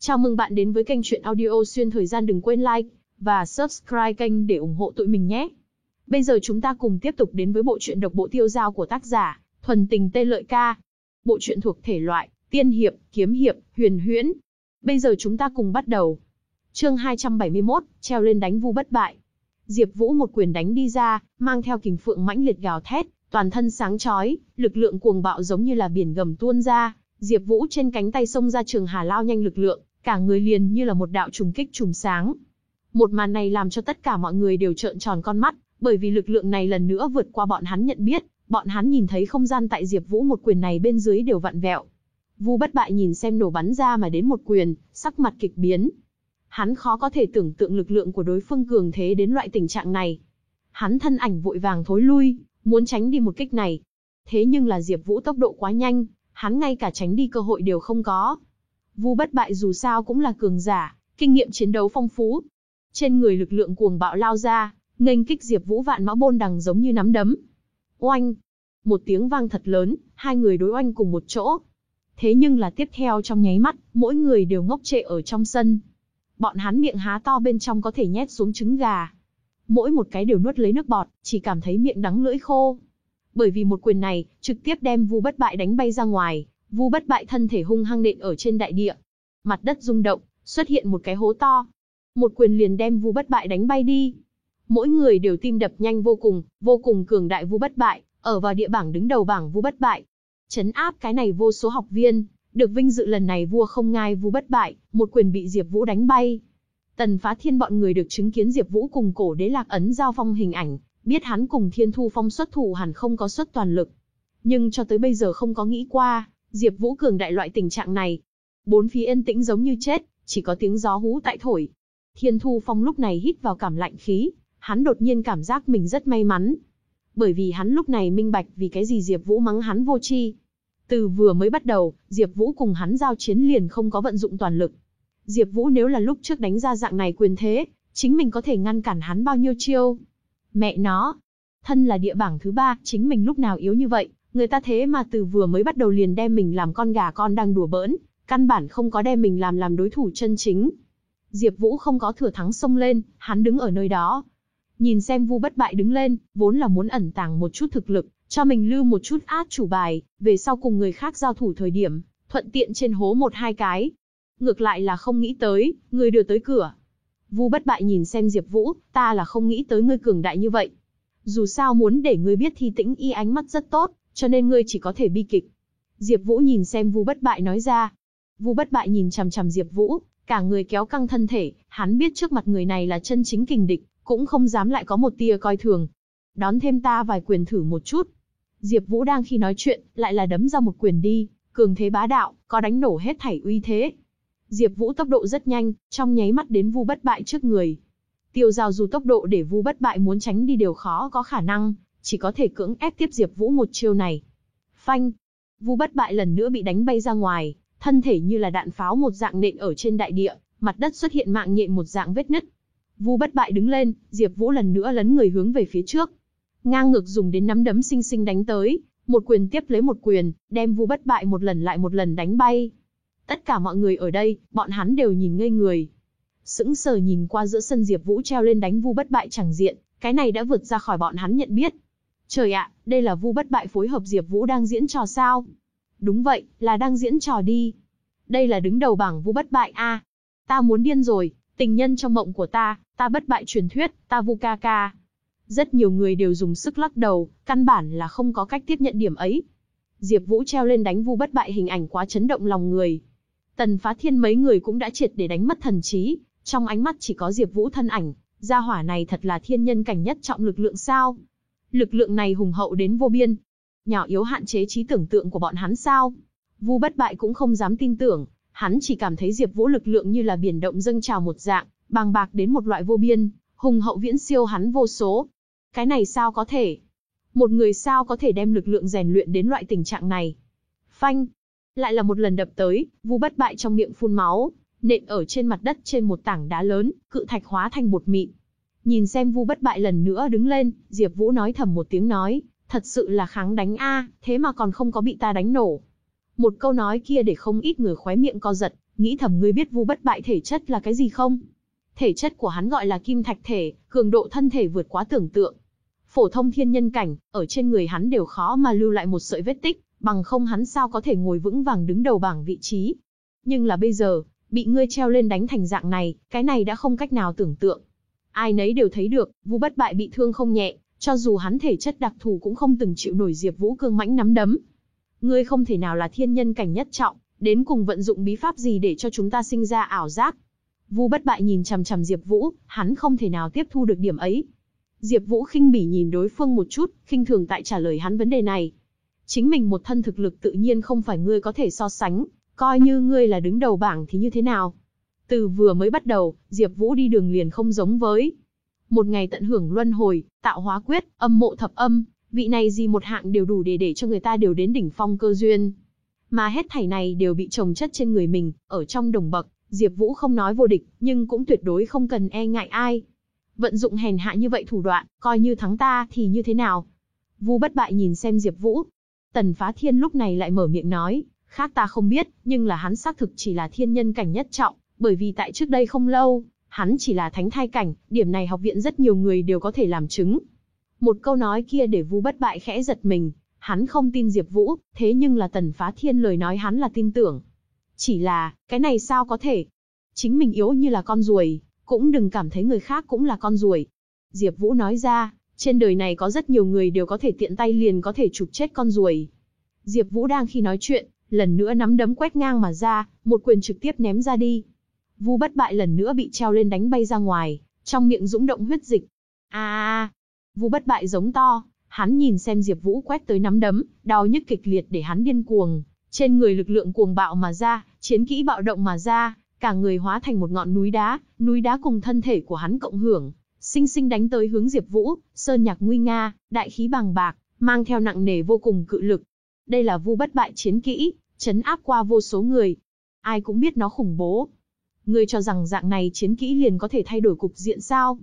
Chào mừng bạn đến với kênh truyện audio xuyên thời gian đừng quên like và subscribe kênh để ủng hộ tụi mình nhé. Bây giờ chúng ta cùng tiếp tục đến với bộ truyện độc bộ tiêu giao của tác giả Thuần Tình Tê Lợi Ca. Bộ truyện thuộc thể loại tiên hiệp, kiếm hiệp, huyền huyễn. Bây giờ chúng ta cùng bắt đầu. Chương 271, treo lên đánh Vu bất bại. Diệp Vũ một quyền đánh đi ra, mang theo kình phượng mãnh liệt gào thét, toàn thân sáng chói, lực lượng cuồng bạo giống như là biển gầm tuôn ra, Diệp Vũ trên cánh tay xông ra trường hà lao nhanh lực lượng, cả người liền như là một đạo trùng kích trùng sáng. Một màn này làm cho tất cả mọi người đều trợn tròn con mắt, bởi vì lực lượng này lần nữa vượt qua bọn hắn nhận biết, bọn hắn nhìn thấy không gian tại Diệp Vũ một quyền này bên dưới đều vặn vẹo. Vu Bất Bại nhìn xem nổ bắn ra mà đến một quyền, sắc mặt kịch biến. Hắn khó có thể tưởng tượng lực lượng của đối phương cường thế đến loại tình trạng này. Hắn thân ảnh vội vàng thối lui, muốn tránh đi một kích này. Thế nhưng là Diệp Vũ tốc độ quá nhanh, hắn ngay cả tránh đi cơ hội đều không có. Vu bất bại dù sao cũng là cường giả, kinh nghiệm chiến đấu phong phú. Trên người lực lượng cuồng bạo lao ra, nghênh kích Diệp Vũ vạn mã bôn đằng giống như nắm đấm. Oanh! Một tiếng vang thật lớn, hai người đối oanh cùng một chỗ. Thế nhưng là tiếp theo trong nháy mắt, mỗi người đều ngốc trệ ở trong sân. Bọn hắn miệng há to bên trong có thể nhét xuống trứng gà. Mỗi một cái đều nuốt lấy nước bọt, chỉ cảm thấy miệng đắng lưỡi khô bởi vì một quyền này trực tiếp đem Vu Bất Bại đánh bay ra ngoài, Vu Bất Bại thân thể hung hăng nện ở trên đại địa. Mặt đất rung động, xuất hiện một cái hố to. Một quyền liền đem Vu Bất Bại đánh bay đi. Mỗi người đều tim đập nhanh vô cùng, vô cùng cường đại Vu Bất Bại, ở vào địa bảng đứng đầu bảng Vu Bất Bại. Chấn áp cái này vô số học viên, được vinh dự lần này vua không ngai Vu Bất Bại, một quyền bị Diệp Vũ đánh bay. Tần Phá Thiên bọn người được chứng kiến Diệp Vũ cùng cổ đế lạc ấn giao phong hình ảnh, biết hắn cùng Thiên Thu Phong xuất thủ hẳn không có xuất toàn lực. Nhưng cho tới bây giờ không có nghĩ qua, Diệp Vũ cường đại loại tình trạng này. Bốn phía yên tĩnh giống như chết, chỉ có tiếng gió hú tại thổi. Thiên Thu Phong lúc này hít vào cảm lạnh khí, hắn đột nhiên cảm giác mình rất may mắn. Bởi vì hắn lúc này minh bạch vì cái gì Diệp Vũ mắng hắn vô tri. Từ vừa mới bắt đầu, Diệp Vũ cùng hắn giao chiến liền không có vận dụng toàn lực. Diệp Vũ nếu là lúc trước đánh ra dạng này quyền thế, chính mình có thể ngăn cản hắn bao nhiêu chiêu. Mẹ nó, thân là địa bảng thứ ba, chính mình lúc nào yếu như vậy, người ta thế mà từ vừa mới bắt đầu liền đem mình làm con gà con đang đùa bỡn, căn bản không có đem mình làm làm đối thủ chân chính. Diệp Vũ không có thừa thắng xông lên, hắn đứng ở nơi đó. Nhìn xem Vu Bất Bại đứng lên, vốn là muốn ẩn tàng một chút thực lực, cho mình lưu một chút át chủ bài, về sau cùng người khác giao thủ thời điểm, thuận tiện trên hố một hai cái. Ngược lại là không nghĩ tới, người đưa tới cửa, Vu bất bại nhìn xem Diệp Vũ, ta là không nghĩ tới ngươi cường đại như vậy. Dù sao muốn để ngươi biết thì tĩnh y ánh mắt rất tốt, cho nên ngươi chỉ có thể bi kịch. Diệp Vũ nhìn xem Vu bất bại nói ra. Vu bất bại nhìn chằm chằm Diệp Vũ, cả người kéo căng thân thể, hắn biết trước mặt người này là chân chính kình địch, cũng không dám lại có một tia coi thường. Đón thêm ta vài quyền thử một chút. Diệp Vũ đang khi nói chuyện, lại là đấm ra một quyền đi, cường thế bá đạo, có đánh nổ hết thảy uy thế. Diệp Vũ tốc độ rất nhanh, trong nháy mắt đến Vu Bất Bại trước người. Tiêu Giao dù tốc độ để Vu Bất Bại muốn tránh đi đều khó có khả năng, chỉ có thể cưỡng ép tiếp Diệp Vũ một chiêu này. Phanh! Vu Bất Bại lần nữa bị đánh bay ra ngoài, thân thể như là đạn pháo một dạng nện ở trên đại địa, mặt đất xuất hiện mạng nhện một dạng vết nứt. Vu Bất Bại đứng lên, Diệp Vũ lần nữa lấn người hướng về phía trước. Ngang ngược dùng đến nắm đấm sinh sinh đánh tới, một quyền tiếp lấy một quyền, đem Vu Bất Bại một lần lại một lần đánh bay. Tất cả mọi người ở đây, bọn hắn đều nhìn ngây người. Sững sờ nhìn qua giữa sân Diệp Vũ treo lên đánh Vu Bất Bại chẳng diện, cái này đã vượt ra khỏi bọn hắn nhận biết. Trời ạ, đây là Vu Bất Bại phối hợp Diệp Vũ đang diễn trò sao? Đúng vậy, là đang diễn trò đi. Đây là đứng đầu bảng Vu Bất Bại a. Ta muốn điên rồi, tình nhân trong mộng của ta, ta bất bại truyền thuyết, ta Vu ca ca. Rất nhiều người đều dùng sức lắc đầu, căn bản là không có cách tiếp nhận điểm ấy. Diệp Vũ treo lên đánh Vu Bất Bại hình ảnh quá chấn động lòng người. Tần phá thiên mấy người cũng đã triệt để đánh mất thần trí, trong ánh mắt chỉ có Diệp Vũ thân ảnh, gia hỏa này thật là thiên nhân cảnh nhất trọng lực lượng sao? Lực lượng này hùng hậu đến vô biên, nhỏ yếu hạn chế trí tưởng tượng của bọn hắn sao? Vu Bất Bại cũng không dám tin tưởng, hắn chỉ cảm thấy Diệp Vũ lực lượng như là biển động dâng trào một dạng, bàng bạc đến một loại vô biên, hùng hậu viễn siêu hắn vô số. Cái này sao có thể? Một người sao có thể đem lực lượng rèn luyện đến loại tình trạng này? Phanh, lại là một lần đập tới, Vu Bất Bại trong miệng phun máu, nện ở trên mặt đất trên một tảng đá lớn, cự thạch hóa thành bột mịn. Nhìn xem Vu Bất Bại lần nữa đứng lên, Diệp Vũ nói thầm một tiếng nói, thật sự là kháng đánh a, thế mà còn không có bị ta đánh nổ. Một câu nói kia để không ít người khóe miệng co giật, Nghĩ thầm ngươi biết Vu Bất Bại thể chất là cái gì không? Thể chất của hắn gọi là kim thạch thể, cường độ thân thể vượt quá tưởng tượng. Phổ thông thiên nhân cảnh, ở trên người hắn đều khó mà lưu lại một sợi vết tích, bằng không hắn sao có thể ngồi vững vàng đứng đầu bảng vị trí. Nhưng là bây giờ, bị ngươi treo lên đánh thành dạng này, cái này đã không cách nào tưởng tượng. Ai nấy đều thấy được, Vu Bất Bại bị thương không nhẹ, cho dù hắn thể chất đặc thù cũng không từng chịu nổi Diệp Vũ cương mãnh nắm đấm. Ngươi không thể nào là thiên nhân cảnh nhất trọng, đến cùng vận dụng bí pháp gì để cho chúng ta sinh ra ảo giác. Vu Bất Bại nhìn chằm chằm Diệp Vũ, hắn không thể nào tiếp thu được điểm ấy. Diệp Vũ khinh bỉ nhìn đối phương một chút, khinh thường tại trả lời hắn vấn đề này. Chính mình một thân thực lực tự nhiên không phải ngươi có thể so sánh, coi như ngươi là đứng đầu bảng thì như thế nào? Từ vừa mới bắt đầu, Diệp Vũ đi đường liền không giống với. Một ngày tận hưởng luân hồi, tạo hóa quyết, âm mộ thập âm, vị này gì một hạng đều đủ để để cho người ta đều đến đỉnh phong cơ duyên. Mà hết thảy này đều bị trồng chất trên người mình, ở trong đồng bậc, Diệp Vũ không nói vô địch, nhưng cũng tuyệt đối không cần e ngại ai. Vận dụng hèn hạ như vậy thủ đoạn, coi như thắng ta thì như thế nào? Vu Bất Bại nhìn xem Diệp Vũ. Tần Phá Thiên lúc này lại mở miệng nói, khác ta không biết, nhưng là hắn xác thực chỉ là thiên nhân cảnh nhất trọng, bởi vì tại trước đây không lâu, hắn chỉ là thánh thai cảnh, điểm này học viện rất nhiều người đều có thể làm chứng. Một câu nói kia để Vu Bất Bại khẽ giật mình, hắn không tin Diệp Vũ, thế nhưng là Tần Phá Thiên lời nói hắn là tin tưởng. Chỉ là, cái này sao có thể? Chính mình yếu như là con ruồi, cũng đừng cảm thấy người khác cũng là con ruồi. Diệp Vũ nói ra, trên đời này có rất nhiều người đều có thể tiện tay liền có thể chụp chết con ruồi. Diệp Vũ đang khi nói chuyện, lần nữa nắm đấm quét ngang mà ra, một quyền trực tiếp ném ra đi. Vu Bất Bại lần nữa bị treo lên đánh bay ra ngoài, trong miệng dũng động huyết dịch. A a! Vu Bất Bại giống to, hắn nhìn xem Diệp Vũ quét tới nắm đấm, đau nhức kịch liệt để hắn điên cuồng, trên người lực lượng cuồng bạo mà ra, chiến kỹ bạo động mà ra, cả người hóa thành một ngọn núi đá, núi đá cùng thân thể của hắn cộng hưởng, sinh sinh đánh tới hướng Diệp Vũ, sơn nhạc nguy nga, đại khí bằng bạc, mang theo nặng nề vô cùng cự lực. Đây là Vu Bất Bại chiến kỹ, chấn áp qua vô số người. Ai cũng biết nó khủng bố. Ngươi cho rằng dạng này chiến kỹ liền có thể thay đổi cục diện sao?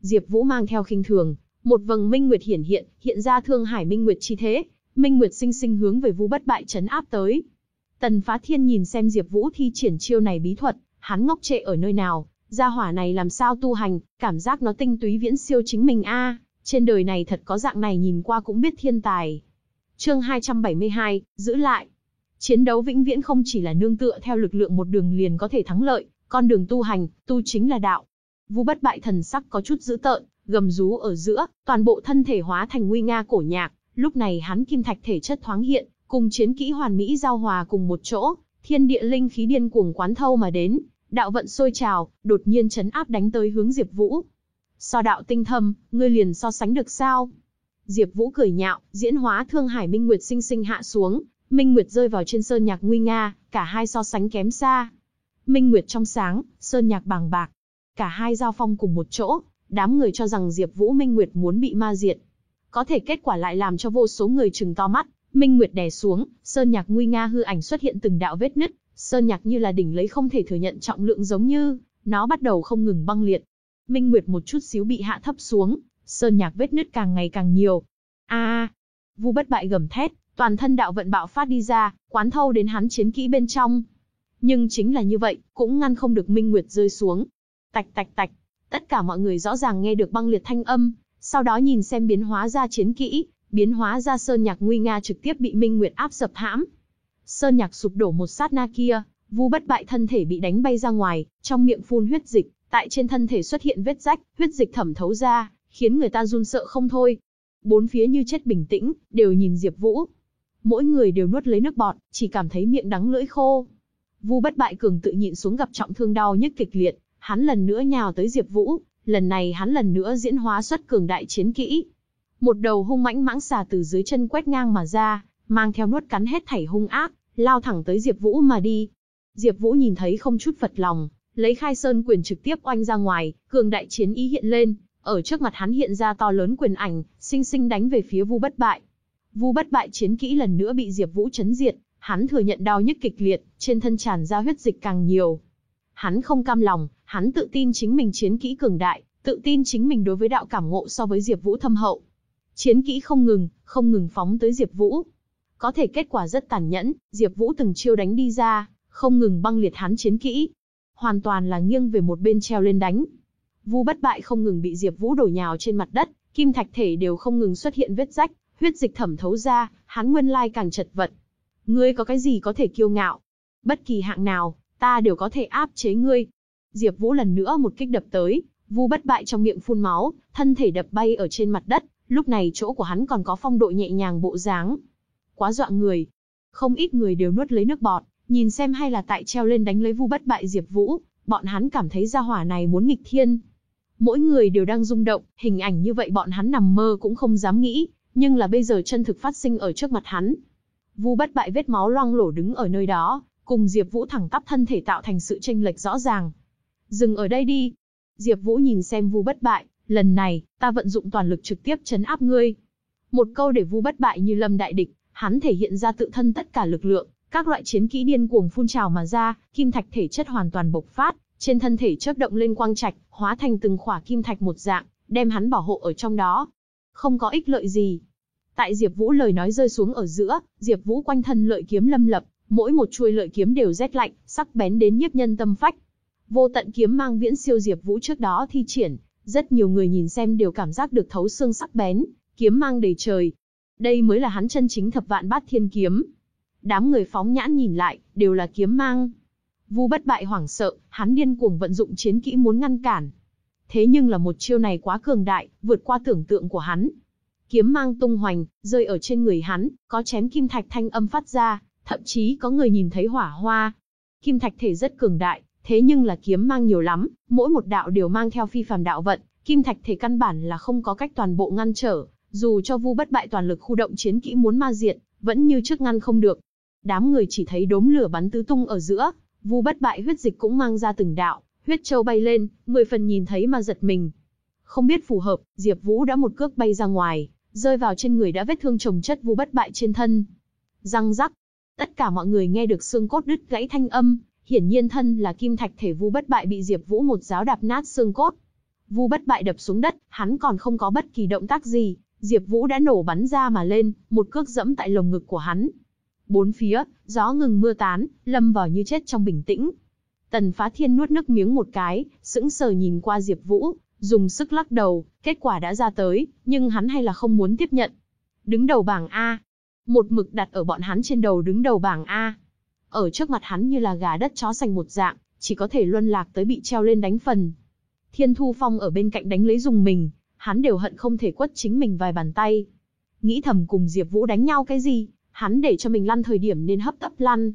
Diệp Vũ mang theo khinh thường, một vầng minh nguyệt hiển hiện, hiện ra Thương Hải Minh Nguyệt chi thế, Minh Nguyệt sinh sinh hướng về Vu Bất Bại chấn áp tới. Tần Phá Thiên nhìn xem Diệp Vũ thi triển chiêu này bí thuật, hắn ngốc trệ ở nơi nào, gia hỏa này làm sao tu hành, cảm giác nó tinh túy viễn siêu chính mình a, trên đời này thật có dạng này nhìn qua cũng biết thiên tài. Chương 272, giữ lại. Chiến đấu vĩnh viễn không chỉ là nương tựa theo lực lượng một đường liền có thể thắng lợi, con đường tu hành, tu chính là đạo. Vu Bất Bại thần sắc có chút dữ tợn, gầm rú ở giữa, toàn bộ thân thể hóa thành nguy nga cổ nhạc, lúc này hắn kim thạch thể chất thoáng hiện, cùng chiến kỹ hoàn mỹ giao hòa cùng một chỗ, thiên địa linh khí điên cuồng quán thâu mà đến, đạo vận sôi trào, đột nhiên chấn áp đánh tới hướng Diệp Vũ. So đạo tinh thâm, ngươi liền so sánh được sao? Diệp Vũ cười nhạo, diễn hóa Thương Hải Minh Nguyệt sinh sinh hạ xuống, Minh Nguyệt rơi vào trên sơn nhạc nguy nga, cả hai so sánh kém xa. Minh Nguyệt trong sáng, sơn nhạc bàng bạc. Cả hai giao phong cùng một chỗ, đám người cho rằng Diệp Vũ Minh Nguyệt muốn bị ma diệt. Có thể kết quả lại làm cho vô số người trừng to mắt, Minh Nguyệt đè xuống, sơn nhạc nguy nga hư ảnh xuất hiện từng đạo vết nứt, sơn nhạc như là đỉnh lấy không thể thừa nhận trọng lượng giống như, nó bắt đầu không ngừng băng liệt. Minh Nguyệt một chút xíu bị hạ thấp xuống, sơn nhạc vết nứt càng ngày càng nhiều. A! Vu Bất Bại gầm thét, toàn thân đạo vận bạo phát đi ra, quán thâu đến hắn chiến kỹ bên trong. Nhưng chính là như vậy, cũng ngăn không được Minh Nguyệt rơi xuống. Tạch tạch tạch, tất cả mọi người rõ ràng nghe được băng liệt thanh âm, sau đó nhìn xem biến hóa ra chiến kỹ, biến hóa ra sơn nhạc nguy nga trực tiếp bị Minh Nguyệt áp sập hãm. Sơn nhạc sụp đổ một sát na kia, Vu Bất Bại thân thể bị đánh bay ra ngoài, trong miệng phun huyết dịch, tại trên thân thể xuất hiện vết rách, huyết dịch thẩm thấu ra, khiến người ta run sợ không thôi. Bốn phía như chết bình tĩnh, đều nhìn Diệp Vũ. Mỗi người đều nuốt lấy nước bọt, chỉ cảm thấy miệng đắng lưỡi khô. Vu Bất Bại cường tự nhịn xuống gặp trọng thương đau nhức kịch liệt, hắn lần nữa nhào tới Diệp Vũ, lần này hắn lần nữa diễn hóa xuất cường đại chiến kỹ. Một đầu hung mãnh mãng xà từ dưới chân quét ngang mà ra, mang theo nuốt cắn hết thảy hung ác, lao thẳng tới Diệp Vũ mà đi. Diệp Vũ nhìn thấy không chút phật lòng, lấy Khai Sơn quyền trực tiếp oanh ra ngoài, cường đại chiến ý hiện lên, ở trước mặt hắn hiện ra to lớn quyền ảnh, sinh sinh đánh về phía Vu Bất Bại. Vu Bất Bại chiến kỹ lần nữa bị Diệp Vũ chấn diệt, hắn thừa nhận đau nhức kịch liệt, trên thân tràn ra huyết dịch càng nhiều. Hắn không cam lòng, hắn tự tin chính mình chiến kỹ cường đại, tự tin chính mình đối với đạo cảm ngộ so với Diệp Vũ thâm hậu. Chiến kỹ không ngừng, không ngừng phóng tới Diệp Vũ. Có thể kết quả rất tàn nhẫn, Diệp Vũ từng chiêu đánh đi ra, không ngừng băng liệt hắn chiến kỹ. Hoàn toàn là nghiêng về một bên treo lên đánh. Vu bất bại không ngừng bị Diệp Vũ đổ nhào trên mặt đất, kim thạch thể đều không ngừng xuất hiện vết rách, huyết dịch thẩm thấu ra, hắn nguyên lai càng chật vật. Ngươi có cái gì có thể kiêu ngạo? Bất kỳ hạng nào, ta đều có thể áp chế ngươi. Diệp Vũ lần nữa một kích đập tới, Vu bất bại trong miệng phun máu, thân thể đập bay ở trên mặt đất, lúc này chỗ của hắn còn có phong độ nhẹ nhàng bộ dáng. Quá dọa người. Không ít người đều nuốt lấy nước bọt, nhìn xem hay là tại treo lên đánh lấy Vu bất bại Diệp Vũ, bọn hắn cảm thấy gia hỏa này muốn nghịch thiên. Mỗi người đều đang rung động, hình ảnh như vậy bọn hắn nằm mơ cũng không dám nghĩ, nhưng là bây giờ chân thực phát sinh ở trước mặt hắn. Vu bất bại vết máu loang lổ đứng ở nơi đó, cùng Diệp Vũ thẳng tắp thân thể tạo thành sự chênh lệch rõ ràng. Dừng ở đây đi. Diệp Vũ nhìn xem Vu bất bại, lần này, ta vận dụng toàn lực trực tiếp chấn áp ngươi. Một câu để Vu bất bại như lâm đại địch, hắn thể hiện ra tự thân tất cả lực lượng, các loại chiến kỹ điên cuồng phun trào mà ra, kim thạch thể chất hoàn toàn bộc phát, trên thân thể chớp động lên quang trạch, hóa thành từng khỏa kim thạch một dạng, đem hắn bảo hộ ở trong đó. Không có ích lợi gì. Tại Diệp Vũ lời nói rơi xuống ở giữa, Diệp Vũ quanh thân lợi kiếm lâm lập, mỗi một chuôi lợi kiếm đều rét lạnh, sắc bén đến nhiếp nhân tâm phách. Vô tận kiếm mang viễn siêu Diệp Vũ trước đó thi triển, rất nhiều người nhìn xem đều cảm giác được thấu xương sắc bén, kiếm mang đầy trời. Đây mới là hắn chân chính thập vạn bát thiên kiếm. Đám người phóng nhãn nhìn lại, đều là kiếm mang. Vu bất bại hoảng sợ, hắn điên cuồng vận dụng chiến kỹ muốn ngăn cản. Thế nhưng là một chiêu này quá cường đại, vượt qua tưởng tượng của hắn. Kiếm mang tung hoành, rơi ở trên người hắn, có chém kim thạch thanh âm phát ra, thậm chí có người nhìn thấy hỏa hoa. Kim thạch thể rất cường đại, thế nhưng là kiếm mang nhiều lắm, mỗi một đạo đều mang theo phi phàm đạo vận, kim thạch thể căn bản là không có cách toàn bộ ngăn trở, dù cho Vu bất bại toàn lực khu động chiến kỹ muốn ma diệt, vẫn như trước ngăn không được. Đám người chỉ thấy đốm lửa bắn tứ tung ở giữa, Vu bất bại huyết dịch cũng mang ra từng đạo, huyết châu bay lên, mười phần nhìn thấy mà giật mình. Không biết phù hợp, Diệp Vũ đã một cước bay ra ngoài, rơi vào trên người đã vết thương chồng chất Vu bất bại trên thân. Răng rắc, tất cả mọi người nghe được xương cốt đứt gãy thanh âm, hiển nhiên thân là kim thạch thể Vu bất bại bị Diệp Vũ một giáo đạp nát xương cốt. Vu bất bại đập xuống đất, hắn còn không có bất kỳ động tác gì, Diệp Vũ đã nổ bắn ra mà lên, một cước dẫm tại lồng ngực của hắn. Bốn phía, gió ngừng mưa tán, lâm vào như chết trong bình tĩnh. Tần Phá Thiên nuốt nước miếng một cái, sững sờ nhìn qua Diệp Vũ, dùng sức lắc đầu, kết quả đã ra tới, nhưng hắn hay là không muốn tiếp nhận. Đứng đầu bảng A. Một mực đặt ở bọn hắn trên đầu đứng đầu bảng A. Ở trước mặt hắn như là gà đất chó sành một dạng, chỉ có thể luân lạc tới bị treo lên đánh phần. Thiên Thu Phong ở bên cạnh đánh lấy dùng mình, hắn đều hận không thể quất chính mình vài bàn tay. Nghĩ thầm cùng Diệp Vũ đánh nhau cái gì, hắn để cho mình lăn thời điểm nên hấp tấp lăn.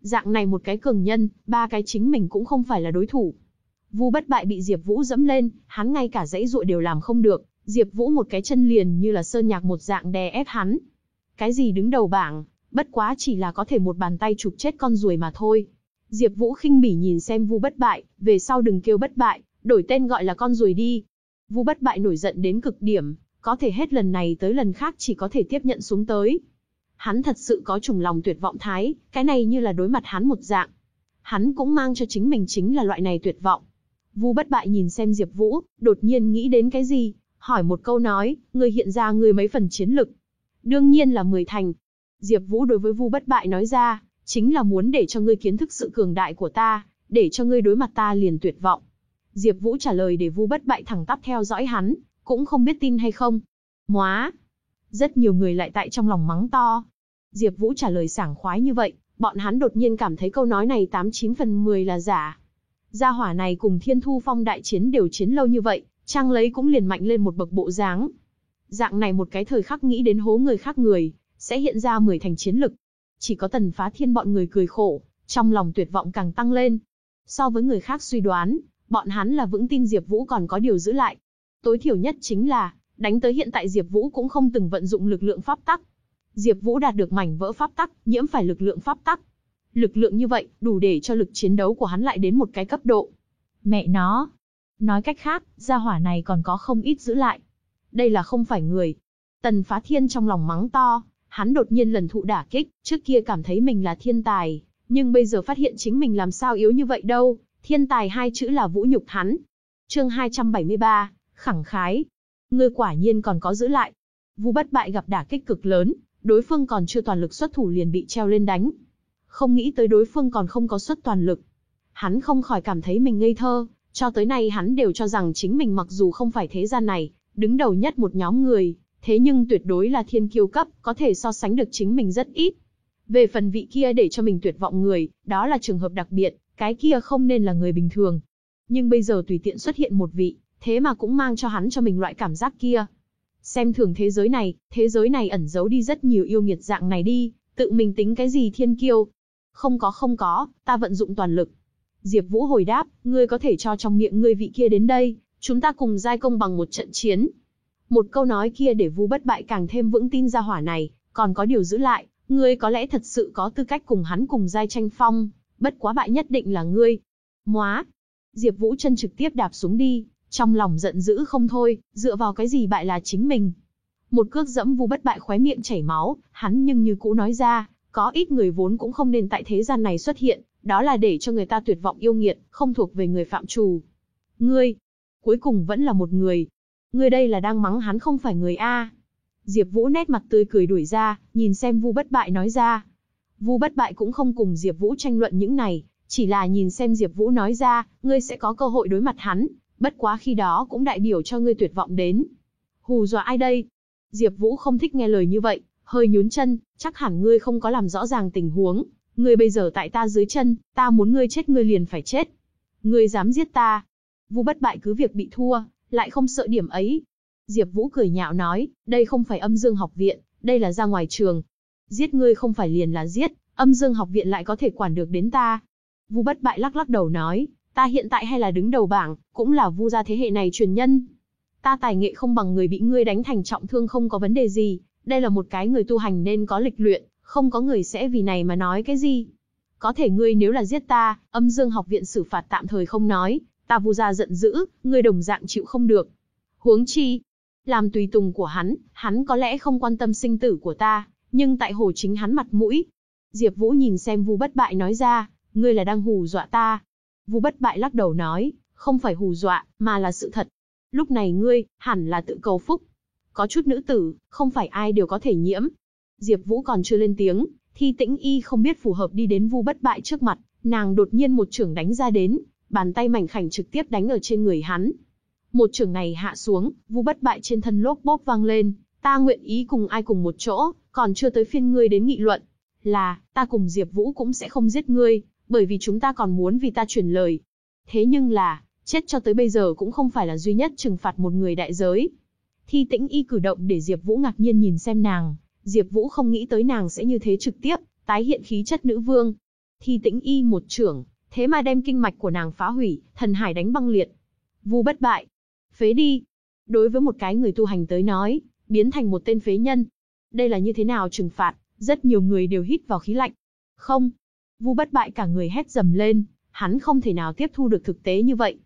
Dạng này một cái cường nhân, ba cái chính mình cũng không phải là đối thủ. Vu bất bại bị Diệp Vũ dẫm lên, hắn ngay cả dãy dụa đều làm không được, Diệp Vũ một cái chân liền như là sơn nhạc một dạng đè ép hắn. Cái gì đứng đầu bảng, bất quá chỉ là có thể một bàn tay chụp chết con ruồi mà thôi. Diệp Vũ khinh bỉ nhìn xem Vu bất bại, về sau đừng kêu bất bại, đổi tên gọi là con ruồi đi. Vu bất bại nổi giận đến cực điểm, có thể hết lần này tới lần khác chỉ có thể tiếp nhận xuống tới. Hắn thật sự có trùng lòng tuyệt vọng thái, cái này như là đối mặt hắn một dạng. Hắn cũng mang cho chính mình chính là loại này tuyệt vọng. Vu bất bại nhìn xem Diệp Vũ, đột nhiên nghĩ đến cái gì, hỏi một câu nói, người hiện ra người mấy phần chiến lực. Đương nhiên là 10 thành. Diệp Vũ đối với Vu bất bại nói ra, chính là muốn để cho ngươi kiến thức sự cường đại của ta, để cho ngươi đối mặt ta liền tuyệt vọng. Diệp Vũ trả lời để Vu bất bại thẳng tắp theo dõi hắn, cũng không biết tin hay không. Móa, rất nhiều người lại tại trong lòng mắng to. Diệp Vũ trả lời sảng khoái như vậy, bọn hắn đột nhiên cảm thấy câu nói này 89 phần 10 là giả. Gia hỏa này cùng Thiên Thu Phong đại chiến đều chiến lâu như vậy, trang lấy cũng liền mạnh lên một bậc bộ dáng. Dạng này một cái thời khắc nghĩ đến hố người khác người, sẽ hiện ra 10 thành chiến lực. Chỉ có Tần Phá Thiên bọn người cười khổ, trong lòng tuyệt vọng càng tăng lên. So với người khác suy đoán, bọn hắn là vững tin Diệp Vũ còn có điều giữ lại. Tối thiểu nhất chính là, Đánh tới hiện tại Diệp Vũ cũng không từng vận dụng lực lượng pháp tắc. Diệp Vũ đạt được mảnh vỡ pháp tắc, nhiễm phải lực lượng pháp tắc. Lực lượng như vậy, đủ để cho lực chiến đấu của hắn lại đến một cái cấp độ. Mẹ nó. Nói cách khác, gia hỏa này còn có không ít giữ lại. Đây là không phải người. Tần Phá Thiên trong lòng mắng to, hắn đột nhiên lần thụ đả kích, trước kia cảm thấy mình là thiên tài, nhưng bây giờ phát hiện chính mình làm sao yếu như vậy đâu, thiên tài hai chữ là vũ nhục hắn. Chương 273, khẳng khái, ngươi quả nhiên còn có giữ lại. Vu bất bại gặp đả kích cực lớn, đối phương còn chưa toàn lực xuất thủ liền bị treo lên đánh không nghĩ tới đối phương còn không có suất toàn lực. Hắn không khỏi cảm thấy mình ngây thơ, cho tới nay hắn đều cho rằng chính mình mặc dù không phải thế gian này, đứng đầu nhất một nhóm người, thế nhưng tuyệt đối là thiên kiêu cấp, có thể so sánh được chính mình rất ít. Về phần vị kia để cho mình tuyệt vọng người, đó là trường hợp đặc biệt, cái kia không nên là người bình thường. Nhưng bây giờ tùy tiện xuất hiện một vị, thế mà cũng mang cho hắn cho mình loại cảm giác kia. Xem thường thế giới này, thế giới này ẩn giấu đi rất nhiều yêu nghiệt dạng này đi, tự mình tính cái gì thiên kiêu. Không có không có, ta vận dụng toàn lực. Diệp Vũ hồi đáp, ngươi có thể cho trong miệng ngươi vị kia đến đây, chúng ta cùng giai công bằng một trận chiến. Một câu nói kia để Vu Bất Bại càng thêm vững tin ra hỏa này, còn có điều giữ lại, ngươi có lẽ thật sự có tư cách cùng hắn cùng giai tranh phong, bất quá bại nhất định là ngươi. Móa. Diệp Vũ chân trực tiếp đạp xuống đi, trong lòng giận dữ không thôi, dựa vào cái gì bại là chính mình. Một cước dẫm Vu Bất Bại khóe miệng chảy máu, hắn nhưng như cũ nói ra, có ít người vốn cũng không nên tại thế gian này xuất hiện, đó là để cho người ta tuyệt vọng yêu nghiệt, không thuộc về người phạm trù. Ngươi, cuối cùng vẫn là một người. Ngươi đây là đang mắng hắn không phải người A. Diệp Vũ nét mặt tươi cười đuổi ra, nhìn xem Vu Bất Bại nói ra. Vu Bất Bại cũng không cùng Diệp Vũ tranh luận những này, chỉ là nhìn xem Diệp Vũ nói ra, ngươi sẽ có cơ hội đối mặt hắn, bất quá khi đó cũng đại biểu cho ngươi tuyệt vọng đến. Hù dọa ai đây? Diệp Vũ không thích nghe lời như vậy, hơi nhún chân, chắc hẳn ngươi không có làm rõ ràng tình huống, ngươi bây giờ tại ta dưới chân, ta muốn ngươi chết ngươi liền phải chết. Ngươi dám giết ta? Vu Bất Bại cứ việc bị thua, lại không sợ điểm ấy. Diệp Vũ cười nhạo nói, đây không phải Âm Dương học viện, đây là ra ngoài trường. Giết ngươi không phải liền là giết, Âm Dương học viện lại có thể quản được đến ta. Vu Bất Bại lắc lắc đầu nói, ta hiện tại hay là đứng đầu bảng, cũng là Vu gia thế hệ này truyền nhân. Ta tài nghệ không bằng người bị ngươi đánh thành trọng thương không có vấn đề gì, đây là một cái người tu hành nên có lịch luyện, không có người sẽ vì này mà nói cái gì. Có thể ngươi nếu là giết ta, âm dương học viện xử phạt tạm thời không nói, ta vu gia giận dữ, ngươi đồng dạng chịu không được. Huống chi, làm tùy tùng của hắn, hắn có lẽ không quan tâm sinh tử của ta, nhưng tại hồ chính hắn mặt mũi. Diệp Vũ nhìn xem Vu Bất Bại nói ra, ngươi là đang hù dọa ta. Vu Bất Bại lắc đầu nói, không phải hù dọa, mà là sự thật. Lúc này ngươi, hẳn là tự cầu phúc. Có chút nữ tử, không phải ai đều có thể nhiễm, Diệp Vũ còn chưa lên tiếng, Thi Tĩnh Y không biết phù hợp đi đến Vu Bất Bại trước mặt, nàng đột nhiên một chưởng đánh ra đến, bàn tay mảnh khảnh trực tiếp đánh ở trên người hắn. Một chưởng này hạ xuống, Vu Bất Bại trên thân lốp bốp vang lên, ta nguyện ý cùng ai cùng một chỗ, còn chưa tới phiên ngươi đến nghị luận. Là, ta cùng Diệp Vũ cũng sẽ không giết ngươi, bởi vì chúng ta còn muốn vì ta truyền lời. Thế nhưng là, chết cho tới bây giờ cũng không phải là duy nhất trừng phạt một người đại giới. Thi Tĩnh Y cử động để Diệp Vũ ngạc nhiên nhìn xem nàng, Diệp Vũ không nghĩ tới nàng sẽ như thế trực tiếp, tái hiện khí chất nữ vương. Thi Tĩnh Y một trưởng, thế mà đem kinh mạch của nàng phá hủy, thần hải đánh băng liệt. Vu bất bại, phế đi. Đối với một cái người tu hành tới nói, biến thành một tên phế nhân. Đây là như thế nào trừng phạt, rất nhiều người đều hít vào khí lạnh. Không. Vu bất bại cả người hét dầm lên, hắn không thể nào tiếp thu được thực tế như vậy.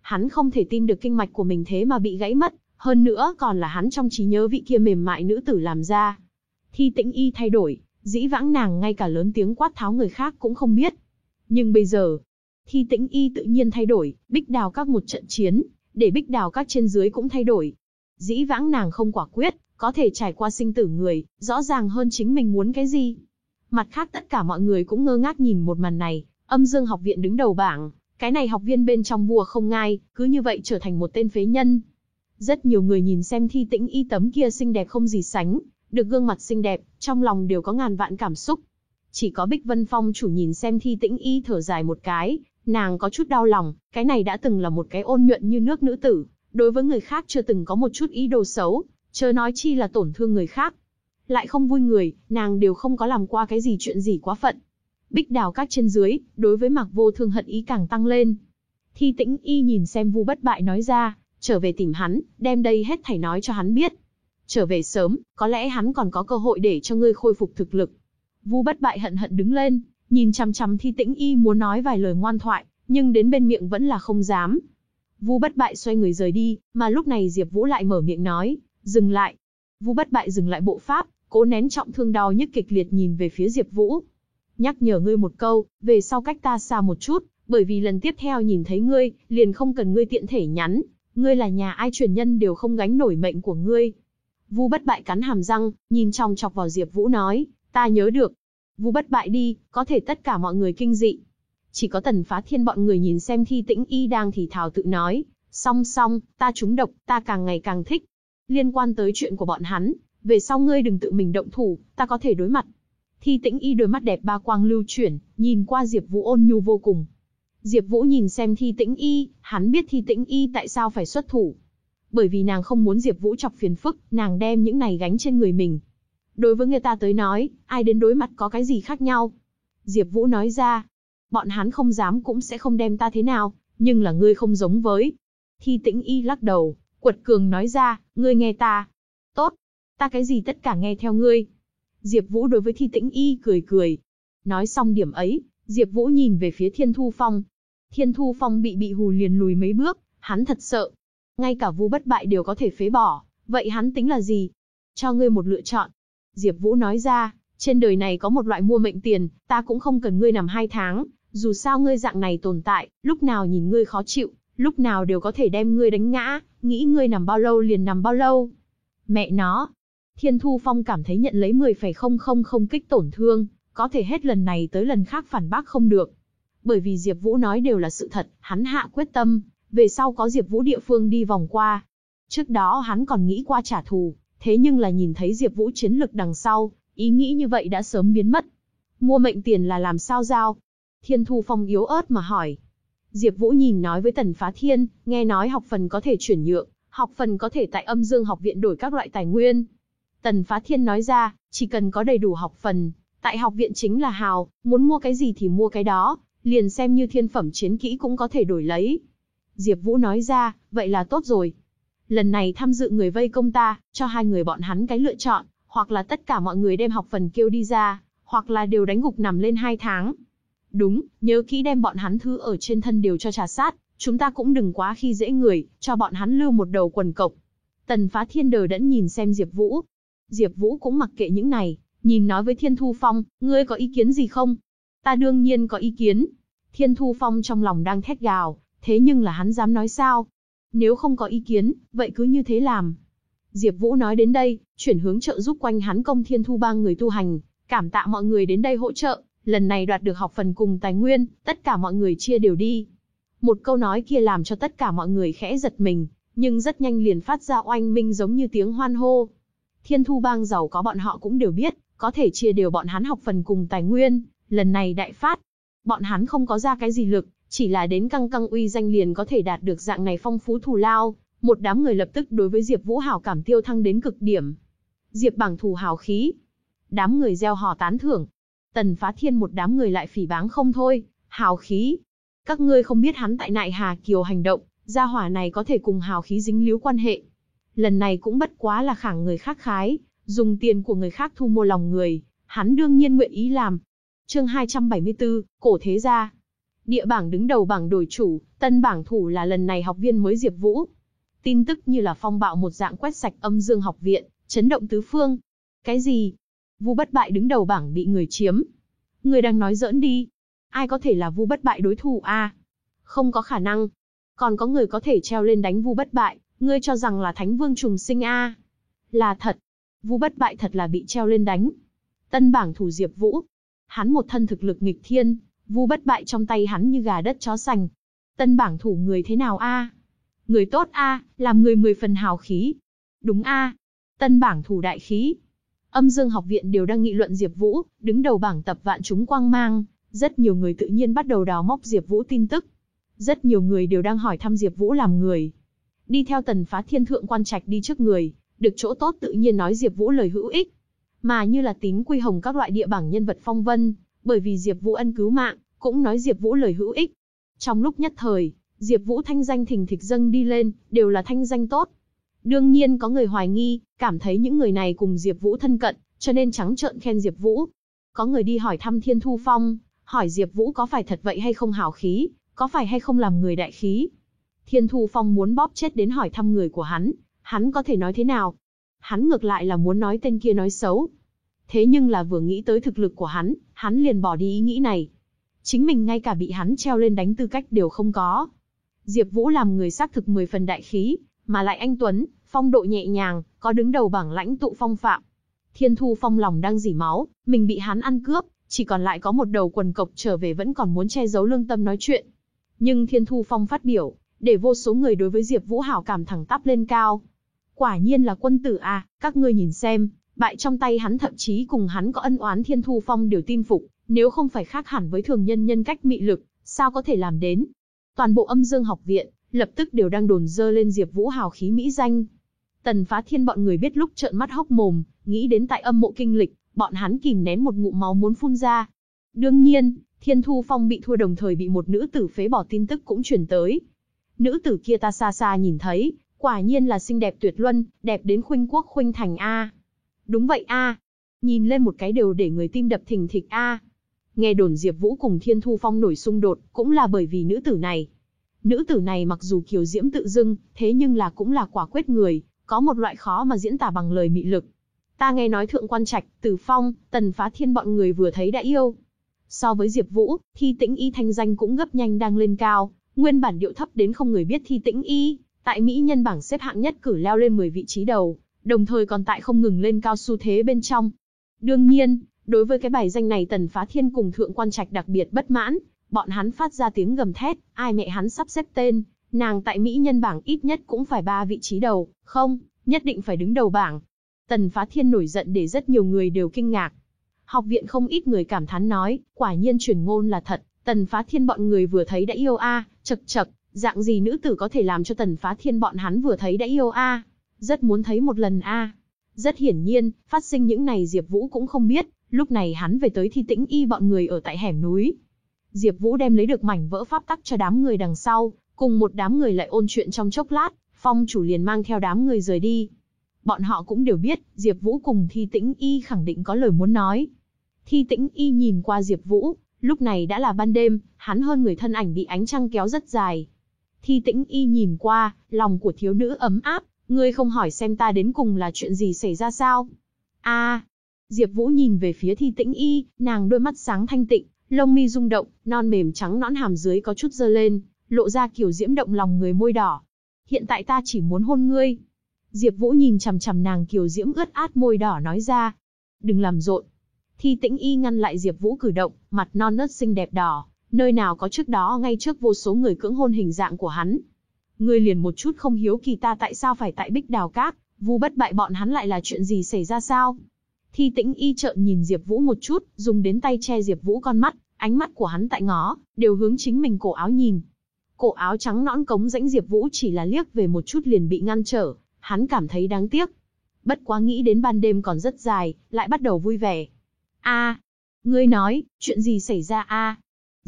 Hắn không thể tin được kinh mạch của mình thế mà bị gãy mất, hơn nữa còn là hắn trong trí nhớ vị kia mềm mại nữ tử làm ra. Thi tĩnh y thay đổi, dĩ vãng nàng ngay cả lớn tiếng quát tháo người khác cũng không biết. Nhưng bây giờ, thi tĩnh y tự nhiên thay đổi, bích đào các một trận chiến, để bích đào các trên dưới cũng thay đổi. Dĩ vãng nàng không quả quyết, có thể trải qua sinh tử người, rõ ràng hơn chính mình muốn cái gì. Mặt khác tất cả mọi người cũng ngơ ngác nhìn một màn này, âm dương học viện đứng đầu bảng, cái này học viên bên trong vua không ngai, cứ như vậy trở thành một tên phế nhân. Rất nhiều người nhìn xem thi tĩnh y tấm kia xinh đẹp không gì sánh, được gương mặt xinh đẹp, trong lòng đều có ngàn vạn cảm xúc. Chỉ có Bích Vân Phong chủ nhìn xem thi tĩnh y thở dài một cái, nàng có chút đau lòng, cái này đã từng là một cái ôn nhuận như nước nữ tử, đối với người khác chưa từng có một chút ý đồ xấu, chớ nói chi là tổn thương người khác. Lại không vui người, nàng đều không có làm qua cái gì chuyện gì quá phận. Bích đào các trên dưới, đối với Mạc Vô Thương hận ý càng tăng lên. Thi Tĩnh Y nhìn xem Vu Bất Bại nói ra, trở về tìm hắn, đem đây hết thảy nói cho hắn biết trở về sớm, có lẽ hắn còn có cơ hội để cho ngươi khôi phục thực lực. Vu bất bại hận hận đứng lên, nhìn chăm chăm thi tĩnh y muốn nói vài lời ngoan thoại, nhưng đến bên miệng vẫn là không dám. Vu bất bại xoay người rời đi, mà lúc này Diệp Vũ lại mở miệng nói, dừng lại. Vu bất bại dừng lại bộ pháp, cố nén trọng thương đau nhức kịch liệt nhìn về phía Diệp Vũ. Nhắc nhở ngươi một câu, về sau cách ta xa một chút, bởi vì lần tiếp theo nhìn thấy ngươi, liền không cần ngươi tiện thể nhắn, ngươi là nhà ai truyền nhân đều không gánh nổi mệnh của ngươi. Vu bất bại cắn hàm răng, nhìn trong chọc vào Diệp Vũ nói, ta nhớ được. Vu bất bại đi, có thể tất cả mọi người kinh dị. Chỉ có tần phá thiên bọn người nhìn xem thi tĩnh y đang thì thào tự nói, song song, ta trúng độc, ta càng ngày càng thích. Liên quan tới chuyện của bọn hắn, về sau ngươi đừng tự mình động thủ, ta có thể đối mặt. Thi tĩnh y đôi mắt đẹp ba quang lưu chuyển, nhìn qua Diệp Vũ ôn nhu vô cùng. Diệp Vũ nhìn xem thi tĩnh y, hắn biết thi tĩnh y tại sao phải xuất thủ. Bởi vì nàng không muốn Diệp Vũ chọc phiền phức, nàng đem những này gánh trên người mình. Đối với người ta tới nói, ai đến đối mặt có cái gì khác nhau. Diệp Vũ nói ra, bọn hắn không dám cũng sẽ không đem ta thế nào, nhưng là ngươi không giống với. Thi tĩnh y lắc đầu, quật cường nói ra, ngươi nghe ta. Tốt, ta cái gì tất cả nghe theo ngươi. Diệp Vũ đối với thi tĩnh y cười cười. Nói xong điểm ấy, Diệp Vũ nhìn về phía Thiên Thu Phong. Thiên Thu Phong bị bị hù liền lùi mấy bước, hắn thật sợ. Ngay cả Vu bất bại đều có thể phế bỏ, vậy hắn tính là gì? Cho ngươi một lựa chọn. Diệp Vũ nói ra, trên đời này có một loại mua mệnh tiền, ta cũng không cần ngươi nằm hai tháng, dù sao ngươi dạng này tồn tại, lúc nào nhìn ngươi khó chịu, lúc nào đều có thể đem ngươi đánh ngã, nghĩ ngươi nằm bao lâu liền nằm bao lâu. Mẹ nó. Thiên Thu Phong cảm thấy nhận lấy 10,000 kích tổn thương, có thể hết lần này tới lần khác phản bác không được. Bởi vì Diệp Vũ nói đều là sự thật, hắn hạ quyết tâm, về sau có Diệp Vũ địa phương đi vòng qua. Trước đó hắn còn nghĩ qua trả thù, thế nhưng là nhìn thấy Diệp Vũ chiến lực đằng sau, ý nghĩ như vậy đã sớm biến mất. Mua mệnh tiền là làm sao giao? Thiên Thu Phong yếu ớt mà hỏi. Diệp Vũ nhìn nói với Tần Phá Thiên, nghe nói học phần có thể chuyển nhượng, học phần có thể tại Âm Dương học viện đổi các loại tài nguyên. Tần Phá Thiên nói ra, chỉ cần có đầy đủ học phần, tại học viện chính là hào, muốn mua cái gì thì mua cái đó, liền xem như thiên phẩm chiến kỹ cũng có thể đổi lấy. Diệp Vũ nói ra, vậy là tốt rồi. Lần này tham dự người vây công ta, cho hai người bọn hắn cái lựa chọn, hoặc là tất cả mọi người đem học phần kêu đi ra, hoặc là đều đánh gục nằm lên hai tháng. Đúng, nhớ kỹ đem bọn hắn thứ ở trên thân đều cho trà sát, chúng ta cũng đừng quá khi dễ người, cho bọn hắn lưu một đầu quần cộc. Tần phá thiên đờ đẫn nhìn xem Diệp Vũ. Diệp Vũ cũng mặc kệ những này, nhìn nói với Thiên Thu Phong, ngươi có ý kiến gì không? Ta đương nhiên có ý kiến. Thiên Thu Phong trong lòng đang thét gào, thế nhưng là hắn dám nói sao? Nếu không có ý kiến, vậy cứ như thế làm. Diệp Vũ nói đến đây, chuyển hướng trợ giúp quanh hắn công Thiên Thu bang người tu hành, cảm tạ mọi người đến đây hỗ trợ, lần này đoạt được học phần cùng tài nguyên, tất cả mọi người chia đều đi. Một câu nói kia làm cho tất cả mọi người khẽ giật mình, nhưng rất nhanh liền phát ra oanh minh giống như tiếng hoan hô. Thiên Thu bang giàu có bọn họ cũng đều biết, có thể chia đều bọn hắn học phần cùng tài nguyên, lần này đại phát. Bọn hắn không có ra cái gì lực, chỉ là đến căng căng uy danh liền có thể đạt được dạng này phong phú thù lao, một đám người lập tức đối với Diệp Vũ hảo cảm tiêu thăng đến cực điểm. Diệp bảng thủ hào khí. Đám người gieo hò tán thưởng. Tần Phá Thiên một đám người lại phỉ báng không thôi, hào khí. Các ngươi không biết hắn tại Nại Hà Kiều hành động, gia hỏa này có thể cùng hào khí dính líu quan hệ. Lần này cũng bất quá là khẳng người khác khái, dùng tiền của người khác thu mua lòng người, hắn đương nhiên nguyện ý làm. Chương 274, Cổ Thế Gia Địa bảng đứng đầu bảng đổi chủ, tân bảng thủ là lần này học viên mới Diệp Vũ. Tin tức như là phong bạo một dạng quét sạch âm dương học viện, chấn động tứ phương. Cái gì? Vu bất bại đứng đầu bảng bị người chiếm. Người đang nói giỡn đi. Ai có thể là Vu bất bại đối thủ a? Không có khả năng. Còn có người có thể treo lên đánh Vu bất bại, ngươi cho rằng là Thánh Vương trùng sinh a? Là thật. Vu bất bại thật là bị treo lên đánh. Tân bảng thủ Diệp Vũ. Hắn một thân thực lực nghịch thiên, Vu bất bại trong tay hắn như gà đất chó sành. Tân bảng thủ người thế nào a? Người tốt a, làm người mười phần hào khí. Đúng a. Tân bảng thủ đại khí. Âm Dương học viện đều đang nghị luận Diệp Vũ, đứng đầu bảng tập vạn chúng quang mang, rất nhiều người tự nhiên bắt đầu đào móc Diệp Vũ tin tức. Rất nhiều người đều đang hỏi thăm Diệp Vũ làm người. Đi theo Tần Phá Thiên thượng quan trạch đi trước người, được chỗ tốt tự nhiên nói Diệp Vũ lời hữu ích. Mà như là tín quy hồng các loại địa bảng nhân vật phong vân, bởi vì Diệp Vũ ân cứu mạng, cũng nói Diệp Vũ lời hữu ích. Trong lúc nhất thời, Diệp Vũ thanh danh thình thịch dâng đi lên, đều là thanh danh tốt. Đương nhiên có người hoài nghi, cảm thấy những người này cùng Diệp Vũ thân cận, cho nên trắng trợn khen Diệp Vũ. Có người đi hỏi thăm Thiên Thu Phong, hỏi Diệp Vũ có phải thật vậy hay không hào khí, có phải hay không làm người đại khí. Thiên Thu Phong muốn bóp chết đến hỏi thăm người của hắn, hắn có thể nói thế nào? Hắn ngược lại là muốn nói tên kia nói xấu. Thế nhưng là vừa nghĩ tới thực lực của hắn, hắn liền bỏ đi ý nghĩ này. Chính mình ngay cả bị hắn treo lên đánh tư cách đều không có. Diệp Vũ làm người xác thực 10 phần đại khí, mà lại anh Tuấn, phong độ nhẹ nhàng, có đứng đầu bảng lãnh tụ phong phạm. Thiên Thu Phong lòng đang dỉ máu, mình bị hắn ăn cướp, chỉ còn lại có một đầu quần cộc trở về vẫn còn muốn che giấu lương tâm nói chuyện. Nhưng Thiên Thu Phong phát biểu, để vô số người đối với Diệp Vũ hảo cảm thẳng tắp lên cao. Quả nhiên là quân tử à, các ngươi nhìn xem, bại trong tay hắn thậm chí cùng hắn có ân oán Thiên Thu Phong đều tin phục, nếu không phải khác hẳn với thường nhân nhân cách mị lực, sao có thể làm đến. Toàn bộ âm dương học viện, lập tức đều đang đồn dơ lên Diệp Vũ hào khí mỹ danh. Tần Phá Thiên bọn người biết lúc trợn mắt hốc mồm, nghĩ đến tại âm mộ kinh lịch, bọn hắn kìm nén một ngụm máu muốn phun ra. Đương nhiên, Thiên Thu Phong bị thua đồng thời bị một nữ tử phế bỏ tin tức cũng truyền tới. Nữ tử kia ta xa xa nhìn thấy, quả nhiên là xinh đẹp tuyệt luân, đẹp đến khuynh quốc khuynh thành a. Đúng vậy a. Nhìn lên một cái đều để người tim đập thình thịch a. Nghe đồn Diệp Vũ cùng Thiên Thu Phong nổi xung đột, cũng là bởi vì nữ tử này. Nữ tử này mặc dù kiều diễm tự dưng, thế nhưng là cũng là quả quyết người, có một loại khó mà diễn tả bằng lời mị lực. Ta nghe nói thượng quan trạch, Từ Phong, Tần Phá Thiên bọn người vừa thấy đã yêu. So với Diệp Vũ, Thi Tĩnh Y thanh danh cũng gấp nhanh đang lên cao, nguyên bản điệu thấp đến không người biết Thi Tĩnh Y, tại mỹ nhân bảng xếp hạng nhất cử leo lên 10 vị trí đầu, đồng thời còn tại không ngừng lên cao xu thế bên trong. Đương nhiên, đối với cái bài danh này Tần Phá Thiên cùng Thượng quan trạch đặc biệt bất mãn, bọn hắn phát ra tiếng gầm thét, ai mẹ hắn sắp xếp tên, nàng tại mỹ nhân bảng ít nhất cũng phải ba vị trí đầu, không, nhất định phải đứng đầu bảng. Tần Phá Thiên nổi giận để rất nhiều người đều kinh ngạc. Học viện không ít người cảm thán nói, quả nhiên truyền ngôn là thật, Tần Phá Thiên bọn người vừa thấy đã yêu a, chậc chậc, dạng gì nữ tử có thể làm cho Tần Phá Thiên bọn hắn vừa thấy đã yêu a, rất muốn thấy một lần a. Rất hiển nhiên, phát sinh những này Diệp Vũ cũng không biết, lúc này hắn về tới Thi Tĩnh Y bọn người ở tại hẻm núi. Diệp Vũ đem lấy được mảnh vỡ pháp tắc cho đám người đằng sau, cùng một đám người lại ôn chuyện trong chốc lát, Phong chủ liền mang theo đám người rời đi. Bọn họ cũng đều biết, Diệp Vũ cùng Thi Tĩnh Y khẳng định có lời muốn nói. Thi Tĩnh Y nhìn qua Diệp Vũ, lúc này đã là ban đêm, hắn hơn người thân ảnh bị ánh trăng kéo rất dài. Thi Tĩnh Y nhìn qua, lòng của thiếu nữ ấm áp, ngươi không hỏi xem ta đến cùng là chuyện gì xảy ra sao? A. Diệp Vũ nhìn về phía Thi Tĩnh Y, nàng đôi mắt sáng thanh tịnh, lông mi rung động, non mềm trắng nõn hàm dưới có chút dơ lên, lộ ra kiểu diễm động lòng người môi đỏ. Hiện tại ta chỉ muốn hôn ngươi. Diệp Vũ nhìn chằm chằm nàng kiều diễm ướt át môi đỏ nói ra. Đừng làm rộn. Thi tĩnh y ngăn lại Diệp Vũ cử động, mặt non nớt xinh đẹp đỏ, nơi nào có trước đó ngay trước vô số người cưỡng hôn hình dạng của hắn. Ngươi liền một chút không hiếu kỳ ta tại sao phải tại Bích Đào Các, vu bất bại bọn hắn lại là chuyện gì xảy ra sao? Thi tĩnh y trợn nhìn Diệp Vũ một chút, dùng đến tay che Diệp Vũ con mắt, ánh mắt của hắn tại ngó, đều hướng chính mình cổ áo nhìn. Cổ áo trắng nõn cống rãnh Diệp Vũ chỉ là liếc về một chút liền bị ngăn trở, hắn cảm thấy đáng tiếc. Bất quá nghĩ đến ban đêm còn rất dài, lại bắt đầu vui vẻ. A, ngươi nói, chuyện gì xảy ra a?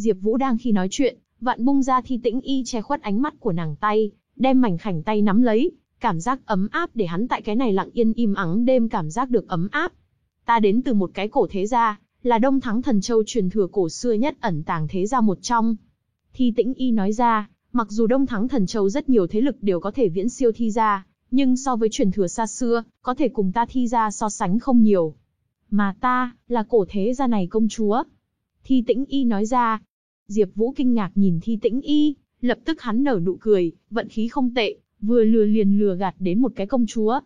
Diệp Vũ đang khi nói chuyện, vạn bung ra thi tĩnh y che khuất ánh mắt của nàng tay, đem mảnh khảnh tay nắm lấy, cảm giác ấm áp để hắn tại cái này lặng yên im ắng đêm cảm giác được ấm áp. Ta đến từ một cái cổ thế gia, là Đông Thắng Thần Châu truyền thừa cổ xưa nhất ẩn tàng thế gia một trong. Thi Tĩnh Y nói ra, mặc dù Đông Thắng Thần Châu rất nhiều thế lực đều có thể viễn siêu thi gia, nhưng so với truyền thừa xa xưa, có thể cùng ta thi gia so sánh không nhiều. Mà ta, là cổ thế gia này công chúa. Thi Tĩnh Y nói ra. Diệp Vũ kinh ngạc nhìn Thi Tĩnh Y, lập tức hắn nở nụ cười, vận khí không tệ, vừa lừa liền lừa gạt đến một cái công chúa.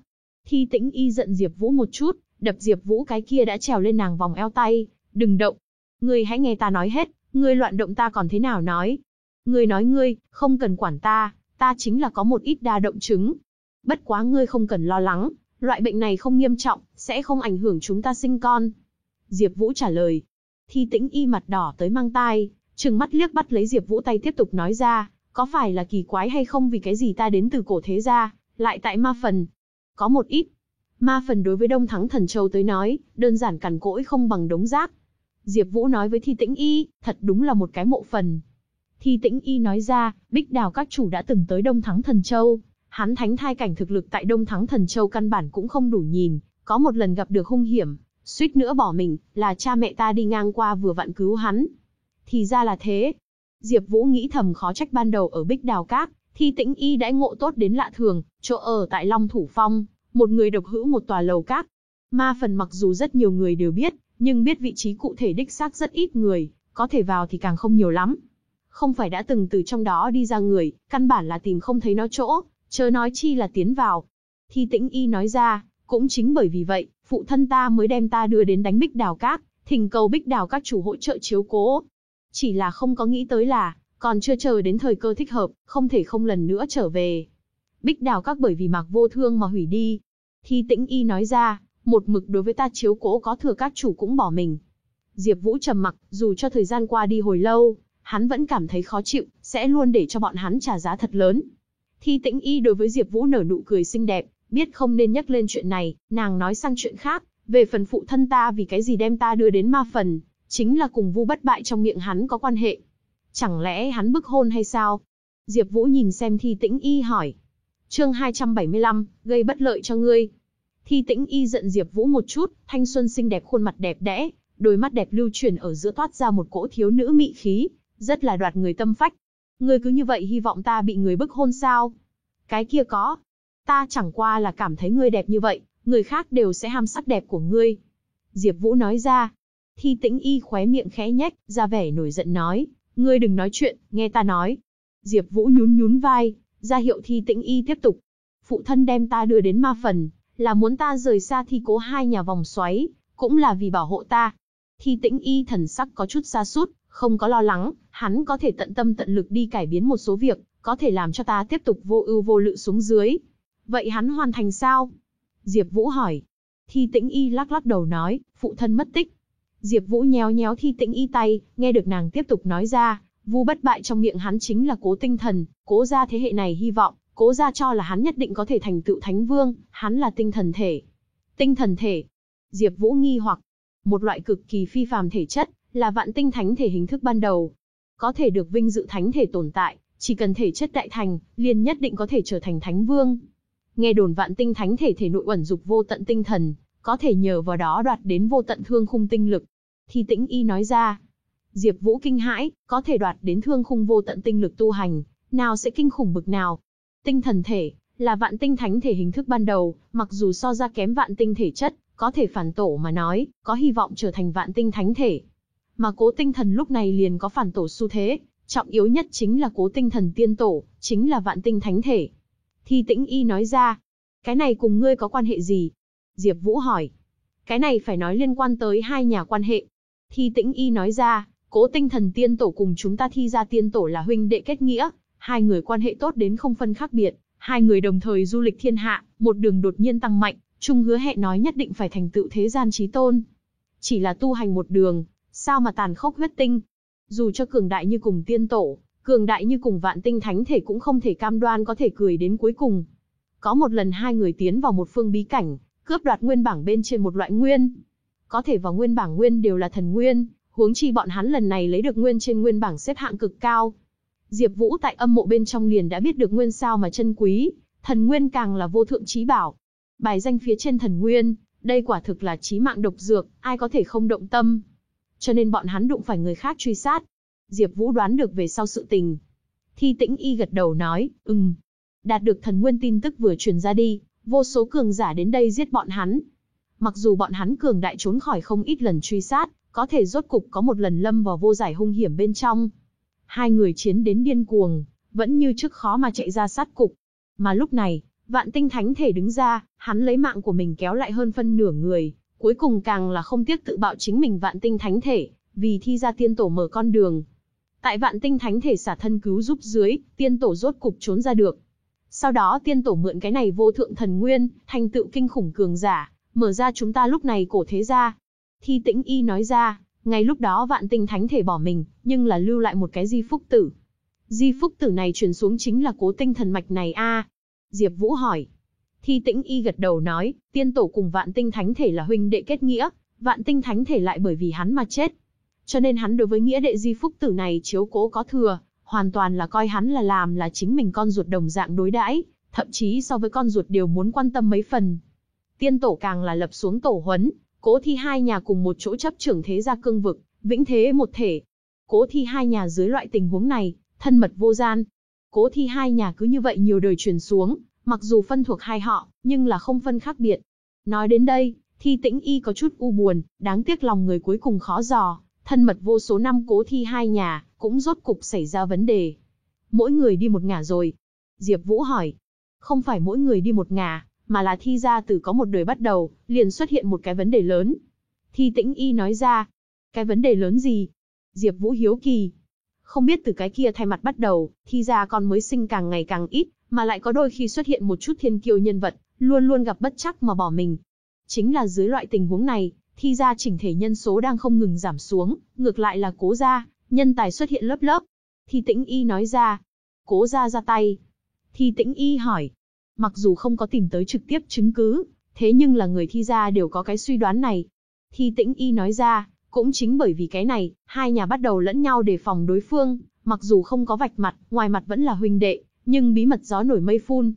Thi Tĩnh Y giận Diệp Vũ một chút, đập Diệp Vũ cái kia đã trèo lên nàng vòng eo tay, "Đừng động. Ngươi hãy nghe ta nói hết, ngươi loạn động ta còn thế nào nói? Ngươi nói ngươi, không cần quản ta, ta chính là có một ít đa động chứng. Bất quá ngươi không cần lo lắng, loại bệnh này không nghiêm trọng, sẽ không ảnh hưởng chúng ta sinh con." Diệp Vũ trả lời. Thi Tĩnh y mặt đỏ tới mang tai, trừng mắt liếc bắt lấy Diệp Vũ tay tiếp tục nói ra, có phải là kỳ quái hay không vì cái gì ta đến từ cổ thế gia, lại tại ma phần? Có một ít, Ma phần đối với Đông Thắng Thần Châu tới nói, đơn giản cằn cỗi không bằng đống rác. Diệp Vũ nói với Thi Tĩnh Y, thật đúng là một cái mộ phần. Thi Tĩnh Y nói ra, Bích Đào các chủ đã từng tới Đông Thắng Thần Châu, hắn thánh thai cảnh thực lực tại Đông Thắng Thần Châu căn bản cũng không đủ nhìn, có một lần gặp được hung hiểm, suýt nữa bỏ mình, là cha mẹ ta đi ngang qua vừa vặn cứu hắn. Thì ra là thế. Diệp Vũ nghĩ thầm khó trách ban đầu ở Bích Đào Các, Thi Tĩnh Y đãi ngộ tốt đến lạ thường, chỗ ở tại Long Thủ Phong, một người độc hữu một tòa lầu các. Ma phần mặc dù rất nhiều người đều biết, nhưng biết vị trí cụ thể đích xác rất ít người, có thể vào thì càng không nhiều lắm. Không phải đã từng từ trong đó đi ra người, căn bản là tìm không thấy nó chỗ, chớ nói chi là tiến vào. Thi tĩnh y nói ra, cũng chính bởi vì vậy, phụ thân ta mới đem ta đưa đến đánh bích đào cát, thỉnh cầu bích đào các chủ hỗ trợ chiếu cố. Chỉ là không có nghĩ tới là, còn chưa chờ đến thời cơ thích hợp, không thể không lần nữa trở về. Bích đào các bởi vì mặc vô thương mà hủy đi. Thi tĩnh y nói ra, một mực đối với ta chiếu cố có thừa các chủ cũng bỏ mình. Diệp Vũ trầm mặc, dù cho thời gian qua đi hồi lâu, hắn vẫn cảm thấy khó chịu, sẽ luôn để cho bọn hắn trả giá thật lớn. Thi Tĩnh Y đối với Diệp Vũ nở nụ cười xinh đẹp, biết không nên nhắc lên chuyện này, nàng nói sang chuyện khác, về phần phụ thân ta vì cái gì đem ta đưa đến ma phần, chính là cùng Vu bất bại trong miệng hắn có quan hệ. Chẳng lẽ hắn bức hôn hay sao? Diệp Vũ nhìn xem Thi Tĩnh Y hỏi. Chương 275, gây bất lợi cho ngươi. Thi Tĩnh Y giận Diệp Vũ một chút, thanh xuân xinh đẹp khuôn mặt đẹp đẽ, đôi mắt đẹp lưu chuyển ở giữa toát ra một cỗ thiếu nữ mị khí, rất là đoạt người tâm phách. Ngươi cứ như vậy hy vọng ta bị người bức hôn sao? Cái kia có. Ta chẳng qua là cảm thấy ngươi đẹp như vậy, người khác đều sẽ ham sắc đẹp của ngươi. Diệp Vũ nói ra. Thi tĩnh y khóe miệng khẽ nhếch, ra vẻ nổi giận nói. Ngươi đừng nói chuyện, nghe ta nói. Diệp Vũ nhún nhún vai, ra hiệu thi tĩnh y tiếp tục. Phụ thân đem ta đưa đến ma phần, là muốn ta rời xa thi cố hai nhà vòng xoáy, cũng là vì bảo hộ ta. Thi tĩnh y thần sắc có chút xa sút không có lo lắng, hắn có thể tận tâm tận lực đi cải biến một số việc, có thể làm cho ta tiếp tục vô ưu vô lự xuống dưới. Vậy hắn hoàn thành sao? Diệp Vũ hỏi. Thi tĩnh y lắc lắc đầu nói, phụ thân mất tích. Diệp Vũ nhéo nhéo thi tĩnh y tay, nghe được nàng tiếp tục nói ra, vu bất bại trong miệng hắn chính là cố tinh thần, cố gia thế hệ này hy vọng, cố gia cho là hắn nhất định có thể thành tựu thánh vương, hắn là tinh thần thể. Tinh thần thể. Diệp Vũ nghi hoặc, một loại cực kỳ phi phàm thể chất, là vạn tinh thánh thể hình thức ban đầu. Có thể được vinh dự thánh thể tồn tại, chỉ cần thể chất đại thành, liền nhất định có thể trở thành thánh vương. Nghe đồn vạn tinh thánh thể thể nội ẩn dục vô tận tinh thần, có thể nhờ vào đó đoạt đến vô tận thương khung tinh lực. Thi tĩnh y nói ra, Diệp Vũ kinh hãi, có thể đoạt đến thương khung vô tận tinh lực tu hành, nào sẽ kinh khủng bực nào. Tinh thần thể, là vạn tinh thánh thể hình thức ban đầu, mặc dù so ra kém vạn tinh thể chất, có thể phản tổ mà nói, có hy vọng trở thành vạn tinh thánh thể. Mà cố tinh thần lúc này liền có phản tổ xu thế, trọng yếu nhất chính là cố tinh thần tiên tổ, chính là vạn tinh thánh thể. Thi tĩnh y nói ra, cái này cùng ngươi có quan hệ gì? Diệp Vũ hỏi. Cái này phải nói liên quan tới hai nhà quan hệ. Thi tĩnh y nói ra, cố tinh thần tiên tổ cùng chúng ta thi ra tiên tổ là huynh đệ kết nghĩa, hai người quan hệ tốt đến không phân khác biệt, hai người đồng thời du lịch thiên hạ, một đường đột nhiên tăng mạnh, chung hứa hẹn nói nhất định phải thành tựu thế gian chí tôn. Chỉ là tu hành một đường, sao mà tàn khốc huyết tinh. Dù cho cường đại như cùng tiên tổ, cường đại như cùng vạn tinh thánh thể cũng không thể cam đoan có thể cười đến cuối cùng. Có một lần hai người tiến vào một phương bí cảnh, cướp đoạt nguyên bảng bên trên một loại nguyên. Có thể vào nguyên bảng nguyên đều là thần nguyên, huống chi bọn hắn lần này lấy được nguyên trên nguyên bảng xếp hạng cực cao. Diệp Vũ tại âm mộ bên trong liền đã biết được nguyên sao mà chân quý, thần nguyên càng là vô thượng chí bảo. Bài danh phía trên thần nguyên, đây quả thực là chí mạng độc dược, ai có thể không động tâm. Cho nên bọn hắn đụng phải người khác truy sát. Diệp Vũ đoán được về sau sự tình. Thi Tĩnh Y gật đầu nói, "Ừm." Đạt được thần nguyên tin tức vừa truyền ra đi, vô số cường giả đến đây giết bọn hắn. Mặc dù bọn hắn cường đại trốn khỏi không ít lần truy sát, có thể rốt cục có một lần lâm vào vô giải hung hiểm bên trong. Hai người chiến đến điên cuồng, vẫn như trước khó mà chạy ra sát cục. Mà lúc này, Vạn Tinh Thánh thể đứng ra, hắn lấy mạng của mình kéo lại hơn phân nửa người, cuối cùng càng là không tiếc tự bạo chính mình Vạn Tinh Thánh thể, vì thi ra tiên tổ mở con đường. Tại Vạn Tinh Thánh thể xả thân cứu giúp dưới, tiên tổ rốt cục trốn ra được. Sau đó tiên tổ mượn cái này vô thượng thần nguyên, thành tựu kinh khủng cường giả, mở ra chúng ta lúc này cổ thế gia. Thi tĩnh y nói ra, ngay lúc đó vạn tinh thánh thể bỏ mình, nhưng là lưu lại một cái di phúc tử. Di phúc tử này truyền xuống chính là cố tinh thần mạch này a Diệp Vũ hỏi. Thi tĩnh y gật đầu nói, tiên tổ cùng vạn tinh thánh thể là huynh đệ kết nghĩa, vạn tinh thánh thể lại bởi vì hắn mà chết. Cho nên hắn đối với nghĩa đệ di phúc tử này chiếu cố có thừa, hoàn toàn là coi hắn là làm là chính mình con ruột đồng dạng đối đãi, thậm chí so với con ruột đều muốn quan tâm mấy phần. Tiên tổ càng là lập xuống tổ huấn, cố thi hai nhà cùng một chỗ chấp trưởng thế gia cương vực, vĩnh thế một thể. Cố thi hai nhà dưới loại tình huống này, thân mật vô gian. Cố thi hai nhà cứ như vậy nhiều đời truyền xuống, mặc dù phân thuộc hai họ, nhưng là không phân khác biệt. Nói đến đây, thi tĩnh y có chút u buồn, đáng tiếc lòng người cuối cùng khó dò, thân mật vô số năm cố thi hai nhà, cũng rốt cục xảy ra vấn đề. Mỗi người đi một ngả rồi. Diệp Vũ hỏi. Không phải mỗi người đi một ngả, mà là thi ra từ có một đời bắt đầu, liền xuất hiện một cái vấn đề lớn. Thi tĩnh y nói ra, Cái vấn đề lớn gì? Diệp Vũ hiếu kỳ. Không biết từ cái kia thay mặt bắt đầu, thi ra con mới sinh càng ngày càng ít, mà lại có đôi khi xuất hiện một chút thiên kiêu nhân vật, luôn luôn gặp bất chắc mà bỏ mình. Chính là dưới loại tình huống này, thi ra chỉnh thể nhân số đang không ngừng giảm xuống, ngược lại là cố gia, nhân tài xuất hiện lớp lớp. Thi tĩnh y nói ra. Cố gia ra tay. Thi tĩnh y hỏi. Mặc dù không có tìm tới trực tiếp chứng cứ, thế nhưng là người thi gia đều có cái suy đoán này. Thi tĩnh y nói ra, cũng chính bởi vì cái này, hai nhà bắt đầu lẫn nhau đề phòng đối phương, mặc dù không có vạch mặt, ngoài mặt vẫn là huynh đệ, nhưng bí mật gió nổi mây phun.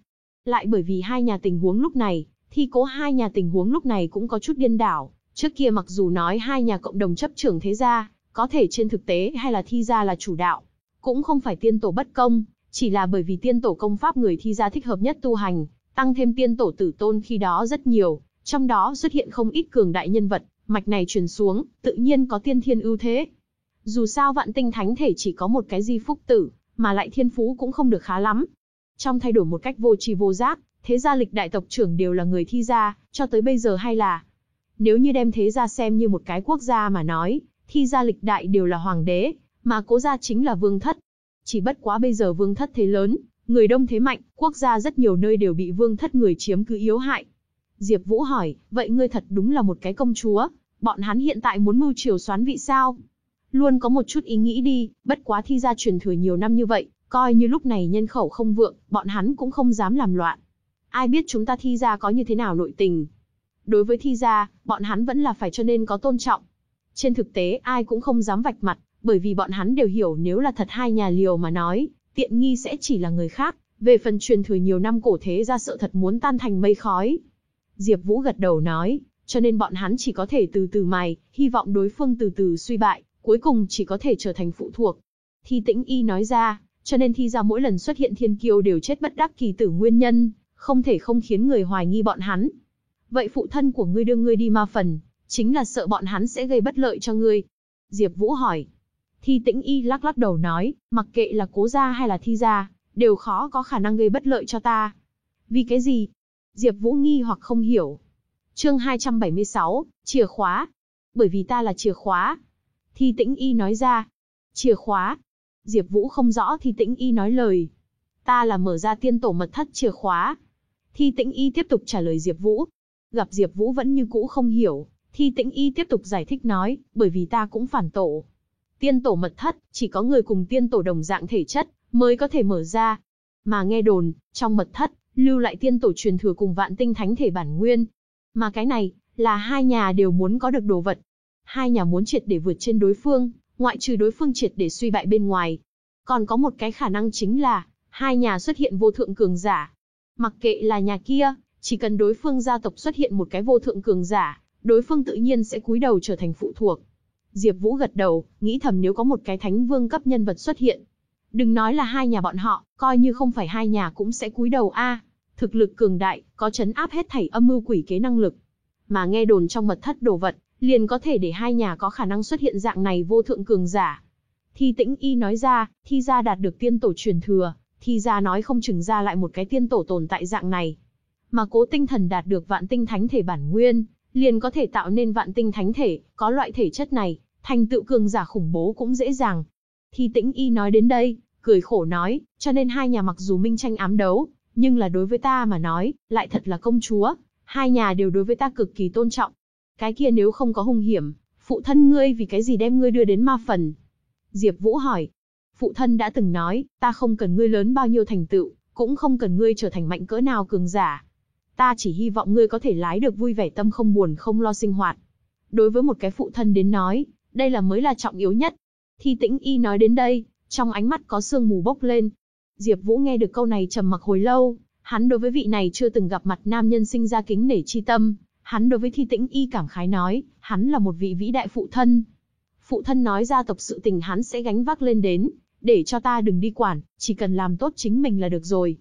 Lại bởi vì hai nhà tình huống lúc này, thi cố hai nhà tình huống lúc này cũng có chút điên đảo. Trước kia mặc dù nói hai nhà cộng đồng chấp trưởng thế gia, có thể trên thực tế hay là thi gia là chủ đạo, cũng không phải tiên tổ bất công, chỉ là bởi vì tiên tổ công pháp người thi gia thích hợp nhất tu hành, tăng thêm tiên tổ tử tôn khi đó rất nhiều, trong đó xuất hiện không ít cường đại nhân vật, mạch này truyền xuống, tự nhiên có tiên thiên ưu thế. Dù sao vạn tinh thánh thể chỉ có một cái di phúc tử, mà lại thiên phú cũng không được khá lắm. Trong thay đổi một cách vô tri vô giác, thế gia lịch đại tộc trưởng đều là người thi gia, cho tới bây giờ hay là. Nếu như đem thế gia xem như một cái quốc gia mà nói, thi gia lịch đại đều là hoàng đế, mà cố gia chính là vương thất. Chỉ bất quá bây giờ vương thất thế lớn, người đông thế mạnh, quốc gia rất nhiều nơi đều bị vương thất người chiếm cứ yếu hại. Diệp Vũ hỏi, vậy ngươi thật đúng là một cái công chúa, bọn hắn hiện tại muốn mưu triều xoán vị sao? Luôn có một chút ý nghĩ đi, bất quá thi gia truyền thừa nhiều năm như vậy, coi như lúc này nhân khẩu không vượng, bọn hắn cũng không dám làm loạn. Ai biết chúng ta thi gia có như thế nào nội tình? Đối với thi gia, bọn hắn vẫn là phải cho nên có tôn trọng. Trên thực tế ai cũng không dám vạch mặt, bởi vì bọn hắn đều hiểu nếu là thật hai nhà liều mà nói, tiện nghi sẽ chỉ là người khác, về phần truyền thừa nhiều năm cổ thế gia sợ thật muốn tan thành mây khói. Diệp Vũ gật đầu nói, cho nên bọn hắn chỉ có thể từ từ mài, hy vọng đối phương từ từ suy bại, cuối cùng chỉ có thể trở thành phụ thuộc. Thi Tĩnh Y nói ra, cho nên thi ra mỗi lần xuất hiện thiên kiêu đều chết bất đắc kỳ tử nguyên nhân, không thể không khiến người hoài nghi bọn hắn. Vậy phụ thân của ngươi đưa ngươi đi ma phần, chính là sợ bọn hắn sẽ gây bất lợi cho ngươi. Diệp Vũ hỏi. Thi Tĩnh Y lắc lắc đầu nói, mặc kệ là cố gia hay là thi gia, đều khó có khả năng gây bất lợi cho ta. Vì cái gì? Diệp Vũ nghi hoặc không hiểu. Chương 276, chìa khóa. Bởi vì ta là chìa khóa. Thi Tĩnh Y nói ra. Chìa khóa. Diệp Vũ không rõ Thi Tĩnh Y nói lời. Ta là mở ra tiên tổ mật thất chìa khóa. Thi Tĩnh Y tiếp tục trả lời Diệp Vũ. Gặp Diệp Vũ vẫn như cũ không hiểu, Thi Tĩnh Y tiếp tục giải thích nói, bởi vì ta cũng phản tổ. Tiên tổ mật thất, chỉ có người cùng tiên tổ đồng dạng thể chất, mới có thể mở ra. Mà nghe đồn, trong mật thất, lưu lại tiên tổ truyền thừa cùng vạn tinh thánh thể bản nguyên. Mà cái này, là hai nhà đều muốn có được đồ vật. Hai nhà muốn triệt để vượt trên đối phương, ngoại trừ đối phương triệt để suy bại bên ngoài. Còn có một cái khả năng chính là, hai nhà xuất hiện vô thượng cường giả. Mặc kệ là nhà kia, chỉ cần đối phương gia tộc xuất hiện một cái vô thượng cường giả, đối phương tự nhiên sẽ cúi đầu trở thành phụ thuộc. Diệp Vũ gật đầu, nghĩ thầm nếu có một cái thánh vương cấp nhân vật xuất hiện, đừng nói là hai nhà bọn họ, coi như không phải hai nhà cũng sẽ cúi đầu a. thực lực cường đại, có chấn áp hết thảy âm mưu quỷ kế năng lực. Mà nghe đồn trong mật thất đồ vật, liền có thể để hai nhà có khả năng xuất hiện dạng này vô thượng cường giả. Thi Tĩnh Y nói ra, thi gia đạt được tiên tổ truyền thừa, thi gia nói không chừng ra lại một cái tiên tổ tồn tại dạng này. Mà Cố Tinh Thần đạt được Vạn Tinh Thánh thể bản nguyên, liền có thể tạo nên Vạn Tinh Thánh thể, có loại thể chất này, thành tựu cường giả khủng bố cũng dễ dàng. Thi Tĩnh Y nói đến đây, cười khổ nói, cho nên hai nhà mặc dù minh tranh ám đấu, nhưng là đối với ta mà nói, lại thật là công chúa, hai nhà đều đối với ta cực kỳ tôn trọng. Cái kia nếu không có hung hiểm, phụ thân ngươi vì cái gì đem ngươi đưa đến ma phần? Diệp Vũ hỏi. Phụ thân đã từng nói, ta không cần ngươi lớn bao nhiêu thành tựu, cũng không cần ngươi trở thành mạnh cỡ nào cường giả. Ta chỉ hy vọng ngươi có thể lái được vui vẻ tâm không buồn không lo sinh hoạt. Đối với một cái phụ thân đến nói, đây là mới là trọng yếu nhất. Thi Tĩnh Y nói đến đây, trong ánh mắt có sương mù bốc lên. Diệp Vũ nghe được câu này trầm mặc hồi lâu, hắn đối với vị này chưa từng gặp mặt nam nhân sinh ra kính nể chi tâm, hắn đối với Thi Tĩnh Y cảm khái nói, hắn là một vị vĩ đại phụ thân. Phụ thân nói ra tộc sự tình hắn sẽ gánh vác lên đến, để cho ta đừng đi quản, chỉ cần làm tốt chính mình là được rồi.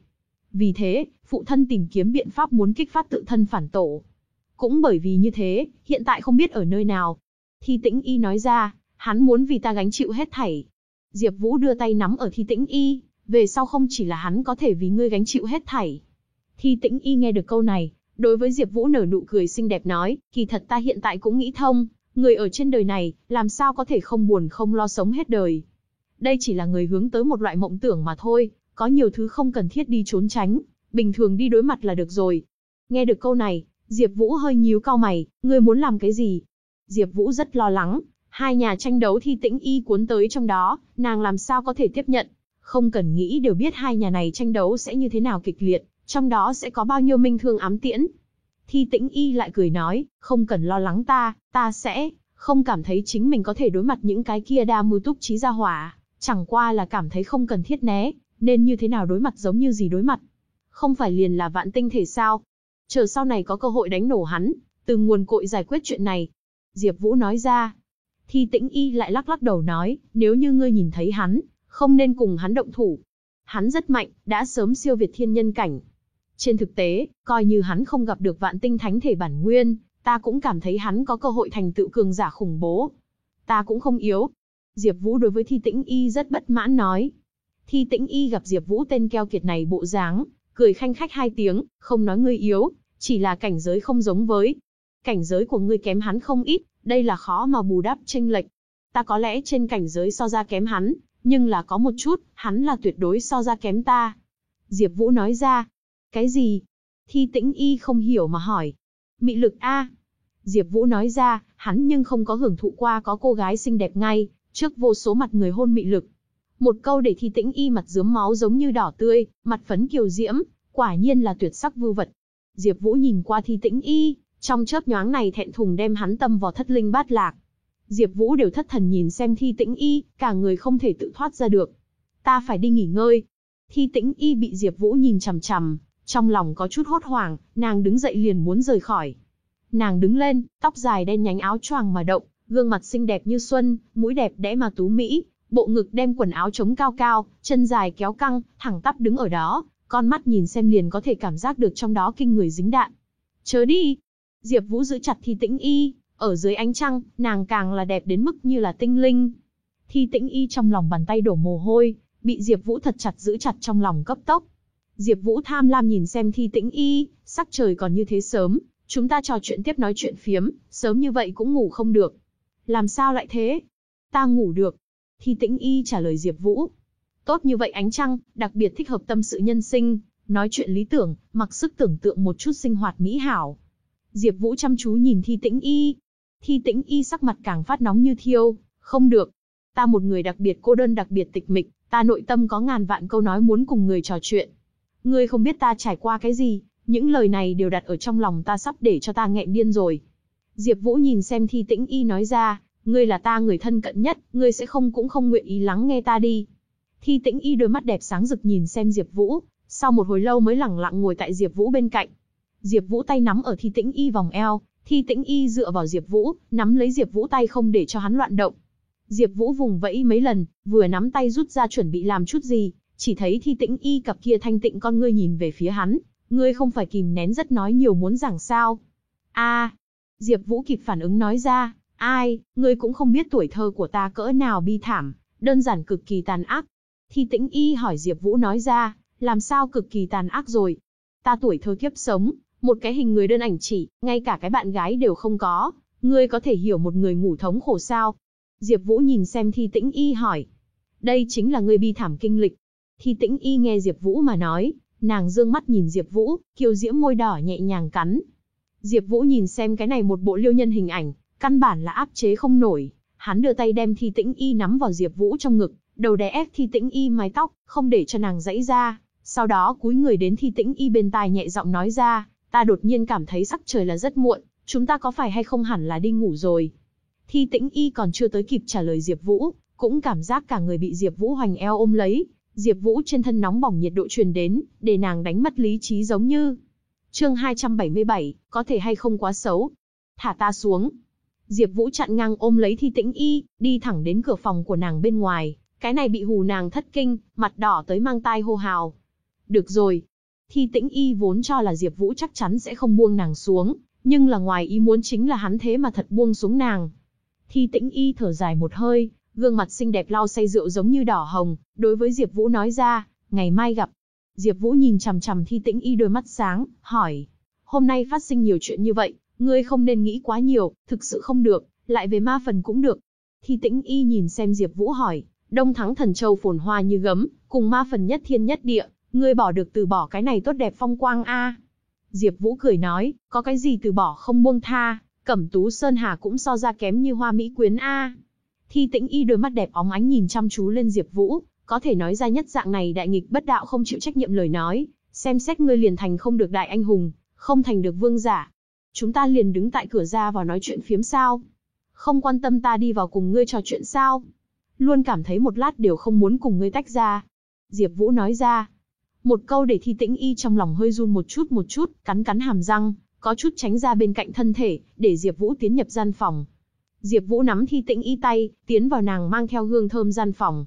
Vì thế, phụ thân tìm kiếm biện pháp muốn kích phát tự thân phản tổ. Cũng bởi vì như thế, hiện tại không biết ở nơi nào. Thi Tĩnh Y nói ra, hắn muốn vì ta gánh chịu hết thảy, Diệp Vũ đưa tay nắm ở Thi Tĩnh Y, về sau không chỉ là hắn có thể vì ngươi gánh chịu hết thảy. Thi Tĩnh Y nghe được câu này, đối với Diệp Vũ nở nụ cười xinh đẹp nói, kỳ thật ta hiện tại cũng nghĩ thông, Người ở trên đời này, làm sao có thể không buồn không lo sống hết đời. Đây chỉ là người hướng tới một loại mộng tưởng mà thôi, có nhiều thứ không cần thiết đi trốn tránh, bình thường đi đối mặt là được rồi. Nghe được câu này, Diệp Vũ hơi nhíu cau mày, ngươi muốn làm cái gì? Diệp Vũ rất lo lắng, hai nhà tranh đấu thi tĩnh y cuốn tới trong đó, nàng làm sao có thể tiếp nhận? Không cần nghĩ đều biết hai nhà này tranh đấu sẽ như thế nào kịch liệt, trong đó sẽ có bao nhiêu minh thương ám tiễn. Thi tĩnh y lại cười nói, không cần lo lắng ta, ta sẽ, không cảm thấy chính mình có thể đối mặt những cái kia đa mưu túc trí ra hỏa, chẳng qua là cảm thấy không cần thiết né, nên như thế nào đối mặt giống như gì đối mặt. Không phải liền là vạn tinh thể sao? Chờ sau này có cơ hội đánh nổ hắn, từ nguồn cội giải quyết chuyện này. Diệp Vũ nói ra. Thi tĩnh y lại lắc lắc đầu nói, nếu như ngươi nhìn thấy hắn, không nên cùng hắn động thủ. Hắn rất mạnh, đã sớm siêu việt thiên nhân cảnh. Trên thực tế, coi như hắn không gặp được vạn tinh thánh thể bản nguyên, ta cũng cảm thấy hắn có cơ hội thành tựu cường giả khủng bố. Ta cũng không yếu. Diệp Vũ đối với Thi Tĩnh Y rất bất mãn nói. Thi Tĩnh Y gặp Diệp Vũ tên keo kiệt này bộ dáng, cười khanh khách hai tiếng, không nói ngươi yếu, chỉ là cảnh giới không giống với. Cảnh giới của ngươi kém hắn không ít, đây là khó mà bù đắp chênh lệch. Ta có lẽ trên cảnh giới so ra kém hắn, nhưng là có một chút, hắn là tuyệt đối so ra kém ta. Diệp Vũ nói ra. Cái gì? Thi Tĩnh Y không hiểu mà hỏi. Mị lực a. Diệp Vũ nói ra, hắn nhưng không có hưởng thụ qua có cô gái xinh đẹp ngay, trước vô số mặt người hôn mị lực. Một câu để Thi Tĩnh Y mặt rướm máu giống như đỏ tươi, mặt phấn kiều diễm, quả nhiên là tuyệt sắc vưu vật. Diệp Vũ nhìn qua Thi Tĩnh Y, trong chớp nhoáng này thẹn thùng đem hắn tâm vào thất linh bát lạc. Diệp Vũ đều thất thần nhìn xem Thi Tĩnh Y, cả người không thể tự thoát ra được. Ta phải đi nghỉ ngơi. Thi Tĩnh Y bị Diệp Vũ nhìn chằm chằm, trong lòng có chút hốt hoảng, nàng đứng dậy liền muốn rời khỏi. Nàng đứng lên, tóc dài đen nhánh áo choàng mà động, gương mặt xinh đẹp như xuân, mũi đẹp đẽ mà tú mỹ, bộ ngực đem quần áo chống cao cao, chân dài kéo căng, thẳng tắp đứng ở đó, con mắt nhìn xem liền có thể cảm giác được trong đó kinh người dính đạn. Chớ đi! Diệp Vũ giữ chặt Thi Tĩnh Y, ở dưới ánh trăng, nàng càng là đẹp đến mức như là tinh linh. Thi Tĩnh Y trong lòng bàn tay đổ mồ hôi, bị Diệp Vũ thật chặt giữ chặt trong lòng cấp tốc. Diệp Vũ tham lam nhìn xem Thi Tĩnh Y, sắc trời còn như thế sớm, chúng ta trò chuyện tiếp nói chuyện phiếm, sớm như vậy cũng ngủ không được. Làm sao lại thế? Ta ngủ được. Thi Tĩnh Y trả lời Diệp Vũ. Tốt như vậy ánh trăng, đặc biệt thích hợp tâm sự nhân sinh, nói chuyện lý tưởng, mặc sức tưởng tượng một chút sinh hoạt mỹ hảo. Diệp Vũ chăm chú nhìn Thi Tĩnh Y. Thi Tĩnh Y sắc mặt càng phát nóng như thiêu, không được. Ta một người đặc biệt cô đơn đặc biệt tịch mịch, ta nội tâm có ngàn vạn câu nói muốn cùng người trò chuyện. Ngươi không biết ta trải qua cái gì, những lời này đều đặt ở trong lòng ta sắp để cho ta nghẹn điên rồi. Diệp Vũ nhìn xem Thi Tĩnh Y nói ra, ngươi là ta người thân cận nhất, ngươi sẽ không cũng không nguyện ý lắng nghe ta đi. Thi Tĩnh Y đôi mắt đẹp sáng rực nhìn xem Diệp Vũ, sau một hồi lâu mới lặng lặng ngồi tại Diệp Vũ bên cạnh. Diệp Vũ tay nắm ở Thi Tĩnh Y vòng eo, Thi Tĩnh Y dựa vào Diệp Vũ, nắm lấy Diệp Vũ tay không để cho hắn loạn động. Diệp Vũ vùng vẫy mấy lần, vừa nắm tay rút ra chuẩn bị làm chút gì, chỉ thấy Thi Tĩnh Y cặp kia thanh tịnh con ngươi nhìn về phía hắn, ngươi không phải kìm nén rất nói nhiều muốn giảng sao? A. Diệp Vũ kịp phản ứng nói ra, ai, ngươi cũng không biết tuổi thơ của ta cỡ nào bi thảm, đơn giản cực kỳ tàn ác. Thi Tĩnh Y hỏi Diệp Vũ nói ra, làm sao cực kỳ tàn ác rồi? Ta tuổi thơ kiếp sống, một cái hình người đơn ảnh chỉ, ngay cả cái bạn gái đều không có, ngươi có thể hiểu một người ngủ thống khổ sao? Diệp Vũ nhìn xem Thi Tĩnh Y hỏi. Đây chính là ngươi bi thảm kinh lịch. Thi Tĩnh Y nghe Diệp Vũ mà nói, nàng dương mắt nhìn Diệp Vũ, kiều diễm môi đỏ nhẹ nhàng cắn. Diệp Vũ nhìn xem cái này một bộ liêu nhân hình ảnh, căn bản là áp chế không nổi, hắn đưa tay đem Thi Tĩnh Y nắm vào Diệp Vũ trong ngực, đầu đè ép Thi Tĩnh Y mái tóc, không để cho nàng giãy ra, sau đó cúi người đến Thi Tĩnh Y bên tai nhẹ giọng nói ra, ta đột nhiên cảm thấy sắc trời là rất muộn, chúng ta có phải hay không hẳn là đi ngủ rồi. Thi Tĩnh Y còn chưa tới kịp trả lời Diệp Vũ, cũng cảm giác cả người bị Diệp Vũ hoành eo ôm lấy, Diệp Vũ trên thân nóng bỏng nhiệt độ truyền đến, để nàng đánh mất lý trí giống như. Chương 277, có thể hay không quá xấu. Thả ta xuống. Diệp Vũ chặn ngang ôm lấy Thi Tĩnh Y, đi thẳng đến cửa phòng của nàng bên ngoài, cái này bị hù nàng thất kinh, mặt đỏ tới mang tai hô hào. Được rồi. Thi Tĩnh Y vốn cho là Diệp Vũ chắc chắn sẽ không buông nàng xuống, nhưng là ngoài ý muốn chính là hắn thế mà thật buông xuống nàng. Thi Tĩnh Y thở dài một hơi, gương mặt xinh đẹp lau say rượu giống như đỏ hồng, đối với Diệp Vũ nói ra, ngày mai gặp. Diệp Vũ nhìn chằm chằm Thi Tĩnh Y đôi mắt sáng, hỏi, hôm nay phát sinh nhiều chuyện như vậy, ngươi không nên nghĩ quá nhiều, thực sự không được, lại về ma phần cũng được. Thi tĩnh y nhìn xem Diệp Vũ hỏi, Đông Thắng Thần Châu phồn hoa như gấm, cùng ma phần nhất thiên nhất địa, ngươi bỏ được từ bỏ cái này tốt đẹp phong quang a? Diệp Vũ cười nói, có cái gì từ bỏ không buông tha, Cẩm Tú Sơn Hà cũng so ra kém như Hoa Mỹ quyến a. Thi Tĩnh Y đôi mắt đẹp óng ánh nhìn chăm chú lên Diệp Vũ, có thể nói ra nhất dạng này đại nghịch bất đạo không chịu trách nhiệm lời nói, xem xét ngươi liền thành không được đại anh hùng, không thành được vương giả. Chúng ta liền đứng tại cửa ra vào nói chuyện phiếm sao? Không quan tâm ta đi vào cùng ngươi trò chuyện sao? Luôn cảm thấy một lát đều không muốn cùng ngươi tách ra. Diệp Vũ nói ra. Một câu để Thi Tĩnh Y trong lòng hơi run một chút một chút, cắn cắn hàm răng, có chút tránh ra bên cạnh thân thể, để Diệp Vũ tiến nhập gian phòng. Diệp Vũ nắm Thi Tĩnh Y tay, tiến vào nàng mang theo hương thơm gian phòng.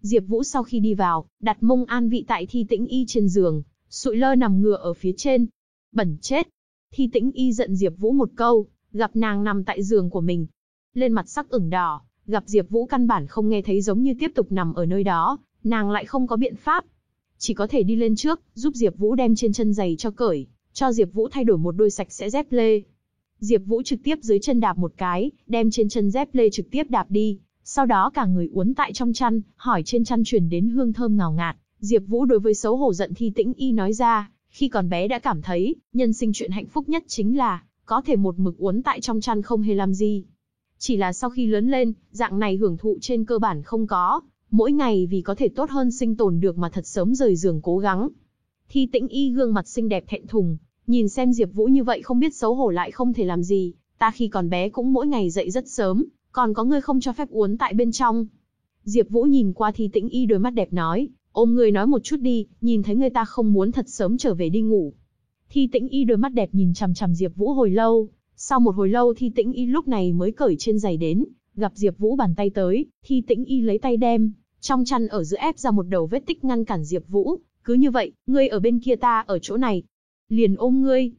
Diệp Vũ sau khi đi vào, đặt mông an vị tại Thi Tĩnh Y trên giường, sụi lơ nằm ngửa ở phía trên. Bẩn chết. Thi Tĩnh Y giận Diệp Vũ một câu, gặp nàng nằm tại giường của mình, lên mặt sắc ửng đỏ, gặp Diệp Vũ căn bản không nghe thấy giống như tiếp tục nằm ở nơi đó, nàng lại không có biện pháp, chỉ có thể đi lên trước, giúp Diệp Vũ đem trên chân giày cho cởi, cho Diệp Vũ thay đổi một đôi sạch sẽ dép lê. Diệp Vũ trực tiếp dưới chân đạp một cái, đem trên chân dép lê trực tiếp đạp đi, sau đó cả người uốn tại trong chăn, hỏi trên chăn truyền đến hương thơm ngào ngạt. Diệp Vũ đối với xấu hổ giận Thi Tĩnh Y nói ra, khi còn bé đã cảm thấy, nhân sinh chuyện hạnh phúc nhất chính là có thể một mực uốn tại trong chăn không hề làm gì. Chỉ là sau khi lớn lên, dạng này hưởng thụ trên cơ bản không có, mỗi ngày vì có thể tốt hơn sinh tồn được mà thật sớm rời giường cố gắng. Thi Tĩnh Y gương mặt xinh đẹp thẹn thùng, nhìn xem Diệp Vũ như vậy không biết xấu hổ lại không thể làm gì, ta khi còn bé cũng mỗi ngày dậy rất sớm, còn có người không cho phép uốn tại bên trong. Diệp Vũ nhìn qua Thi Tĩnh Y đôi mắt đẹp nói, ôm người nói một chút đi, nhìn thấy người ta không muốn thật sớm trở về đi ngủ. Thi Tĩnh Y đôi mắt đẹp nhìn chằm chằm Diệp Vũ hồi lâu, sau một hồi lâu Thi Tĩnh Y lúc này mới cởi trên giày đến, gặp Diệp Vũ bàn tay tới, Thi Tĩnh Y lấy tay đem, trong chăn ở giữa ép ra một đầu vết tích ngăn cản Diệp Vũ, cứ như vậy, ngươi ở bên kia ta ở chỗ này, liền ôm ngươi.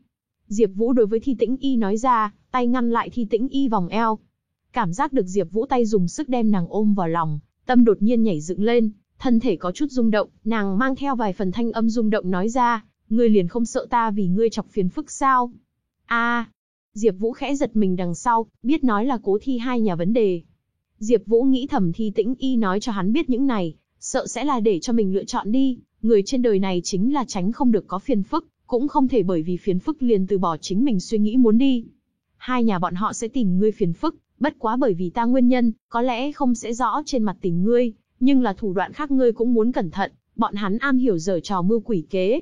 Diệp Vũ đối với Thi Tĩnh Y nói ra, tay ngăn lại Thi Tĩnh Y vòng eo. Cảm giác được Diệp Vũ tay dùng sức đem nàng ôm vào lòng, tâm đột nhiên nhảy dựng lên, thân thể có chút rung động, nàng mang theo vài phần thanh âm rung động nói ra, ngươi liền không sợ ta vì ngươi chọc phiền phức sao? A, Diệp Vũ khẽ giật mình đằng sau, biết nói là Cố Thi hai nhà vấn đề. Diệp Vũ nghĩ thầm Thi Tĩnh Y nói cho hắn biết những này, sợ sẽ là để cho mình lựa chọn đi, người trên đời này chính là tránh không được có phiền phức, cũng không thể bởi vì phiền phức liền từ bỏ chính mình suy nghĩ muốn đi. Hai nhà bọn họ sẽ tìm ngươi phiền phức, bất quá bởi vì ta nguyên nhân, có lẽ không sẽ rõ trên mặt tình ngươi, nhưng là thủ đoạn khác ngươi cũng muốn cẩn thận, bọn hắn am hiểu giở trò mưu quỷ kế.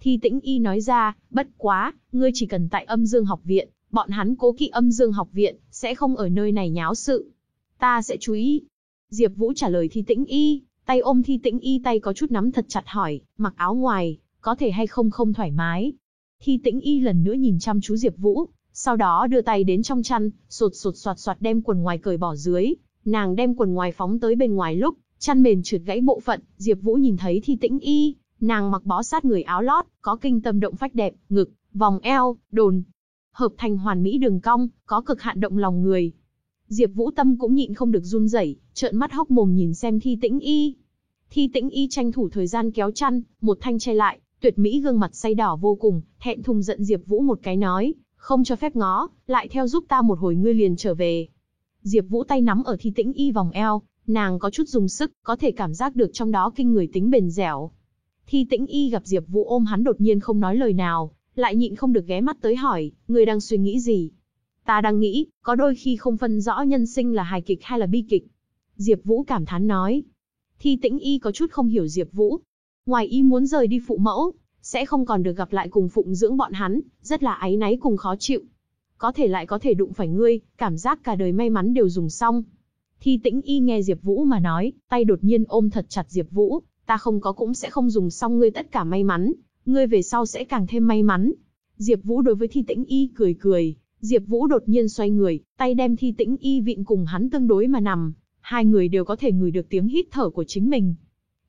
Thi Tĩnh Y nói ra, bất quá, ngươi chỉ cần tại Âm Dương học viện, bọn hắn cố kỵ Âm Dương học viện, sẽ không ở nơi này nháo sự. Ta sẽ chú ý. Diệp Vũ trả lời Thi Tĩnh Y, tay ôm Thi Tĩnh Y tay có chút nắm thật chặt hỏi, mặc áo ngoài, có thể hay không không thoải mái. Thi Tĩnh Y lần nữa nhìn chăm chú Diệp Vũ, sau đó đưa tay đến trong chăn, sột sột soạt soạt đem quần ngoài cởi bỏ dưới, nàng đem quần ngoài phóng tới bên ngoài lúc, chăn mền trượt gãy bộ phận, Diệp Vũ nhìn thấy Thi Tĩnh Y, nàng mặc bó sát người áo lót, có kinh tâm động phách đẹp, ngực, vòng eo, đồn, hợp thành hoàn mỹ đường cong, có cực hạn động lòng người. Diệp Vũ Tâm cũng nhịn không được run rẩy, trợn mắt hốc mồm nhìn xem Thi Tĩnh Y. Thi Tĩnh Y tranh thủ thời gian kéo chăn, một thanh che lại, tuyệt mỹ gương mặt say đỏ vô cùng, thẹn thùng giận Diệp Vũ một cái nói, không cho phép ngó, lại theo giúp ta một hồi ngươi liền trở về. Diệp Vũ tay nắm ở Thi Tĩnh Y vòng eo, nàng có chút dùng sức, có thể cảm giác được trong đó kinh người tính bền dẻo. Thi Tĩnh Y gặp Diệp Vũ ôm hắn đột nhiên không nói lời nào, lại nhịn không được ghé mắt tới hỏi, ngươi đang suy nghĩ gì? Ta đang nghĩ, có đôi khi không phân rõ nhân sinh là hài kịch hay là bi kịch. Diệp Vũ cảm thán nói. Thi Tĩnh Y có chút không hiểu Diệp Vũ. Ngoài ý muốn rời đi phụ mẫu, sẽ không còn được gặp lại cùng phụng dưỡng bọn hắn, rất là áy náy cùng khó chịu. Có thể lại có thể đụng phải ngươi, cảm giác cả đời may mắn đều dùng xong. Thi Tĩnh Y nghe Diệp Vũ mà nói, tay đột nhiên ôm thật chặt Diệp Vũ, ta không có cũng sẽ không dùng xong ngươi tất cả may mắn, ngươi về sau sẽ càng thêm may mắn. Diệp Vũ đối với Thi Tĩnh Y cười cười, Diệp Vũ đột nhiên xoay người, tay đem Thi Tĩnh Y vịn cùng hắn tương đối mà nằm, hai người đều có thể ngửi được tiếng hít thở của chính mình.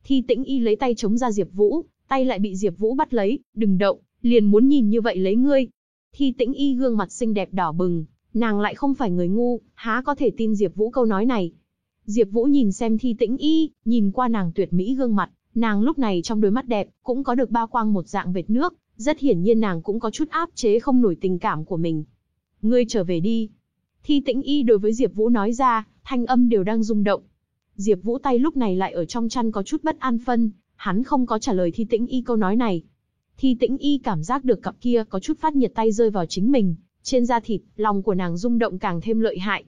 Thi Tĩnh Y lấy tay chống ra Diệp Vũ, tay lại bị Diệp Vũ bắt lấy, "Đừng động, liền muốn nhìn như vậy lấy ngươi." Thi Tĩnh Y gương mặt xinh đẹp đỏ bừng, nàng lại không phải người ngu, há có thể tin Diệp Vũ câu nói này. Diệp Vũ nhìn xem Thi Tĩnh Y, nhìn qua nàng tuyệt mỹ gương mặt, nàng lúc này trong đôi mắt đẹp cũng có được ba quang một dạng vệt nước, rất hiển nhiên nàng cũng có chút áp chế không nổi tình cảm của mình. "Ngươi trở về đi." Thi tĩnh y đối với Diệp Vũ nói ra, thanh âm đều đang rung động. Diệp Vũ tay lúc này lại ở trong chăn có chút bất an phân, hắn không có trả lời Thi tĩnh y câu nói này. Thi tĩnh y cảm giác được cặp kia có chút phát nhiệt tay rơi vào chính mình, trên da thịt, lòng của nàng rung động càng thêm lợi hại.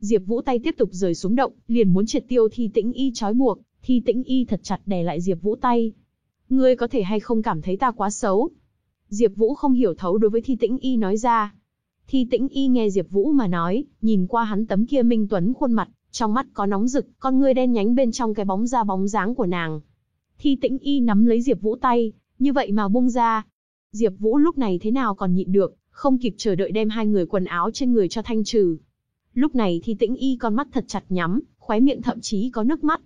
Diệp Vũ tay tiếp tục rời xuống động, liền muốn triệt tiêu Thi Tĩnh Y trói buộc, Thi Tĩnh Y thật chặt đè lại Diệp Vũ tay. Ngươi có thể hay không cảm thấy ta quá xấu? Diệp Vũ không hiểu thấu đối với Thi Tĩnh Y nói ra. Thi Tĩnh Y nghe Diệp Vũ mà nói, nhìn qua hắn tấm kia minh tuấn khuôn mặt, trong mắt có nóng rực, con ngươi đen nhánh bên trong cái bóng da bóng dáng của nàng. Thi Tĩnh Y nắm lấy Diệp Vũ tay, như vậy mà buông ra. Diệp Vũ lúc này thế nào còn nhịn được, không kịp chờ đợi đem hai người quần áo trên người cho thanh trừ. Lúc này Thi Tĩnh Y con mắt thật chặt nhắm, khóe miệng thậm chí có nước mắt.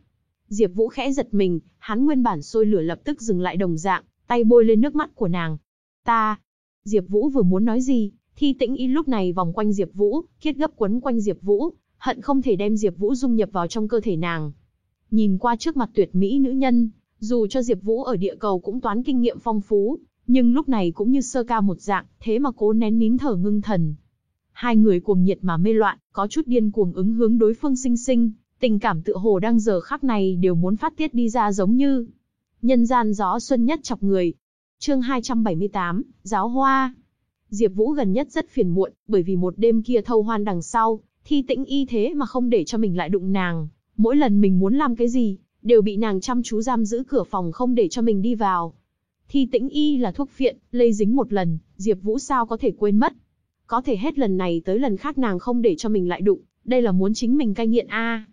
Diệp Vũ khẽ giật mình, hắn nguyên bản sôi lửa lập tức dừng lại đồng dạng, tay bôi lên nước mắt của nàng. "Ta." Diệp Vũ vừa muốn nói gì, Thi Tĩnh Y lúc này vòng quanh Diệp Vũ, kết gấp quấn quanh Diệp Vũ, hận không thể đem Diệp Vũ dung nhập vào trong cơ thể nàng. Nhìn qua trước mặt tuyệt mỹ nữ nhân, dù cho Diệp Vũ ở địa cầu cũng toán kinh nghiệm phong phú, nhưng lúc này cũng như sơ ca một dạng, thế mà cố nén nín thở ngưng thần. Hai người cuồng nhiệt mà mê loạn, có chút điên cuồng ứng hướng đối phương sinh sinh, tình cảm tựa hồ đang giờ khắc này đều muốn phát tiết đi ra giống như nhân gian gió xuân nhất chọc người. Chương 278, Giáo hoa. Diệp Vũ gần nhất rất phiền muộn, bởi vì một đêm kia thâu hoan đằng sau, thi tĩnh y thế mà không để cho mình lại đụng nàng, mỗi lần mình muốn làm cái gì, đều bị nàng chăm chú giam giữ cửa phòng không để cho mình đi vào. Thi tĩnh y là thuốc phiện, lây dính một lần, Diệp Vũ sao có thể quên mất. Có thể hết lần này tới lần khác nàng không để cho mình lại đụng, đây là muốn chính mình cai nghiện a.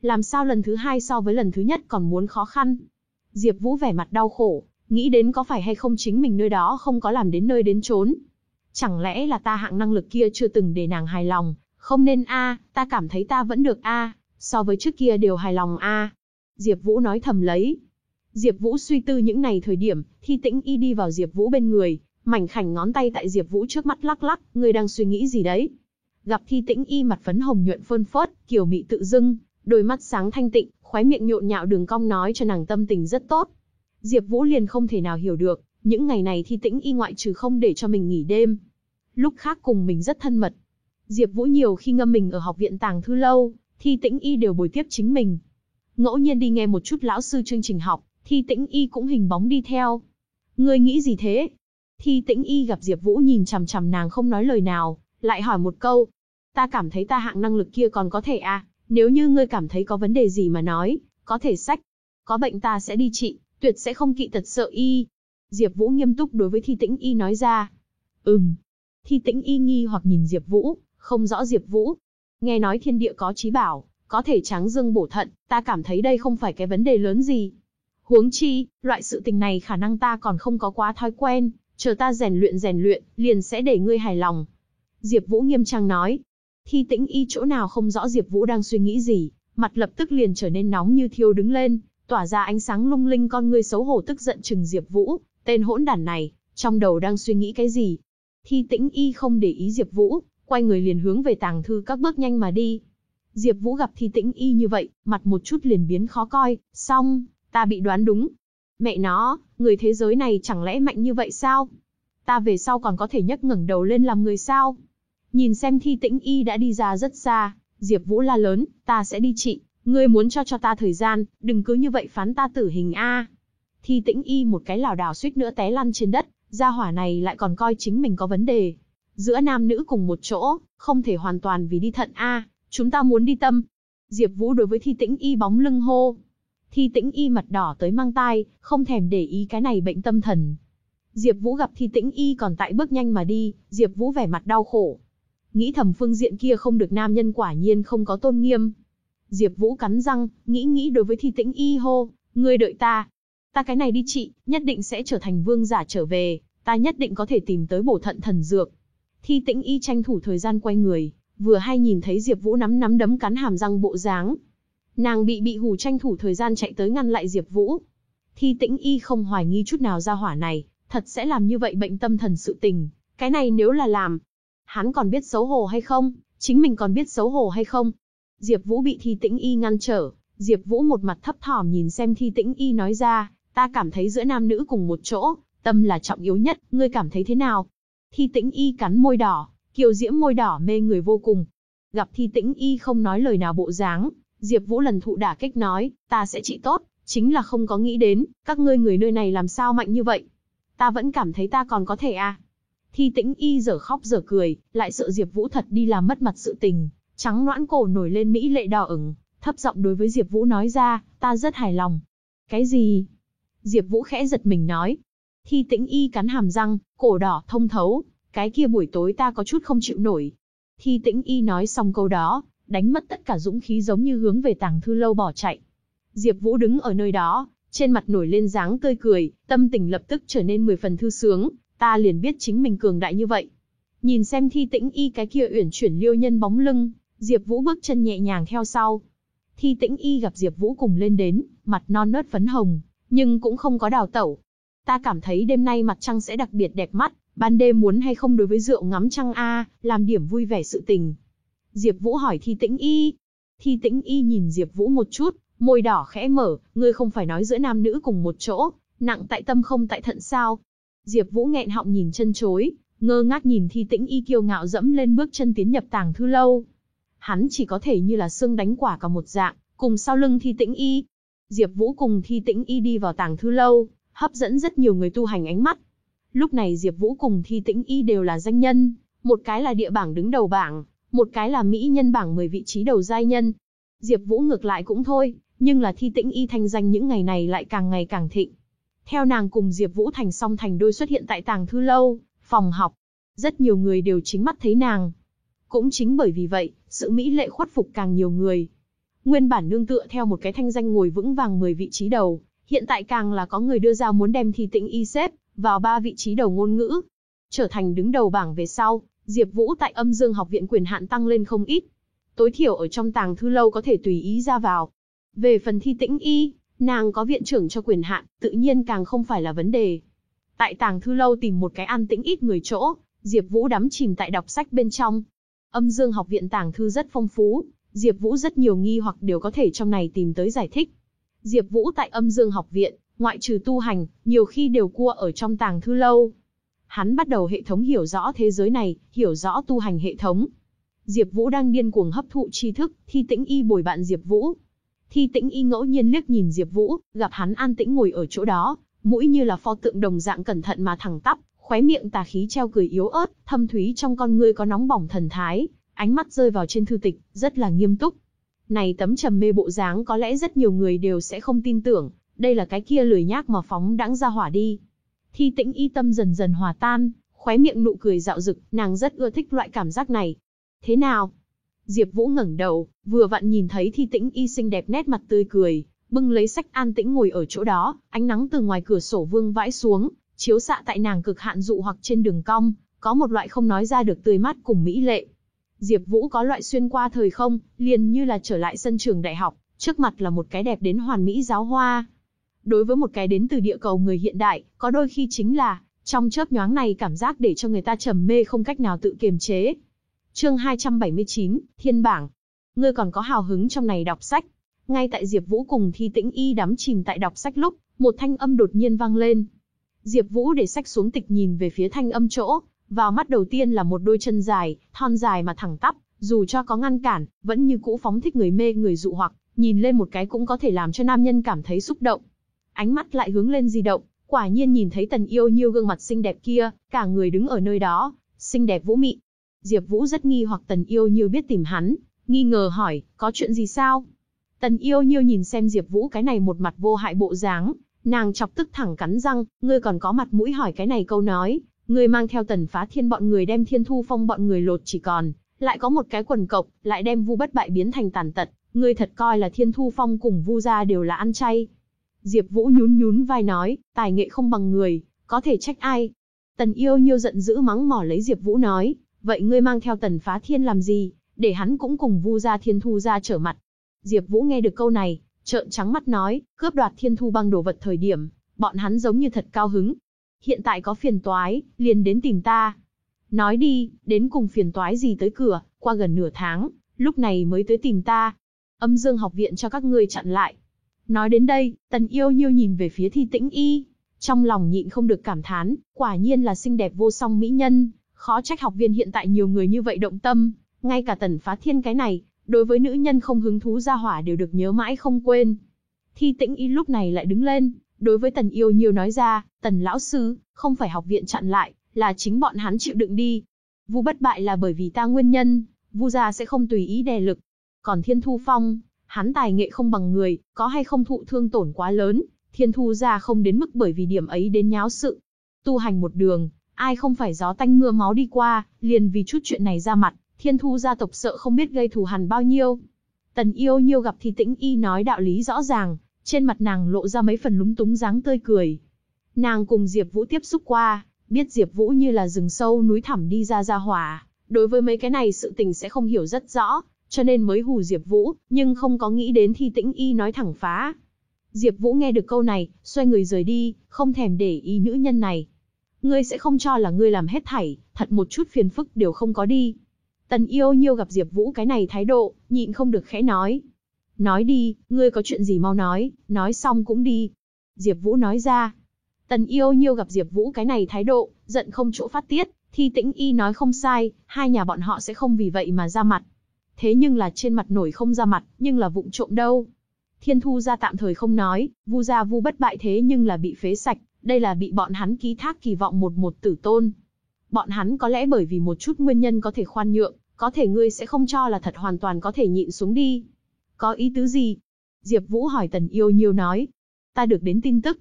Làm sao lần thứ hai so với lần thứ nhất còn muốn khó khăn. Diệp Vũ vẻ mặt đau khổ, nghĩ đến có phải hay không chính mình nơi đó không có làm đến nơi đến chốn. Chẳng lẽ là ta hạng năng lực kia chưa từng để nàng hài lòng, không nên a, ta cảm thấy ta vẫn được a, so với trước kia đều hài lòng a. Diệp Vũ nói thầm lấy. Diệp Vũ suy tư những này thời điểm, Thi Tĩnh Y đi vào Diệp Vũ bên người, mảnh khảnh ngón tay tại Diệp Vũ trước mắt lắc lắc, ngươi đang suy nghĩ gì đấy? Gặp Thi Tĩnh Y mặt phấn hồng nhuận phơn phớt, kiều mị tự dưng, đôi mắt sáng thanh tịnh, khóe miệng nhộn nhạo đường cong nói cho nàng tâm tình rất tốt. Diệp Vũ liền không thể nào hiểu được, những ngày này Thi Tĩnh Y ngoại trừ không để cho mình nghỉ đêm, lúc khác cùng mình rất thân mật. Diệp Vũ nhiều khi ngâm mình ở học viện tàng thư lâu, Thi Tĩnh Y đều bồi tiếp chính mình. Ngẫu nhiên đi nghe một chút lão sư chương trình học, Thi Tĩnh Y cũng hình bóng đi theo. Ngươi nghĩ gì thế? Thi Tĩnh Y gặp Diệp Vũ nhìn chằm chằm nàng không nói lời nào, lại hỏi một câu. Ta cảm thấy ta hạng năng lực kia còn có thể à, nếu như ngươi cảm thấy có vấn đề gì mà nói, có thể sách. Có bệnh ta sẽ đi trị, tuyệt sẽ không kỵ tật sợ y. Diệp Vũ nghiêm túc đối với Thi Tĩnh Y nói ra. Ừm. Thi Tĩnh Y nghi hoặc nhìn Diệp Vũ, không rõ Diệp Vũ. Nghe nói thiên địa có chí bảo, có thể tráng dương bổ thận, ta cảm thấy đây không phải cái vấn đề lớn gì. Huống chi, loại sự tình này khả năng ta còn không có quá thói quen, chờ ta rèn luyện rèn luyện, liền sẽ để ngươi hài lòng. Diệp Vũ nghiêm trang nói. Thi tĩnh y chỗ nào không rõ Diệp Vũ đang suy nghĩ gì, mặt lập tức liền trở nên nóng như thiêu đứng lên, tỏa ra ánh sáng lung linh con ngươi xấu hổ tức giận chừng Diệp Vũ, tên hỗn đản này, trong đầu đang suy nghĩ cái gì? Thi tĩnh y không để ý Diệp Vũ, quay người liền hướng về tàng thư các bước nhanh mà đi. Diệp Vũ gặp Thi Tĩnh Y như vậy, mặt một chút liền biến khó coi, xong, ta bị đoán đúng. Mẹ nó, người thế giới này chẳng lẽ mạnh như vậy sao? Ta về sau còn có thể nhấc ngẩng đầu lên làm người sao? Nhìn xem Thi Tĩnh Y đã đi ra rất xa, Diệp Vũ la lớn, ta sẽ đi trị, ngươi muốn cho cho ta thời gian, đừng cứ như vậy phán ta tử hình a. Thi Tĩnh Y một cái lảo đảo suýt nữa té lăn trên đất, gia hỏa này lại còn coi chính mình có vấn đề. Giữa nam nữ cùng một chỗ, không thể hoàn toàn vì đi thận a. Chúng ta muốn đi tâm. Diệp Vũ đối với Thi Tĩnh Y bóng lưng hô. Thi Tĩnh Y mặt đỏ tới mang tai, không thèm để ý cái này bệnh tâm thần. Diệp Vũ gặp Thi Tĩnh Y còn tại bước nhanh mà đi, Diệp Vũ vẻ mặt đau khổ. Nghĩ thầm phương diện kia không được nam nhân quả nhiên không có tôn nghiêm. Diệp Vũ cắn răng, nghĩ nghĩ đối với Thi Tĩnh Y hô, ngươi đợi ta. Ta cái này đi trị, nhất định sẽ trở thành vương giả trở về, ta nhất định có thể tìm tới bổ thận thần dược. Thi Tĩnh Y tranh thủ thời gian quay người, vừa hay nhìn thấy Diệp Vũ nắm nắm đấm cắn hàm răng bộ dáng. Nàng bị bị hù tranh thủ thời gian chạy tới ngăn lại Diệp Vũ. Thi Tĩnh Y không hoài nghi chút nào ra hỏa này, thật sẽ làm như vậy bệnh tâm thần sự tình, cái này nếu là làm, hắn còn biết xấu hổ hay không, chính mình còn biết xấu hổ hay không? Diệp Vũ bị Thi Tĩnh Y ngăn trở, Diệp Vũ một mặt thấp thỏm nhìn xem Thi Tĩnh Y nói ra, ta cảm thấy giữa nam nữ cùng một chỗ, tâm là trọng yếu nhất, ngươi cảm thấy thế nào? Thi Tĩnh Y cắn môi đỏ, Kiều diễm môi đỏ mê người vô cùng. Gặp Thi Tĩnh Y không nói lời nào bộ dáng, Diệp Vũ lần thụ đả kích nói, ta sẽ trị tốt, chính là không có nghĩ đến, các ngươi người nơi này làm sao mạnh như vậy. Ta vẫn cảm thấy ta còn có thể à. Thi Tĩnh Y giờ khóc giờ cười, lại sợ Diệp Vũ thật đi làm mất mặt sự tình, trắng nõn cổ nổi lên mỹ lệ đỏ ửng, thấp giọng đối với Diệp Vũ nói ra, ta rất hài lòng. Cái gì? Diệp Vũ khẽ giật mình nói. Thi Tĩnh Y cắn hàm răng, cổ đỏ thông thấu, cái kia buổi tối ta có chút không chịu nổi. Thi Tĩnh Y nói xong câu đó, đánh mất tất cả dũng khí giống như hướng về tàng thư lâu bỏ chạy. Diệp Vũ đứng ở nơi đó, trên mặt nổi lên dáng tươi cười, tâm tình lập tức trở nên mười phần thư sướng, ta liền biết chính mình cường đại như vậy. Nhìn xem Thi Tĩnh Y cái kia uyển chuyển liêu nhân bóng lưng, Diệp Vũ bước chân nhẹ nhàng theo sau. Thi Tĩnh Y gặp Diệp Vũ cùng lên đến, mặt non nớt phấn hồng, nhưng cũng không có đào tẩu. Ta cảm thấy đêm nay mặt trăng sẽ đặc biệt đẹp mắt, ban đêm muốn hay không đối với rượu ngắm trăng a, làm điểm vui vẻ sự tình. Diệp Vũ hỏi Thi Tĩnh Y. Thi Tĩnh Y nhìn Diệp Vũ một chút, môi đỏ khẽ mở, ngươi không phải nói giữa nam nữ cùng một chỗ, nặng tại tâm không tại thận sao? Diệp Vũ nghẹn họng nhìn chân chối, ngơ ngác nhìn Thi Tĩnh Y kiêu ngạo dẫm lên bước chân tiến nhập tàng thư lâu. Hắn chỉ có thể như là xương đánh quả cả một dạng, cùng sau lưng Thi Tĩnh Y. Diệp Vũ cùng Thi Tĩnh Y đi vào tàng thư lâu, hấp dẫn rất nhiều người tu hành ánh mắt. Lúc này Diệp Vũ cùng Thi Tĩnh Y đều là danh nhân, một cái là địa bảng đứng đầu bảng, một cái là mỹ nhân bảng 10 vị trí đầu giai nhân. Diệp Vũ ngược lại cũng thôi, nhưng là Thi Tĩnh Y thanh danh những ngày này lại càng ngày càng thịnh. Theo nàng cùng Diệp Vũ thành song thành đôi xuất hiện tại tàng thư lâu, phòng học, rất nhiều người đều chính mắt thấy nàng. Cũng chính bởi vì vậy, sự mỹ lệ khuất phục càng nhiều người. Nguyên bản nương tựa theo một cái thanh danh ngồi vững vàng 10 vị trí đầu, hiện tại càng là có người đưa ra muốn đem Thi Tĩnh Y xếp vào ba vị trí đầu ngôn ngữ, trở thành đứng đầu bảng về sau, Diệp Vũ tại Âm Dương học viện quyền hạn tăng lên không ít. Tối thiểu ở trong tàng thư lâu có thể tùy ý ra vào. Về phần Thi Tĩnh Y, nàng có viện trưởng cho quyền hạn, tự nhiên càng không phải là vấn đề. Tại tàng thư lâu tìm một cái an tĩnh ít người chỗ, Diệp Vũ đắm chìm tại đọc sách bên trong. Âm Dương học viện tàng thư rất phong phú, Diệp Vũ rất nhiều nghi hoặc đều có thể trong này tìm tới giải thích. Diệp Vũ tại Âm Dương học viện, ngoại trừ tu hành, nhiều khi đều cua ở trong tàng thư lâu. Hắn bắt đầu hệ thống hiểu rõ thế giới này, hiểu rõ tu hành hệ thống. Diệp Vũ đang điên cuồng hấp thụ tri thức, Thi Tĩnh Y bồi bạn Diệp Vũ. Thi Tĩnh Y ngẫu nhiên liếc nhìn Diệp Vũ, gặp hắn an tĩnh ngồi ở chỗ đó, mũi như là pho tượng đồng dạng cẩn thận mà thẳng tắp, khóe miệng tà khí treo cười yếu ớt, thâm thúy trong con ngươi có nóng bỏng thần thái, ánh mắt rơi vào trên thư tịch, rất là nghiêm túc. Này tấm trầm mê bộ dáng có lẽ rất nhiều người đều sẽ không tin tưởng, đây là cái kia lười nhác mà phóng đãng ra hỏa đi. Thi tĩnh y tâm dần dần hòa tan, khóe miệng nụ cười dạo dực, nàng rất ưa thích loại cảm giác này. Thế nào? Diệp Vũ ngẩng đầu, vừa vặn nhìn thấy thi tĩnh y xinh đẹp nét mặt tươi cười, bưng lấy sách an tĩnh ngồi ở chỗ đó, ánh nắng từ ngoài cửa sổ vương vãi xuống, chiếu xạ tại nàng cực hạn dụ hoặc trên đường cong, có một loại không nói ra được tươi mát cùng mỹ lệ. Diệp Vũ có loại xuyên qua thời không, liền như là trở lại sân trường đại học, trước mặt là một cái đẹp đến hoàn mỹ giáo hoa. Đối với một cái đến từ địa cầu người hiện đại, có đôi khi chính là, trong chớp nhoáng này cảm giác để cho người ta trầm mê không cách nào tự kiềm chế. Chương 279, Thiên bảng. Ngươi còn có hào hứng trong này đọc sách. Ngay tại Diệp Vũ cùng Thi Tĩnh Y đắm chìm tại đọc sách lúc, một thanh âm đột nhiên vang lên. Diệp Vũ để sách xuống tịch nhìn về phía thanh âm chỗ, vào mắt đầu tiên là một đôi chân dài, thon dài mà thẳng tắp, dù cho có ngăn cản, vẫn như cũ phóng thích người mê người dụ hoặc, nhìn lên một cái cũng có thể làm cho nam nhân cảm thấy xúc động ánh mắt lại hướng lên di động, quả nhiên nhìn thấy tần yêu nhiêu gương mặt xinh đẹp kia, cả người đứng ở nơi đó, xinh đẹp vũ mị. Diệp Vũ rất nghi hoặc tần yêu nhiêu biết tìm hắn, nghi ngờ hỏi, có chuyện gì sao? Tần yêu nhiêu nhìn xem Diệp Vũ cái này một mặt vô hại bộ dáng, nàng chọc tức thẳng cắn răng, ngươi còn có mặt mũi hỏi cái này câu nói, ngươi mang theo tần phá thiên bọn người đem thiên thu phong bọn người lột chỉ còn, lại có một cái quần cộc, lại đem vu bất bại biến thành tàn tật, ngươi thật coi là thiên thu phong cùng vu gia đều là ăn chay, Diệp Vũ nhún nhún vai nói, tài nghệ không bằng người, có thể trách ai. Tần yêu nhiêu giận dữ mắng mỏ lấy Diệp Vũ nói, vậy ngươi mang theo tần phá thiên làm gì, để hắn cũng cùng vu gia thiên thu gia trở mặt. Diệp Vũ nghe được câu này, trợn trắng mắt nói, cướp đoạt thiên thu băng đồ vật thời điểm, bọn hắn giống như thật cao hứng. Hiện tại có phiền toái, liền đến tìm ta. Nói đi, đến cùng phiền toái gì tới cửa, qua gần nửa tháng, lúc này mới tới tìm ta. Âm Dương học viện cho các ngươi chặn lại, Nói đến đây, tần yêu nhiêu nhìn về phía thi tĩnh y, trong lòng nhịn không được cảm thán, quả nhiên là xinh đẹp vô song mỹ nhân, khó trách học viên hiện tại nhiều người như vậy động tâm, Ngay cả tần phá thiên cái này, đối với nữ nhân không hứng thú ra hỏa đều được nhớ mãi không quên. Thi tĩnh y lúc này lại đứng lên, đối với tần yêu nhiều nói ra, tần lão sư, không phải học viện chặn lại, là chính bọn hắn chịu đựng đi. Vu bất bại là bởi vì ta nguyên nhân, Vu gia sẽ không tùy ý đè lực. Còn Thiên Thu Phong, hắn tài nghệ không bằng người, có hay không thụ thương tổn quá lớn, Thiên Thu gia không đến mức bởi vì điểm ấy đến nháo sự. Tu hành một đường, ai không phải gió tanh mưa máu đi qua, liền vì chút chuyện này ra mặt, Thiên Thu gia tộc sợ không biết gây thù hằn bao nhiêu. Tần yêu nhiêu gặp thì tĩnh y nói đạo lý rõ ràng, trên mặt nàng lộ ra mấy phần lúng túng dáng tươi cười. Nàng cùng Diệp Vũ tiếp xúc qua, biết Diệp Vũ như là rừng sâu núi thẳm đi ra ra hỏa, đối với mấy cái này sự tình sẽ không hiểu rất rõ, cho nên mới hù Diệp Vũ, nhưng không có nghĩ đến thi tĩnh y nói thẳng phá. Diệp Vũ nghe được câu này, xoay người rời đi, không thèm để ý nữ nhân này. Ngươi sẽ không cho là ngươi làm hết thảy, thật một chút phiền phức đều không có đi. Tần Yêu Nhiêu gặp Diệp Vũ cái này thái độ, nhịn không được khẽ nói. Nói đi, ngươi có chuyện gì mau nói, nói xong cũng đi. Diệp Vũ nói ra. Tần Yêu Nhiêu gặp Diệp Vũ cái này thái độ, giận không chỗ phát tiết, thì Tĩnh Y nói không sai, hai nhà bọn họ sẽ không vì vậy mà ra mặt. Thế nhưng là trên mặt nổi không ra mặt, nhưng là vụng trộm đâu. Thiên Thu gia tạm thời không nói, Vu gia Vu bất bại thế nhưng là bị phế sạch, đây là bị bọn hắn ký thác kỳ vọng một một tử tôn. Bọn hắn có lẽ bởi vì một chút nguyên nhân có thể khoan nhượng, có thể ngươi sẽ không cho là thật hoàn toàn có thể nhịn xuống đi. Có ý tứ gì? Diệp Vũ hỏi Tần Yêu Nhiêu nói. Ta được đến tin tức.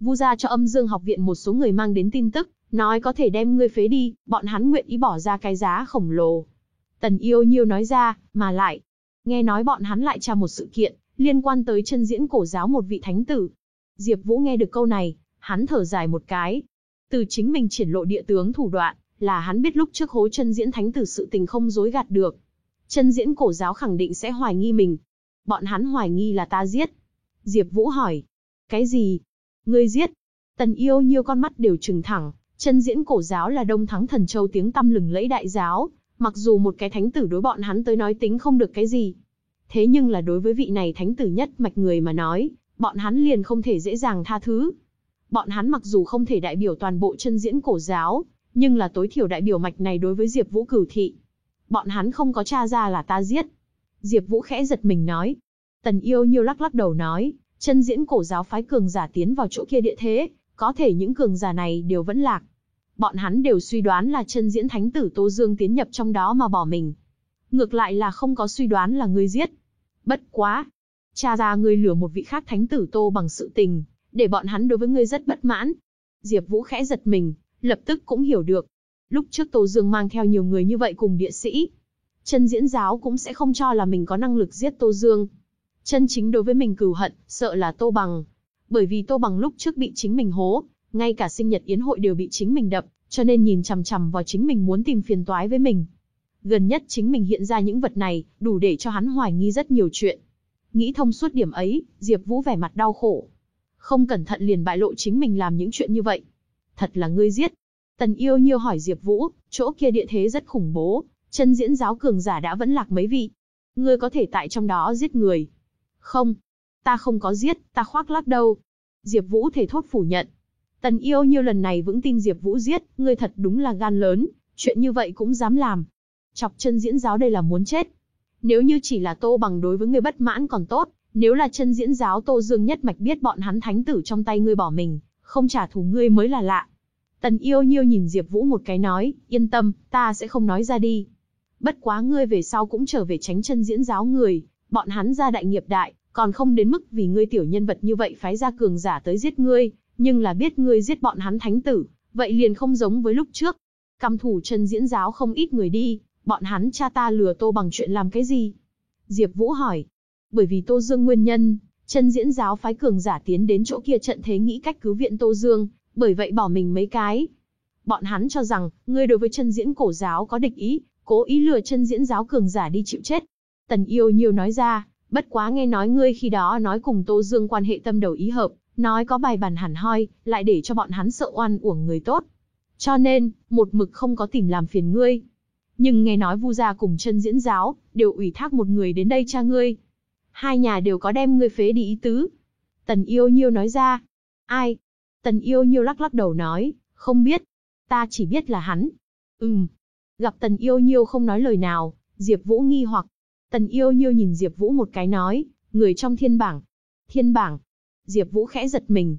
Vu gia cho âm dương học viện một số người mang đến tin tức, nói có thể đem ngươi phế đi, bọn hắn nguyện ý bỏ ra cái giá khổng lồ. Tần Yêu Nhiêu nói ra, mà lại, nghe nói bọn hắn lại tra một sự kiện, liên quan tới chân diễn cổ giáo một vị thánh tử. Diệp Vũ nghe được câu này, hắn thở dài một cái. Từ chính mình triển lộ địa tướng thủ đoạn, là hắn biết lúc trước hối chân diễn thánh tử sự tình không dối gạt được. Chân diễn cổ giáo khẳng định sẽ hoài nghi mình. Bọn hắn hoài nghi là ta giết. Diệp Vũ hỏi. Cái gì? Ngươi giết? Tần yêu nhiều con mắt đều trừng thẳng. Chân diễn cổ giáo là đông thắng thần châu tiếng tăm lừng lẫy đại giáo. Mặc dù một cái thánh tử đối bọn hắn tới nói tính không được cái gì. Thế nhưng là đối với vị này thánh tử nhất mạch người mà nói, bọn hắn liền không thể dễ dàng tha thứ. Bọn hắn mặc dù không thể đại biểu toàn bộ chân diễn cổ giáo, nhưng là tối thiểu đại biểu mạch này đối với Diệp Vũ cửu thị. Bọn hắn không có tra ra là ta giết. Diệp Vũ khẽ giật mình nói. Tần Yêu Nhiêu lắc lắc đầu nói, chân diễn cổ giáo phái cường giả tiến vào chỗ kia địa thế, có thể những cường giả này đều vẫn lạc. Bọn hắn đều suy đoán là chân diễn thánh tử Tô Dương tiến nhập trong đó mà bỏ mình. Ngược lại là không có suy đoán là ngươi giết. Bất quá, cha ra ngươi lừa một vị khác thánh tử Tô bằng sự tình, để bọn hắn đối với ngươi rất bất mãn. Diệp Vũ khẽ giật mình, lập tức cũng hiểu được. Lúc trước Tô Dương mang theo nhiều người như vậy cùng địa sĩ, chân diễn giáo cũng sẽ không cho là mình có năng lực giết Tô Dương. Chân chính đối với mình cừu hận, sợ là Tô Bằng. Bởi vì Tô Bằng lúc trước bị chính mình hố, ngay cả sinh nhật yến hội đều bị chính mình đập, cho nên nhìn chằm chằm vào chính mình muốn tìm phiền toái với mình. Gần nhất chính mình hiện ra những vật này, đủ để cho hắn hoài nghi rất nhiều chuyện. Nghĩ thông suốt điểm ấy, Diệp Vũ vẻ mặt đau khổ. Không cẩn thận liền bại lộ chính mình làm những chuyện như vậy. Thật là ngươi giết. Tần yêu nhiêu hỏi Diệp Vũ, chỗ kia địa thế rất khủng bố, chân diễn giáo cường giả đã vẫn lạc mấy vị. Ngươi có thể tại trong đó giết người. Không, ta không có giết, ta khoác lác đâu. Diệp Vũ thể thốt phủ nhận. Tần yêu nhiều lần này vững tin Diệp Vũ giết, ngươi thật đúng là gan lớn, chuyện như vậy cũng dám làm. Chọc chân diễn giáo đây là muốn chết. Nếu như chỉ là Tô Bằng đối với ngươi bất mãn còn tốt, nếu là chân diễn giáo Tô Dương nhất mạch biết bọn hắn thánh tử trong tay ngươi bỏ mình, không trả thù ngươi mới là lạ. Tần yêu nhiêu nhìn Diệp Vũ một cái nói, yên tâm, ta sẽ không nói ra đi. Bất quá ngươi về sau cũng trở về tránh chân diễn giáo người, bọn hắn ra đại nghiệp đại, còn không đến mức vì ngươi tiểu nhân vật như vậy phái ra cường giả tới giết ngươi, nhưng là biết ngươi giết bọn hắn thánh tử, vậy liền không giống với lúc trước. Căm thủ chân diễn giáo không ít người đi, bọn hắn cha ta lừa Tô bằng chuyện làm cái gì? Diệp Vũ hỏi. Bởi vì Tô Dương nguyên nhân, chân diễn giáo phái cường giả tiến đến chỗ kia trận thế nghĩ cách cứu viện Tô Dương, bởi vậy bỏ mình mấy cái. Bọn hắn cho rằng, ngươi đối với chân diễn cổ giáo có địch ý, cố ý lừa chân diễn giáo cường giả đi chịu chết. Tần yêu nhiều nói ra, bất quá nghe nói ngươi khi đó nói cùng Tô Dương quan hệ tâm đầu ý hợp, nói có bài bản hẳn hoi, lại để cho bọn hắn sợ oan uổng người tốt. Cho nên, một mực không có tìm làm phiền ngươi. Nhưng nghe nói Vu gia cùng chân diễn giáo, đều ủy thác một người đến đây cha ngươi. Hai nhà đều có đem ngươi phế đi ý tứ. Tần yêu nhiêu nói ra. Ai? Tần yêu nhiêu lắc lắc đầu nói, không biết. Ta chỉ biết là hắn. Ừm. Gặp tần yêu nhiêu không nói lời nào, Diệp Vũ nghi hoặc. Tần Yêu Nhiêu nhìn Diệp Vũ một cái nói, người trong thiên bảng. Thiên bảng. Diệp Vũ khẽ giật mình.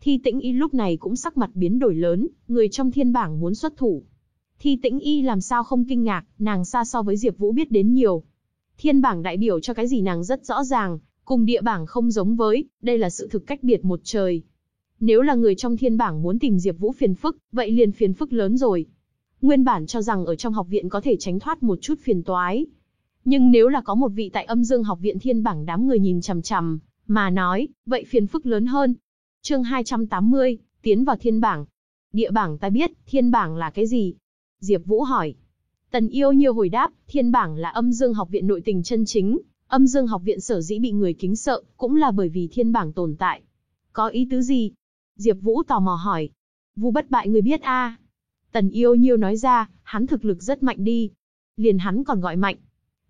Thi Tĩnh Y lúc này cũng sắc mặt biến đổi lớn, người trong thiên bảng muốn xuất thủ. Thi Tĩnh Y làm sao không kinh ngạc, nàng xa so với Diệp Vũ biết đến nhiều. Thiên bảng đại biểu cho cái gì nàng rất rõ ràng, cùng địa bảng không giống với, đây là sự thực cách biệt một trời. Nếu là người trong thiên bảng muốn tìm Diệp Vũ phiền phức, vậy liền phiền phức lớn rồi. Nguyên bản cho rằng ở trong học viện có thể tránh thoát một chút phiền toái. Nhưng nếu là có một vị tại âm dương học viện thiên bảng đám người nhìn chằm chằm, mà nói, vậy phiền phức lớn hơn. Chương 280, tiến vào thiên bảng. Địa bảng ta biết, thiên bảng là cái gì? Diệp Vũ hỏi. Tần Yêu nhiều hồi đáp, thiên bảng là âm dương học viện nội tình chân chính, âm dương học viện sở dĩ bị người kính sợ, cũng là bởi vì thiên bảng tồn tại. Có ý tứ gì? Diệp Vũ tò mò hỏi. Vu bất bại người biết a? Tần Yêu Nhiêu nói ra, hắn thực lực rất mạnh đi. Liền hắn còn gọi mạnh.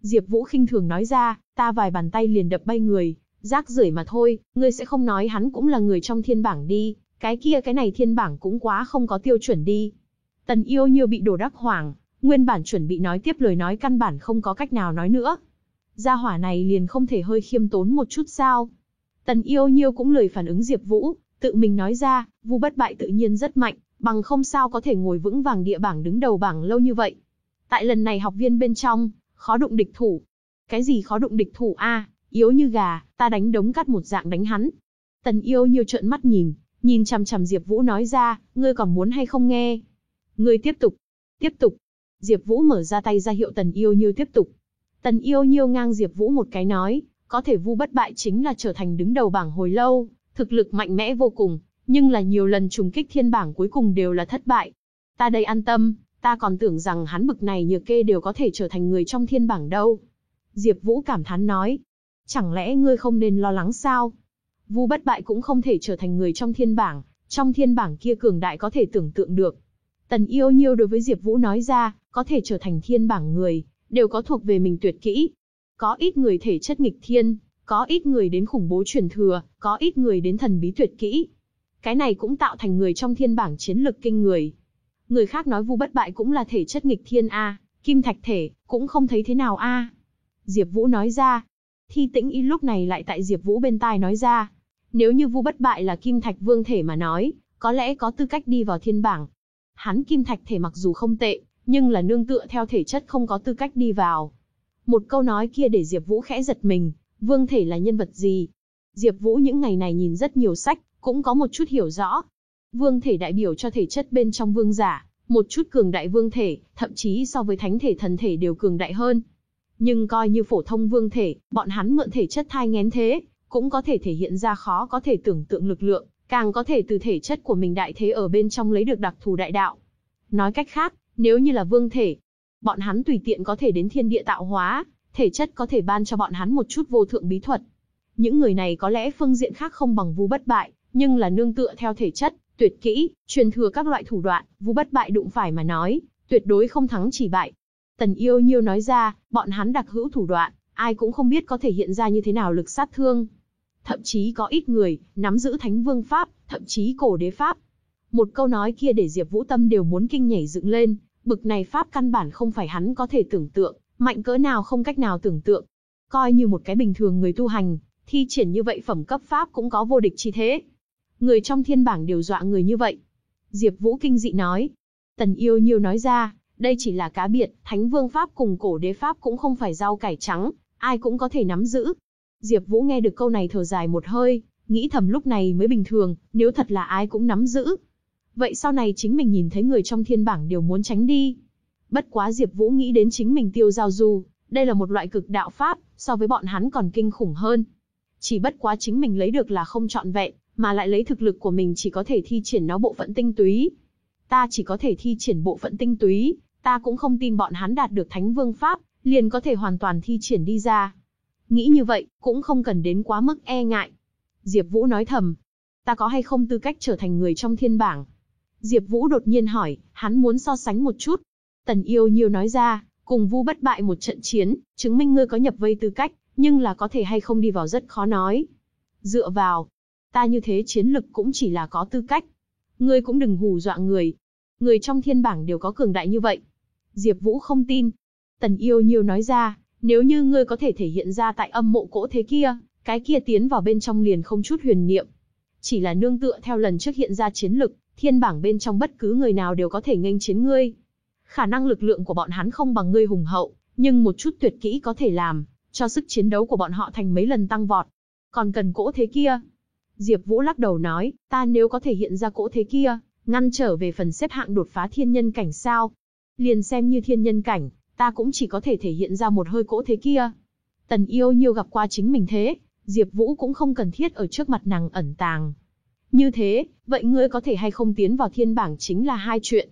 Diệp Vũ khinh thường nói ra, ta vài bàn tay liền đập bay người, rác rưởi mà thôi, ngươi sẽ không nói hắn cũng là người trong thiên bảng đi, cái kia cái này thiên bảng cũng quá không có tiêu chuẩn đi. Tần Yêu Nhiêu bị đổ đắc hoàng, nguyên bản chuẩn bị nói tiếp lời nói căn bản không có cách nào nói nữa. Gia hỏa này liền không thể hơi khiêm tốn một chút sao? Tần Yêu Nhiêu cũng lời phản ứng Diệp Vũ, tự mình nói ra, Vu Bất Bại tự nhiên rất mạnh, bằng không sao có thể ngồi vững vàng địa bảng đứng đầu bảng lâu như vậy. Tại lần này học viên bên trong, khó đụng địch thủ. Cái gì khó đụng địch thủ a? yếu như gà, ta đánh đống cắt một dạng đánh hắn. Tần Yêu nhiều trợn mắt nhìn, nhìn chằm chằm Diệp Vũ nói ra, ngươi còn muốn hay không nghe? Ngươi tiếp tục, tiếp tục. Diệp Vũ mở ra tay ra hiệu Tần Yêu Nhiêu tiếp tục. Tần Yêu Nhiêu ngang Diệp Vũ một cái nói, có thể Vu bất bại chính là trở thành đứng đầu bảng hồi lâu, thực lực mạnh mẽ vô cùng, nhưng là nhiều lần trùng kích thiên bảng cuối cùng đều là thất bại. Ta đây an tâm, ta còn tưởng rằng hắn bực này nhược kê đều có thể trở thành người trong thiên bảng đâu. Diệp Vũ cảm thán nói, chẳng lẽ ngươi không nên lo lắng sao? Vu bất bại cũng không thể trở thành người trong thiên bảng, trong thiên bảng kia cường đại có thể tưởng tượng được. Tần yêu nhiêu đối với Diệp Vũ nói ra, có thể trở thành thiên bảng người, đều có thuộc về mình tuyệt kỹ. Có ít người thể chất nghịch thiên, có ít người đến khủng bố truyền thừa, có ít người đến thần bí tuyệt kỹ. Cái này cũng tạo thành người trong thiên bảng chiến lực kinh người. Người khác nói Vu bất bại cũng là thể chất nghịch thiên a, kim thạch thể, cũng không thấy thế nào a. Diệp Vũ nói ra. Thi Tĩnh Y lúc này lại tại Diệp Vũ bên tai nói ra, nếu như Vu bất bại là kim thạch vương thể mà nói, có lẽ có tư cách đi vào thiên bảng. Hắn kim thạch thể mặc dù không tệ, nhưng là nương tựa theo thể chất không có tư cách đi vào. Một câu nói kia để Diệp Vũ khẽ giật mình, vương thể là nhân vật gì? Diệp Vũ những ngày này nhìn rất nhiều sách, cũng có một chút hiểu rõ. Vương thể đại biểu cho thể chất bên trong vương giả, một chút cường đại vương thể, thậm chí so với thánh thể thần thể đều cường đại hơn. Nhưng coi như phổ thông vương thể, bọn hắn mượn thể chất thai nghén thế, cũng có thể thể hiện ra khó có thể tưởng tượng lực lượng, càng có thể từ thể chất của mình đại thế ở bên trong lấy được đặc thù đại đạo. Nói cách khác, nếu như là vương thể, bọn hắn tùy tiện có thể đến thiên địa tạo hóa, thể chất có thể ban cho bọn hắn một chút vô thượng bí thuật. Những người này có lẽ phương diện khác không bằng Vu Bất Bại, nhưng là nương tựa theo thể chất, tuyệt kỹ, truyền thừa các loại thủ đoạn, Vu Bất Bại đụng phải mà nói, tuyệt đối không thắng chỉ bại. Tần Yêu Nhiêu nói ra, bọn hắn đặc hữu thủ đoạn, ai cũng không biết có thể hiện ra như thế nào lực sát thương. Thậm chí có ít người, nắm giữ Thánh Vương Pháp, thậm chí cổ đế Pháp. Một câu nói kia để Diệp Vũ Tâm đều muốn kinh nhảy dựng lên, bực này Pháp căn bản không phải hắn có thể tưởng tượng, mạnh cỡ nào không cách nào tưởng tượng. Coi như một cái bình thường người tu hành, thi triển như vậy phẩm cấp Pháp cũng có vô địch chi thế. Người trong thiên bảng đều dọa người như vậy. Diệp Vũ kinh dị nói. Tần yêu nhiều nói ra, đây chỉ là cá biệt, Thánh Vương Pháp cùng cổ đế Pháp cũng không phải rau cải trắng, ai cũng có thể nắm giữ. Diệp Vũ nghe được câu này thở dài một hơi, nghĩ thầm lúc này mới bình thường, nếu thật là ai cũng nắm giữ. Vậy sau này chính mình nhìn thấy người trong thiên bảng đều muốn tránh đi. Bất quá Diệp Vũ nghĩ đến chính mình tiêu giao du, đây là một loại cực đạo pháp, so với bọn hắn còn kinh khủng hơn. Chỉ bất quá chính mình lấy được là không trọn vẹn, mà lại lấy thực lực của mình chỉ có thể thi triển nó bộ phận tinh túy. Ta chỉ có thể thi triển bộ phận tinh túy, ta cũng không tin bọn hắn đạt được Thánh Vương Pháp, liền có thể hoàn toàn thi triển đi ra. Nghĩ như vậy, cũng không cần đến quá mức e ngại. Diệp Vũ nói thầm, ta có hay không tư cách trở thành người trong thiên bảng? Diệp Vũ đột nhiên hỏi, hắn muốn so sánh một chút. Tần Yêu Nhiêu nói ra, cùng Vu bất bại một trận chiến, chứng minh ngươi có nhập vây tư cách, nhưng là có thể hay không đi vào rất khó nói. Dựa vào, ta như thế chiến lực cũng chỉ là có tư cách. Ngươi cũng đừng hù dọa người. Người trong thiên bảng đều có cường đại như vậy. Diệp Vũ không tin. Tần yêu nhiêu nói ra, nếu như ngươi có thể thể hiện ra tại âm mộ cỗ thế kia, cái kia tiến vào bên trong liền không chút huyền niệm. Chỉ là nương tựa theo lần trước hiện ra chiến lực, thiên bảng bên trong bất cứ người nào đều có thể nghênh chiến ngươi. Khả năng lực lượng của bọn hắn không bằng ngươi hùng hậu, nhưng một chút tuyệt kỹ có thể làm, cho sức chiến đấu của bọn họ thành mấy lần tăng vọt. Còn cần cỗ thế kia. Diệp Vũ lắc đầu nói, ta nếu có thể hiện ra cỗ thế kia, ngăn trở về phần xếp hạng đột phá thiên nhân cảnh sao. Liền xem như thiên nhân cảnh, ta cũng chỉ có thể thể hiện ra một hơi cỗ thế kia. Tần yêu nhiều gặp qua chính mình thế, Diệp Vũ cũng không cần thiết ở trước mặt nàng ẩn tàng. Như thế, vậy ngươi có thể hay không tiến vào thiên bảng chính là hai chuyện.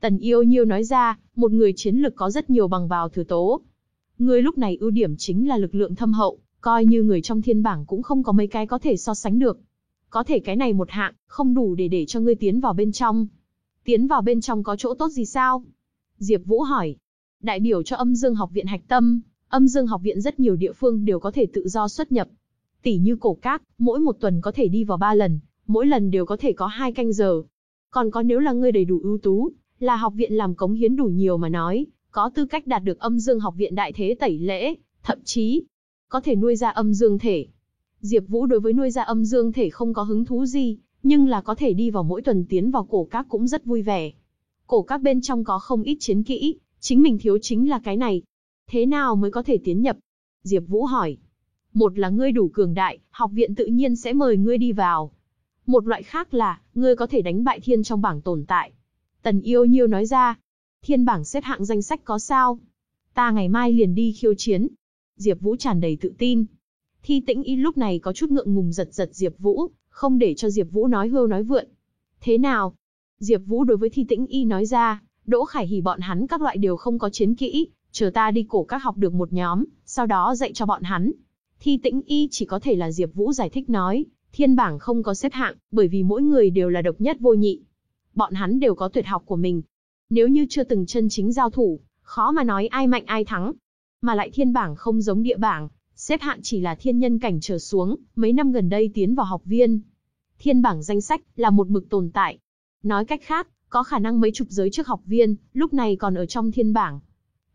Tần yêu nhiêu nói ra, một người chiến lực có rất nhiều bằng vào thừa tố. Ngươi lúc này ưu điểm chính là lực lượng thâm hậu, coi như người trong thiên bảng cũng không có mấy cái có thể so sánh được. Có thể cái này một hạng, không đủ để để cho ngươi tiến vào bên trong. Tiến vào bên trong có chỗ tốt gì sao? Diệp Vũ hỏi. Đại biểu cho âm dương học viện hạch tâm, âm dương học viện rất nhiều địa phương đều có thể tự do xuất nhập. Tỷ như cổ các, mỗi một tuần có thể đi vào ba lần, mỗi lần đều có thể có hai canh giờ. Còn có nếu là ngươi đầy đủ ưu tú, là học viện làm cống hiến đủ nhiều mà nói, có tư cách đạt được âm dương học viện đại thế tẩy lễ, thậm chí có thể nuôi ra âm dương thể. Diệp Vũ đối với nuôi ra âm dương thể không có hứng thú gì, nhưng là có thể đi vào mỗi tuần tiến vào cổ các cũng rất vui vẻ. Cổ các bên trong có không ít chiến kỹ, chính mình thiếu chính là cái này. Thế nào mới có thể tiến nhập? Diệp Vũ hỏi. Một là ngươi đủ cường đại, học viện tự nhiên sẽ mời ngươi đi vào. Một loại khác là, ngươi có thể đánh bại thiên trong bảng tồn tại. Tần yêu nhiêu nói ra. Thiên bảng xếp hạng danh sách có sao? Ta ngày mai liền đi khiêu chiến. Diệp Vũ tràn đầy tự tin. Thi tĩnh y lúc này có chút ngượng ngùng giật giật Diệp Vũ, không để cho Diệp Vũ nói hưu nói vượn. Thế nào? Diệp Vũ đối với thi tĩnh y nói ra, Đỗ Khải Hỉ bọn hắn các loại đều không có chiến kỹ, chờ ta đi cổ các học được một nhóm, sau đó dạy cho bọn hắn. Thi tĩnh y chỉ có thể là Diệp Vũ giải thích nói, thiên bảng không có xếp hạng, bởi vì mỗi người đều là độc nhất vô nhị. Bọn hắn đều có tuyệt học của mình. Nếu như chưa từng chân chính giao thủ, khó mà nói ai mạnh ai thắng. Mà lại thiên bảng không giống địa bảng, xếp hạng chỉ là thiên nhân cảnh trở xuống, mấy năm gần đây tiến vào học viên. Thiên bảng danh sách là một mực tồn tại. Nói cách khác, có khả năng mấy chục giới trước học viên, lúc này còn ở trong thiên bảng.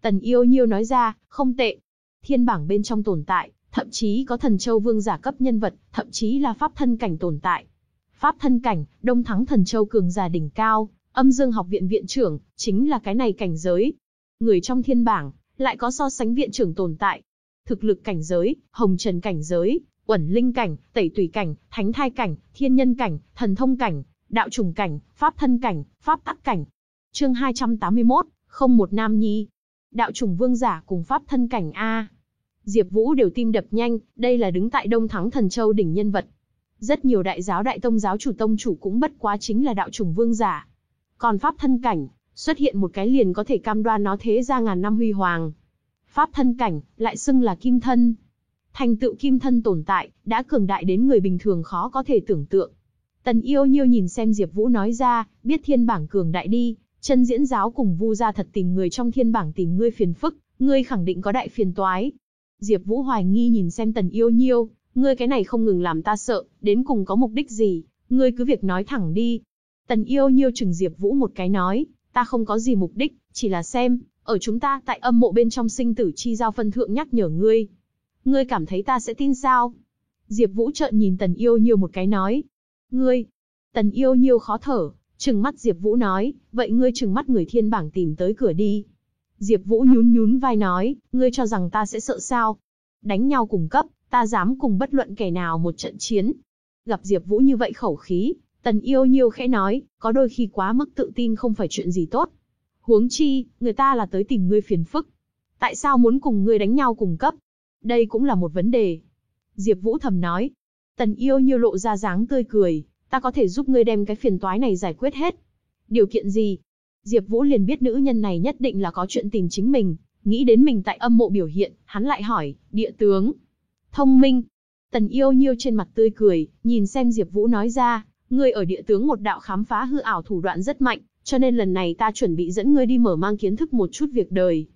Tần yêu nhiêu nói ra, không tệ. Thiên bảng bên trong tồn tại, thậm chí có thần châu vương giả cấp nhân vật, thậm chí là pháp thân cảnh tồn tại. Pháp thân cảnh, đông thắng thần châu cường giả đỉnh cao, âm dương học viện viện trưởng, chính là cái này cảnh giới. Người trong thiên bảng, lại có so sánh viện trưởng tồn tại. Thực lực cảnh giới, hồng trần cảnh giới, uẩn linh cảnh, tẩy tùy cảnh, thánh thai cảnh, thiên nhân cảnh, thần thông cảnh, đạo trùng cảnh, pháp thân cảnh, pháp tắc cảnh. Chương 281, không một nam nhi. Đạo trùng vương giả cùng pháp thân cảnh A. Diệp Vũ đều tim đập nhanh, đây là đứng tại Đông Thắng Thần Châu đỉnh nhân vật. Rất nhiều đại giáo đại tông giáo chủ tông chủ cũng bất quá chính là đạo trùng vương giả. Còn pháp thân cảnh, xuất hiện một cái liền có thể cam đoan nó thế ra ngàn năm huy hoàng. Pháp thân cảnh, lại xưng là kim thân. Thành tựu kim thân tồn tại, đã cường đại đến người bình thường khó có thể tưởng tượng. Tần yêu nhiêu nhìn xem Diệp Vũ nói ra, biết thiên bảng cường đại đi, chân diễn giáo cùng vu gia thật tình người trong thiên bảng tìm ngươi phiền phức, ngươi khẳng định có đại phiền toái. Diệp Vũ hoài nghi nhìn xem tần yêu nhiêu, ngươi cái này không ngừng làm ta sợ, đến cùng có mục đích gì, ngươi cứ việc nói thẳng đi. Tần yêu nhiêu chừng Diệp Vũ một cái nói, ta không có gì mục đích, chỉ là xem, ở chúng ta tại âm mộ bên trong sinh tử chi giao phân thượng nhắc nhở ngươi. Ngươi cảm thấy ta sẽ tin sao? Diệp Vũ trợn nhìn Tần Yêu Nhiêu một cái nói. Ngươi! Tần Yêu Nhiêu khó thở, trừng mắt Diệp Vũ nói, vậy ngươi trừng mắt người thiên bảng tìm tới cửa đi. Diệp Vũ nhún nhún vai nói, ngươi cho rằng ta sẽ sợ sao? Đánh nhau cùng cấp, ta dám cùng bất luận kẻ nào một trận chiến. Gặp Diệp Vũ như vậy khẩu khí, Tần Yêu Nhiêu khẽ nói, có đôi khi quá mức tự tin không phải chuyện gì tốt. Huống chi, người ta là tới tìm ngươi phiền phức. Tại sao muốn cùng ngươi đánh nhau cùng cấp? Đây cũng là một vấn đề. Diệp Vũ thầm nói. Tần yêu nhiêu lộ ra dáng tươi cười, ta có thể giúp ngươi đem cái phiền toái này giải quyết hết. Điều kiện gì? Diệp Vũ liền biết nữ nhân này nhất định là có chuyện tìm chính mình, nghĩ đến mình tại âm mộ biểu hiện, hắn lại hỏi, địa tướng. Thông minh. Tần yêu nhiêu trên mặt tươi cười, nhìn xem Diệp Vũ nói ra, ngươi ở địa tướng một đạo khám phá hư ảo thủ đoạn rất mạnh, cho nên lần này ta chuẩn bị dẫn ngươi đi mở mang kiến thức một chút việc đời.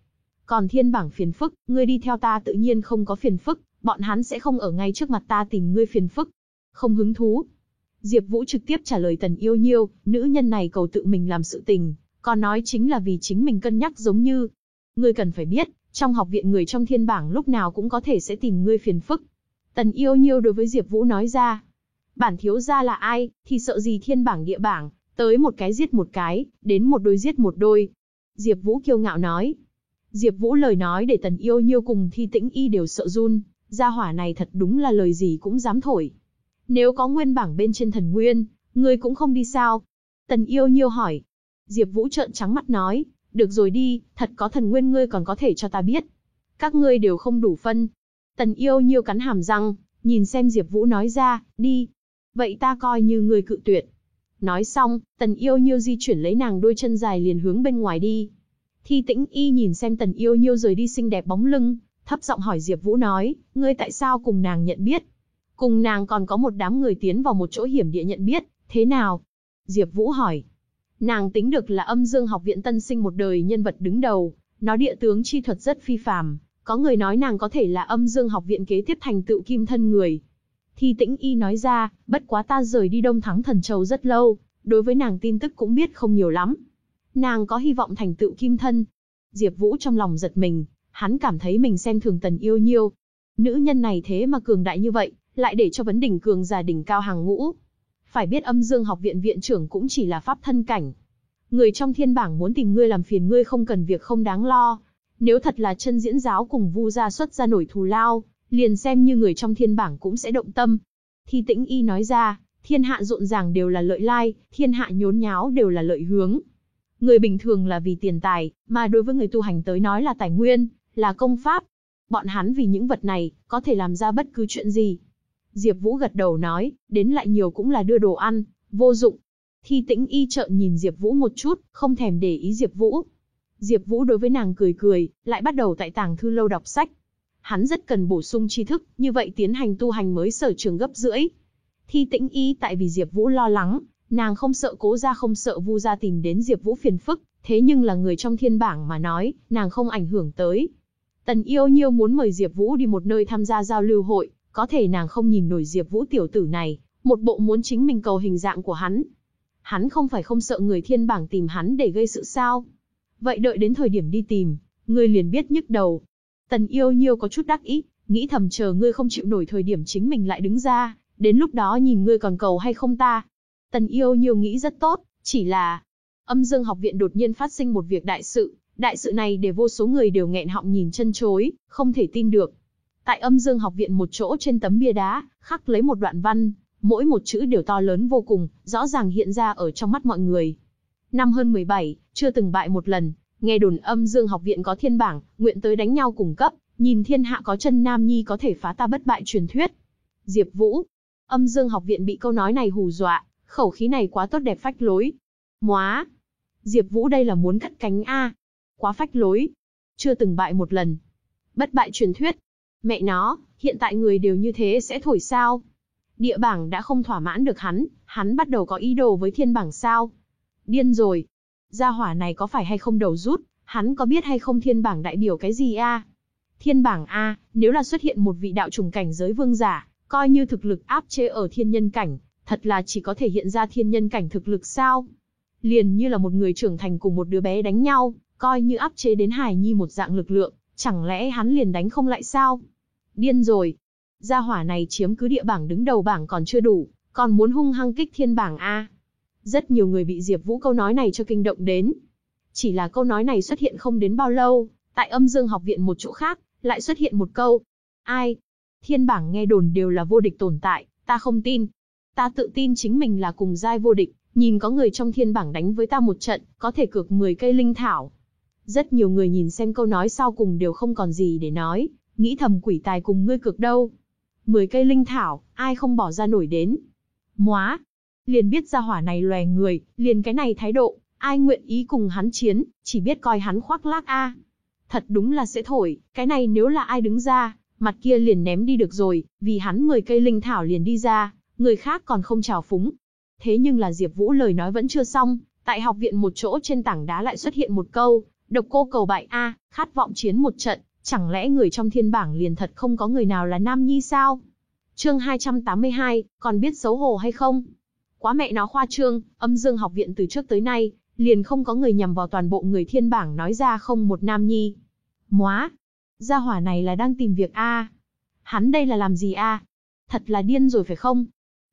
Còn thiên bảng phiền phức, ngươi đi theo ta tự nhiên không có phiền phức, bọn hắn sẽ không ở ngay trước mặt ta tìm ngươi phiền phức. Không hứng thú. Diệp Vũ trực tiếp trả lời Tần Yêu Nhiêu, nữ nhân này cầu tự mình làm sự tình, còn nói chính là vì chính mình cân nhắc giống như. Ngươi cần phải biết, trong học viện người trong thiên bảng lúc nào cũng có thể sẽ tìm ngươi phiền phức. Tần yêu nhiêu đối với Diệp Vũ nói ra. Bản thiếu gia là ai, thì sợ gì thiên bảng địa bảng, tới một cái giết một cái, đến một đôi giết một đôi. Diệp Vũ kiêu ngạo nói. Diệp Vũ lời nói để tần yêu nhiêu cùng thi tĩnh y đều sợ run, gia hỏa này thật đúng là lời gì cũng dám thổi. Nếu có nguyên bảng bên trên thần nguyên, ngươi cũng không đi sao? Tần yêu nhiêu hỏi. Diệp Vũ trợn trắng mắt nói, được rồi đi, thật có thần nguyên ngươi còn có thể cho ta biết. Các ngươi đều không đủ phân. Tần yêu nhiêu cắn hàm răng, nhìn xem Diệp Vũ nói ra, đi. Vậy ta coi như ngươi cự tuyệt. Nói xong, tần yêu nhiêu di chuyển lấy nàng đôi chân dài liền hướng bên ngoài đi. Thi tĩnh y nhìn xem tần yêu nhiêu rời đi xinh đẹp bóng lưng, thấp giọng hỏi Diệp Vũ nói, ngươi tại sao cùng nàng nhận biết? Cùng nàng còn có một đám người tiến vào một chỗ hiểm địa nhận biết, thế nào? Diệp Vũ hỏi. Nàng tính được là âm dương học viện tân sinh một đời nhân vật đứng đầu, nó địa tướng chi thuật rất phi phàm, có người nói nàng có thể là âm dương học viện kế tiếp thành tựu kim thân người. Thi tĩnh y nói ra, bất quá ta rời đi Đông Thắng Thần Châu rất lâu, đối với nàng tin tức cũng biết không nhiều lắm. Nàng có hy vọng thành tựu kim thân. Diệp Vũ trong lòng giật mình, hắn cảm thấy mình xem thường tần yêu nhiêu. Nữ nhân này thế mà cường đại như vậy, lại để cho vấn đỉnh cường giả đỉnh cao hàng ngũ. Phải biết âm dương học viện viện trưởng cũng chỉ là pháp thân cảnh. Người trong thiên bảng muốn tìm ngươi làm phiền ngươi không cần việc không đáng lo. Nếu thật là chân diễn giáo cùng vu gia xuất ra nổi thù lao, liền xem như người trong thiên bảng cũng sẽ động tâm. Thi tĩnh y nói ra, thiên hạ rộn ràng đều là lợi lai, thiên hạ nhốn nháo đều là lợi hướng. Người bình thường là vì tiền tài, mà đối với người tu hành tới nói là tài nguyên, là công pháp. Bọn hắn vì những vật này, có thể làm ra bất cứ chuyện gì. Diệp Vũ gật đầu nói, đến lại nhiều cũng là đưa đồ ăn, vô dụng. Thi tĩnh y trợn nhìn Diệp Vũ một chút, không thèm để ý Diệp Vũ. Diệp Vũ đối với nàng cười cười, lại bắt đầu tại tàng thư lâu đọc sách. Hắn rất cần bổ sung tri thức, như vậy tiến hành tu hành mới sở trường gấp rưỡi. Thi tĩnh y tại vì Diệp Vũ lo lắng, nàng không sợ cố gia không sợ vu gia tìm đến Diệp Vũ phiền phức, thế nhưng là người trong thiên bảng mà nói, nàng không ảnh hưởng tới. Tần yêu nhiêu muốn mời Diệp Vũ đi một nơi tham gia giao lưu hội, có thể nàng không nhìn nổi Diệp Vũ tiểu tử này, một bộ muốn chính mình cầu hình dạng của hắn. Hắn không phải không sợ người thiên bảng tìm hắn để gây sự sao? Vậy đợi đến thời điểm đi tìm, ngươi liền biết nhức đầu. Tần yêu nhiêu có chút đắc ý, nghĩ thầm chờ ngươi không chịu nổi thời điểm chính mình lại đứng ra, đến lúc đó nhìn ngươi còn cầu hay không ta. Tần yêu nhiêu nghĩ rất tốt, chỉ là âm dương học viện đột nhiên phát sinh một việc đại sự, đại sự này để vô số người đều nghẹn họng nhìn chân chối, không thể tin được. Tại âm dương học viện một chỗ trên tấm bia đá, khắc lấy một đoạn văn, mỗi một chữ đều to lớn vô cùng, rõ ràng hiện ra ở trong mắt mọi người. Năm hơn 17, chưa từng bại một lần, nghe đồn âm dương học viện có thiên bảng, nguyện tới đánh nhau cùng cấp, nhìn thiên hạ có chân nam nhi có thể phá ta bất bại truyền thuyết. Diệp Vũ, âm dương học viện bị câu nói này hù dọa, khẩu khí này quá tốt đẹp phách lối. Móa, Diệp Vũ đây là muốn cắt cánh a. Quá phách lối. Chưa từng bại một lần. Bất bại truyền thuyết, Mẹ nó, hiện tại người đều như thế sẽ thổi sao? Địa bảng đã không thỏa mãn được hắn, hắn bắt đầu có ý đồ với thiên bảng sao? Điên rồi. Gia hỏa này có phải hay không đầu rút, hắn có biết hay không thiên bảng đại biểu cái gì a? Thiên bảng A, nếu là xuất hiện một vị đạo trùng cảnh giới vương giả, coi như thực lực áp chế ở thiên nhân cảnh, thật là chỉ có thể hiện ra thiên nhân cảnh thực lực sao? Liền như là một người trưởng thành cùng một đứa bé đánh nhau, coi như áp chế đến hài nhi một dạng lực lượng, chẳng lẽ hắn liền đánh không lại sao? Điên rồi. Gia hỏa này chiếm cứ địa bảng đứng đầu bảng còn chưa đủ, còn muốn hung hăng kích thiên bảng A. Rất nhiều người bị Diệp Vũ câu nói này cho kinh động đến. Chỉ là câu nói này xuất hiện không đến bao lâu, tại âm dương học viện một chỗ khác, lại xuất hiện một câu. Ai? Thiên bảng nghe đồn đều là vô địch tồn tại, ta không tin. Ta tự tin chính mình là cùng giai vô địch, nhìn có người trong thiên bảng đánh với ta một trận, có thể cược 10 cây linh thảo. Rất nhiều người nhìn xem câu nói sau cùng đều không còn gì để nói, nghĩ thầm quỷ tài cùng ngươi cược đâu. Mười cây linh thảo, ai không bỏ ra nổi đến. Móa, liền biết ra hỏa này lòe người, liền cái này thái độ, ai nguyện ý cùng hắn chiến, chỉ biết coi hắn khoác lác a. Thật đúng là sẽ thổi, cái này nếu là ai đứng ra, mặt kia liền ném đi được rồi, vì hắn 10 cây linh thảo liền đi ra, người khác còn không chào phúng. Thế nhưng là Diệp Vũ lời nói vẫn chưa xong, tại học viện một chỗ trên tảng đá lại xuất hiện một câu, độc cô cầu bại a, khát vọng chiến một trận, Chẳng lẽ người trong thiên bảng liền thật không có người nào là nam nhi sao? Chương 282, còn biết xấu hổ hay không? Quá mẹ nó khoa trương, âm dương học viện từ trước tới nay, liền không có người nhằm vào toàn bộ người thiên bảng nói ra không một nam nhi. Móa, gia hỏa này là đang tìm việc a. Hắn đây là làm gì a? Thật là điên rồi phải không?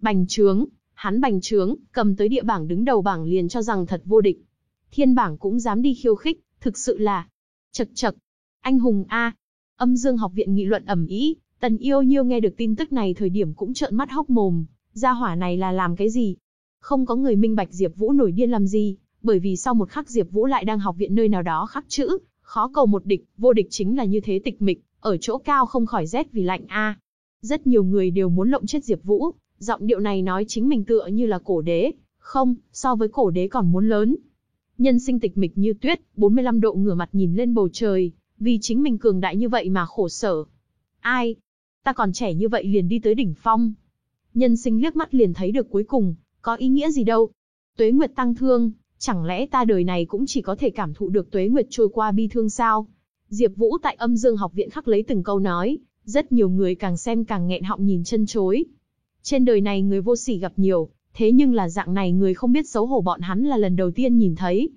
Bành trướng, hắn bành trướng, cầm tới địa bảng đứng đầu bảng liền cho rằng thật vô địch. Thiên bảng cũng dám đi khiêu khích, thực sự là chật chật. Anh hùng a. Âm Dương học viện nghị luận ầm ĩ, Tần Yêu Nhiêu nghe được tin tức này thời điểm cũng trợn mắt hốc mồm, gia hỏa này là làm cái gì? Không có người minh bạch Diệp Vũ nổi điên làm gì, bởi vì sau một khắc Diệp Vũ lại đang học viện nơi nào đó khắc chữ, khó cầu một địch, vô địch chính là như thế tịch mịch, ở chỗ cao không khỏi rét vì lạnh a. Rất nhiều người đều muốn lộng chết Diệp Vũ, giọng điệu này nói chính mình tựa như là cổ đế, không, so với cổ đế còn muốn lớn. Nhân sinh tịch mịch như tuyết, 45 độ ngửa mặt nhìn lên bầu trời, vì chính mình cường đại như vậy mà khổ sở. Ai? Ta còn trẻ như vậy liền đi tới đỉnh phong. Nhân sinh liếc mắt liền thấy được cuối cùng, có ý nghĩa gì đâu. Tuế nguyệt tăng thương, chẳng lẽ ta đời này cũng chỉ có thể cảm thụ được tuế nguyệt trôi qua bi thương sao? Diệp Vũ tại âm dương học viện khắc lấy từng câu nói, rất nhiều người càng xem càng nghẹn họng nhìn chân chối. Trên đời này người vô sỉ gặp nhiều, thế nhưng là dạng này người không biết xấu hổ bọn hắn là lần đầu tiên nhìn thấy.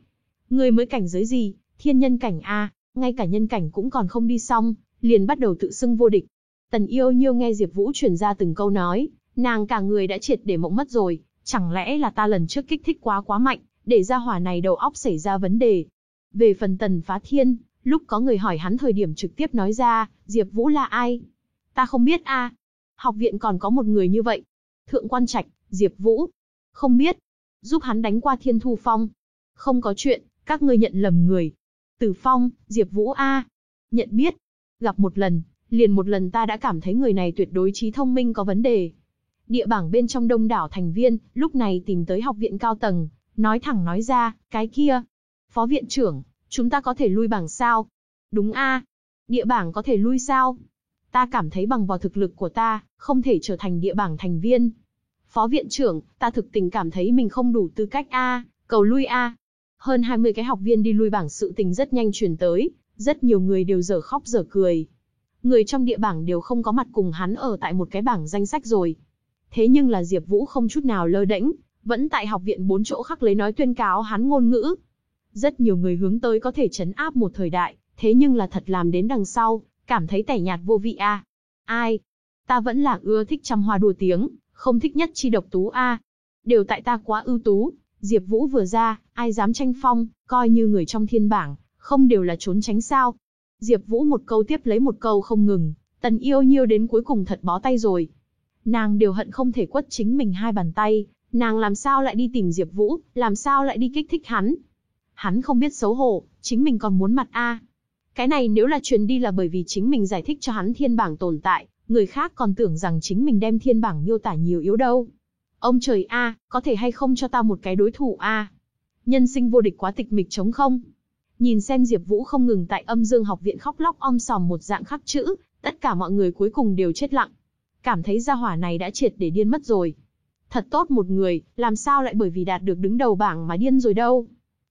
Người mới cảnh giới gì, thiên nhân cảnh A, ngay cả nhân cảnh cũng còn không đi xong, liền bắt đầu tự xưng vô địch. Tần yêu nhiêu nghe Diệp Vũ truyền ra từng câu nói, nàng cả người đã triệt để mộng mất rồi, chẳng lẽ là ta lần trước kích thích quá quá mạnh, để ra hỏa này đầu óc xảy ra vấn đề. Về phần tần phá thiên, lúc có người hỏi hắn thời điểm trực tiếp nói ra, Diệp Vũ là ai? Ta không biết a. Học viện còn có một người như vậy. Thượng quan trạch, Diệp Vũ. Không biết. Giúp hắn đánh qua Thiên Thu Phong. Không có chuyện, các ngươi nhận lầm người. Tử Phong, Diệp Vũ a. Nhận biết. Gặp một lần, liền một lần ta đã cảm thấy người này tuyệt đối trí thông minh có vấn đề. Địa bảng bên trong đông đảo thành viên, lúc này tìm tới học viện cao tầng, nói thẳng nói ra, cái kia. Phó viện trưởng, chúng ta có thể lui bảng sao? Đúng a, Địa bảng có thể lui sao? Ta cảm thấy bằng vào thực lực của ta, không thể trở thành địa bảng thành viên. Phó viện trưởng, ta thực tình cảm thấy mình không đủ tư cách a, cầu lui a. Hơn 20 cái học viên đi lui bảng sự tình rất nhanh truyền tới, rất nhiều người đều dở khóc dở cười. Người trong địa bảng đều không có mặt cùng hắn ở tại một cái bảng danh sách rồi. Thế nhưng là Diệp Vũ không chút nào lơ đễnh, vẫn tại học viện bốn chỗ khắc lấy nói tuyên cáo hắn ngôn ngữ. Rất nhiều người hướng tới có thể chấn áp một thời đại, thế nhưng là thật làm đến đằng sau, cảm thấy tẻ nhạt vô vị a. Ai? Ta vẫn là ưa thích trăm hoa đùa tiếng, không thích nhất chi độc tú a. Đều tại ta quá ưu tú, Diệp Vũ vừa ra, ai dám tranh phong, coi như người trong thiên bảng, không đều là trốn tránh sao? Diệp Vũ một câu tiếp lấy một câu không ngừng, Tần Yêu Nhiêu đến cuối cùng thật bó tay rồi. Nàng đều hận không thể quất chính mình hai bàn tay, nàng làm sao lại đi tìm Diệp Vũ, làm sao lại đi kích thích hắn? Hắn không biết xấu hổ, chính mình còn muốn mặt a. Cái này nếu là truyền đi là bởi vì chính mình giải thích cho hắn thiên bảng tồn tại, người khác còn tưởng rằng chính mình đem thiên bảng miêu tả nhiều yếu đâu. Ông trời a, có thể hay không cho ta một cái đối thủ a? Nhân sinh vô địch quá tịch mịch chống không? Nhìn xem Diệp Vũ không ngừng tại Âm Dương học viện khóc lóc om sòm một dạng khắc chữ, tất cả mọi người cuối cùng đều chết lặng. Cảm thấy gia hỏa này đã triệt để điên mất rồi. Thật tốt một người, làm sao lại bởi vì đạt được đứng đầu bảng mà điên rồi đâu?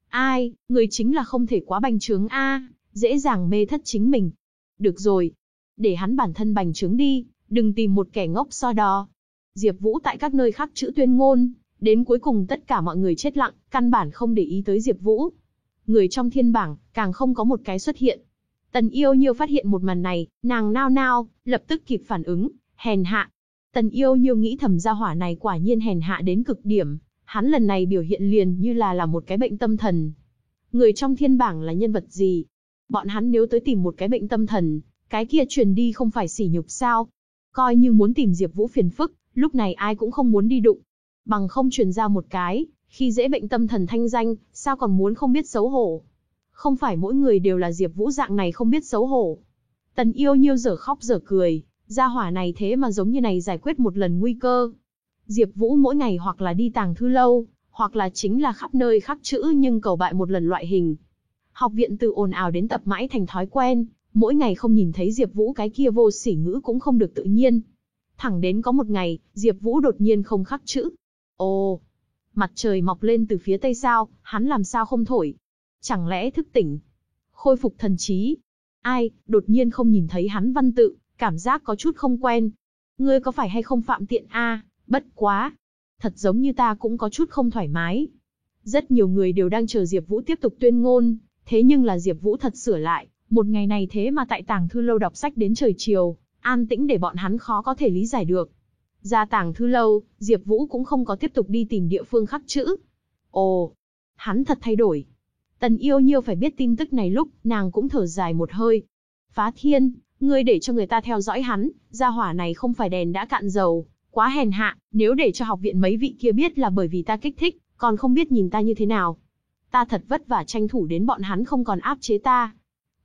Ai, người chính là không thể quá bành trướng a, dễ dàng mê thất chính mình. Được rồi, để hắn bản thân bành trướng đi, đừng tìm một kẻ ngốc so đo. Diệp Vũ tại các nơi khác chữ tuyên ngôn, đến cuối cùng tất cả mọi người chết lặng, căn bản không để ý tới Diệp Vũ người trong thiên bảng, càng không có một cái xuất hiện. Tần yêu nhiêu phát hiện một màn này, nàng nao nao, lập tức kịp phản ứng, hèn hạ. Tần yêu nhiêu nghĩ thầm gia hỏa này quả nhiên hèn hạ đến cực điểm, hắn lần này biểu hiện liền như là là một cái bệnh tâm thần. Người trong thiên bảng là nhân vật gì? Bọn hắn nếu tới tìm một cái bệnh tâm thần, cái kia truyền đi không phải sỉ nhục sao? Coi như muốn tìm Diệp Vũ phiền phức, lúc này ai cũng không muốn đi đụng. Bằng không truyền ra một cái, khi dễ bệnh tâm thần thanh danh, sao còn muốn không biết xấu hổ? Không phải mỗi người đều là Diệp Vũ dạng này không biết xấu hổ. Tần yêu nhiêu dở khóc dở cười, gia hỏa này thế mà giống như này giải quyết một lần nguy cơ. Diệp Vũ mỗi ngày hoặc là đi tàng thư lâu, hoặc là chính là khắp nơi khắc chữ nhưng cầu bại một lần loại hình. Học viện từ ồn ào đến tập mãi thành thói quen, mỗi ngày không nhìn thấy Diệp Vũ cái kia vô sỉ ngữ cũng không được tự nhiên. Thẳng đến có một ngày, Diệp Vũ đột nhiên không khắc chữ. Ồ, Mặt trời mọc lên từ phía tây sao, hắn làm sao không thổi? Chẳng lẽ thức tỉnh? Khôi phục thần trí? Ai, đột nhiên không nhìn thấy hắn văn tự, cảm giác có chút không quen. Ngươi có phải hay không phạm tiện a? bất quá. Thật giống như ta cũng có chút không thoải mái. Rất nhiều người đều đang chờ Diệp Vũ tiếp tục tuyên ngôn, thế nhưng là Diệp Vũ thật sửa lại, Một ngày này thế mà tại tàng thư lâu đọc sách đến trời chiều, an tĩnh để bọn hắn khó có thể lý giải được. Ra tàng thư lâu, Diệp Vũ cũng không có tiếp tục đi tìm địa phương khắc chữ. Ồ, hắn thật thay đổi. Tần yêu nhiêu phải biết tin tức này lúc, nàng cũng thở dài một hơi. Phá thiên, ngươi để cho người ta theo dõi hắn, gia hỏa này không phải đèn đã cạn dầu, quá hèn hạ, nếu để cho học viện mấy vị kia biết là bởi vì ta kích thích, còn không biết nhìn ta như thế nào. Ta thật vất vả tranh thủ đến bọn hắn không còn áp chế ta.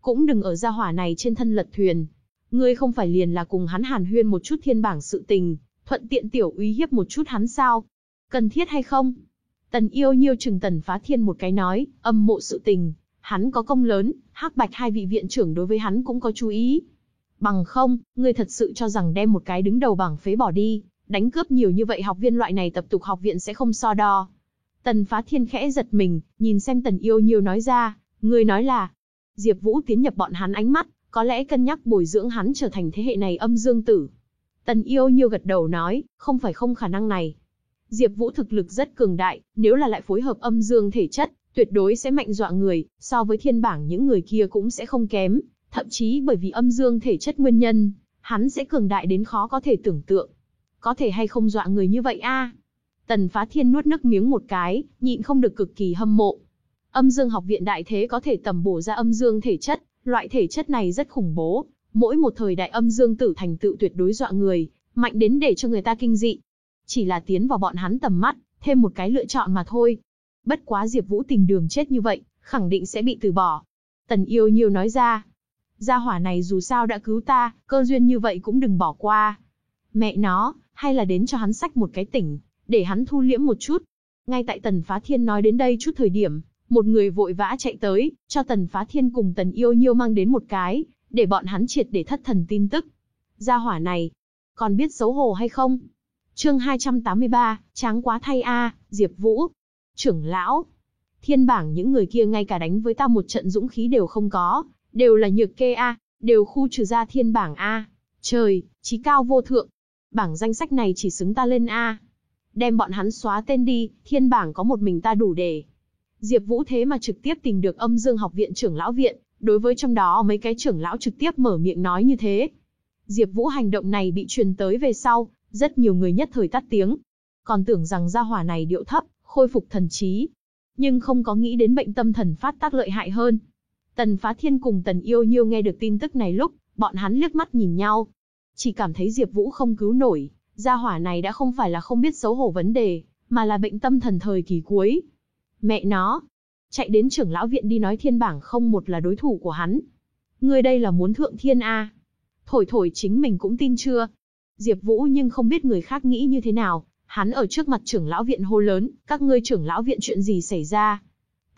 Cũng đừng ở gia hỏa này trên thân lật thuyền. Ngươi không phải liền là cùng hắn hàn huyên một chút thiên bảng sự tình, thuận tiện tiểu uy hiếp một chút hắn sao? Cần thiết hay không? Tần yêu nhiêu chừng tần phá thiên một cái nói, âm mộ sự tình, hắn có công lớn, hắc bạch hai vị viện trưởng đối với hắn cũng có chú ý. Bằng không, ngươi thật sự cho rằng đem một cái đứng đầu bảng phế bỏ đi, đánh cướp nhiều như vậy học viên loại này tập tục học viện sẽ không so đo. Tần phá thiên khẽ giật mình, nhìn xem tần yêu nhiêu nói ra, ngươi nói là, Diệp Vũ tiến nhập bọn hắn ánh mắt, có lẽ cân nhắc bồi dưỡng hắn trở thành thế hệ này âm dương tử. Tần yêu nhiêu gật đầu nói, không phải không khả năng này. Diệp Vũ thực lực rất cường đại, nếu là lại phối hợp âm dương thể chất, tuyệt đối sẽ mạnh dọa người, so với thiên bảng những người kia cũng sẽ không kém, thậm chí bởi vì âm dương thể chất nguyên nhân, hắn sẽ cường đại đến khó có thể tưởng tượng. Có thể hay không dọa người như vậy a? Tần Phá Thiên nuốt nước miếng một cái, nhịn không được cực kỳ hâm mộ. Âm Dương học viện đại thế có thể tầm bổ ra âm dương thể chất, loại thể chất này rất khủng bố, mỗi một thời đại âm dương tử thành tựu tuyệt đối dọa người, mạnh đến để cho người ta kinh dị. Chỉ là tiến vào bọn hắn tầm mắt, thêm một cái lựa chọn mà thôi. Bất quá Diệp Vũ tình đường chết như vậy, khẳng định sẽ bị từ bỏ. Tần Yêu Nhiêu nói ra, gia hỏa này dù sao đã cứu ta, cơ duyên như vậy cũng đừng bỏ qua. Mẹ nó, hay là đến cho hắn sách một cái tỉnh, để hắn thu liễm một chút. Ngay tại Tần Phá Thiên nói đến đây chút thời điểm, một người vội vã chạy tới, cho Tần Phá Thiên cùng Tần Yêu Nhiêu mang đến một cái, để bọn hắn triệt để thất thần tin tức. Gia hỏa này, còn biết xấu hổ hay không? Chương 283, tráng quá thay a, Diệp Vũ. Trưởng lão, thiên bảng những người kia ngay cả đánh với ta một trận dũng khí đều không có, đều là nhược kê a, đều khu trừ ra thiên bảng a. Trời, chí cao vô thượng. Bảng danh sách này chỉ xứng ta lên a. Đem bọn hắn xóa tên đi, thiên bảng có một mình ta đủ để. Diệp Vũ thế mà trực tiếp tìm được Âm Dương học viện trưởng lão viện, đối với trong đó mấy cái trưởng lão trực tiếp mở miệng nói như thế. Diệp Vũ hành động này bị truyền tới về sau, rất nhiều người nhất thời tắt tiếng. Còn tưởng rằng gia hỏa này điệu thấp, khôi phục thần trí, nhưng không có nghĩ đến bệnh tâm thần phát tác lợi hại hơn. Tần Phá Thiên cùng Tần Yêu Nhiêu nghe được tin tức này lúc, bọn hắn liếc mắt nhìn nhau, chỉ cảm thấy Diệp Vũ không cứu nổi, gia hỏa này đã không phải là không biết xấu hổ vấn đề, mà là bệnh tâm thần thời kỳ cuối. Mẹ nó, chạy đến trưởng lão viện đi nói thiên bảng không một là đối thủ của hắn. Ngươi đây là muốn thượng thiên a? Thổi thổi chính mình cũng tin chưa? Diệp Vũ nhưng không biết người khác nghĩ như thế nào, hắn ở trước mặt trưởng lão viện hô lớn, các ngươi trưởng lão viện chuyện gì xảy ra?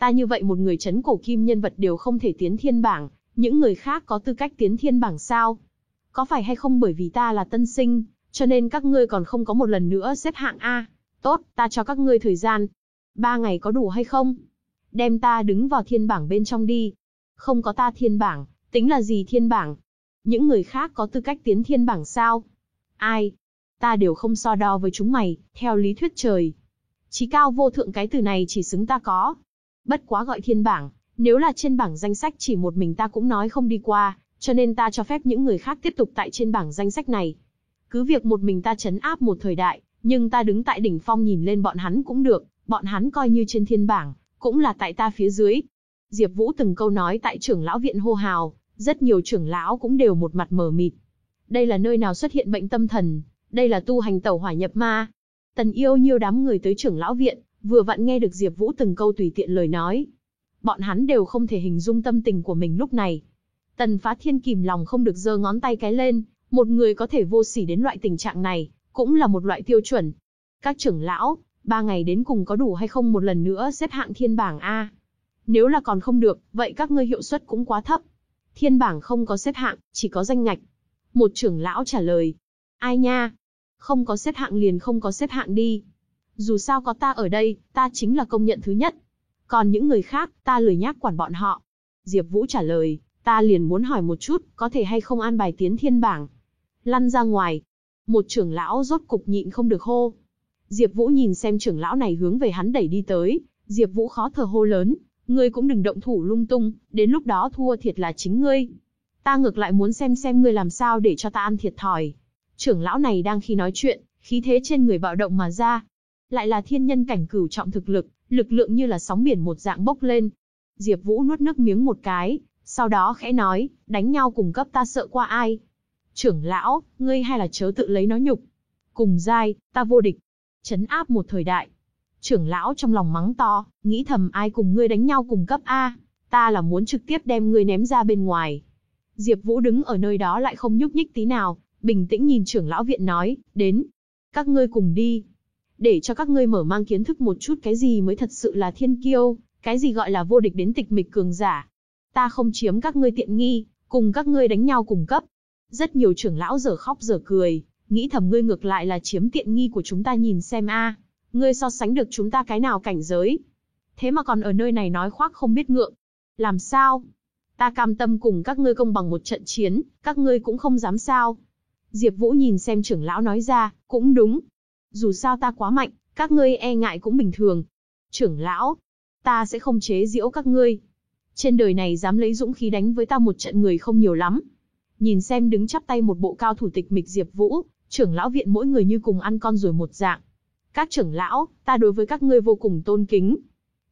Ta như vậy một người chấn cổ kim nhân vật đều không thể tiến thiên bảng, những người khác có tư cách tiến thiên bảng sao? Có phải hay không bởi vì ta là tân sinh, cho nên các ngươi còn không có một lần nữa xếp hạng A? Tốt, ta cho các ngươi thời gian. Ba ngày có đủ hay không? Đem ta đứng vào thiên bảng bên trong đi. Không có ta thiên bảng, tính là gì thiên bảng? Những người khác có tư cách tiến thiên bảng sao? Ai? Ta đều không so đo với chúng mày, theo lý thuyết trời. Chí cao vô thượng cái từ này chỉ xứng ta có. Bất quá gọi thiên bảng, nếu là trên bảng danh sách chỉ một mình ta cũng nói không đi qua, cho nên ta cho phép những người khác tiếp tục tại trên bảng danh sách này. Cứ việc một mình ta chấn áp một thời đại, nhưng ta đứng tại đỉnh phong nhìn lên bọn hắn cũng được, bọn hắn coi như trên thiên bảng, cũng là tại ta phía dưới. Diệp Vũ từng câu nói tại trưởng lão viện hô hào, rất nhiều trưởng lão cũng đều một mặt mờ mịt. Đây là nơi nào xuất hiện bệnh tâm thần, đây là tu hành tẩu hỏa nhập ma. Tần yêu nhiều đám người tới trưởng lão viện, vừa vặn nghe được Diệp Vũ từng câu tùy tiện lời nói. Bọn hắn đều không thể hình dung tâm tình của mình lúc này. Tần Phá Thiên kìm lòng không được giơ ngón tay cái lên, một người có thể vô sỉ đến loại tình trạng này, cũng là một loại tiêu chuẩn. Các trưởng lão, ba ngày đến cùng có đủ hay không một lần nữa xếp hạng thiên bảng A. Nếu là còn không được, vậy các ngươi hiệu suất cũng quá thấp. Thiên bảng không có xếp hạng, chỉ có danh ngạch. Một trưởng lão trả lời. Ai nha? Không có xếp hạng liền không có xếp hạng đi. Dù sao có ta ở đây, ta chính là công nhận thứ nhất. Còn những người khác, ta lười nhác quản bọn họ. Diệp Vũ trả lời, ta liền muốn hỏi một chút, có thể hay không an bài tiến thiên bảng. Lăn ra ngoài. Một trưởng lão rốt cục nhịn không được hô. Diệp Vũ nhìn xem trưởng lão này hướng về hắn đẩy đi tới, Diệp Vũ khó thở hô lớn, ngươi cũng đừng động thủ lung tung, đến lúc đó thua thiệt là chính ngươi. Ta ngược lại muốn xem xem ngươi làm sao để cho ta ăn thiệt thòi. Trưởng lão này đang khi nói chuyện, khí thế trên người bạo động mà ra. Lại là thiên nhân cảnh cửu trọng thực lực, lực lượng như là sóng biển một dạng bốc lên. Diệp Vũ nuốt nước miếng một cái, sau đó khẽ nói, đánh nhau cùng cấp ta sợ qua ai. Trưởng lão, ngươi hay là chớ tự lấy nói nhục. Cùng giai, ta vô địch. Chấn áp một thời đại. Trưởng lão trong lòng mắng to, nghĩ thầm ai cùng ngươi đánh nhau cùng cấp A, ta là muốn trực tiếp đem ngươi ném ra bên ngoài. Diệp Vũ đứng ở nơi đó lại không nhúc nhích tí nào, bình tĩnh nhìn trưởng lão viện nói, đến. Các ngươi cùng đi. Để cho các ngươi mở mang kiến thức một chút cái gì mới thật sự là thiên kiêu, cái gì gọi là vô địch đến tịch mịch cường giả. Ta không chiếm các ngươi tiện nghi, cùng các ngươi đánh nhau cùng cấp. Rất nhiều trưởng lão giờ khóc giờ cười, nghĩ thầm ngươi ngược lại là chiếm tiện nghi của chúng ta nhìn xem a, ngươi so sánh được chúng ta cái nào cảnh giới. Thế mà còn ở nơi này nói khoác không biết ngượng. Làm sao? Ta cam tâm cùng các ngươi công bằng một trận chiến, các ngươi cũng không dám sao. Diệp Vũ nhìn xem trưởng lão nói ra, cũng đúng. Dù sao ta quá mạnh, các ngươi e ngại cũng bình thường. Trưởng lão, ta sẽ không chế giễu các ngươi. Trên đời này dám lấy dũng khí đánh với ta một trận người không nhiều lắm. Nhìn xem đứng chắp tay một bộ cao thủ tịch mịch Diệp Vũ, trưởng lão viện mỗi người như cùng ăn con rồi một dạng. Các trưởng lão, ta đối với các ngươi vô cùng tôn kính.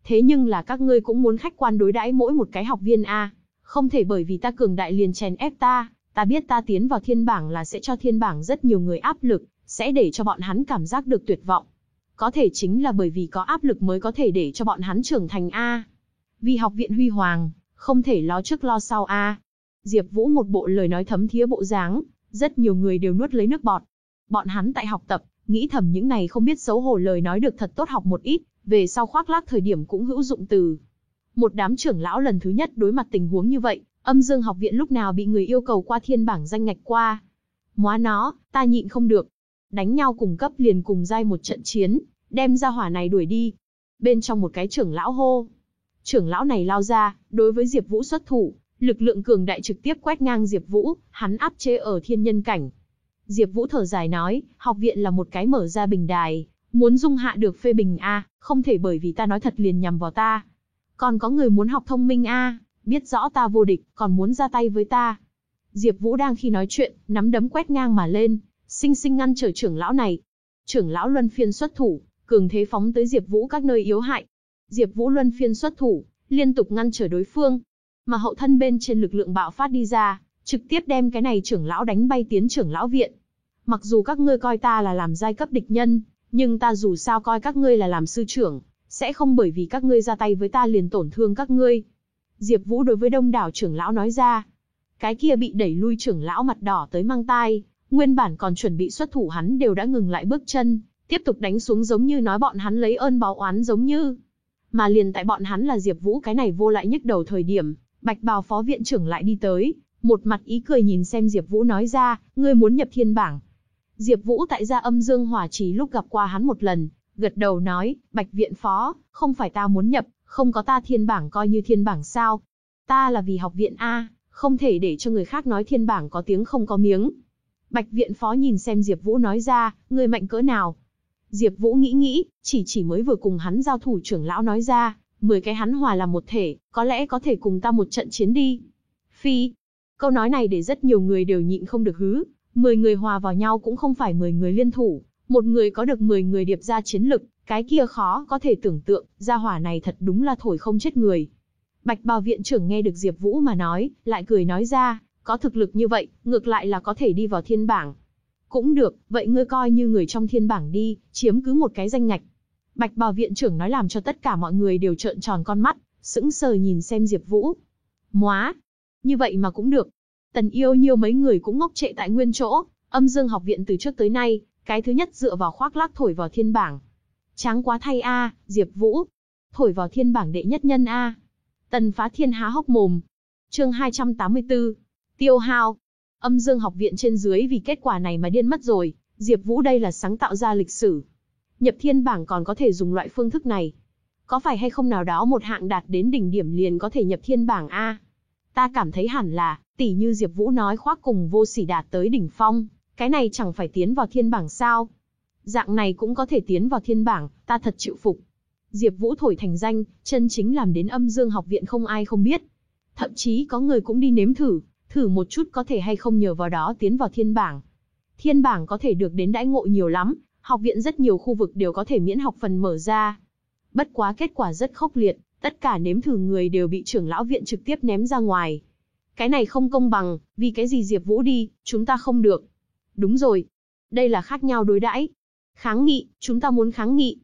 Thế nhưng là các ngươi cũng muốn khách quan đối đãi mỗi một cái học viên a, không thể bởi vì ta cường đại liền chèn ép ta, ta biết ta tiến vào thiên bảng là sẽ cho thiên bảng rất nhiều người áp lực, sẽ để cho bọn hắn cảm giác được tuyệt vọng. Có thể chính là bởi vì có áp lực mới có thể để cho bọn hắn trưởng thành a. Vì học viện huy hoàng, không thể lo trước lo sau a. Diệp Vũ một bộ lời nói thấm thía bộ dáng, rất nhiều người đều nuốt lấy nước bọt. Bọn hắn tại học tập, nghĩ thầm những này không biết xấu hổ lời nói được thật tốt học một ít, về sau khoác lác thời điểm cũng hữu dụng từ. Một đám trưởng lão lần thứ nhất đối mặt tình huống như vậy, âm dương học viện lúc nào bị người yêu cầu qua thiên bảng danh ngạch qua. Móa nó, ta nhịn không được. Đánh nhau cùng cấp liền cùng giai một trận chiến, đem ra hỏa này đuổi đi. Bên trong một cái trưởng lão hô. Trưởng lão này lao ra, đối với Diệp Vũ xuất thủ, lực lượng cường đại trực tiếp quét ngang Diệp Vũ, hắn áp chế ở thiên nhân cảnh. Diệp Vũ thở dài nói, học viện là một cái mở ra bình đài, muốn dung hạ được phê bình a, không thể bởi vì ta nói thật liền nhằm vào ta. Còn có người muốn học thông minh a, biết rõ ta vô địch, còn muốn ra tay với ta. Diệp Vũ đang khi nói chuyện, nắm đấm quét ngang mà lên, sinh sinh ngăn trở trưởng lão này. Trưởng lão luân phiên xuất thủ, cường thế phóng tới Diệp Vũ các nơi yếu hại. Diệp Vũ luân phiên xuất thủ, liên tục ngăn trở đối phương, mà hậu thân bên trên lực lượng bạo phát đi ra, trực tiếp đem cái này trưởng lão đánh bay tiến trưởng lão viện. Mặc dù các ngươi coi ta là làm giai cấp địch nhân, nhưng ta dù sao coi các ngươi là làm sư trưởng, sẽ không bởi vì các ngươi ra tay với ta liền tổn thương các ngươi. Diệp Vũ đối với đông đảo trưởng lão nói ra. Cái kia bị đẩy lui trưởng lão mặt đỏ tới mang tai, nguyên bản còn chuẩn bị xuất thủ hắn đều đã ngừng lại bước chân, tiếp tục đánh xuống giống như nói bọn hắn lấy ơn báo oán giống như. Mà liền tại bọn hắn là Diệp Vũ cái này vô lại nhức đầu thời điểm, Bạch Bào phó viện trưởng lại đi tới, một mặt ý cười nhìn xem Diệp Vũ nói ra, ngươi muốn nhập thiên bảng. Diệp Vũ tại gia âm dương hỏa trì lúc gặp qua hắn một lần, gật đầu nói, Bạch viện phó, không phải ta muốn nhập, không có ta thiên bảng coi như thiên bảng sao? Ta là vì học viện A, không thể để cho người khác nói thiên bảng có tiếng không có miếng. Bạch viện phó nhìn xem Diệp Vũ nói ra, ngươi mạnh cỡ nào? Diệp Vũ nghĩ nghĩ, chỉ chỉ mới vừa cùng hắn giao thủ trưởng lão nói ra, 10 cái hắn hòa làm một thể, có lẽ có thể cùng ta một trận chiến đi. Phi. Câu nói này để rất nhiều người đều nhịn không được hứ, 10 người hòa vào nhau cũng không phải 10 người liên thủ, một người có được 10 người điệp ra chiến lực, cái kia khó có thể tưởng tượng, gia hỏa này thật đúng là thổi không chết người. Bạch bào viện trưởng nghe được Diệp Vũ mà nói, lại cười nói ra, có thực lực như vậy, ngược lại là có thể đi vào thiên bảng. Cũng được, vậy ngươi coi như người trong thiên bảng đi, chiếm cứ một cái danh ngạch. Bạch bào viện trưởng nói làm cho tất cả mọi người đều trợn tròn con mắt, sững sờ nhìn xem Diệp Vũ. Móa! Như vậy mà cũng được. Tần yêu nhiêu mấy người cũng ngốc trệ tại nguyên chỗ, âm dương học viện từ trước tới nay, cái thứ nhất dựa vào khoác lác thổi vào thiên bảng. Tráng quá thay a, Diệp Vũ. Thổi vào thiên bảng đệ nhất nhân a. Tần phá thiên há hốc mồm. Chương 284. Tiêu hao. Âm Dương học viện trên dưới vì kết quả này mà điên mất rồi, Diệp Vũ đây là sáng tạo ra lịch sử. Nhập thiên bảng còn có thể dùng loại phương thức này. Có phải hay không nào đó một hạng đạt đến đỉnh điểm liền có thể nhập thiên bảng a? Ta cảm thấy hẳn là, tỷ như Diệp Vũ nói khoác cùng vô sỉ đạt tới đỉnh phong, cái này chẳng phải tiến vào thiên bảng sao? Dạng này cũng có thể tiến vào thiên bảng, ta thật chịu phục. Diệp Vũ thổi thành danh, chân chính làm đến âm dương học viện không ai không biết. Thậm chí có người cũng đi nếm thử, thử một chút có thể hay không nhờ vào đó tiến vào thiên bảng. Thiên bảng có thể được đến đãi ngộ nhiều lắm, học viện rất nhiều khu vực đều có thể miễn học phần mở ra. Bất quá kết quả rất khốc liệt, tất cả nếm thử người đều bị trưởng lão viện trực tiếp ném ra ngoài. Cái này không công bằng, vì cái gì Diệp Vũ đi, chúng ta không được. Đúng rồi, đây là khác nhau đối đãi. Kháng nghị, chúng ta muốn kháng nghị.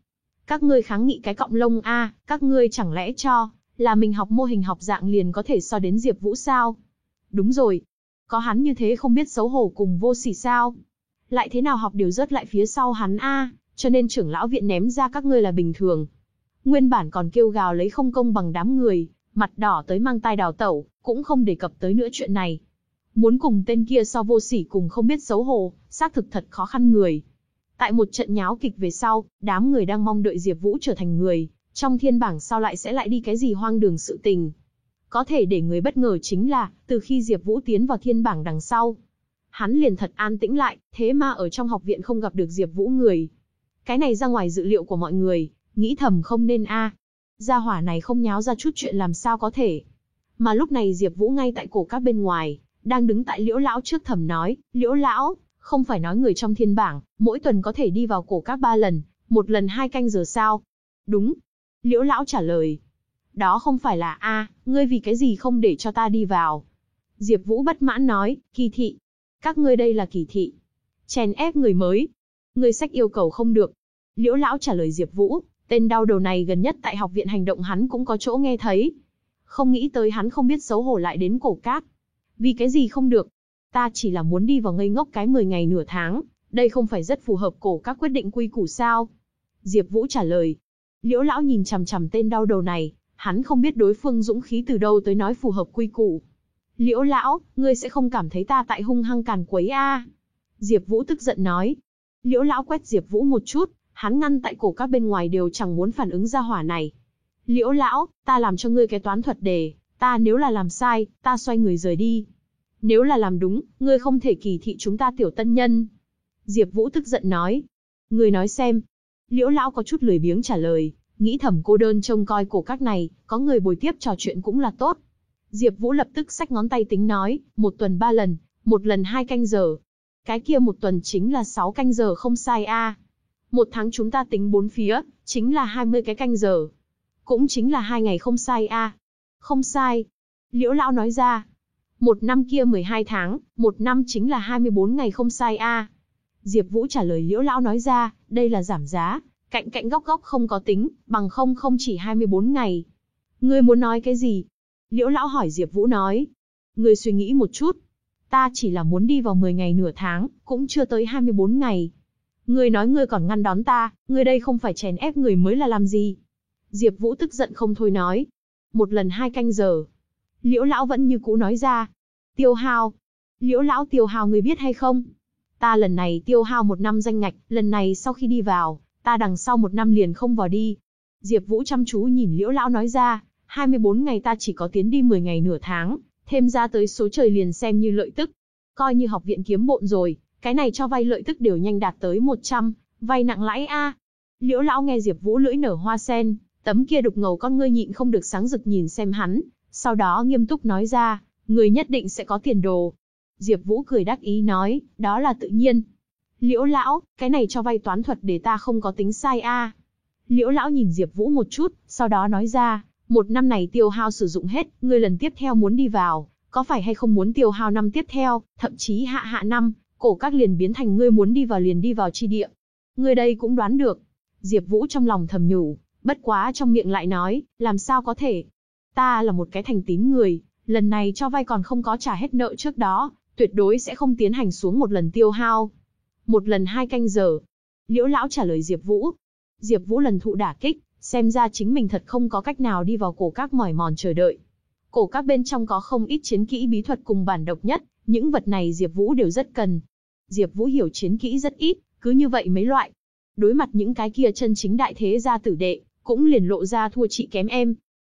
Các ngươi kháng nghị cái cọng lông a, các ngươi chẳng lẽ cho là mình học mô hình học dạng liền có thể so đến Diệp Vũ sao? Đúng rồi, có hắn như thế không biết xấu hổ cùng vô sỉ sao? Lại thế nào học đều rớt lại phía sau hắn a, cho nên trưởng lão viện ném ra các ngươi là bình thường. Nguyên bản còn kêu gào lấy không công bằng đám người, mặt đỏ tới mang tai đào tẩu, cũng không đề cập tới nữa chuyện này. Muốn cùng tên kia so vô sỉ cùng không biết xấu hổ, xác thực thật khó khăn người. Tại một trận nháo kịch về sau, đám người đang mong đợi Diệp Vũ trở thành người, trong thiên bảng sao lại sẽ lại đi cái gì hoang đường sự tình. Có thể để người bất ngờ chính là, từ khi Diệp Vũ tiến vào thiên bảng đằng sau, hắn liền thật an tĩnh lại, thế mà ở trong học viện không gặp được Diệp Vũ người. Cái này ra ngoài dự liệu của mọi người, nghĩ thầm không nên a. Gia hỏa này không nháo ra chút chuyện làm sao có thể. Mà lúc này Diệp Vũ ngay tại cổ các bên ngoài, đang đứng tại Liễu lão trước thầm nói, "Liễu lão, không phải nói người trong thiên bảng, mỗi tuần có thể đi vào cổ các ba lần, một lần hai canh giờ sao?" "Đúng." Liễu lão trả lời. "Đó không phải là a, ngươi vì cái gì không để cho ta đi vào?" Diệp Vũ bất mãn nói, "Kỳ thị. Các ngươi đây là kỳ thị. Chèn ép người mới. Ngươi sách yêu cầu không được." Liễu lão trả lời Diệp Vũ, tên đau đầu này gần nhất tại học viện hành động hắn cũng có chỗ nghe thấy. Không nghĩ tới hắn không biết xấu hổ lại đến cổ cát. Vì cái gì không được? Ta chỉ là muốn đi vào ngây ngốc cái 10 ngày nửa tháng, đây không phải rất phù hợp cổ các quyết định quy củ sao? Diệp Vũ trả lời. Liễu lão nhìn chằm chằm tên đau đầu này, hắn không biết đối phương dũng khí từ đâu tới nói phù hợp quy củ. Liễu lão, ngươi sẽ không cảm thấy ta tại hung hăng càn quấy a? Diệp Vũ tức giận nói. Liễu lão quét Diệp Vũ một chút, hắn ngăn tại cổ các bên ngoài đều chẳng muốn phản ứng ra hỏa này. Liễu lão, ta làm cho ngươi cái toán thuật đề, ta nếu là làm sai, ta xoay người rời đi. Nếu là làm đúng, ngươi không thể kỳ thị chúng ta tiểu tân nhân. Diệp Vũ tức giận nói. Ngươi nói xem. Liễu lão có chút lười biếng trả lời, nghĩ thầm cô đơn trông coi cổ các này, có người bồi tiếp trò chuyện cũng là tốt. Diệp Vũ lập tức xách ngón tay tính nói, một tuần ba lần, một lần hai canh giờ. Cái kia một tuần chính là sáu canh giờ không sai a. Một tháng chúng ta tính bốn phía, chính là 20 cái canh giờ. Cũng chính là hai ngày không sai a. Không sai. Liễu lão nói ra. Một năm kia 12 tháng, một năm chính là 24 ngày không sai a. Diệp Vũ trả lời Liễu lão nói ra, đây là giảm giá, cạnh cạnh góc góc không có tính, bằng không không chỉ 24 ngày. Ngươi muốn nói cái gì? Liễu lão hỏi Diệp Vũ nói. Ngươi suy nghĩ một chút. Ta chỉ là muốn đi vào 10 ngày nửa tháng, cũng chưa tới 24 ngày. Ngươi nói ngươi còn ngăn đón ta, ngươi đây không phải chèn ép người mới là làm gì? Diệp Vũ tức giận không thôi nói. Một lần hai canh giờ. Liễu lão vẫn như cũ nói ra. Tiêu hao. Liễu lão tiêu hao người biết hay không? Ta lần này tiêu hao một năm danh ngạch, lần này sau khi đi vào, ta đằng sau một năm liền không vào đi. Diệp Vũ chăm chú nhìn Liễu lão nói ra, 24 ngày ta chỉ có tiến đi 10 ngày nửa tháng, thêm ra tới số trời liền xem như lợi tức. Coi như học viện kiếm bộn rồi, cái này cho vay lợi tức đều nhanh đạt tới 100, vay nặng lãi a. Liễu lão nghe Diệp Vũ lưỡi nở hoa sen, tấm kia đục ngầu con ngươi nhịn không được sáng rực nhìn xem hắn, sau đó nghiêm túc nói ra, người nhất định sẽ có tiền đồ. Diệp Vũ cười đắc ý nói, đó là tự nhiên. Liễu lão, cái này cho vay toán thuật để ta không có tính sai a. Liễu lão nhìn Diệp Vũ một chút, sau đó nói ra, một năm này tiêu hao sử dụng hết, ngươi lần tiếp theo muốn đi vào, có phải hay không muốn tiêu hao năm tiếp theo, thậm chí hạ hạ năm, cổ các liền biến thành ngươi muốn đi vào liền đi vào chi địa. Ngươi đây cũng đoán được. Diệp Vũ trong lòng thầm nhủ, bất quá trong miệng lại nói, làm sao có thể? Ta là một cái thành tín người, lần này cho vay còn không có trả hết nợ trước đó, tuyệt đối sẽ không tiến hành xuống một lần tiêu hao. Một lần hai canh giờ. Liễu lão trả lời Diệp Vũ. Diệp Vũ lần thụ đả kích, xem ra chính mình thật không có cách nào đi vào cổ các mỏi mòn chờ đợi. Cổ các bên trong có không ít chiến kỹ bí thuật cùng bản độc nhất, những vật này Diệp Vũ đều rất cần, Diệp Vũ hiểu chiến kỹ rất ít, cứ như vậy mấy loại. Đối mặt những cái kia chân chính đại thế gia tử đệ, cũng liền lộ ra thua chị kém em.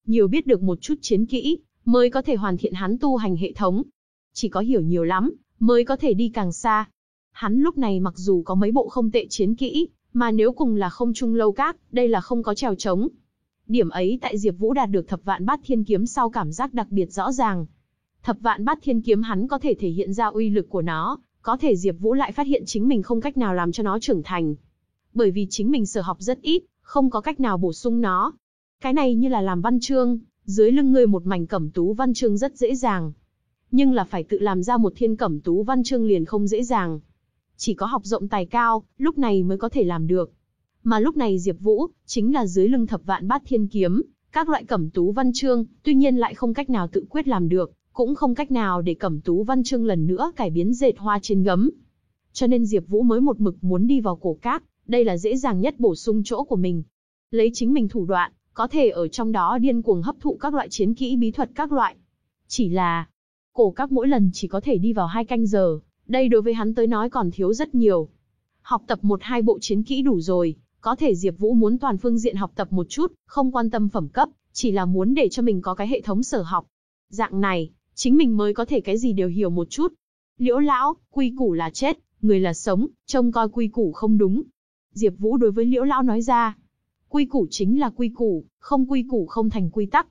Nhiều biết được một chút chiến kỹ, mới có thể hoàn thiện hắn tu hành hệ thống. Chỉ có hiểu nhiều lắm, mới có thể đi càng xa. Hắn lúc này mặc dù có mấy bộ không tệ chiến kỹ, Mà nếu cùng là không trung lâu các, đây là không có trèo trống. Điểm ấy tại Diệp Vũ đạt được thập vạn bát thiên kiếm sau cảm giác đặc biệt rõ ràng. Thập vạn bát thiên kiếm hắn có thể thể hiện ra uy lực của nó, có thể Diệp Vũ lại phát hiện chính mình không cách nào làm cho nó trưởng thành. Bởi vì chính mình sở học rất ít, không có cách nào bổ sung nó. Cái này như là làm văn chương, dưới lưng ngươi một mảnh cẩm tú văn chương rất dễ dàng. Nhưng là phải tự làm ra một thiên cẩm tú văn chương liền không dễ dàng. Chỉ có học rộng tài cao, lúc này mới có thể làm được. Mà lúc này Diệp Vũ, chính là dưới lưng thập vạn bát thiên kiếm, các loại cẩm tú văn chương, tuy nhiên lại không cách nào tự quyết làm được, cũng không cách nào để cẩm tú văn chương lần nữa cải biến dệt hoa trên gấm. Cho nên Diệp Vũ mới một mực muốn đi vào cổ các, đây là dễ dàng nhất bổ sung chỗ của mình. Lấy chính mình thủ đoạn, có thể ở trong đó điên cuồng hấp thụ các loại chiến kỹ bí thuật các loại. Chỉ là, cổ các mỗi lần chỉ có thể đi vào hai canh giờ, đây đối với hắn tới nói còn thiếu rất nhiều. Học tập một hai bộ chiến kỹ đủ rồi, có thể Diệp Vũ muốn toàn phương diện học tập một chút, không quan tâm phẩm cấp, chỉ là muốn để cho mình có cái hệ thống sở học. Dạng này, chính mình mới có thể cái gì đều hiểu một chút. Liễu lão, quy củ là chết, người là sống, trông coi quy củ không đúng. Diệp Vũ đối với Liễu lão nói ra, quy củ chính là quy củ, không quy củ không thành quy tắc.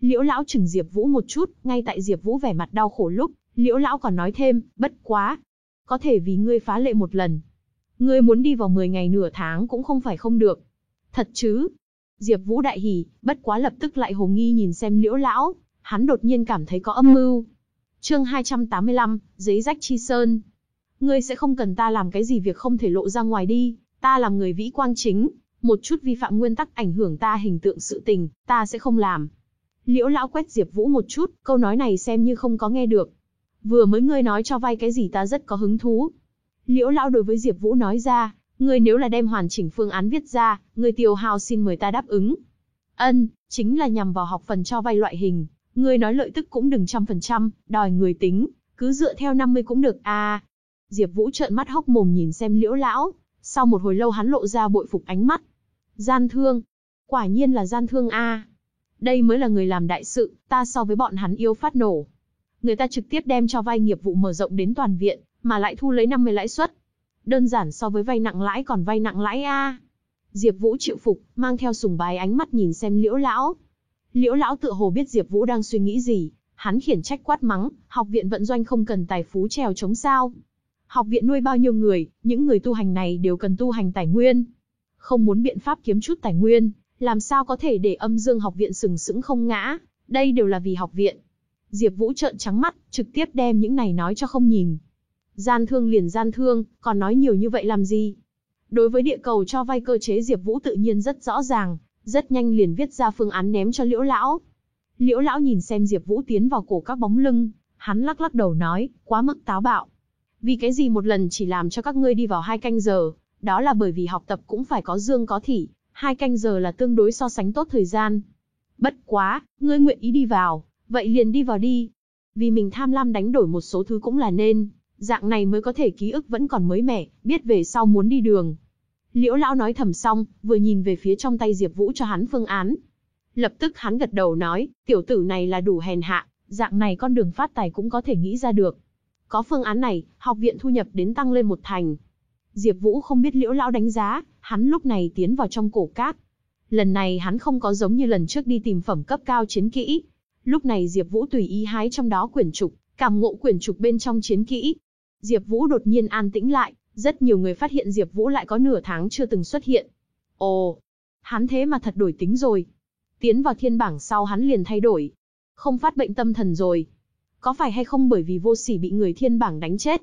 Liễu lão chừng Diệp Vũ một chút, ngay tại Diệp Vũ vẻ mặt đau khổ lúc, Liễu lão còn nói thêm, bất quá, có thể vì ngươi phá lệ một lần. Ngươi muốn đi vào 10 ngày nửa tháng cũng không phải không được. Thật chứ? Diệp Vũ đại hỉ, bất quá lập tức lại hồ nghi nhìn xem Liễu lão, hắn đột nhiên cảm thấy có âm mưu. Chương 285, giấy rách chi sơn. Ngươi sẽ không cần ta làm cái gì việc không thể lộ ra ngoài đi, ta làm người vĩ quang chính, một chút vi phạm nguyên tắc ảnh hưởng ta hình tượng sự tình, ta sẽ không làm. Liễu lão quét Diệp Vũ một chút, câu nói này xem như không có nghe được. Vừa mới ngươi nói cho vay cái gì ta rất có hứng thú. Liễu lão đối với Diệp Vũ nói ra, ngươi nếu là đem hoàn chỉnh phương án viết ra, ngươi tiêu hao xin mời ta đáp ứng. Ân, chính là nhằm vào học phần cho vay loại hình, ngươi nói lợi tức cũng đừng trăm phần trăm, đòi người tính, cứ dựa theo 50 cũng được à. Diệp Vũ trợn mắt hốc mồm nhìn xem Liễu lão, sau một hồi lâu hắn lộ ra bội phục ánh mắt. Gian thương, quả nhiên là gian thương a. Đây mới là người làm đại sự, ta so với bọn hắn yêu phát nổ. Người ta trực tiếp đem cho vay nghiệp vụ mở rộng đến toàn viện, mà lại thu lấy 50 lãi suất. Đơn giản so với vay nặng lãi còn vay nặng lãi a. Diệp Vũ chịu phục, mang theo sùng bái ánh mắt nhìn xem Liễu lão. Liễu lão tựa hồ biết Diệp Vũ đang suy nghĩ gì, hắn khiển trách quát mắng, học viện vận doanh không cần tài phú trèo chống sao? Học viện nuôi bao nhiêu người, những người tu hành này đều cần tu hành tài nguyên. Không muốn biện pháp kiếm chút tài nguyên, làm sao có thể để âm dương học viện sừng sững không ngã, đây đều là vì học viện. Diệp Vũ trợn trắng mắt, trực tiếp đem những này nói cho không nhìn. Gian thương liền gian thương, còn nói nhiều như vậy làm gì? Đối với địa cầu cho vay cơ chế Diệp Vũ tự nhiên rất rõ ràng, rất nhanh liền viết ra phương án ném cho Liễu lão. Liễu lão nhìn xem Diệp Vũ tiến vào cổ các bóng lưng, hắn lắc lắc đầu nói, quá mức táo bạo. Vì cái gì một lần chỉ làm cho các ngươi đi vào hai canh giờ, đó là bởi vì học tập cũng phải có dương có thỉ, hai canh giờ là tương đối so sánh tốt thời gian. Bất quá, ngươi nguyện ý đi vào, vậy liền đi vào đi. Vì mình tham lam đánh đổi một số thứ cũng là nên, dạng này mới có thể ký ức vẫn còn mới mẻ, biết về sau muốn đi đường. Liễu lão nói thầm xong, vừa nhìn về phía trong tay Diệp Vũ cho hắn phương án. Lập tức hắn gật đầu nói, tiểu tử này là đủ hèn hạ, dạng này con đường phát tài cũng có thể nghĩ ra được. Có phương án này, học viện thu nhập đến tăng lên một thành. Diệp Vũ không biết Liễu lão đánh giá, hắn lúc này tiến vào trong cổ cát. Lần này hắn không có giống như lần trước đi tìm phẩm cấp cao chiến kỹ. Lúc này Diệp Vũ tùy ý hái trong đó quyển trục, cảm ngộ quyển trục bên trong chiến kỹ. Diệp Vũ đột nhiên an tĩnh lại, rất nhiều người phát hiện Diệp Vũ lại có nửa tháng chưa từng xuất hiện. Ồ, hắn thế mà thật đổi tính rồi. Tiến vào thiên bảng sau hắn liền thay đổi. Không phát bệnh tâm thần rồi. Có phải hay không bởi vì vô sỉ bị người thiên bảng đánh chết?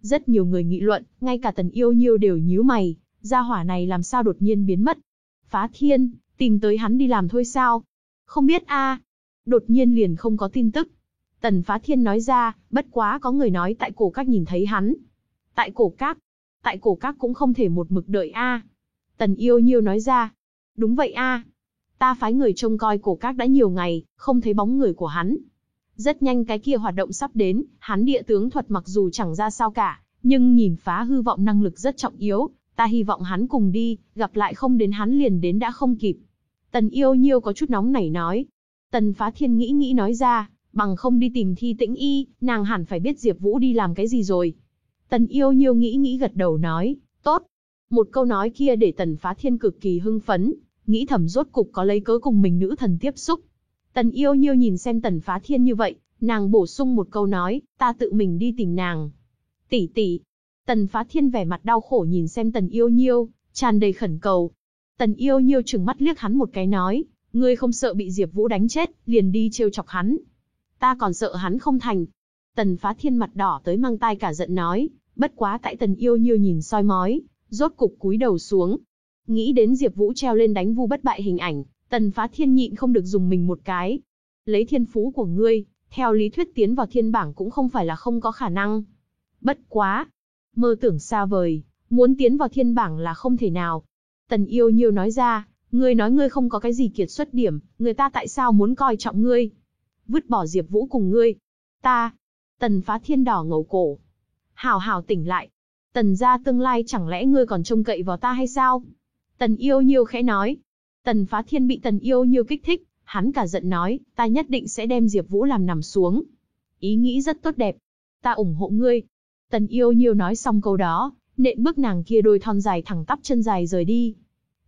Rất nhiều người nghị luận, ngay cả tần yêu nhiêu đều nhíu mày, gia hỏa này làm sao đột nhiên biến mất. Phá thiên, tìm tới hắn đi làm thôi sao? Không biết a. Đột nhiên liền không có tin tức. Tần phá thiên nói ra, bất quá có người nói tại cổ các nhìn thấy hắn. Tại cổ các? Tại cổ các cũng không thể một mực đợi a. Tần yêu nhiêu nói ra. Đúng vậy a. Ta phái người trông coi cổ các đã nhiều ngày, không thấy bóng người của hắn. Rất nhanh cái kia hoạt động sắp đến, hắn địa tướng thuật mặc dù chẳng ra sao cả, nhưng nhìn phá hư vọng năng lực rất trọng yếu, ta hy vọng hắn cùng đi, gặp lại không đến hắn liền đến đã không kịp. Tần yêu nhiêu có chút nóng nảy nói. Tần phá thiên nghĩ nghĩ nói ra, bằng không đi tìm thi tĩnh y, nàng hẳn phải biết Diệp Vũ đi làm cái gì rồi. Tần yêu nhiêu nghĩ nghĩ gật đầu nói, tốt. Một câu nói kia để Tần Phá Thiên cực kỳ hưng phấn, nghĩ thầm rốt cục có lấy cớ cùng mình nữ thần tiếp xúc. Tần yêu nhiêu nhìn xem Tần Phá Thiên như vậy, nàng bổ sung một câu nói, ta tự mình đi tìm nàng. Tỷ tỷ. Tần Phá Thiên vẻ mặt đau khổ nhìn xem Tần yêu nhiêu, tràn đầy khẩn cầu. Tần yêu nhiêu trừng mắt liếc hắn một cái nói, ngươi không sợ bị Diệp Vũ đánh chết, liền đi trêu chọc hắn. Ta còn sợ hắn không thành. Tần Phá Thiên mặt đỏ tới mang tai cả giận nói, bất quá tại Tần yêu nhiêu nhìn soi mói, rốt cục cúi đầu xuống. Nghĩ đến Diệp Vũ treo lên đánh vu bất bại hình ảnh, Tần Phá Thiên nhịn không được dùng mình một cái. Lấy thiên phú của ngươi, theo lý thuyết tiến vào thiên bảng cũng không phải là không có khả năng. Bất quá, mơ tưởng xa vời, muốn tiến vào thiên bảng là không thể nào. Tần Yêu Nhiêu nói ra, ngươi nói ngươi không có cái gì kiệt xuất điểm, người ta tại sao muốn coi trọng ngươi? Vứt bỏ Diệp Vũ cùng ngươi. Ta. Tần Phá Thiên đỏ ngầu cổ. Hảo hảo tỉnh lại. Tần gia tương lai chẳng lẽ ngươi còn trông cậy vào ta hay sao? Tần Yêu Nhiêu khẽ nói. Tần Phá Thiên bị Tần Yêu Nhiêu kích thích, hắn cả giận nói, ta nhất định sẽ đem Diệp Vũ làm nằm xuống. Ý nghĩ rất tốt đẹp. Ta ủng hộ ngươi. Tần Yêu Nhiêu nói xong câu đó, nện bước nàng kia đôi thon dài thẳng tắp chân dài rời đi.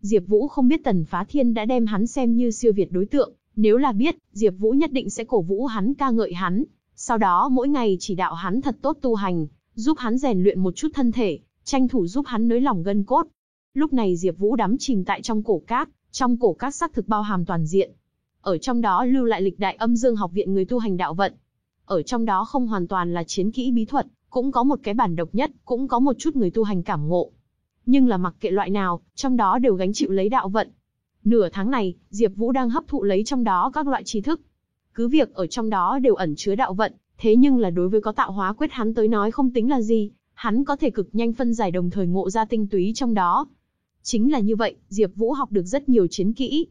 Diệp Vũ không biết Tần Phá Thiên đã đem hắn xem như siêu việt đối tượng, nếu là biết, Diệp Vũ nhất định sẽ cổ vũ hắn ca ngợi hắn, sau đó mỗi ngày chỉ đạo hắn thật tốt tu hành, giúp hắn rèn luyện một chút thân thể, tranh thủ giúp hắn nới lỏng gân cốt. Lúc này Diệp Vũ đắm chìm tại trong cổ cát, trong cổ cát sắc thực bao hàm toàn diện. Ở trong đó lưu lại lịch đại âm dương học viện người tu hành đạo vận. Ở trong đó không hoàn toàn là chiến kỹ bí thuật, cũng có một cái bản độc nhất, cũng có một chút người tu hành cảm ngộ. Nhưng là mặc kệ loại nào, trong đó đều gánh chịu lấy đạo vận. Nửa tháng này, Diệp Vũ đang hấp thụ lấy trong đó các loại tri thức. Cứ việc ở trong đó đều ẩn chứa đạo vận, thế nhưng là đối với có tạo hóa quyết hắn tới nói không tính là gì, hắn có thể cực nhanh phân giải đồng thời ngộ ra tinh túy trong đó. Chính là như vậy, Diệp Vũ học được rất nhiều chiến kỹ.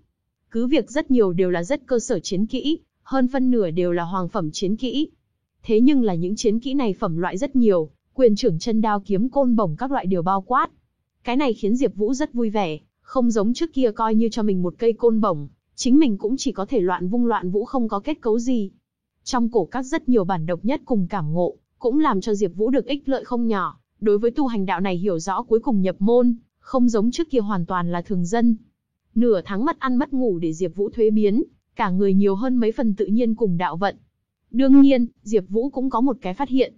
Cứ việc rất nhiều đều là rất cơ sở chiến kỹ, hơn phân nửa đều là hoàng phẩm chiến kỹ. Thế nhưng là những chiến kỹ này phẩm loại rất nhiều, quyền trưởng chân đao kiếm côn bổng các loại đều bao quát. Cái này khiến Diệp Vũ rất vui vẻ, không giống trước kia coi như cho mình một cây côn bổng, chính mình cũng chỉ có thể loạn vung loạn vũ không có kết cấu gì. Trong cổ các rất nhiều bản độc nhất cùng cảm ngộ, cũng làm cho Diệp Vũ được ích lợi không nhỏ, đối với tu hành đạo này hiểu rõ cuối cùng nhập môn, không giống trước kia hoàn toàn là thường dân. Nửa tháng mất ăn mất ngủ để Diệp Vũ thuế biến, cả người nhiều hơn mấy phần tự nhiên cùng đạo vận. Đương nhiên, Diệp Vũ cũng có một cái phát hiện.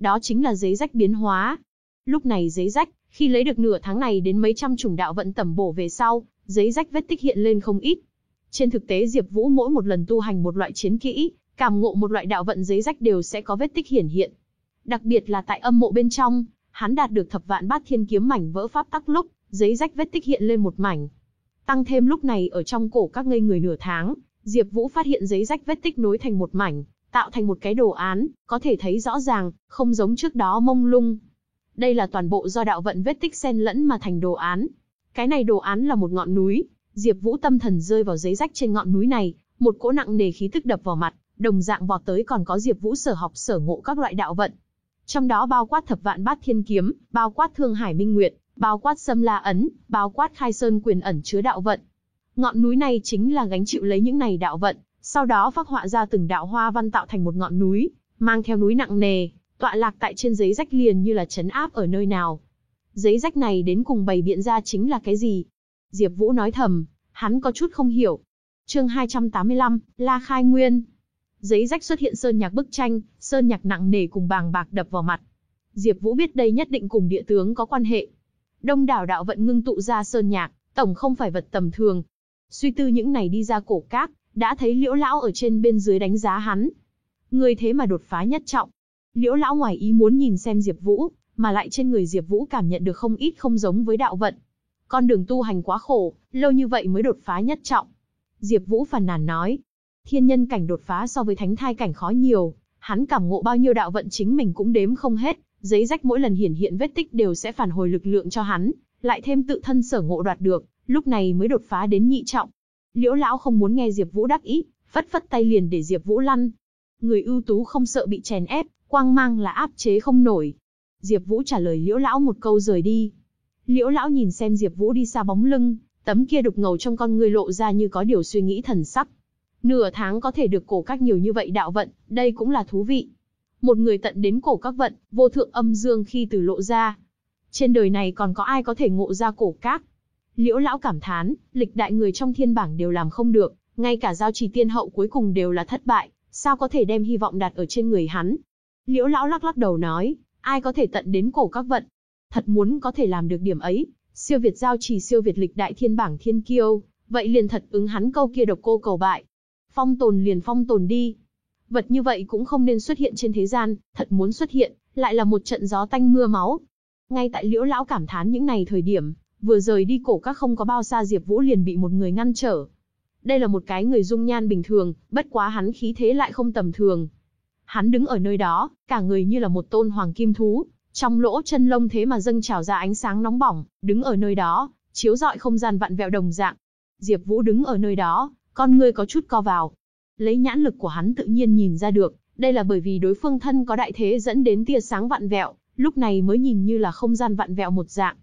Đó chính là giấy rách biến hóa. Lúc này giấy rách, khi lấy được nửa tháng này đến mấy trăm chủng đạo vận tẩm bổ về sau, giấy rách vết tích hiện lên không ít. Trên thực tế Diệp Vũ mỗi một lần tu hành một loại chiến kỹ, cảm ngộ một loại đạo vận giấy rách đều sẽ có vết tích hiển hiện. Đặc biệt là tại âm mộ bên trong, hắn đạt được thập vạn bát thiên kiếm mảnh vỡ pháp tắc lúc, giấy rách vết tích hiện lên một mảnh. Tăng thêm lúc này ở trong cổ các ngây người nửa tháng, Diệp Vũ phát hiện giấy rách vết tích nối thành một mảnh, tạo thành một cái đồ án, có thể thấy rõ ràng, không giống trước đó mông lung. Đây là toàn bộ do đạo vận vết tích xen lẫn mà thành đồ án. Cái này đồ án là một ngọn núi, Diệp Vũ tâm thần rơi vào giấy rách trên ngọn núi này, một cỗ nặng nề khí tức đập vào mặt, đồng dạng vọt tới còn có Diệp Vũ sở học sở ngộ các loại đạo vận. Trong đó bao quát thập vạn bát thiên kiếm, bao quát thương hải minh nguyệt, bao quát sâm la ấn, bao quát khai sơn quyền ẩn chứa đạo vận. Ngọn núi này chính là gánh chịu lấy những này đạo vận, sau đó phác họa ra từng đạo hoa văn tạo thành một ngọn núi, mang theo núi nặng nề, tọa lạc tại trên giấy rách liền như là chấn áp ở nơi nào. Giấy rách này đến cùng bày biện ra chính là cái gì? Diệp Vũ nói thầm, hắn có chút không hiểu. Chương 285, La Khai Nguyên. Giấy rách xuất hiện sơn nhạc bức tranh, sơn nhạc nặng nề cùng bàng bạc đập vào mặt. Diệp Vũ biết đây nhất định cùng địa tướng có quan hệ. Đông đảo đạo vận ngưng tụ ra sơn nhạc, tổng không phải vật tầm thường. Suy tư những này đi ra cổ các, đã thấy Liễu lão ở trên bên dưới đánh giá hắn. Người thế mà đột phá nhất trọng. Liễu lão ngoài ý muốn nhìn xem Diệp Vũ, mà lại trên người Diệp Vũ cảm nhận được không ít không giống với đạo vận. Con đường tu hành quá khổ, lâu như vậy mới đột phá nhất trọng. Diệp Vũ phàn nàn nói, thiên nhân cảnh đột phá so với thánh thai cảnh khó nhiều, hắn cảm ngộ bao nhiêu đạo vận chính mình cũng đếm không hết, giấy rách mỗi lần hiển hiện vết tích đều sẽ phản hồi lực lượng cho hắn, lại thêm tự thân sở ngộ đoạt được, lúc này mới đột phá đến nhị trọng. Liễu lão không muốn nghe Diệp Vũ đắc ý, phất phất tay liền để Diệp Vũ lăn. Người ưu tú không sợ bị chèn ép, quang mang là áp chế không nổi. Diệp Vũ trả lời Liễu lão một câu rời đi. Liễu lão nhìn xem Diệp Vũ đi xa bóng lưng, tấm kia đục ngầu trong con ngươi lộ ra như có điều suy nghĩ thần sắc. Nửa tháng có thể được cổ các nhiều như vậy đạo vận, đây cũng là thú vị. Một người tận đến cổ các vận, vô thượng âm dương khi từ lộ ra. Trên đời này còn có ai có thể ngộ ra cổ các? Liễu lão cảm thán, lịch đại người trong thiên bảng đều làm không được, ngay cả giao trì tiên hậu cuối cùng đều là thất bại, sao có thể đem hy vọng đặt ở trên người hắn? Liễu lão lắc lắc đầu nói, ai có thể tận đến cổ các vận? Thật muốn có thể làm được điểm ấy, siêu việt giao trì siêu việt lịch đại thiên bảng thiên kiêu, vậy liền thật ứng hắn câu kia độc cô cầu bại. Phong tồn liền phong tồn đi. Vật như vậy cũng không nên xuất hiện trên thế gian, thật muốn xuất hiện, lại là một trận gió tanh mưa máu. Ngay tại liễu lão cảm thán những này thời điểm, vừa rời đi cổ các không có bao xa Diệp Vũ liền bị một người ngăn trở. Đây là một cái người dung nhan bình thường, bất quá hắn khí thế lại không tầm thường. Hắn đứng ở nơi đó, cả người như là một tôn hoàng kim thú, trong lỗ chân lông thế mà dâng trào ra ánh sáng nóng bỏng, đứng ở nơi đó, chiếu rọi không gian vặn vẹo đồng dạng. Diệp Vũ đứng ở nơi đó, con ngươi có chút co vào. Lấy nhãn lực của hắn tự nhiên nhìn ra được, đây là bởi vì đối phương thân có đại thế dẫn đến tia sáng vặn vẹo, lúc này mới nhìn như là không gian vặn vẹo một dạng.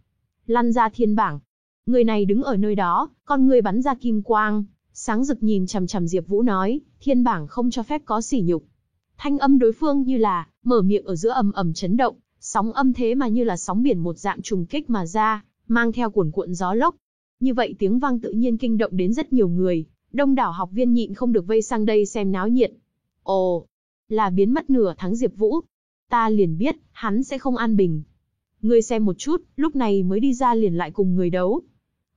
Lăn ra thiên bảng. Người này đứng ở nơi đó, con ngươi bắn ra kim quang, sáng rực nhìn chằm chằm Diệp Vũ nói, thiên bảng không cho phép có sỉ nhục. Thanh âm đối phương như là mở miệng ở giữa ầm ầm chấn động, sóng âm thế mà như là sóng biển một dạng trùng kích mà ra, mang theo cuồn cuộn gió lốc. Như vậy tiếng vang tự nhiên kinh động đến rất nhiều người, đông đảo học viên nhịn không được vây sang đây xem náo nhiệt. Ồ, là biến mất nửa tháng Diệp Vũ. Ta liền biết, hắn sẽ không an bình. Ngươi xem một chút, lúc này mới đi ra liền lại cùng người đấu.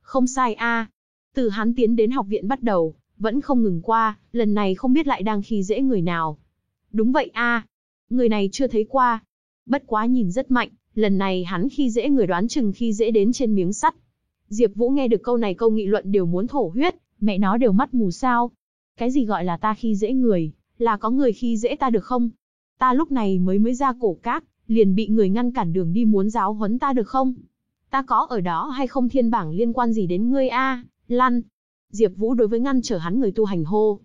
Không sai a. Từ hắn tiến đến học viện bắt đầu, vẫn không ngừng qua, lần này không biết lại đang khi dễ người nào. Đúng vậy a. Người này chưa thấy qua. Bất quá nhìn rất mạnh, lần này hắn khi dễ người đoán chừng khi dễ đến trên miếng sắt. Diệp Vũ nghe được câu này câu nghị luận đều muốn thổ huyết, mẹ nó đều mắt mù sao? Cái gì gọi là ta khi dễ người, là có người khi dễ ta được không? Ta lúc này mới mới ra cổ các, liền bị người ngăn cản đường đi muốn giáo huấn ta được không? Ta có ở đó hay không thiên bảng liên quan gì đến ngươi a? Lăn. Diệp Vũ đối với ngăn trở hắn người tu hành hô.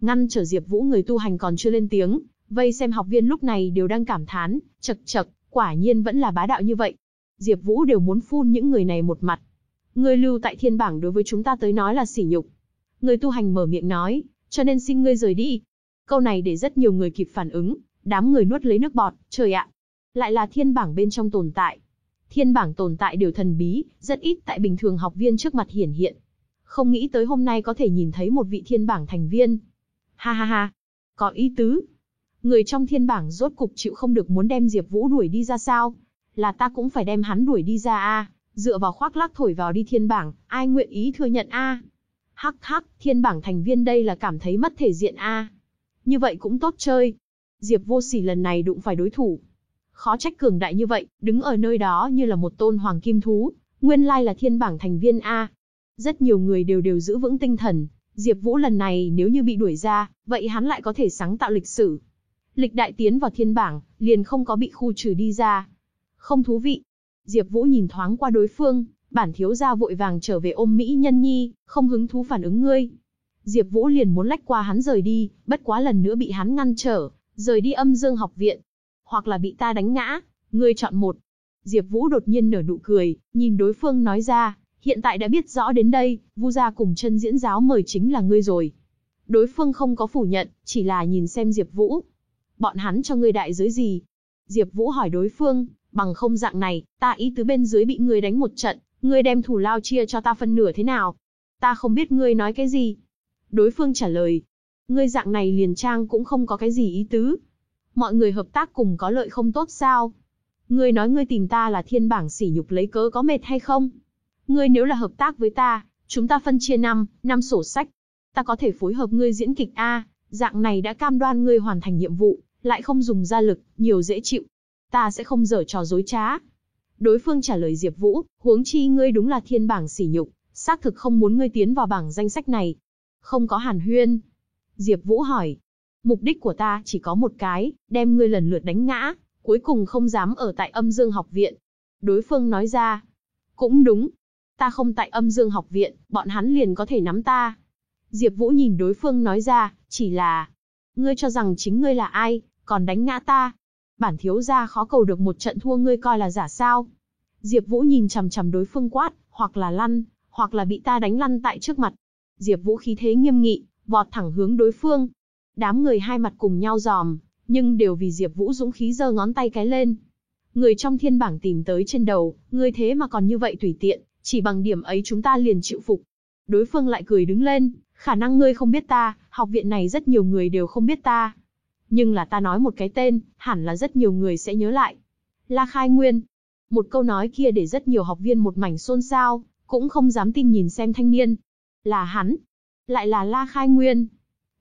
Ngăn trở Diệp Vũ người tu hành còn chưa lên tiếng, vây xem học viên lúc này đều đang cảm thán, chậc chậc, quả nhiên vẫn là bá đạo như vậy. Diệp Vũ đều muốn phun những người này một mặt. Ngươi lưu tại thiên bảng đối với chúng ta tới nói là sỉ nhục. Người tu hành mở miệng nói, cho nên xin ngươi rời đi. Câu này để rất nhiều người kịp phản ứng, đám người nuốt lấy nước bọt, trời ạ, lại là thiên bảng bên trong tồn tại. Thiên bảng tồn tại đều thần bí, rất ít tại bình thường học viên trước mặt hiển hiện. Không nghĩ tới hôm nay có thể nhìn thấy một vị thiên bảng thành viên. Ha ha ha, có ý tứ. Người trong thiên bảng rốt cục chịu không được muốn đem Diệp Vũ đuổi đi ra sao? Là ta cũng phải đem hắn đuổi đi ra a, dựa vào khoác lác thổi vào đi thiên bảng, ai nguyện ý thừa nhận a? Hắc hắc, thiên bảng thành viên đây là cảm thấy mất thể diện a. Như vậy cũng tốt chơi. Diệp Vô Sỉ lần này đụng phải đối thủ, Khó trách cường đại như vậy, đứng ở nơi đó như là một tôn hoàng kim thú, nguyên lai là thiên bảng thành viên A. Rất nhiều người đều đều giữ vững tinh thần, Diệp Vũ lần này nếu như bị đuổi ra, vậy hắn lại có thể sáng tạo lịch sử. Lịch đại tiến vào thiên bảng, liền không có bị khu trừ đi ra. Không thú vị. Diệp Vũ nhìn thoáng qua đối phương, bản thiếu gia vội vàng trở về ôm Mỹ Nhân Nhi, không hứng thú phản ứng ngươi. Diệp Vũ liền muốn lách qua hắn rời đi, bất quá lần nữa bị hắn ngăn trở, rời đi Âm Dương học viện, hoặc là bị ta đánh ngã, ngươi chọn một. Diệp Vũ đột nhiên nở nụ cười, nhìn đối phương nói ra, hiện tại đã biết rõ đến đây, Vu gia cùng chân diễn giáo mời chính là ngươi rồi. Đối phương không có phủ nhận, chỉ là nhìn xem Diệp Vũ. Bọn hắn cho ngươi đại giới gì? Diệp Vũ hỏi đối phương, bằng không dạng này, ta ý tứ bên dưới bị ngươi đánh một trận, ngươi đem thủ lao chia cho ta phân nửa thế nào? Ta không biết ngươi nói cái gì. Đối phương trả lời, ngươi dạng này liền trang cũng không có cái gì ý tứ, mọi người hợp tác cùng có lợi không tốt sao? Ngươi nói ngươi tìm ta là thiên bảng sỉ nhục lấy cớ có mệt hay không? Ngươi nếu là hợp tác với ta, chúng ta phân chia năm, năm sổ sách. Ta có thể phối hợp ngươi diễn kịch A, dạng này đã cam đoan ngươi hoàn thành nhiệm vụ, lại không dùng ra lực, nhiều dễ chịu. Ta sẽ không dở trò dối trá. Đối phương trả lời Diệp Vũ, huống chi ngươi đúng là thiên bảng sỉ nhục, xác thực không muốn ngươi tiến vào bảng danh sách này. Không có hàn huyên. Diệp Vũ hỏi, Mục đích của ta chỉ có một cái, đem ngươi lần lượt đánh ngã, cuối cùng không dám ở tại âm dương học viện. Đối phương nói ra, cũng đúng, ta không tại âm dương học viện, bọn hắn liền có thể nắm ta. Diệp Vũ nhìn đối phương nói ra, chỉ là, ngươi cho rằng chính ngươi là ai, còn đánh ngã ta. Bản thiếu gia khó cầu được một trận thua ngươi coi là giả sao. Diệp Vũ nhìn chằm chằm đối phương quát, hoặc là lăn, hoặc là bị ta đánh lăn tại trước mặt. Diệp Vũ khí thế nghiêm nghị, vọt thẳng hướng đối phương, Đám người hai mặt cùng nhau giòm, nhưng đều vì Diệp Vũ dũng khí giơ ngón tay cái lên. Người trong thiên bảng tìm tới trên đầu, ngươi thế mà còn như vậy tùy tiện, chỉ bằng điểm ấy chúng ta liền chịu phục. Đối phương lại cười đứng lên, khả năng ngươi không biết ta, học viện này rất nhiều người đều không biết ta. Nhưng là ta nói một cái tên, hẳn là rất nhiều người sẽ nhớ lại. La Khai Nguyên. Một câu nói kia để rất nhiều học viên một mảnh xôn xao, cũng không dám tin nhìn xem thanh niên. Là hắn. Lại là La Khai Nguyên.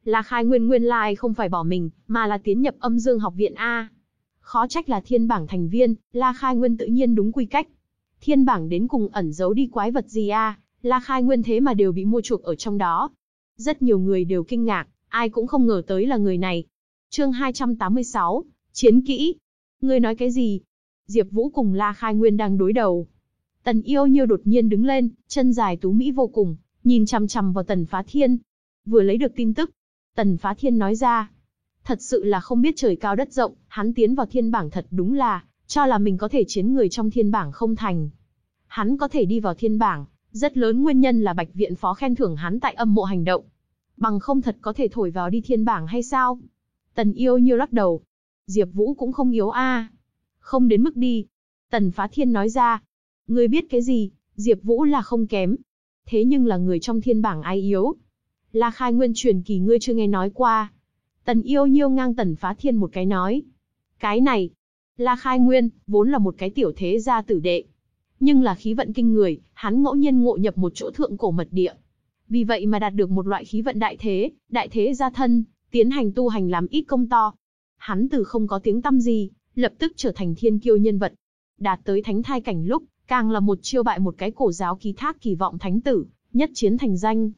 La Khai Nguyên nguyên lai không phải bỏ mình, mà là tiến nhập âm dương học viện A. Khó trách là thiên bảng thành viên, La Khai Nguyên tự nhiên đúng quy cách. Thiên bảng đến cùng ẩn giấu đi quái vật gì A, La Khai Nguyên thế mà đều bị mua chuộc ở trong đó. Rất nhiều người đều kinh ngạc, ai cũng không ngờ tới là người này. Chương 286, Chiến kỹ. Ngươi nói cái gì? Diệp Vũ cùng La Khai Nguyên đang đối đầu. Tần Yêu Nhiêu đột nhiên đứng lên, chân dài tú mỹ vô cùng, nhìn chằm chằm vào Tần Phá Thiên. Vừa lấy được tin tức, Tần Phá Thiên nói ra, thật sự là không biết trời cao đất rộng, hắn tiến vào thiên bảng thật đúng là, cho là mình có thể chiến người trong thiên bảng không thành. Hắn có thể đi vào thiên bảng, rất lớn nguyên nhân là Bạch Viện Phó khen thưởng hắn tại âm mộ hành động. Bằng không thật có thể thổi vào đi thiên bảng hay sao? Tần yêu nhiêu lắc đầu. Diệp Vũ cũng không yếu a Không đến mức đi. Tần Phá Thiên nói ra. Ngươi biết cái gì, Diệp Vũ là không kém. Thế nhưng là người trong thiên bảng ai yếu. La khai nguyên truyền kỳ ngươi chưa nghe nói qua. Tần yêu nhiêu ngang tần phá thiên một cái nói. Cái này, La khai nguyên, vốn là một cái tiểu thế gia tử đệ. Nhưng là khí vận kinh người, hắn ngẫu nhiên ngộ nhập một chỗ thượng cổ mật địa. Vì vậy mà đạt được một loại khí vận đại thế, đại thế gia thân, tiến hành tu hành làm ít công to. Hắn từ không có tiếng tăm gì, lập tức trở thành thiên kiêu nhân vật. Đạt tới thánh thai cảnh lúc, càng là một chiêu bại một cái cổ giáo ký thác kỳ vọng thánh tử, nhất chiến thành danh.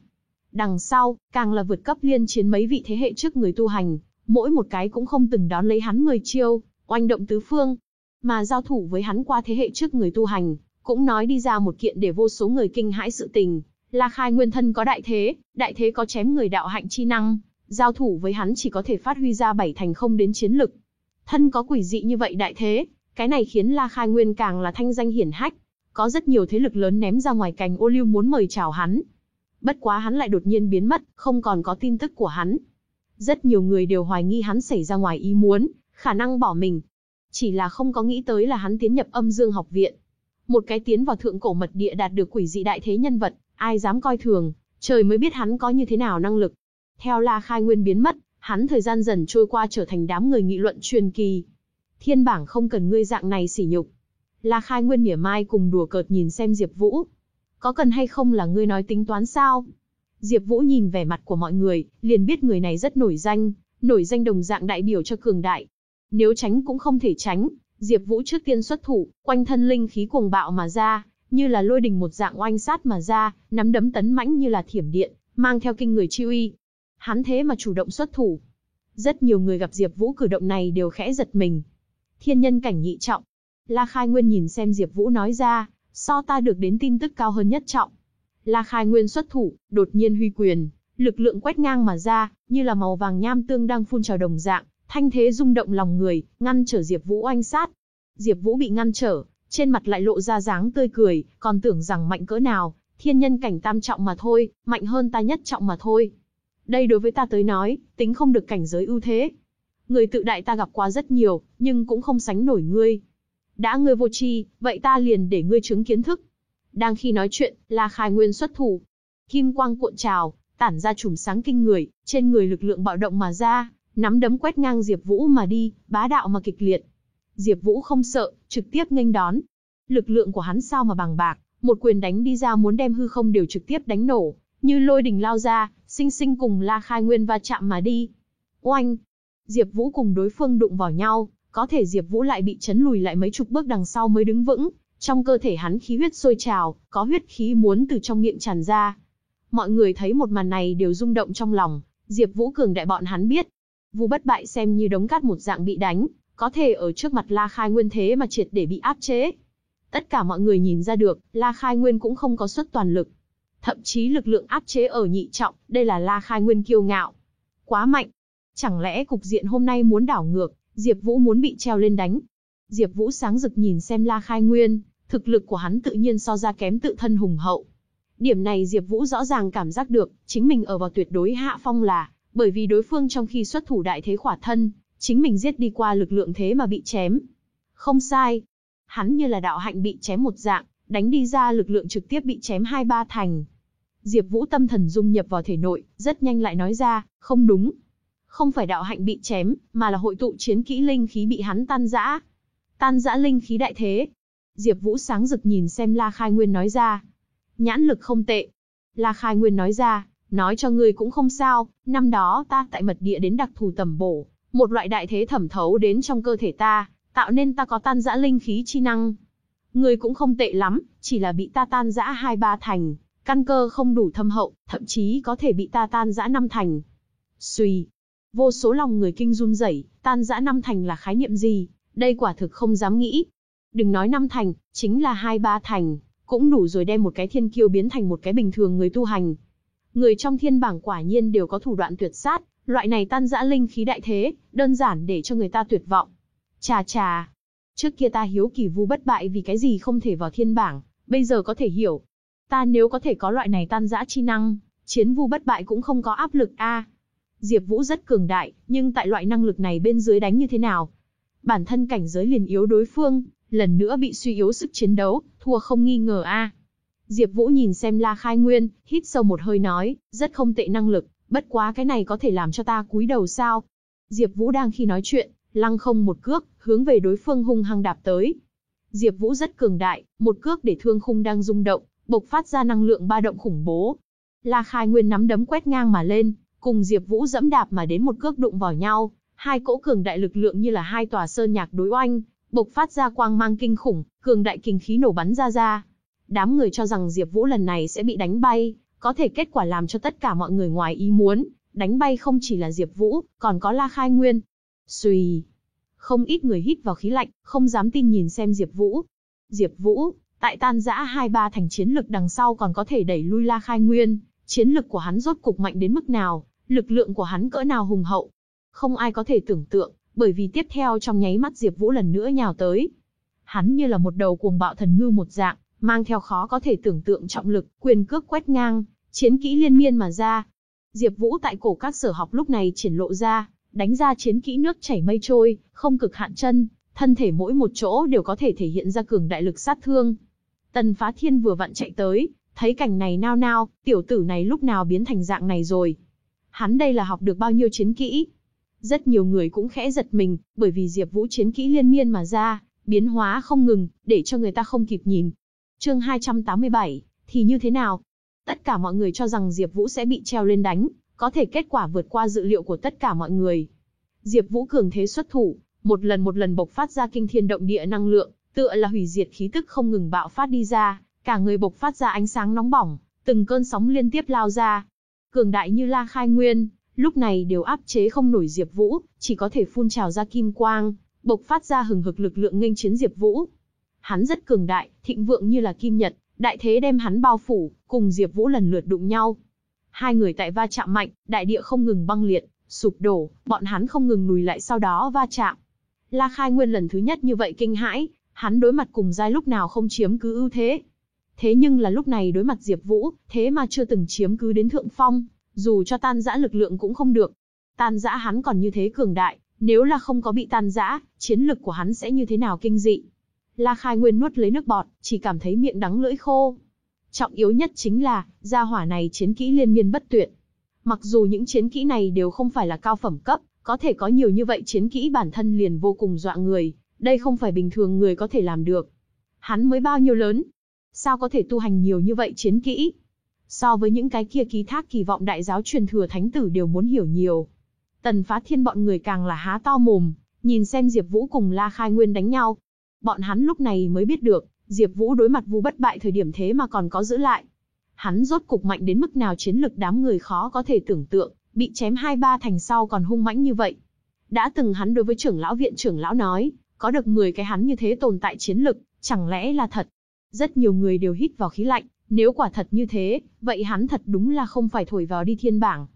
Đằng sau, càng là vượt cấp liên chiến mấy vị thế hệ trước người tu hành, mỗi một cái cũng không từng đón lấy hắn 10 chiêu, oanh động tứ phương. Mà giao thủ với hắn qua thế hệ trước người tu hành, cũng nói đi ra một kiện để vô số người kinh hãi sự tình, La khai nguyên thân có đại thế, đại thế có chém người đạo hạnh chi năng, giao thủ với hắn chỉ có thể phát huy ra bảy thành không đến chiến lực. Thân có quỷ dị như vậy đại thế, cái này khiến La Khai Nguyên càng là thanh danh hiển hách, có rất nhiều thế lực lớn ném ra ngoài cành ô liu muốn mời chào hắn, Bất quá hắn lại đột nhiên biến mất, không còn có tin tức của hắn. Rất nhiều người đều hoài nghi hắn xảy ra ngoài ý muốn, khả năng bỏ mình. Chỉ là không có nghĩ tới là hắn tiến nhập âm dương học viện. Một cái tiến vào thượng cổ mật địa đạt được quỷ dị đại thế nhân vật, ai dám coi thường, trời mới biết hắn có như thế nào năng lực. Theo La Khai Nguyên biến mất, hắn thời gian dần trôi qua trở thành đám người nghị luận truyền kỳ. Thiên bảng không cần ngươi dạng này sỉ nhục. La Khai Nguyên mỉa mai cùng đùa cợt nhìn xem Diệp Vũ, có cần hay không là ngươi nói tính toán sao? Diệp Vũ nhìn vẻ mặt của mọi người, liền biết người này rất nổi danh, nổi danh đồng dạng đại biểu cho cường đại. Nếu tránh cũng không thể tránh, Diệp Vũ trước tiên xuất thủ, quanh thân linh khí cuồng bạo mà ra, như là lôi đình một dạng oanh sát mà ra, nắm đấm tấn mãnh như là thiểm điện, mang theo kinh người chi uy. Hắn thế mà chủ động xuất thủ. Rất nhiều người gặp Diệp Vũ cử động này đều khẽ giật mình. Thiên nhân cảnh nhị trọng. La Khai Nguyên nhìn xem Diệp Vũ nói ra, so ta được đến tin tức cao hơn nhất trọng. La Khai Nguyên xuất thủ, đột nhiên huy quyền, lực lượng quét ngang mà ra, như là màu vàng nham tương đang phun trào đồng dạng, thanh thế rung động lòng người, ngăn trở Diệp Vũ oanh sát. Diệp Vũ bị ngăn trở, trên mặt lại lộ ra dáng tươi cười, còn tưởng rằng mạnh cỡ nào, thiên nhân cảnh tam trọng mà thôi, mạnh hơn ta nhất trọng mà thôi. Đây đối với ta tới nói, tính không được cảnh giới ưu thế. Người tự đại ta gặp qua rất nhiều, nhưng cũng không sánh nổi ngươi. Đã ngươi vô tri, vậy ta liền để ngươi chứng kiến thức. Đang khi nói chuyện, La Khai Nguyên xuất thủ. Kim quang cuộn trào, tản ra chùm sáng kinh người, trên người lực lượng bạo động mà ra, nắm đấm quét ngang Diệp Vũ mà đi, bá đạo mà kịch liệt. Diệp Vũ không sợ, trực tiếp nghênh đón. Lực lượng của hắn sao mà bằng bạc, một quyền đánh đi ra muốn đem hư không đều trực tiếp đánh nổ, như lôi đình lao ra, sinh sinh cùng La Khai Nguyên va chạm mà đi. Oanh! Diệp Vũ cùng đối phương đụng vào nhau, có thể Diệp Vũ lại bị chấn lùi lại mấy chục bước đằng sau mới đứng vững, trong cơ thể hắn khí huyết sôi trào, có huyết khí muốn từ trong miệng tràn ra. Mọi người thấy một màn này đều rung động trong lòng, Diệp Vũ cường đại bọn hắn biết. Vu bất bại xem như đống cát một dạng bị đánh, có thể ở trước mặt La Khai Nguyên thế mà triệt để bị áp chế. Tất cả mọi người nhìn ra được, La Khai Nguyên cũng không có xuất toàn lực. Thậm chí lực lượng áp chế ở nhị trọng, đây là La Khai Nguyên kiêu ngạo. Quá mạnh. Chẳng lẽ cục diện hôm nay muốn đảo ngược, Diệp Vũ muốn bị treo lên đánh. Diệp Vũ sáng rực nhìn xem La Khai Nguyên, thực lực của hắn tự nhiên so ra kém tự thân hùng hậu. Điểm này Diệp Vũ rõ ràng cảm giác được, chính mình ở vào tuyệt đối hạ phong là, bởi vì đối phương trong khi xuất thủ đại thế khỏa thân, chính mình giết đi qua lực lượng thế mà bị chém. Không sai. Hắn như là đạo hạnh bị chém một dạng, đánh đi ra lực lượng trực tiếp bị chém hai ba thành. Diệp Vũ tâm thần dung nhập vào thể nội, rất nhanh lại nói ra, không đúng. Không phải đạo hạnh bị chém, mà là hội tụ chiến kỹ linh khí bị hắn tan rã. Tan rã linh khí đại thế. Diệp Vũ sáng rực nhìn xem La Khai Nguyên nói ra. Nhãn lực không tệ. La Khai Nguyên nói ra, nói cho ngươi cũng không sao, năm đó ta tại mật địa đến đặc thù tầm bổ, một loại đại thế thẩm thấu đến trong cơ thể ta, tạo nên ta có tan dã linh khí chi năng. Ngươi cũng không tệ lắm, chỉ là bị ta tan dã hai ba thành, căn cơ không đủ thâm hậu, thậm chí có thể bị ta tan dã năm thành. Xuy, vô số lòng người kinh run rẩy, tan dã năm thành là khái niệm gì? Đây quả thực không dám nghĩ. Đừng nói năm thành, chính là hai ba thành, cũng đủ rồi đem một cái thiên kiêu biến thành một cái bình thường người tu hành. Người trong thiên bảng quả nhiên đều có thủ đoạn tuyệt sát, loại này tan dã linh khí đại thế, đơn giản để cho người ta tuyệt vọng. Chà chà, trước kia ta hiếu kỳ vu bất bại vì cái gì không thể vào thiên bảng, bây giờ có thể hiểu. Ta nếu có thể có loại này tan dã chi năng, chiến vu bất bại cũng không có áp lực a. Diệp Vũ rất cường đại, nhưng tại loại năng lực này bên dưới đánh như thế nào? Bản thân cảnh giới liền yếu đối phương, lần nữa bị suy yếu sức chiến đấu, thua không nghi ngờ a. Diệp Vũ nhìn xem La Khai Nguyên, hít sâu một hơi nói, rất không tệ năng lực, bất quá cái này có thể làm cho ta cúi đầu sao? Diệp Vũ đang khi nói chuyện, lăng không một cước, hướng về đối phương hung hăng đạp tới. Diệp Vũ rất cường đại, một cước để thương khung đang rung động, bộc phát ra năng lượng ba động khủng bố. La Khai Nguyên nắm đấm quét ngang mà lên, cùng Diệp Vũ dẫm đạp mà đến một cước đụng vào nhau, hai cỗ cường đại lực lượng như là hai tòa sơn nhạc đối oanh, bộc phát ra quang mang kinh khủng, cường đại kinh khí nổ bắn ra ra. Đám người cho rằng Diệp Vũ lần này sẽ bị đánh bay, có thể kết quả làm cho tất cả mọi người ngoài ý muốn, đánh bay không chỉ là Diệp Vũ, còn có La Khai Nguyên. Xuy. Không ít người hít vào khí lạnh, không dám tin nhìn xem Diệp Vũ. Diệp Vũ, tại tan rã hai ba thành chiến lực đằng sau còn có thể đẩy lui La Khai Nguyên, chiến lực của hắn rốt cục mạnh đến mức nào, lực lượng của hắn cỡ nào hùng hậu. Không ai có thể tưởng tượng, bởi vì tiếp theo trong nháy mắt Diệp Vũ lần nữa nhào tới. Hắn như là một đầu cuồng bạo thần ngư một dạng, mang theo khó có thể tưởng tượng trọng lực, quyền cước quét ngang, chiến kỹ liên miên mà ra. Diệp Vũ tại cổ các sở học lúc này triển lộ ra, đánh ra chiến kỹ nước chảy mây trôi, không cực hạn chân, thân thể mỗi một chỗ đều có thể thể hiện ra cường đại lực sát thương. Tần Phá Thiên vừa vặn chạy tới, thấy cảnh này nao nao, tiểu tử này lúc nào biến thành dạng này rồi. Hắn đây là học được bao nhiêu chiến kỹ? Rất nhiều người cũng khẽ giật mình, bởi vì Diệp Vũ chiến kỹ liên miên mà ra, biến hóa không ngừng, để cho người ta không kịp nhìn. Chương 287, thì như thế nào? Tất cả mọi người cho rằng Diệp Vũ sẽ bị treo lên đánh, có thể kết quả vượt qua dự liệu của tất cả mọi người. Diệp Vũ cường thế xuất thủ, một lần một lần bộc phát ra kinh thiên động địa năng lượng, tựa là hủy diệt khí tức không ngừng bạo phát đi ra, cả người bộc phát ra ánh sáng nóng bỏng, từng cơn sóng liên tiếp lao ra. Cường đại như La Khai Nguyên, lúc này đều áp chế không nổi Diệp Vũ, chỉ có thể phun trào ra kim quang, bộc phát ra hừng hực lực lượng nghênh chiến Diệp Vũ. Hắn rất cường đại, thịnh vượng như là kim nhật, đại thế đem hắn bao phủ, cùng Diệp Vũ lần lượt đụng nhau. Hai người tại va chạm mạnh, đại địa không ngừng băng liệt, sụp đổ, bọn hắn không ngừng lùi lại sau đó va chạm. La Khai Nguyên lần thứ nhất như vậy kinh hãi, hắn đối mặt cùng giai lúc nào không chiếm cứ ưu thế. Thế nhưng là lúc này đối mặt Diệp Vũ, thế mà chưa từng chiếm cứ đến thượng phong, dù cho tan dã lực lượng cũng không được. Tan dã hắn còn như thế cường đại, nếu là không có bị tan dã, chiến lực của hắn sẽ như thế nào kinh dị. La Khai Nguyên nuốt lấy nước bọt, chỉ cảm thấy miệng đắng lưỡi khô. Trọng yếu nhất chính là, gia hỏa này chiến kỹ liên miên bất tuyệt. Mặc dù những chiến kỹ này đều không phải là cao phẩm cấp, có thể có nhiều như vậy chiến kỹ bản thân liền vô cùng dọa người, đây không phải bình thường người có thể làm được. Hắn mới bao nhiêu lớn? Sao có thể tu hành nhiều như vậy chiến kỹ? So với những cái kia ký thác kỳ vọng đại giáo truyền thừa thánh tử đều muốn hiểu nhiều. Tần phá thiên bọn người càng là há to mồm, nhìn xem Diệp Vũ cùng La Khai Nguyên đánh nhau. Bọn hắn lúc này mới biết được, Diệp Vũ đối mặt Vu bất bại thời điểm thế mà còn có giữ lại. Hắn rốt cục mạnh đến mức nào chiến lực đám người khó có thể tưởng tượng, bị chém hai ba thành sau còn hung mãnh như vậy. Đã từng hắn đối với trưởng lão viện trưởng lão nói, có được 10 cái hắn như thế tồn tại chiến lực, chẳng lẽ là thật? Rất nhiều người đều hít vào khí lạnh, nếu quả thật như thế, vậy hắn thật đúng là không phải thổi vào đi thiên bảng.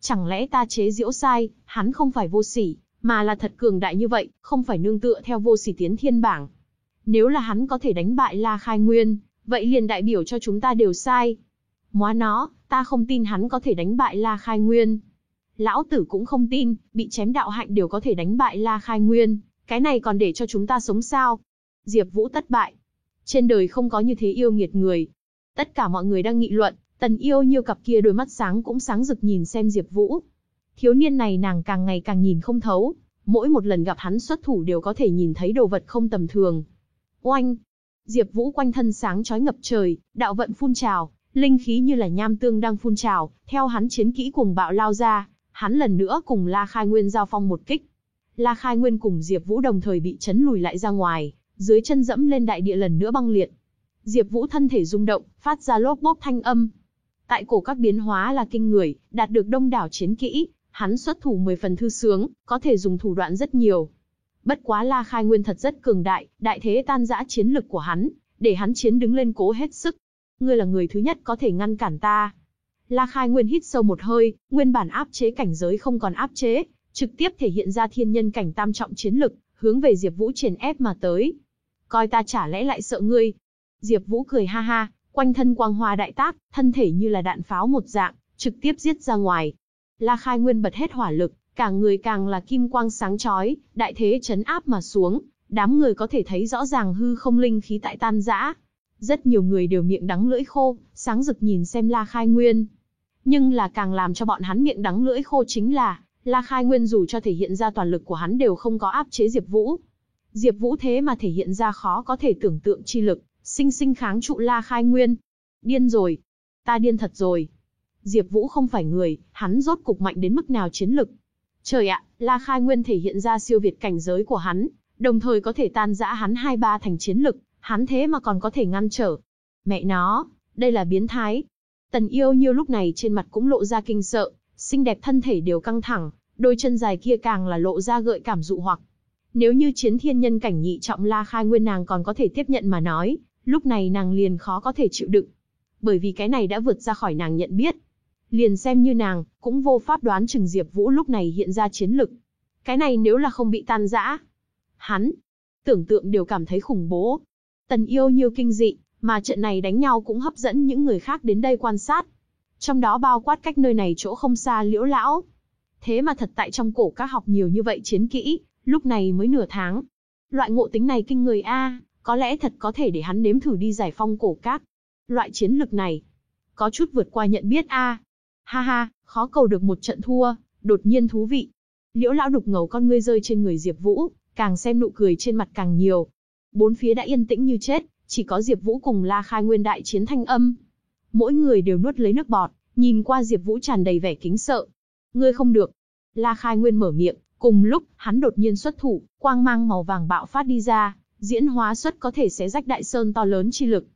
Chẳng lẽ ta chế giễu sai, hắn không phải vô sỉ, mà là thật cường đại như vậy, không phải nương tựa theo vô sỉ tiến thiên bảng. Nếu là hắn có thể đánh bại La Khai Nguyên, vậy liền đại biểu cho chúng ta đều sai. Móa nó, ta không tin hắn có thể đánh bại La Khai Nguyên. Lão tử cũng không tin, bị chém đạo hạnh đều có thể đánh bại La Khai Nguyên, Cái này còn để cho chúng ta sống sao? Diệp Vũ thất bại. Trên đời không có như thế yêu nghiệt người. Tất cả mọi người đang nghị luận, Tần Yêu Nhiêu cặp kia đôi mắt sáng cũng sáng rực nhìn xem Diệp Vũ. Thiếu niên này nàng càng ngày càng nhìn không thấu, mỗi một lần gặp hắn xuất thủ đều có thể nhìn thấy đồ vật không tầm thường. Oanh! Diệp Vũ quanh thân sáng chói ngập trời, đạo vận phun trào, linh khí như là nham tương đang phun trào, theo hắn chiến kỹ cùng bạo lao ra, hắn lần nữa cùng La Khai Nguyên giao phong một kích. La Khai Nguyên cùng Diệp Vũ đồng thời bị chấn lùi lại ra ngoài, dưới chân dẫm lên đại địa lần nữa băng liệt. Diệp Vũ thân thể rung động, phát ra lốp bốp thanh âm. Tại cổ các biến hóa là kinh người, đạt được đông đảo chiến kỹ, hắn xuất thủ 10 phần thư sướng, có thể dùng thủ đoạn rất nhiều. Bất quá La Khai Nguyên thật rất cường đại, đại thế tan rã chiến lực của hắn, để hắn chiến đứng lên cố hết sức. Ngươi là người thứ nhất có thể ngăn cản ta. La Khai Nguyên hít sâu một hơi, nguyên bản áp chế cảnh giới không còn áp chế, trực tiếp thể hiện ra thiên nhân cảnh tam trọng chiến lực, hướng về Diệp Vũ triển ép mà tới. Coi ta chả lẽ lại sợ ngươi? Diệp Vũ cười ha ha, quanh thân quang hoa đại tác, thân thể như là đạn pháo một dạng, trực tiếp giết ra ngoài. La Khai Nguyên bật hết hỏa lực, cả người càng là kim quang sáng chói, đại thế chấn áp mà xuống, đám người có thể thấy rõ ràng hư không linh khí tại tan rã. Rất nhiều người đều miệng đắng lưỡi khô, sáng rực nhìn xem La Khai Nguyên. Nhưng là càng làm cho bọn hắn miệng đắng lưỡi khô chính là, La Khai Nguyên dù cho thể hiện ra toàn lực của hắn đều không có áp chế Diệp Vũ. Diệp Vũ thế mà thể hiện ra khó có thể tưởng tượng chi lực, sinh sinh kháng trụ La Khai Nguyên. Điên rồi, ta điên thật rồi. Diệp Vũ không phải người, hắn rốt cục mạnh đến mức nào chiến lực. Trời ạ, La Khai Nguyên thể hiện ra siêu việt cảnh giới của hắn, đồng thời có thể tan rã hắn hai ba thành chiến lực, hắn thế mà còn có thể ngăn trở. Mẹ nó, đây là biến thái. Tần Yêu Nhiêu lúc này trên mặt cũng lộ ra kinh sợ, xinh đẹp thân thể đều căng thẳng, đôi chân dài kia càng là lộ ra gợi cảm dụ hoặc. Nếu như chiến thiên nhân cảnh nhị trọng La Khai Nguyên nàng còn có thể tiếp nhận mà nói, lúc này nàng liền khó có thể chịu đựng. Bởi vì cái này đã vượt ra khỏi nàng nhận biết. Liền xem như nàng, cũng vô pháp đoán chừng Diệp Vũ lúc này hiện ra chiến lực. Cái này nếu là không bị tan rã, hắn, tưởng tượng đều cảm thấy khủng bố. Tần yêu nhiều kinh dị, mà trận này đánh nhau cũng hấp dẫn những người khác đến đây quan sát. Trong đó bao quát cách nơi này chỗ không xa liễu lão. Thế mà thật tại trong cổ các học nhiều như vậy chiến kỹ, lúc này mới nửa tháng. Loại ngộ tính này kinh người a, có lẽ thật có thể để hắn nếm thử đi giải phong cổ các. Loại chiến lực này, có chút vượt qua nhận biết a. Ha ha, khó cầu được một trận thua, đột nhiên thú vị. Liễu lão đục ngầu con ngươi rơi trên người Diệp Vũ, càng xem nụ cười trên mặt càng nhiều. Bốn phía đã yên tĩnh như chết, chỉ có Diệp Vũ cùng La Khai Nguyên đại chiến thanh âm. Mỗi người đều nuốt lấy nước bọt, nhìn qua Diệp Vũ tràn đầy vẻ kính sợ. Ngươi không được. La Khai Nguyên mở miệng, cùng lúc, hắn đột nhiên xuất thủ, quang mang màu vàng bạo phát đi ra, diễn hóa xuất có thể xé rách đại sơn to lớn chi lực.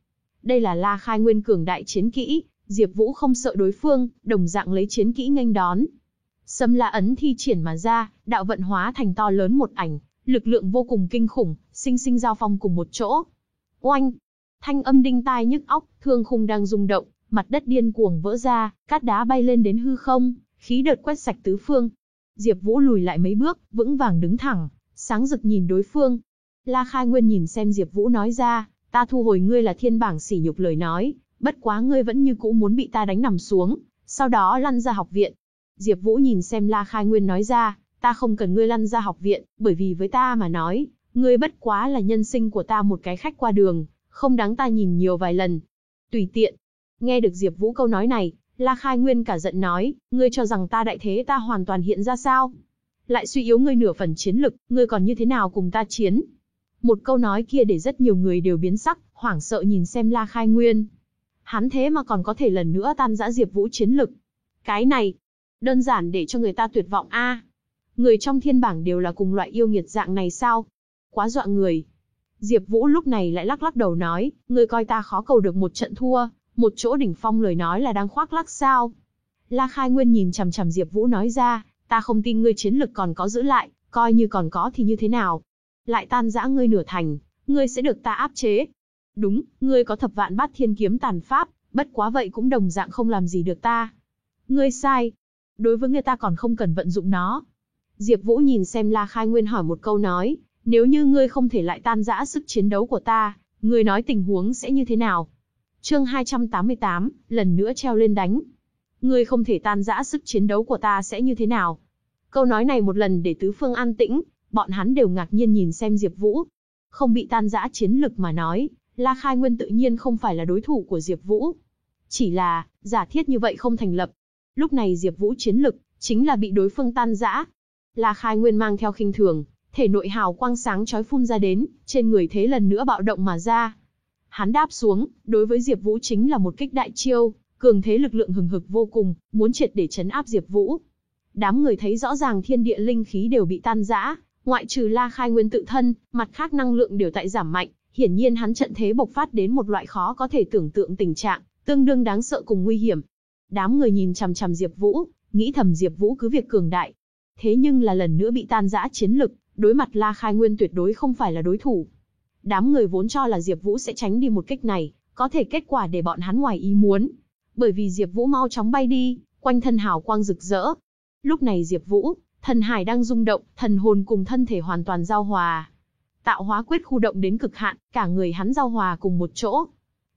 Đây là La Khai Nguyên cường đại chiến kỹ, Diệp Vũ không sợ đối phương, đồng dạng lấy chiến kỹ nghênh đón. Sâm La ấn thi triển mà ra, đạo vận hóa thành to lớn một ảnh, lực lượng vô cùng kinh khủng, sinh sinh giao phong cùng một chỗ. Oanh! Thanh âm đinh tai nhức óc, thương khung đang rung động, mặt đất điên cuồng vỡ ra, cát đá bay lên đến hư không, khí đợt quét sạch tứ phương. Diệp Vũ lùi lại mấy bước, vững vàng đứng thẳng, sáng rực nhìn đối phương. La Khai Nguyên nhìn xem Diệp Vũ nói ra, ta thu hồi ngươi là thiên bảng sỉ nhục lời nói, bất quá ngươi vẫn như cũ muốn bị ta đánh nằm xuống, sau đó lăn ra học viện. Diệp Vũ nhìn xem La Khai Nguyên nói ra, ta không cần ngươi lăn ra học viện, bởi vì với ta mà nói, ngươi bất quá là nhân sinh của ta một cái khách qua đường, không đáng ta nhìn nhiều vài lần. Tùy tiện. Nghe được Diệp Vũ câu nói này, La Khai Nguyên cả giận nói, ngươi cho rằng ta đại thế ta hoàn toàn hiện ra sao? Lại suy yếu ngươi nửa phần chiến lực, ngươi còn như thế nào cùng ta chiến? Một câu nói kia để rất nhiều người đều biến sắc, hoảng sợ nhìn xem La Khai Nguyên. Hắn thế mà còn có thể lần nữa tan rã Diệp Vũ chiến lực. Cái này, đơn giản để cho người ta tuyệt vọng a. Người trong thiên bảng đều là cùng loại yêu nghiệt dạng này sao? Quá dọa người. Diệp Vũ lúc này lại lắc lắc đầu nói, ngươi coi ta khó cầu được một trận thua, một chỗ đỉnh phong lời nói là đang khoác lác sao? La Khai Nguyên nhìn chằm chằm Diệp Vũ nói ra, ta không tin ngươi chiến lực còn có giữ lại, coi như còn có thì như thế nào? Lại tan rã ngươi nửa thành, ngươi sẽ được ta áp chế. Đúng, ngươi có thập vạn bát thiên kiếm tàn pháp, bất quá vậy cũng đồng dạng không làm gì được ta. Ngươi sai. Đối với người ta còn không cần vận dụng nó. Diệp Vũ nhìn xem La Khai Nguyên hỏi một câu nói, nếu như ngươi không thể lại tan rã sức chiến đấu của ta, ngươi nói tình huống sẽ như thế nào? Chương 288, lần nữa treo lên đánh. Ngươi không thể tan rã sức chiến đấu của ta sẽ như thế nào? Câu nói này một lần để tứ phương an tĩnh, Bọn hắn đều ngạc nhiên nhìn xem Diệp Vũ. Không bị tan rã chiến lực mà nói, La Khai Nguyên tự nhiên không phải là đối thủ của Diệp Vũ. Chỉ là, giả thiết như vậy không thành lập. Lúc này Diệp Vũ chiến lực chính là bị đối phương tan rã. La Khai Nguyên mang theo khinh thường, thể nội hào quang sáng chói phun ra đến, trên người thế lần nữa bạo động mà ra. Hắn đáp xuống, đối với Diệp Vũ chính là một kích đại chiêu, cường thế lực lượng hừng hực vô cùng, muốn triệt để chấn áp Diệp Vũ. Đám người thấy rõ ràng thiên địa linh khí đều bị tan rã, ngoại trừ La Khai Nguyên tự thân, mặt khác năng lượng đều tại giảm mạnh, hiển nhiên hắn trận thế bộc phát đến một loại khó có thể tưởng tượng tình trạng, tương đương đáng sợ cùng nguy hiểm. Đám người nhìn chằm chằm Diệp Vũ, nghĩ thầm Diệp Vũ cứ việc cường đại. Thế nhưng là lần nữa bị tan rã chiến lực, đối mặt La Khai Nguyên tuyệt đối không phải là đối thủ. Đám người vốn cho là Diệp Vũ sẽ tránh đi một kích này, có thể kết quả để bọn hắn ngoài ý muốn. Bởi vì Diệp Vũ mau chóng bay đi, quanh thân hào quang rực rỡ. Lúc này Diệp Vũ, thần hải đang rung động, thần hồn cùng thân thể hoàn toàn giao hòa. Tạo hóa quyết khu động đến cực hạn, cả người hắn giao hòa cùng một chỗ.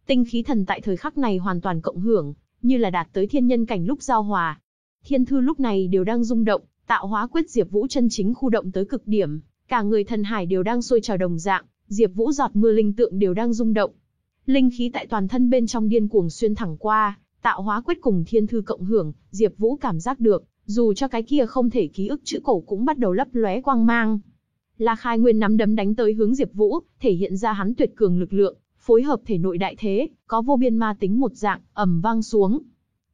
Tinh khí thần tại thời khắc này hoàn toàn cộng hưởng, như là đạt tới thiên nhân cảnh lúc giao hòa. Thiên thư lúc này đều đang rung động, tạo hóa quyết Diệp Vũ chân chính khu động tới cực điểm, cả người thần hải đều đang sôi trào đồng dạng, Diệp Vũ giọt mưa linh tượng đều đang rung động. Linh khí tại toàn thân bên trong điên cuồng xuyên thẳng qua, tạo hóa quyết cùng thiên thư cộng hưởng, Diệp Vũ cảm giác được, dù cho cái kia không thể ký ức chữ cổ cũng bắt đầu lấp lóe quang mang. La Khai Nguyên nắm đấm đánh tới hướng Diệp Vũ, thể hiện ra hắn tuyệt cường lực lượng, phối hợp thể nội đại thế, có vô biên ma tính một dạng, ầm vang xuống.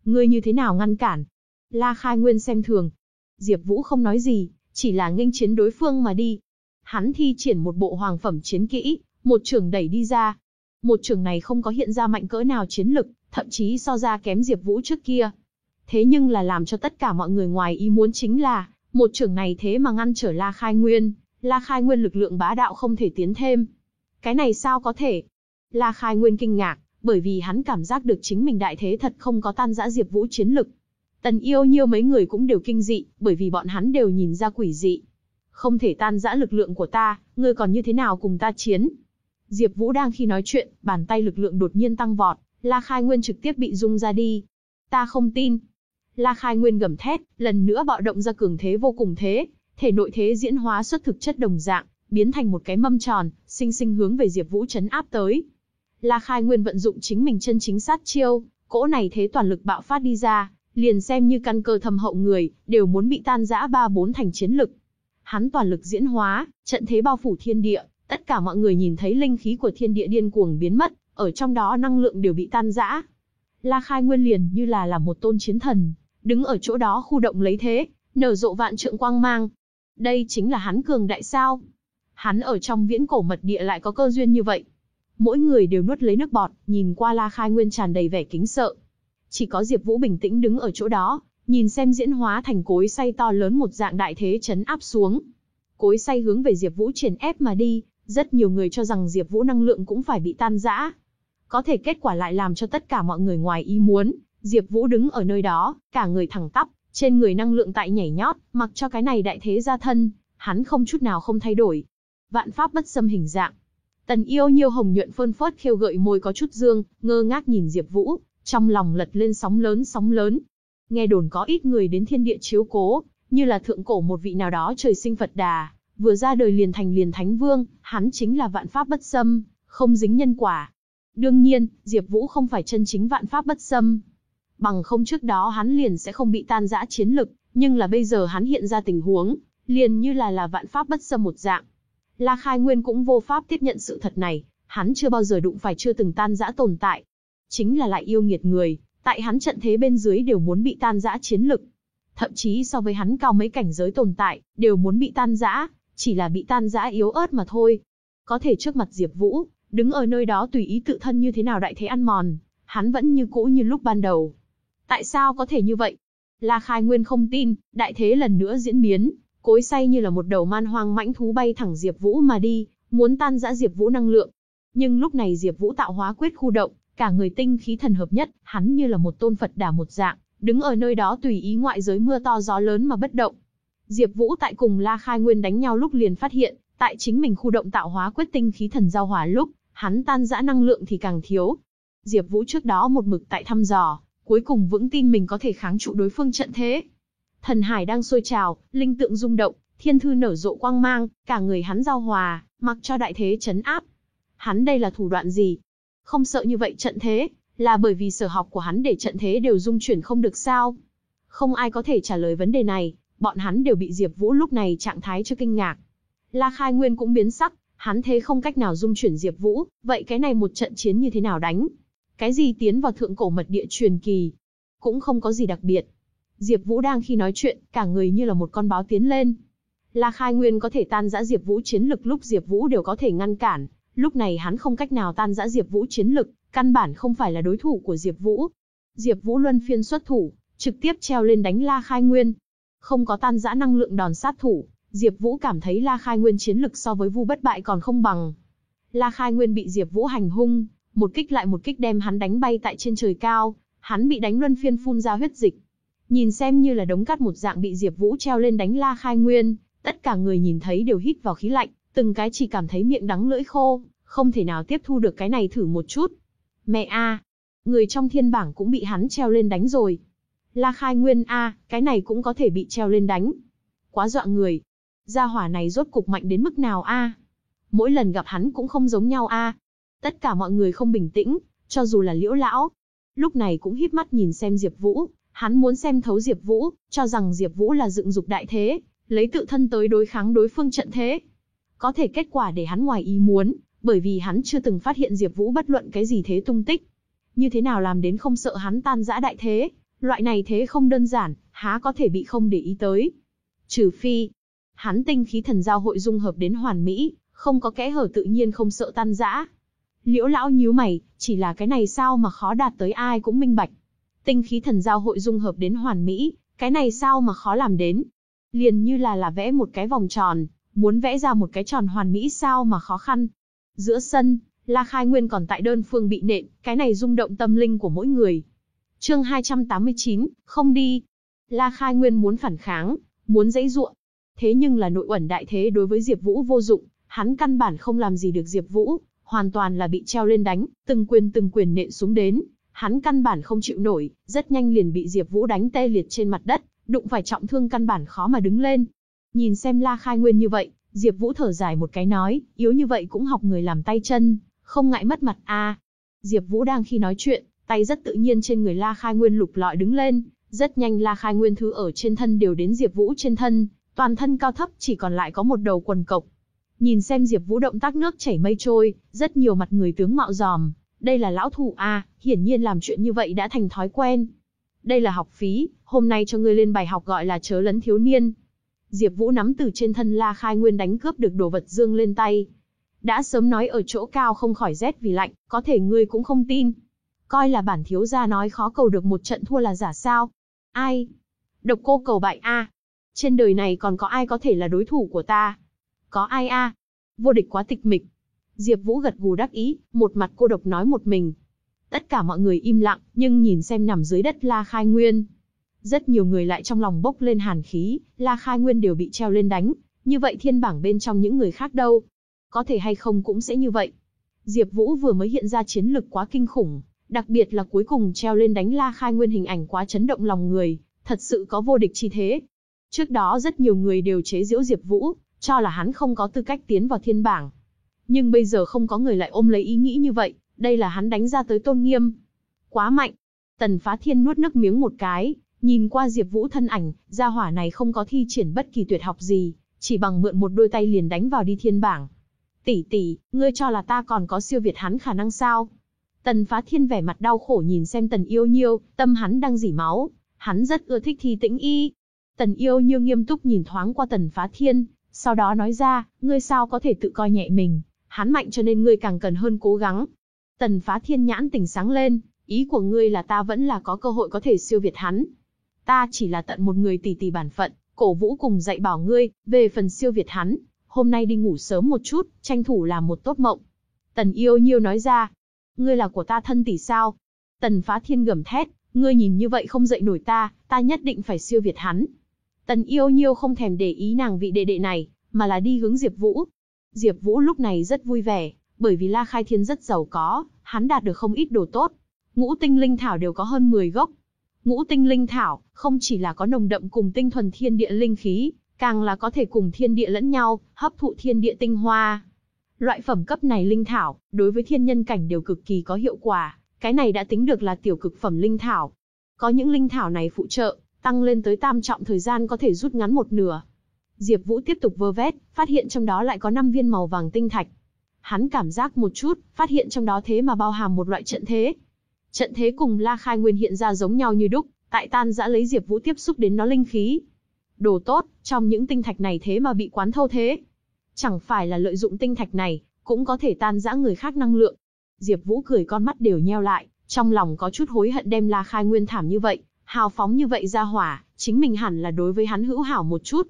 Ngươi như thế nào ngăn cản? La Khai Nguyên xem thường. Diệp Vũ không nói gì, chỉ là nghênh chiến đối phương mà đi. Hắn thi triển một bộ hoàng phẩm chiến kỹ, một trường đẩy đi ra. Một trường này không có hiện ra mạnh cỡ nào chiến lực, thậm chí so ra kém Diệp Vũ trước kia. Thế nhưng là làm cho tất cả mọi người ngoài ý muốn chính là, một trường này thế mà ngăn trở La Khai Nguyên, La Khai Nguyên lực lượng bá đạo không thể tiến thêm. Cái này sao có thể? La Khai Nguyên kinh ngạc, bởi vì hắn cảm giác được chính mình đại thế thật không có tan rã Diệp Vũ chiến lực. Tần yêu nhiêu mấy người cũng đều kinh dị, bởi vì bọn hắn đều nhìn ra quỷ dị. Không thể tan rã lực lượng của ta, ngươi còn như thế nào cùng ta chiến? Diệp Vũ đang khi nói chuyện, bàn tay lực lượng đột nhiên tăng vọt, La Khai Nguyên trực tiếp bị rung ra đi. Ta không tin. La Khai Nguyên gầm thét, lần nữa bạo động ra cường thế vô cùng thế, thể nội thế diễn hóa xuất thực chất đồng dạng, biến thành một cái mâm tròn, sinh sinh hướng về Diệp Vũ chấn áp tới. La Khai Nguyên vận dụng chính mình chân chính sát chiêu, cỗ này thế toàn lực bạo phát đi ra, liền xem như căn cơ thâm hậu người, đều muốn bị tan rã ba bốn thành chiến lực. Hắn toàn lực diễn hóa, trận thế bao phủ thiên địa, tất cả mọi người nhìn thấy linh khí của thiên địa điên cuồng biến mất, ở trong đó năng lượng đều bị tan rã. La Khai Nguyên liền như là là một tôn chiến thần, đứng ở chỗ đó khu động lấy thế, nở rộ vạn trượng quang mang. Đây chính là hắn cường đại sao? Hắn ở trong viễn cổ mật địa lại có cơ duyên như vậy. Mỗi người đều nuốt lấy nước bọt, nhìn qua La Khai Nguyên tràn đầy vẻ kính sợ. Chỉ có Diệp Vũ bình tĩnh đứng ở chỗ đó, nhìn xem diễn hóa thành cối xay to lớn một dạng đại thế chấn áp xuống. Cối xay hướng về Diệp Vũ triển ép mà đi, rất nhiều người cho rằng Diệp Vũ năng lượng cũng phải bị tan rã. Có thể kết quả lại làm cho tất cả mọi người ngoài ý muốn, Diệp Vũ đứng ở nơi đó, cả người thẳng tắp, trên người năng lượng tại nhảy nhót, mặc cho cái này đại thế gia thân, hắn không chút nào không thay đổi. Vạn pháp bất xâm hình dạng. Tần Yêu Nhiêu hồng nhuận phơn phớt khêu gợi môi có chút dương, ngơ ngác nhìn Diệp Vũ, trong lòng lật lên sóng lớn sóng lớn. Nghe đồn có ít người đến thiên địa chiếu cố, như là thượng cổ một vị nào đó trời sinh Phật Đà, vừa ra đời liền thành liền thánh vương, hắn chính là vạn pháp bất xâm, không dính nhân quả. Đương nhiên, Diệp Vũ không phải chân chính vạn pháp bất xâm. Bằng không trước đó hắn liền sẽ không bị tan rã chiến lực, nhưng là bây giờ hắn hiện ra tình huống, liền như là là vạn pháp bất xâm một dạng. La Khai Nguyên cũng vô pháp tiếp nhận sự thật này, hắn chưa bao giờ đụng phải chưa từng tan rã tồn tại. Chính là lại yêu nghiệt người, tại hắn trận thế bên dưới đều muốn bị tan rã chiến lực. Thậm chí so với hắn cao mấy cảnh giới tồn tại, đều muốn bị tan rã, chỉ là bị tan rã yếu ớt mà thôi. Có thể trước mặt Diệp Vũ, đứng ở nơi đó tùy ý tự thân như thế nào đại thế ăn mòn, hắn vẫn như cũ như lúc ban đầu. Tại sao có thể như vậy? La Khai Nguyên không tin, đại thế lần nữa diễn biến, cối say như là một đầu man hoang mãnh thú bay thẳng Diệp Vũ mà đi, muốn tan rã Diệp Vũ năng lượng. Nhưng lúc này Diệp Vũ tạo hóa quyết khu động, cả người tinh khí thần hợp nhất, hắn như là một tôn Phật Đà một dạng, đứng ở nơi đó tùy ý ngoại giới mưa to gió lớn mà bất động. Diệp Vũ tại cùng La Khai Nguyên đánh nhau lúc liền phát hiện, tại chính mình khu động tạo hóa quyết tinh khí thần giao hòa lúc, hắn tan rã năng lượng thì càng thiếu. Diệp Vũ trước đó một mực tại thăm dò, cuối cùng vững tin mình có thể kháng trụ đối phương trận thế. Thần hải đang sôi trào, linh tượng rung động, thiên thư nở rộ quang mang, cả người hắn giao hòa, mặc cho đại thế chấn áp. Hắn đây là thủ đoạn gì? Không sợ như vậy trận thế, là bởi vì sở học của hắn để trận thế đều dung chuyển không được sao? Không ai có thể trả lời vấn đề này, bọn hắn đều bị Diệp Vũ lúc này trạng thái cho kinh ngạc. La Khai Nguyên cũng biến sắc, hắn thế không cách nào dung chuyển Diệp Vũ, vậy cái này một trận chiến như thế nào đánh? Cái gì tiến vào thượng cổ mật địa truyền kỳ? Cũng không có gì đặc biệt. Diệp Vũ đang khi nói chuyện, cả người như là một con báo tiến lên. La Khai Nguyên có thể tan rã Diệp Vũ chiến lực lúc Diệp Vũ đều có thể ngăn cản, lúc này hắn không cách nào tan rã Diệp Vũ chiến lực, căn bản không phải là đối thủ của Diệp Vũ. Diệp Vũ luân phiên xuất thủ, trực tiếp treo lên đánh La Khai Nguyên. Không có tan rã năng lượng đòn sát thủ, Diệp Vũ cảm thấy La Khai Nguyên chiến lực so với Vu Bất Bại còn không bằng. La Khai Nguyên bị Diệp Vũ hành hung, một kích lại một kích đem hắn đánh bay tại trên trời cao, hắn bị đánh luân phiên phun ra huyết dịch. Nhìn xem như là đống cát một dạng bị Diệp Vũ treo lên đánh La Khai Nguyên, tất cả người nhìn thấy đều hít vào khí lạnh, từng cái chỉ cảm thấy miệng đắng lưỡi khô, không thể nào tiếp thu được cái này thử một chút. Mẹ a, người trong thiên bảng cũng bị hắn treo lên đánh rồi. La Khai Nguyên a, cái này cũng có thể bị treo lên đánh. Quá dọa người. Gia hỏa này rốt cục mạnh đến mức nào a? Mỗi lần gặp hắn cũng không giống nhau a. Tất cả mọi người không bình tĩnh, cho dù là Liễu lão, lúc này cũng híp mắt nhìn xem Diệp Vũ, hắn muốn xem thấu Diệp Vũ, cho rằng Diệp Vũ là dựng dục đại thế, lấy tự thân tới đối kháng đối phương trận thế. Có thể kết quả để hắn ngoài ý muốn, bởi vì hắn chưa từng phát hiện Diệp Vũ bất luận cái gì thế tung tích. Như thế nào làm đến không sợ hắn tan rã đại thế, loại này thế không đơn giản, há có thể bị không để ý tới. Trừ phi, hắn tinh khí thần giao hội dung hợp đến hoàn mỹ, không có kẽ hở tự nhiên không sợ tan rã. Liễu lão nhíu mày, chỉ là cái này sao mà khó đạt tới ai cũng minh bạch. Tinh khí thần giao hội dung hợp đến hoàn mỹ, cái này sao mà khó làm đến. Liền như là là vẽ một cái vòng tròn, muốn vẽ ra một cái tròn hoàn mỹ sao mà khó khăn. Giữa sân, La Khai Nguyên còn tại đơn phương bị nện, cái này rung động tâm linh của mỗi người. Chương 289, không đi. La Khai Nguyên muốn phản kháng, muốn dãy ruộng. Thế nhưng là nội ẩn đại thế đối với Diệp Vũ vô dụng, hắn căn bản không làm gì được Diệp Vũ, hoàn toàn là bị treo lên đánh, từng quyền từng quyền nện xuống đến, hắn căn bản không chịu nổi, rất nhanh liền bị Diệp Vũ đánh tê liệt trên mặt đất, đụng phải trọng thương căn bản khó mà đứng lên. Nhìn xem La Khai Nguyên như vậy, Diệp Vũ thở dài một cái nói, yếu như vậy cũng học người làm tay chân, không ngại mất mặt a. Diệp Vũ đang khi nói chuyện, tay rất tự nhiên trên người La Khai Nguyên lục lọi đứng lên, rất nhanh La Khai Nguyên thứ ở trên thân đều đến Diệp Vũ trên thân, toàn thân cao thấp chỉ còn lại có một đầu quần cộc. Nhìn xem Diệp Vũ động tác nước chảy mây trôi, rất nhiều mặt người tướng mạo giòm, đây là lão thủ a, hiển nhiên làm chuyện như vậy đã thành thói quen. Đây là học phí, hôm nay cho ngươi lên bài học gọi là chớ lấn thiếu niên. Diệp Vũ nắm từ trên thân La Khai Nguyên đánh cướp được đồ vật dương lên tay. Đã sớm nói ở chỗ cao không khỏi rét vì lạnh, có thể ngươi cũng không tin. Coi là bản thiếu gia nói khó cầu được một trận thua là giả sao? Ai? Độc cô cầu bại a. Trên đời này còn có ai có thể là đối thủ của ta? Có ai a? Vô địch quá tịch mịch. Diệp Vũ gật gù đắc ý, một mặt cô độc nói một mình. Tất cả mọi người im lặng, nhưng nhìn xem nằm dưới đất La Khai Nguyên. Rất nhiều người lại trong lòng bốc lên hàn khí, La Khai Nguyên đều bị treo lên đánh, như vậy thiên bảng bên trong những người khác đâu? Có thể hay không cũng sẽ như vậy. Diệp Vũ vừa mới hiện ra chiến lực quá kinh khủng, đặc biệt là cuối cùng treo lên đánh La Khai Nguyên hình ảnh quá chấn động lòng người, thật sự có vô địch chi thế. Trước đó rất nhiều người đều chế giễu Diệp Vũ, cho là hắn không có tư cách tiến vào thiên bảng. Nhưng bây giờ không có người lại ôm lấy ý nghĩ như vậy, đây là hắn đánh ra tới tôn nghiêm. Quá mạnh. Tần Phá Thiên nuốt nước miếng một cái, nhìn qua Diệp Vũ thân ảnh, gia hỏa này không có thi triển bất kỳ tuyệt học gì, chỉ bằng mượn một đôi tay liền đánh vào đi thiên bảng. Tỷ tỷ, ngươi cho là ta còn có siêu việt hắn khả năng sao? Tần Phá Thiên vẻ mặt đau khổ nhìn xem Tần Yêu Nhiêu, tâm hắn đang dỉ máu, hắn rất ưa thích thi tĩnh y. Tần Yêu Nhiêu nghiêm túc nhìn thoáng qua Tần Phá Thiên, sau đó nói ra, ngươi sao có thể tự coi nhẹ mình, hắn mạnh cho nên ngươi càng cần hơn cố gắng. Tần phá thiên nhãn tỉnh sáng lên, ý của ngươi là ta vẫn là có cơ hội có thể siêu việt hắn. Ta chỉ là tận một người tỷ tỷ bản phận, cổ vũ cùng dạy bảo ngươi, về phần siêu việt hắn, hôm nay đi ngủ sớm một chút, tranh thủ làm một tốt mộng. Tần yêu nhiêu nói ra, ngươi là của ta thân tỷ sao? Tần phá thiên gầm thét, ngươi nhìn như vậy không dậy nổi ta, ta nhất định phải siêu việt hắn. Tần yêu nhiêu không thèm để ý nàng vị đệ đệ này, mà là đi hướng Diệp Vũ. Diệp Vũ lúc này rất vui vẻ, bởi vì La Khai Thiên rất giàu có, hắn đạt được không ít đồ tốt. Ngũ tinh linh thảo đều có hơn 10 gốc. Ngũ tinh linh thảo không chỉ là có nồng đậm cùng tinh thuần thiên địa linh khí, càng là có thể cùng thiên địa lẫn nhau, hấp thụ thiên địa tinh hoa. Loại phẩm cấp này linh thảo, đối với thiên nhân cảnh đều cực kỳ có hiệu quả, cái này đã tính được là tiểu cực phẩm linh thảo. Có những linh thảo này phụ trợ, tăng lên tới tam trọng thời gian có thể rút ngắn một nửa. Diệp Vũ tiếp tục vơ vét, phát hiện trong đó lại có 5 viên màu vàng tinh thạch. Hắn cảm giác một chút, phát hiện trong đó thế mà bao hàm một loại trận thế. Trận thế cùng La Khai Nguyên hiện ra giống nhau như đúc, tại tan dã lấy Diệp Vũ tiếp xúc đến nó linh khí. Đồ tốt, trong những tinh thạch này thế mà bị quán thâu thế. Chẳng phải là lợi dụng tinh thạch này, cũng có thể tan dã người khác năng lượng. Diệp Vũ cười con mắt đều nheo lại, trong lòng có chút hối hận đem La Khai Nguyên thảm như vậy, hào phóng như vậy ra hỏa, chính mình hẳn là đối với hắn hữu hảo một chút.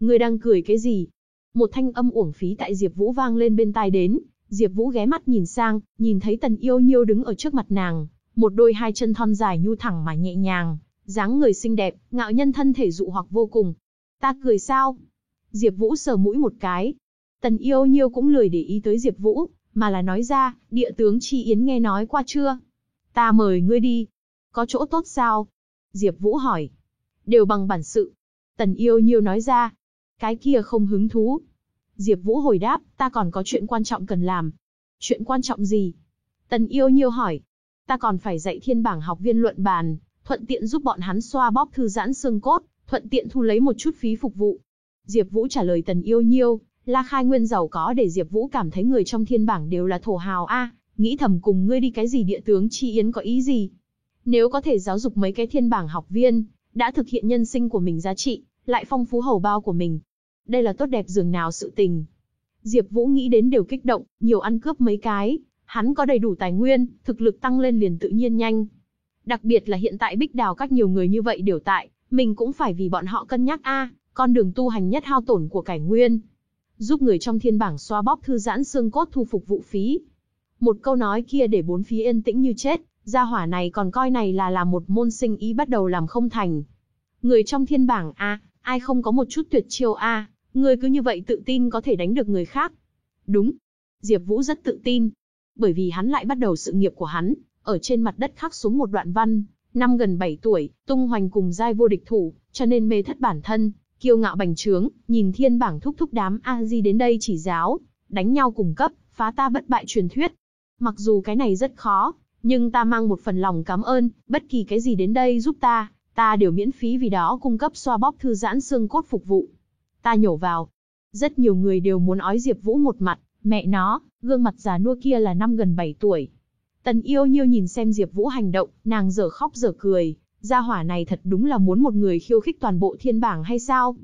Ngươi đang cười cái gì? Một thanh âm uổng phí tại Diệp Vũ vang lên bên tai đến, Diệp Vũ ghé mắt nhìn sang, nhìn thấy Tần Yêu Nhiêu đứng ở trước mặt nàng, một đôi hai chân thon dài nhu thẳng mà nhẹ nhàng, dáng người xinh đẹp, ngạo nhân thân thể dụ hoặc vô cùng. Ta cười sao? Diệp Vũ sờ mũi một cái. Tần Yêu Nhiêu cũng lười để ý tới Diệp Vũ, mà là nói ra, địa tướng Chi Yến nghe nói qua chưa? Ta mời ngươi đi. Có chỗ tốt sao? Diệp Vũ hỏi. Đều bằng bản sự. Tần Yêu Nhiêu nói ra. Cái kia không hứng thú. Diệp Vũ hồi đáp, ta còn có chuyện quan trọng cần làm. Chuyện quan trọng gì? Tần Yêu Nhiêu hỏi. Ta còn phải dạy thiên bảng học viên luận bàn, thuận tiện giúp bọn hắn xoa bóp thư giãn xương cốt, thuận tiện thu lấy một chút phí phục vụ. Diệp Vũ trả lời Tần Yêu Nhiêu, La Khai Nguyên giàu có để Diệp Vũ cảm thấy người trong thiên bảng đều là thổ hào a, nghĩ thầm cùng ngươi đi cái gì địa tướng chi yến có ý gì? Nếu có thể giáo dục mấy cái thiên bảng học viên, đã thực hiện nhân sinh của mình giá trị, lại phong phú hầu bao của mình. Đây là tốt đẹp dường nào sự tình. Diệp Vũ nghĩ đến đều kích động, nhiều ăn cướp mấy cái, hắn có đầy đủ tài nguyên, thực lực tăng lên liền tự nhiên nhanh. Đặc biệt là hiện tại Bích Đào các nhiều người như vậy đều tại, mình cũng phải vì bọn họ cân nhắc a, con đường tu hành nhất hao tổn của cải nguyên. Giúp người trong thiên bảng xoa bóp thư giãn xương cốt thu phục vụ phí. Một câu nói kia để bốn phía yên tĩnh như chết, gia hỏa này còn coi này là là một môn sinh ý bắt đầu làm không thành. Người trong thiên bảng a, ai không có một chút tuyệt chiêu a, người cứ như vậy tự tin có thể đánh được người khác. Đúng. Diệp Vũ rất tự tin, bởi vì hắn lại bắt đầu sự nghiệp của hắn, ở trên mặt đất khắc xuống một đoạn văn, năm gần 7 tuổi, tung hoành cùng giai vô địch thủ, cho nên mê thất bản thân, kiêu ngạo bành trướng, nhìn thiên bảng thúc thúc đám a di đến đây chỉ giáo, đánh nhau cùng cấp, phá ta bất bại truyền thuyết. Mặc dù cái này rất khó, nhưng ta mang một phần lòng cảm ơn, bất kỳ cái gì đến đây giúp ta, ta đều miễn phí vì đó cung cấp xoa bóp thư giãn xương cốt phục vụ. Ta nhổ vào. Rất nhiều người đều muốn ói Diệp Vũ một mặt, mẹ nó, gương mặt già nua kia là năm gần 7 tuổi. Tần yêu nhiêu nhìn xem Diệp Vũ hành động, nàng dở khóc dở cười, gia hỏa này thật đúng là muốn một người khiêu khích toàn bộ thiên bảng hay sao?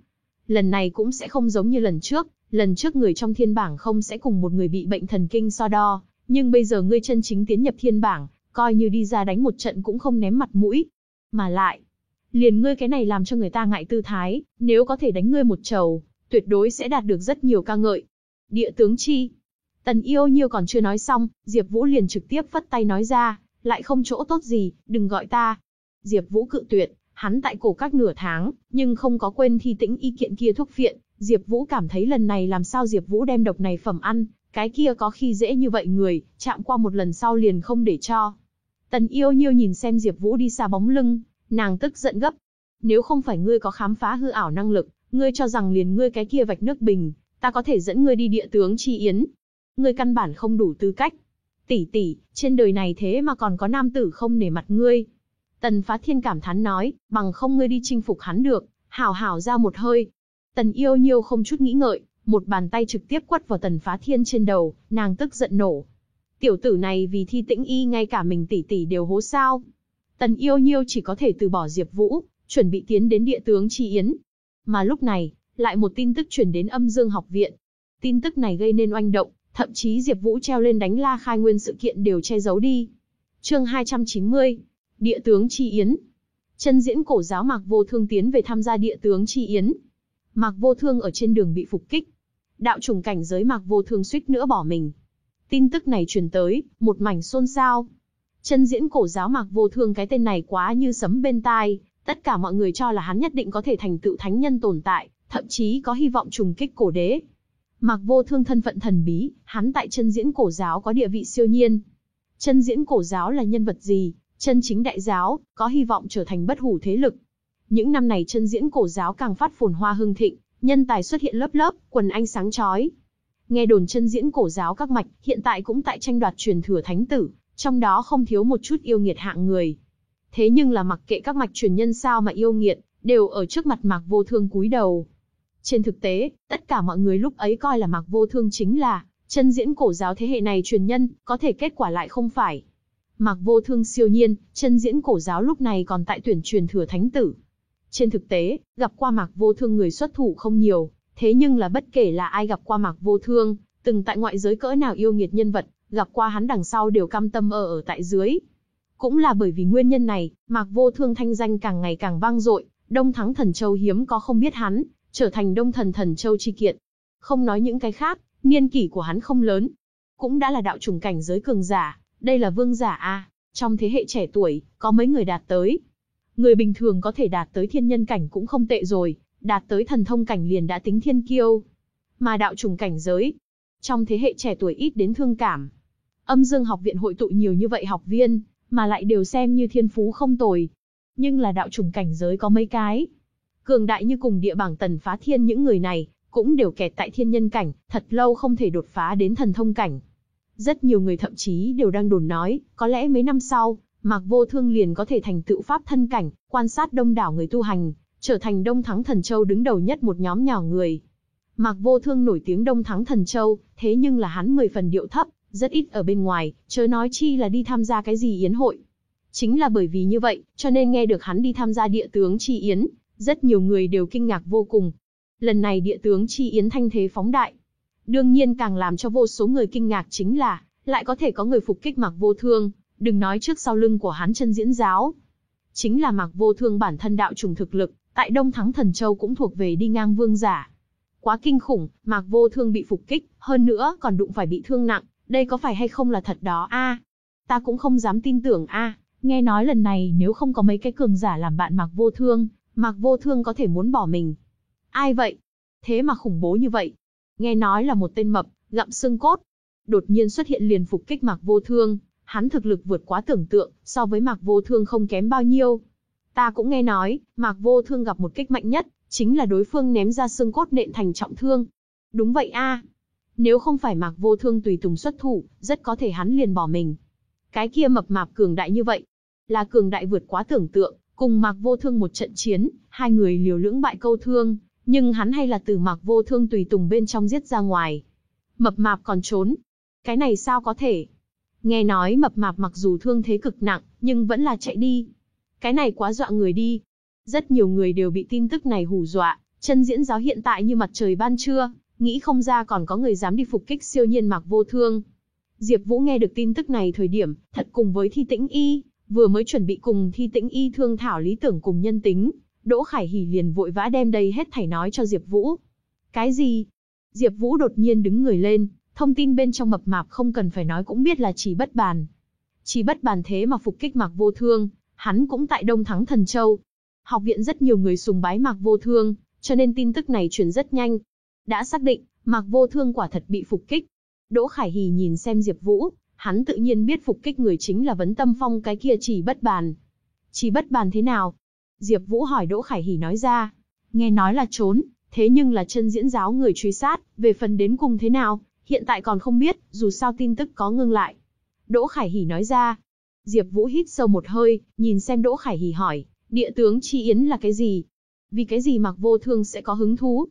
Lần này cũng sẽ không giống như lần trước, lần trước người trong thiên bảng không sẽ cùng một người bị bệnh thần kinh so đo, nhưng bây giờ ngươi chân chính tiến nhập thiên bảng, coi như đi ra đánh một trận cũng không ném mặt mũi. Mà lại, liền ngươi cái này làm cho người ta ngại tư thái, nếu có thể đánh ngươi một trầu, tuyệt đối sẽ đạt được rất nhiều ca ngợi. Địa tướng chi? Tần yêu nhiêu còn chưa nói xong, Diệp Vũ liền trực tiếp phất tay nói ra, lại không chỗ tốt gì, đừng gọi ta. Diệp Vũ cự tuyệt, hắn tại cổ các nửa tháng, nhưng không có quên thi tĩnh y kiện kia thuốc viện, Diệp Vũ cảm thấy lần này làm sao Diệp Vũ đem độc này phẩm ăn, cái kia có khi dễ như vậy người, chạm qua một lần sau liền không để cho. Tần yêu nhiêu nhìn xem Diệp Vũ đi xa bóng lưng, nàng tức giận gấp. Nếu không phải ngươi có khám phá hư ảo năng lực, ngươi cho rằng liền ngươi cái kia vạch nước bình, ta có thể dẫn ngươi đi địa tướng chi yến. Ngươi căn bản không đủ tư cách. Tỷ tỷ, trên đời này thế mà còn có nam tử không nể mặt ngươi. Tần Phá Thiên cảm thán nói, bằng không ngươi đi chinh phục hắn được, hảo hảo ra một hơi. Tần yêu nhiêu không chút nghĩ ngợi, một bàn tay trực tiếp quất vào Tần Phá Thiên trên đầu, nàng tức giận nổ. Tiểu tử này vì thi tĩnh y ngay cả mình tỷ tỷ đều hố sao. Tần yêu nhiêu chỉ có thể từ bỏ Diệp Vũ, chuẩn bị tiến đến địa tướng Chi Yến. Mà lúc này, lại một tin tức truyền đến âm dương học viện. Tin tức này gây nên oanh động, thậm chí Diệp Vũ treo lên đánh la khai nguyên sự kiện đều che giấu đi. Chương 290, Địa tướng Chi Yến. Chân diễn cổ giáo Mạc Vô Thương tiến về tham gia địa tướng Chi Yến. Mạc Vô Thương ở trên đường bị phục kích. Đạo trùng cảnh giới Mạc Vô Thương suýt nữa bỏ mình. Tin tức này truyền tới, một mảnh xôn xao. Chân diễn cổ giáo Mạc Vô Thương cái tên này quá như sấm bên tai, tất cả mọi người cho là hắn nhất định có thể thành tựu thánh nhân tồn tại, thậm chí có hy vọng trùng kích cổ đế. Mạc Vô Thương thân phận thần bí, hắn tại chân diễn cổ giáo có địa vị siêu nhiên. Chân diễn cổ giáo là nhân vật gì? Chân chính đại giáo, có hy vọng trở thành bất hủ thế lực. Những năm này chân diễn cổ giáo càng phát phồn hoa hưng thịnh, nhân tài xuất hiện lớp lớp, quần anh sáng chói. Nghe đồn chân diễn cổ giáo các mạch, hiện tại cũng tại tranh đoạt truyền thừa thánh tử, trong đó không thiếu một chút yêu nghiệt hạng người. Thế nhưng là mặc kệ các mạch truyền nhân sao mà yêu nghiệt, đều ở trước mặt Mạc Vô Thương cúi đầu. Trên thực tế, tất cả mọi người lúc ấy coi là Mạc Vô Thương chính là chân diễn cổ giáo thế hệ này truyền nhân, có thể kết quả lại không phải. Mạc Vô Thương siêu nhiên, chân diễn cổ giáo lúc này còn tại tuyển truyền thừa thánh tử. Trên thực tế, gặp qua Mạc Vô Thương người xuất thủ không nhiều, thế nhưng là bất kể là ai gặp qua Mạc Vô Thương, từng tại ngoại giới cỡ nào yêu nghiệt nhân vật, gặp qua hắn đằng sau đều cam tâm ở ở tại dưới. Cũng là bởi vì nguyên nhân này, Mạc Vô Thương thanh danh càng ngày càng vang dội, Đông Thắng Thần Châu hiếm có không biết hắn, trở thành Đông Thần Thần Châu chi kiện. Không nói những cái khác, niên kỷ của hắn không lớn, cũng đã là đạo trùng cảnh giới cường giả, đây là vương giả a, trong thế hệ trẻ tuổi, có mấy người đạt tới. Người bình thường có thể đạt tới thiên nhân cảnh cũng không tệ rồi, đạt tới thần thông cảnh liền đã tính thiên kiêu. Mà đạo trùng cảnh giới, trong thế hệ trẻ tuổi ít đến thương cảm. Âm Dương học viện hội tụ nhiều như vậy học viên, mà lại đều xem như thiên phú không tồi. Nhưng là đạo trùng cảnh giới có mấy cái. Cường đại như cùng địa bảng tần phá thiên những người này, cũng đều kẹt tại thiên nhân cảnh, thật lâu không thể đột phá đến thần thông cảnh. Rất nhiều người thậm chí đều đang đồn nói, có lẽ mấy năm sau, Mạc Vô Thương liền có thể thành tựu pháp thân cảnh, quan sát đông đảo người tu hành, trở thành Đông Thắng Thần Châu đứng đầu nhất một nhóm nhỏ người. Mạc Vô Thương nổi tiếng Đông Thắng Thần Châu, thế nhưng là hắn mười phần điệu thấp, rất ít ở bên ngoài, chớ nói chi là đi tham gia cái gì yến hội. Chính là bởi vì như vậy, cho nên nghe được hắn đi tham gia địa tướng chi yến, rất nhiều người đều kinh ngạc vô cùng. Lần này địa tướng chi yến thanh thế phóng đại. Đương nhiên càng làm cho vô số người kinh ngạc chính là, lại có thể có người phục kích Mạc Vô Thương, đừng nói trước sau lưng của hắn chân diễn giáo. Chính là Mạc Vô Thương bản thân đạo trùng thực lực, tại Đông Thắng Thần Châu cũng thuộc về đi ngang vương giả. Quá kinh khủng, Mạc Vô Thương bị phục kích, hơn nữa còn đụng phải bị thương nặng, đây có phải hay không là thật đó a? Ta cũng không dám tin tưởng a. Nghe nói lần này nếu không có mấy cái cường giả làm bạn Mạc Vô Thương, Mạc Vô Thương có thể muốn bỏ mình. Ai vậy? Thế mà khủng bố như vậy. Nghe nói là một tên mập, gặm xương cốt. Đột nhiên xuất hiện liền phục kích Mạc Vô Thương, hắn thực lực vượt quá tưởng tượng, so với Mạc Vô Thương không kém bao nhiêu. Ta cũng nghe nói, Mạc Vô Thương gặp một kích mạnh nhất, chính là đối phương ném ra xương cốt nện thành trọng thương. Đúng vậy a. Nếu không phải Mạc Vô Thương tùy tùng xuất thủ, rất có thể hắn liền bỏ mình. Cái kia mập mạp cường đại như vậy, là cường đại vượt quá tưởng tượng, cùng Mạc Vô Thương một trận chiến, hai người liều lưỡng bại câu thương, nhưng hắn hay là từ Mạc Vô Thương tùy tùng bên trong giết ra ngoài. Mập mạp còn trốn. Cái này sao có thể? Nghe nói mập mạp mặc dù thương thế cực nặng, nhưng vẫn là chạy đi. Cái này quá dọa người đi. Rất nhiều người đều bị tin tức này hù dọa, chân diễn giáo hiện tại như mặt trời ban trưa, nghĩ không ra còn có người dám đi phục kích siêu nhiên Mạc Vô Thương. Diệp Vũ nghe được tin tức này thời điểm, thật cùng với Thi Tĩnh Y, vừa mới chuẩn bị cùng Thi Tĩnh Y thương thảo lý tưởng cùng nhân tính, Đỗ Khải Hỉ liền vội vã đem đây hết thảy nói cho Diệp Vũ. Cái gì? Diệp Vũ đột nhiên đứng người lên, thông tin bên trong mập mạp không cần phải nói cũng biết là chỉ bất bàn. Chỉ bất bàn thế mà phục kích Mạc Vô Thương, hắn cũng tại Đông Thắng Thần Châu. Học viện rất nhiều người sùng bái Mạc Vô Thương, cho nên tin tức này truyền rất nhanh. Đã xác định, Mạc Vô Thương quả thật bị phục kích. Đỗ Khải Hỉ nhìn xem Diệp Vũ, hắn tự nhiên biết phục kích người chính là Vấn Tâm Phong cái kia chỉ bất bàn. Chỉ bất bàn thế nào? Diệp Vũ hỏi Đỗ Khải Hỉ nói ra. Nghe nói là trốn, thế nhưng là chân diễn giáo người truy sát, về phần đến cùng thế nào, hiện tại còn không biết, dù sao tin tức có ngưng lại. Đỗ Khải Hỉ nói ra. Diệp Vũ hít sâu một hơi, nhìn xem Đỗ Khải Hỉ hỏi, địa tướng chi yến là cái gì? Vì cái gì Mạc Vô Thương sẽ có hứng thú?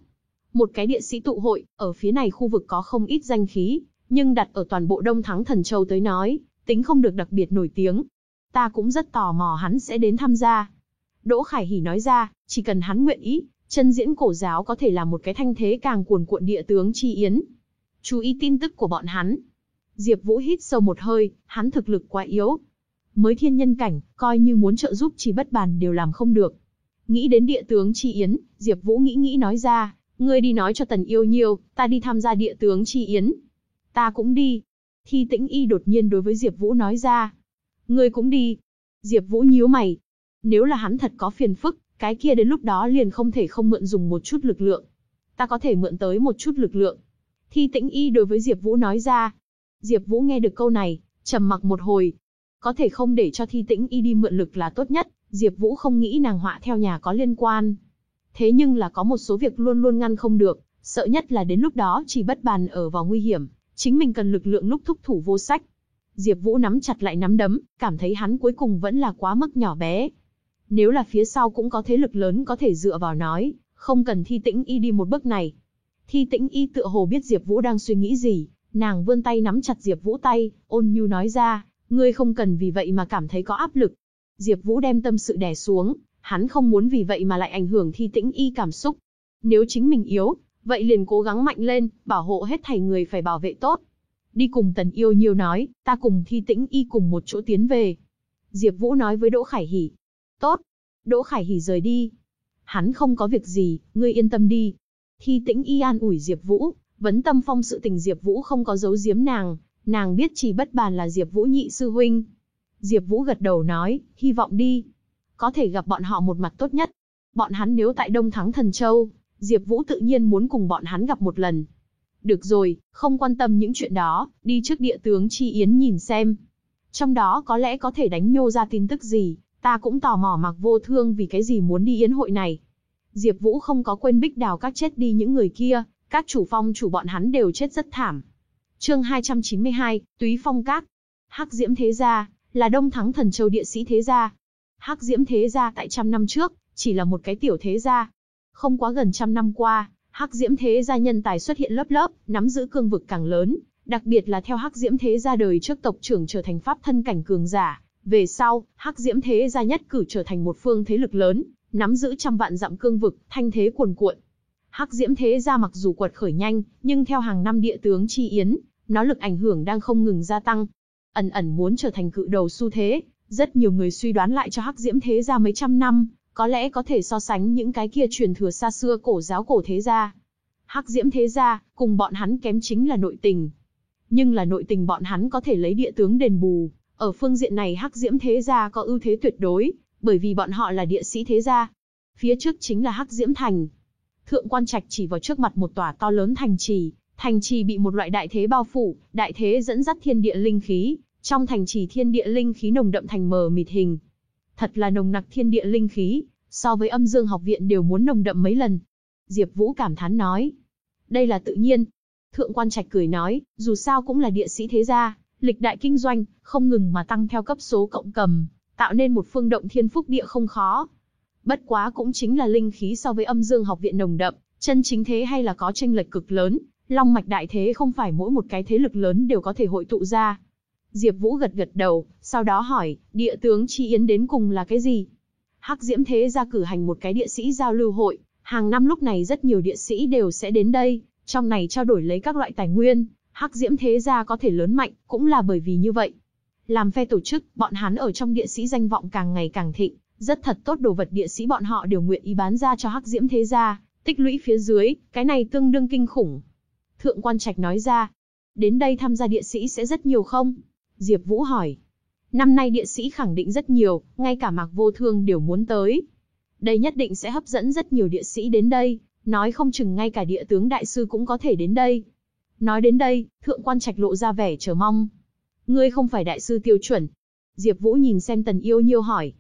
Một cái địa sĩ tụ hội, ở phía này khu vực có không ít danh khí, nhưng đặt ở toàn bộ Đông Thắng Thần Châu tới nói, tính không được đặc biệt nổi tiếng. Ta cũng rất tò mò hắn sẽ đến tham gia. Đỗ Khải Hỉ nói ra, chỉ cần hắn nguyện ý, chân diễn cổ giáo có thể là một cái thanh thế càng cuồn cuộn địa tướng chi yến. Chú ý tin tức của bọn hắn. Diệp Vũ hít sâu một hơi, hắn thực lực quá yếu. Mới thiên nhân cảnh, coi như muốn trợ giúp chỉ bất bàn đều làm không được. Nghĩ đến địa tướng chi yến, Diệp Vũ nghĩ nghĩ nói ra, ngươi đi nói cho Tần Yêu Nhiêu, ta đi tham gia địa tướng chi yến. Ta cũng đi. Thi Tĩnh Y đột nhiên đối với Diệp Vũ nói ra. Ngươi cũng đi. Diệp Vũ nhíu mày, nếu là hắn thật có phiền phức, cái kia đến lúc đó liền không thể không mượn dùng một chút lực lượng. Ta có thể mượn tới một chút lực lượng. Thi tĩnh y đối với Diệp Vũ nói ra. Diệp Vũ nghe được câu này, trầm mặc một hồi. Có thể không để cho thi tĩnh y đi mượn lực là tốt nhất, Diệp Vũ không nghĩ nàng họa theo nhà có liên quan. thế nhưng là có một số việc luôn luôn ngăn không được, sợ nhất là đến lúc đó chỉ bất bàn ở vào nguy hiểm, chính mình cần lực lượng lúc thúc thủ vô sách. Diệp Vũ nắm chặt lại nắm đấm, cảm thấy hắn cuối cùng vẫn là quá mức nhỏ bé. Nếu là phía sau cũng có thế lực lớn có thể dựa vào nói, không cần Thi Tĩnh Y đi một bước này. Thi Tĩnh Y tựa hồ biết Diệp Vũ đang suy nghĩ gì, nàng vươn tay nắm chặt Diệp Vũ tay, ôn nhu nói ra, ngươi không cần vì vậy mà cảm thấy có áp lực. Diệp Vũ đem tâm sự đè xuống, hắn không muốn vì vậy mà lại ảnh hưởng Thi Tĩnh Y cảm xúc. Nếu chính mình yếu, vậy liền cố gắng mạnh lên, bảo hộ hết thảy người phải bảo vệ tốt. Đi cùng Tần Yêu Nhiêu nói, ta cùng Thi Tĩnh Y cùng một chỗ tiến về. Diệp Vũ nói với Đỗ Khải Hỉ. Tốt. Đỗ Khải Hỉ rời đi. Hắn không có việc gì, ngươi yên tâm đi. Thi Tĩnh Y an ủi Diệp Vũ, vấn tâm phong sự tình Diệp Vũ không có giấu giếm nàng, nàng biết chỉ bất bàn là Diệp Vũ nhị sư huynh. Diệp Vũ gật đầu nói, hy vọng đi. Có thể gặp bọn họ một mặt tốt nhất. Bọn hắn nếu tại Đông Thắng Thần Châu, Diệp Vũ tự nhiên muốn cùng bọn hắn gặp một lần. Được rồi, không quan tâm những chuyện đó, đi trước địa tướng Chi Yến nhìn xem. Trong đó có lẽ có thể đánh nhô ra tin tức gì, ta cũng tò mò mặc vô thương vì cái gì muốn đi yến hội này. Diệp Vũ không có quên bích đào các chết đi những người kia, các chủ phong chủ bọn hắn đều chết rất thảm. Chương 292, Túy Phong Các. Hắc Diễm Thế gia là Đông Thắng Thần Châu địa sĩ thế gia. Hắc Diễm Thế gia tại trăm năm trước, chỉ là một cái tiểu thế gia. Không quá gần trăm năm qua, Hắc Diễm Thế gia nhân tài xuất hiện lớp lớp, nắm giữ cương vực càng lớn, đặc biệt là theo Hắc Diễm Thế gia đời trước tộc trưởng trở thành pháp thân cảnh cường giả, về sau, Hắc Diễm Thế gia nhất cử trở thành một phương thế lực lớn, nắm giữ trăm vạn dặm cương vực, thanh thế cuồn cuộn. Hắc Diễm Thế gia mặc dù quật khởi nhanh, nhưng theo hàng năm địa tướng chi yến, nó lực ảnh hưởng đang không ngừng gia tăng. Ẩn ẩn muốn trở thành cự đầu xu thế, rất nhiều người suy đoán lại cho Hắc Diễm Thế gia mấy trăm năm, có lẽ có thể so sánh những cái kia truyền thừa xa xưa cổ giáo cổ thế gia. Hắc Diễm Thế gia, cùng bọn hắn kém chính là nội tình. Nhưng là nội tình bọn hắn có thể lấy địa tướng đền bù, ở phương diện này Hắc Diễm Thế gia có ưu thế tuyệt đối, bởi vì bọn họ là địa sĩ thế gia. Phía trước chính là Hắc Diễm Thành. Thượng quan trạch chỉ vào trước mặt một tòa to lớn thành trì, thành trì bị một loại đại thế bao phủ, đại thế dẫn dắt thiên địa linh khí, trong thành trì thiên địa linh khí nồng đậm thành mờ mịt hình. Thật là nồng nặc thiên địa linh khí, so với âm dương học viện đều muốn nồng đậm mấy lần. Diệp Vũ cảm thán nói. Đây là tự nhiên. Thượng quan trạch cười nói, dù sao cũng là địa sĩ thế gia, lịch đại kinh doanh, không ngừng mà tăng theo cấp số cộng cầm, tạo nên một phương động thiên phúc địa không khó. Bất quá cũng chính là linh khí so với âm dương học viện nồng đậm, chân chính thế hay là có tranh lệch cực lớn, long mạch đại thế không phải mỗi một cái thế lực lớn đều có thể hội tụ ra. Diệp Vũ gật gật đầu, sau đó hỏi, địa tướng chi yến đến cùng là cái gì? Hắc Diễm Thế gia cử hành một cái địa sĩ giao lưu hội, hàng năm lúc này rất nhiều địa sĩ đều sẽ đến đây, trong này trao đổi lấy các loại tài nguyên, Hắc Diễm Thế gia có thể lớn mạnh, cũng là bởi vì như vậy. Làm phe tổ chức, bọn hắn ở trong địa sĩ danh vọng càng ngày càng thịnh, rất thật tốt đồ vật địa sĩ bọn họ đều nguyện ý bán ra cho Hắc Diễm Thế gia, tích lũy phía dưới, cái này tương đương kinh khủng. Thượng quan Trạch nói ra, đến đây tham gia địa sĩ sẽ rất nhiều không? Diệp Vũ hỏi. Năm nay địa sĩ khẳng định rất nhiều, ngay cả Mạc Vô Thương đều muốn tới. Đây nhất định sẽ hấp dẫn rất nhiều địa sĩ đến đây, nói không chừng ngay cả địa tướng đại sư cũng có thể đến đây. Nói đến đây, thượng quan trạch lộ ra vẻ chờ mong. Ngươi không phải đại sư tiêu chuẩn. Diệp Vũ nhìn xem Tần Yêu Nhiêu hỏi.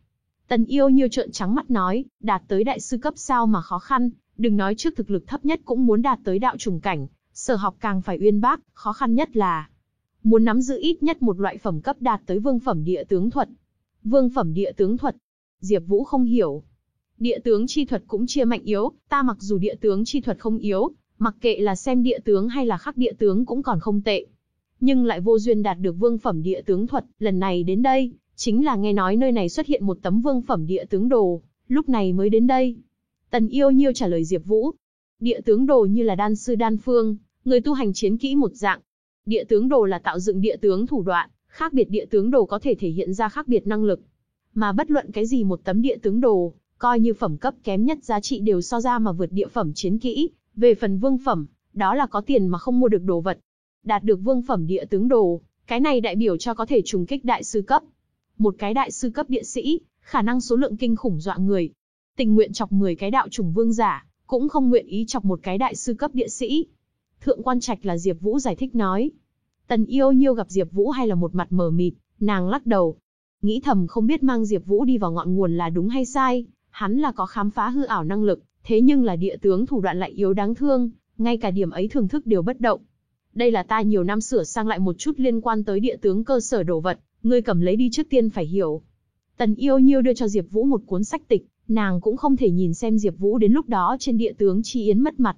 Tần Yêu Nhiêu trợn trắng mắt nói, đạt tới đại sư cấp sao mà khó khăn, đừng nói trước thực lực thấp nhất cũng muốn đạt tới đạo trùng cảnh, sở học càng phải uyên bác, khó khăn nhất là muốn nắm giữ ít nhất một loại phẩm cấp đạt tới vương phẩm địa tướng thuật. Vương phẩm địa tướng thuật. Diệp Vũ không hiểu. Địa tướng chi thuật cũng chia mạnh yếu, ta mặc dù địa tướng chi thuật không yếu, mặc kệ là xem địa tướng hay là khắc địa tướng cũng còn không tệ. Nhưng lại vô duyên đạt được vương phẩm địa tướng thuật, lần này đến đây, chính là nghe nói nơi này xuất hiện một tấm vương phẩm địa tướng đồ, lúc này mới đến đây. Tần Yêu Nhiêu trả lời Diệp Vũ. Địa tướng đồ như là đan sư đan phương, người tu hành chiến kỹ một dạng, Địa tướng đồ là tạo dựng địa tướng thủ đoạn, khác biệt địa tướng đồ có thể thể hiện ra khác biệt năng lực. Mà bất luận cái gì một tấm địa tướng đồ, coi như phẩm cấp kém nhất giá trị đều so ra mà vượt địa phẩm chiến kỹ, về phần vương phẩm, đó là có tiền mà không mua được đồ vật. Đạt được vương phẩm địa tướng đồ, cái này đại biểu cho có thể trùng kích đại sư cấp. Một cái đại sư cấp địa sĩ, khả năng số lượng kinh khủng dọa người. Tình nguyện chọc 10 cái đạo trùng vương giả, cũng không nguyện ý chọc một cái đại sư cấp địa sĩ. Thượng quan trạch là Diệp Vũ giải thích nói. Tần yêu nhiêu gặp Diệp Vũ hay là một mặt mờ mịt, nàng lắc đầu. Nghĩ thầm không biết mang Diệp Vũ đi vào ngọn nguồn là đúng hay sai, hắn là có khám phá hư ảo năng lực, Thế nhưng là địa tướng thủ đoạn lại yếu đáng thương, ngay cả điểm ấy thưởng thức đều bất động. Đây là ta nhiều năm sửa sang lại một chút liên quan tới địa tướng cơ sở đồ vật, ngươi cầm lấy đi trước tiên phải hiểu. Tần yêu nhiêu đưa cho Diệp Vũ một cuốn sách tịch, nàng cũng không thể nhìn xem Diệp Vũ đến lúc đó trên địa tướng chi yến mất mặt.